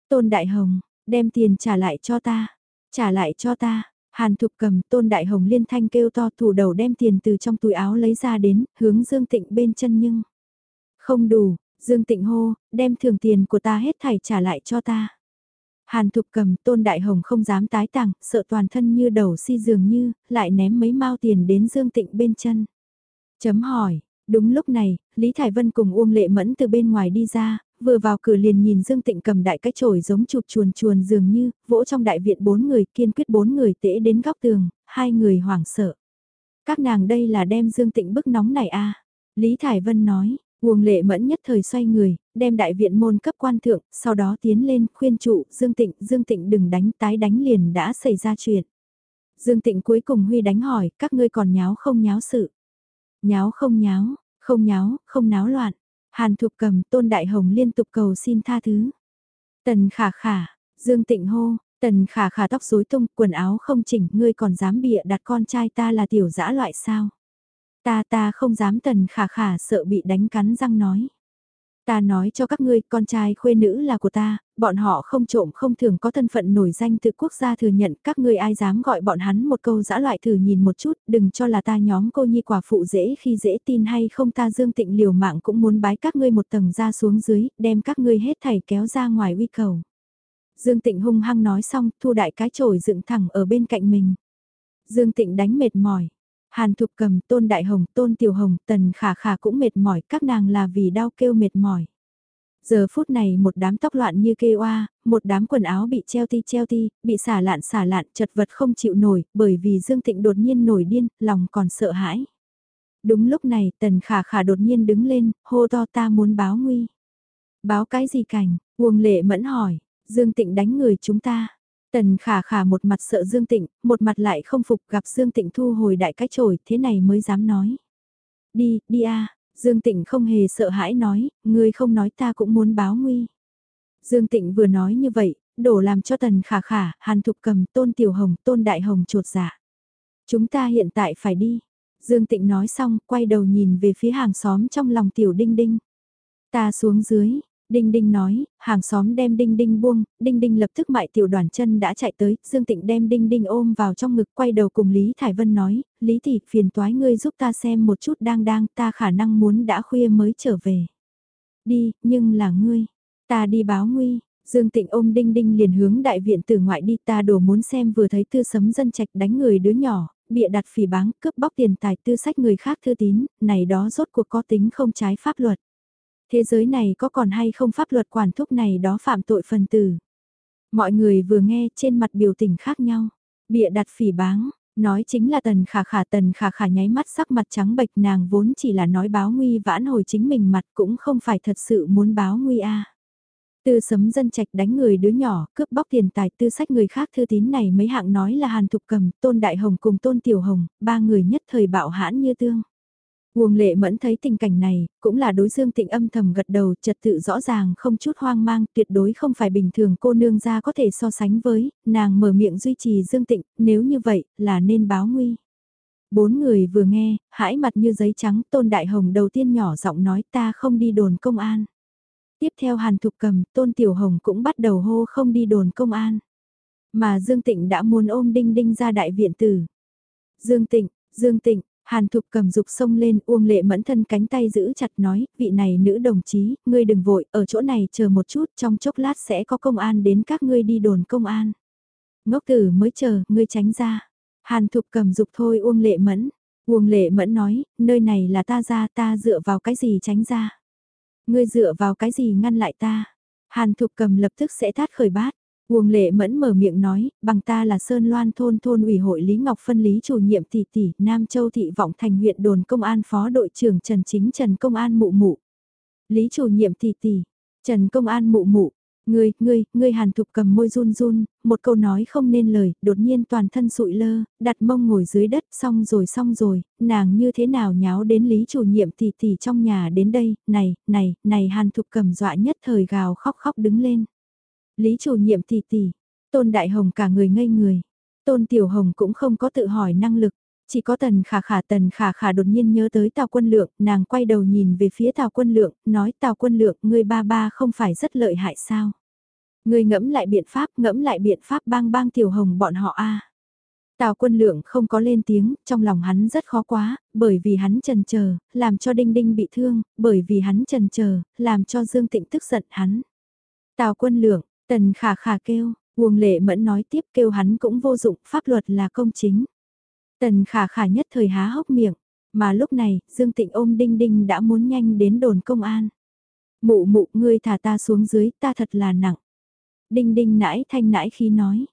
Tôn Đại Hồng, đem tiền trả lại cho ta, trả lại cho ta. Hàn Thục Cầm, Tôn Đại Hồng liên thanh kêu to thủ đầu đem tiền từ trong túi áo lấy ra đến, hướng Dương Tịnh bên chân nhưng. Không đủ, Dương Tịnh hô, đem thường tiền của ta hết thảy trả lại cho ta. Hàn Thục Cầm, Tôn Đại Hồng không dám tái tàng, sợ toàn thân như đầu si dường như, lại ném mấy mao tiền đến Dương Tịnh bên chân. Chấm hỏi, đúng lúc này, Lý Thải Vân cùng Uông Lệ Mẫn từ bên ngoài đi ra, vừa vào cửa liền nhìn Dương Tịnh cầm đại cái chổi giống chụp chuồn chuồn dường như, vỗ trong đại viện bốn người, kiên quyết bốn người tễ đến góc tường, hai người hoảng sợ. Các nàng đây là đem Dương Tịnh bức nóng này à? Lý Thải Vân nói, Uông Lệ Mẫn nhất thời xoay người, đem đại viện môn cấp quan thượng, sau đó tiến lên khuyên trụ Dương Tịnh, Dương Tịnh đừng đánh tái đánh liền đã xảy ra chuyện. Dương Tịnh cuối cùng Huy đánh hỏi, các ngươi còn nháo không nháo sự. Nháo không nháo, không nháo, không náo loạn. Hàn Thục cầm Tôn Đại Hồng liên tục cầu xin tha thứ. Tần khả khả, Dương Tịnh hô, tần khả khả tóc rối tung, quần áo không chỉnh, ngươi còn dám bịa đặt con trai ta là tiểu dã loại sao? Ta ta không dám tần khả khả sợ bị đánh cắn răng nói. Ta nói cho các ngươi, con trai khuê nữ là của ta, bọn họ không trộm không thường có thân phận nổi danh từ quốc gia thừa nhận, các ngươi ai dám gọi bọn hắn một câu dã loại thử nhìn một chút, đừng cho là ta nhóm cô nhi quả phụ dễ khi dễ tin hay không ta dương tịnh liều mạng cũng muốn bái các ngươi một tầng ra xuống dưới, đem các ngươi hết thảy kéo ra ngoài uy cầu. Dương tịnh hung hăng nói xong, thu đại cái chổi dựng thẳng ở bên cạnh mình. Dương tịnh đánh mệt mỏi, Hàn Thục Cầm, Tôn Đại Hồng, Tôn Tiểu Hồng, Tần Khả Khả cũng mệt mỏi, các nàng là vì đau kêu mệt mỏi. Giờ phút này một đám tóc loạn như kê oa, một đám quần áo bị treo ti treo ti, bị xả lạn xả lạn, chật vật không chịu nổi, bởi vì Dương thịnh đột nhiên nổi điên, lòng còn sợ hãi. Đúng lúc này, Tần Khả Khả đột nhiên đứng lên, hô to ta muốn báo nguy. Báo cái gì cảnh? Uông Lệ Mẫn hỏi, Dương Tịnh đánh người chúng ta. Tần khả khả một mặt sợ Dương Tịnh, một mặt lại không phục gặp Dương Tịnh thu hồi đại cái chổi thế này mới dám nói. Đi, đi a Dương Tịnh không hề sợ hãi nói, ngươi không nói ta cũng muốn báo nguy. Dương Tịnh vừa nói như vậy, đổ làm cho tần khả khả, hàn thục cầm, tôn tiểu hồng, tôn đại hồng trột dạ. Chúng ta hiện tại phải đi. Dương Tịnh nói xong, quay đầu nhìn về phía hàng xóm trong lòng tiểu đinh đinh. Ta xuống dưới, Đinh Đinh nói, hàng xóm đem Đinh Đinh buông, Đinh Đinh lập tức mại tiểu đoàn chân đã chạy tới, Dương Tịnh đem Đinh Đinh ôm vào trong ngực quay đầu cùng Lý Thải Vân nói, Lý Thị phiền toái ngươi giúp ta xem một chút đang đang ta khả năng muốn đã khuya mới trở về. Đi, nhưng là ngươi, ta đi báo nguy. Dương Tịnh ôm Đinh Đinh liền hướng đại viện từ ngoại đi ta đổ muốn xem vừa thấy tư sấm dân trạch đánh người đứa nhỏ, bịa đặt phỉ báng cướp bóc tiền tài tư sách người khác thư tín, này đó rốt cuộc có tính không trái pháp luật. Thế giới này có còn hay không pháp luật quản thúc này đó phạm tội phần tử. Mọi người vừa nghe trên mặt biểu tình khác nhau. Bịa đặt phỉ báng, nói chính là tần khả khả tần khả khả nháy mắt sắc mặt trắng bệch nàng vốn chỉ là nói báo nguy vãn hồi chính mình mặt cũng không phải thật sự muốn báo nguy a. Tư sấm dân trạch đánh người đứa nhỏ, cướp bóc tiền tài tư sách người khác thư tín này mấy hạng nói là Hàn Thục Cầm, Tôn Đại Hồng cùng Tôn Tiểu Hồng, ba người nhất thời bạo hãn như tương. Uông lệ mẫn thấy tình cảnh này, cũng là đối dương tịnh âm thầm gật đầu trật tự rõ ràng không chút hoang mang, tuyệt đối không phải bình thường cô nương ra có thể so sánh với, nàng mở miệng duy trì dương tịnh, nếu như vậy, là nên báo nguy. Bốn người vừa nghe, hãi mặt như giấy trắng, tôn đại hồng đầu tiên nhỏ giọng nói ta không đi đồn công an. Tiếp theo hàn thục cầm, tôn tiểu hồng cũng bắt đầu hô không đi đồn công an. Mà Dương Tịnh đã muốn ôm đinh đinh ra đại viện tử. Dương Tịnh, Dương Tịnh, Hàn Thục cầm dục sông lên uông lệ mẫn thân cánh tay giữ chặt nói, vị này nữ đồng chí, ngươi đừng vội, ở chỗ này chờ một chút, trong chốc lát sẽ có công an đến các ngươi đi đồn công an. Ngốc tử mới chờ, ngươi tránh ra. Hàn Thục cầm dục thôi uông lệ mẫn, Uông lệ mẫn nói, nơi này là ta ra ta dựa vào cái gì tránh ra. Ngươi dựa vào cái gì ngăn lại ta. Hàn thục cầm lập tức sẽ thát khởi bát. Uông lệ mẫn mở miệng nói, bằng ta là Sơn Loan thôn thôn ủy hội Lý Ngọc phân lý chủ nhiệm tỷ tỷ, Nam Châu thị vọng thành huyện đồn công an phó đội trưởng Trần Chính Trần Công an mụ mụ. Lý chủ nhiệm tỷ tỷ, Trần Công an mụ mụ, Ngươi, ngươi, ngươi hàn thục cầm môi run run, một câu nói không nên lời, đột nhiên toàn thân sụi lơ, đặt mông ngồi dưới đất, xong rồi xong rồi, nàng như thế nào nháo đến lý chủ nhiệm tỷ tỷ trong nhà đến đây, này, này, này hàn thục cầm dọa nhất thời gào khóc khóc đứng lên. Lý chủ nhiệm tỷ tỷ, tôn đại hồng cả người ngây người, tôn tiểu hồng cũng không có tự hỏi năng lực. Chỉ có tần khả khả tần khả khả đột nhiên nhớ tới tào quân lượng, nàng quay đầu nhìn về phía tào quân lượng, nói tào quân lượng, ngươi ba ba không phải rất lợi hại sao? Ngươi ngẫm lại biện pháp, ngẫm lại biện pháp bang bang tiểu hồng bọn họ a. Tào quân lượng không có lên tiếng, trong lòng hắn rất khó quá, bởi vì hắn trần chờ, làm cho Đinh Đinh bị thương, bởi vì hắn trần chờ, làm cho Dương Tịnh tức giận hắn. Tào quân lượng, tần khả khả kêu, Uông lệ mẫn nói tiếp kêu hắn cũng vô dụng, pháp luật là công chính. Tần khả khả nhất thời há hốc miệng, mà lúc này, Dương Tịnh ôm Đinh Đinh đã muốn nhanh đến đồn công an. Mụ mụ ngươi thả ta xuống dưới, ta thật là nặng. Đinh Đinh nãi thanh nãi khi nói.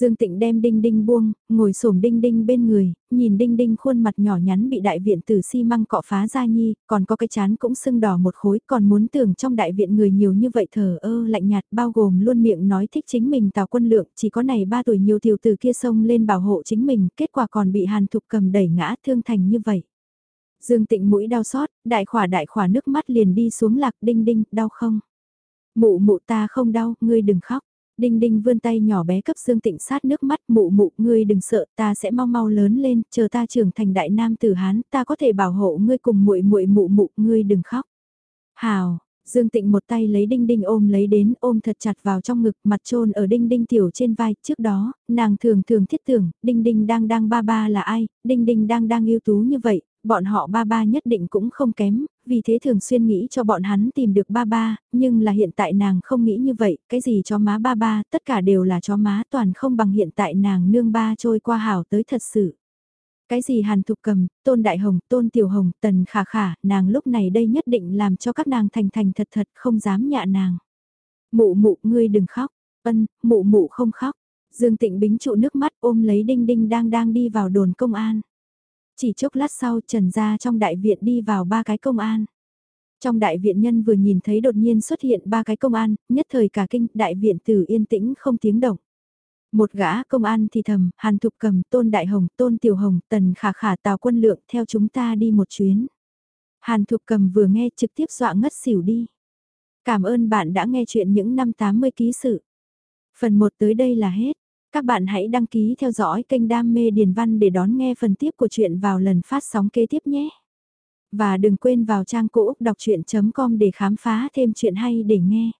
Dương Tịnh đem Đinh Đinh buông, ngồi xổm Đinh Đinh bên người, nhìn Đinh Đinh khuôn mặt nhỏ nhắn bị đại viện tử xi măng cọ phá ra nhi, còn có cái chán cũng sưng đỏ một khối, còn muốn tưởng trong đại viện người nhiều như vậy thờ ơ lạnh nhạt bao gồm luôn miệng nói thích chính mình tào quân lượng, chỉ có này ba tuổi nhiều tiểu từ kia sông lên bảo hộ chính mình, kết quả còn bị hàn thục cầm đẩy ngã thương thành như vậy. Dương Tịnh mũi đau xót, đại khỏa đại khỏa nước mắt liền đi xuống lạc Đinh Đinh, đau không? Mụ mụ ta không đau, ngươi đừng khóc. Đinh đinh vươn tay nhỏ bé cấp Dương Tịnh sát nước mắt mụ mụ ngươi đừng sợ ta sẽ mau mau lớn lên chờ ta trưởng thành đại nam tử hán ta có thể bảo hộ ngươi cùng muội muội mụ mụ ngươi đừng khóc. Hào, Dương Tịnh một tay lấy đinh đinh ôm lấy đến ôm thật chặt vào trong ngực mặt trôn ở đinh đinh tiểu trên vai trước đó nàng thường thường thiết tưởng đinh đinh đang đang ba ba là ai đinh đinh đang đang yêu tú như vậy bọn họ ba ba nhất định cũng không kém, vì thế thường xuyên nghĩ cho bọn hắn tìm được ba ba, nhưng là hiện tại nàng không nghĩ như vậy, cái gì cho má ba ba, tất cả đều là cho má toàn không bằng hiện tại nàng nương ba trôi qua hảo tới thật sự. Cái gì hàn thục cầm, tôn đại hồng, tôn tiểu hồng, tần khả khả, nàng lúc này đây nhất định làm cho các nàng thành thành thật thật không dám nhạ nàng. Mụ mụ ngươi đừng khóc, ân, mụ mụ không khóc. Dương Tịnh bính trụ nước mắt ôm lấy đinh đinh đang đang đi vào đồn công an. Chỉ chốc lát sau Trần ra trong đại viện đi vào ba cái công an. Trong đại viện nhân vừa nhìn thấy đột nhiên xuất hiện ba cái công an, nhất thời cả kinh, đại viện từ yên tĩnh không tiếng động. Một gã công an thì thầm, Hàn Thục Cầm, Tôn Đại Hồng, Tôn Tiểu Hồng, Tần Khả Khả Tào Quân Lượng theo chúng ta đi một chuyến. Hàn Thục Cầm vừa nghe trực tiếp dọa ngất xỉu đi. Cảm ơn bạn đã nghe chuyện những năm 80 ký sự. Phần 1 tới đây là hết. Các bạn hãy đăng ký theo dõi kênh Đam mê Điền Văn để đón nghe phần tiếp của chuyện vào lần phát sóng kế tiếp nhé. Và đừng quên vào trang cũ đọc chuyện.com để khám phá thêm chuyện hay để nghe.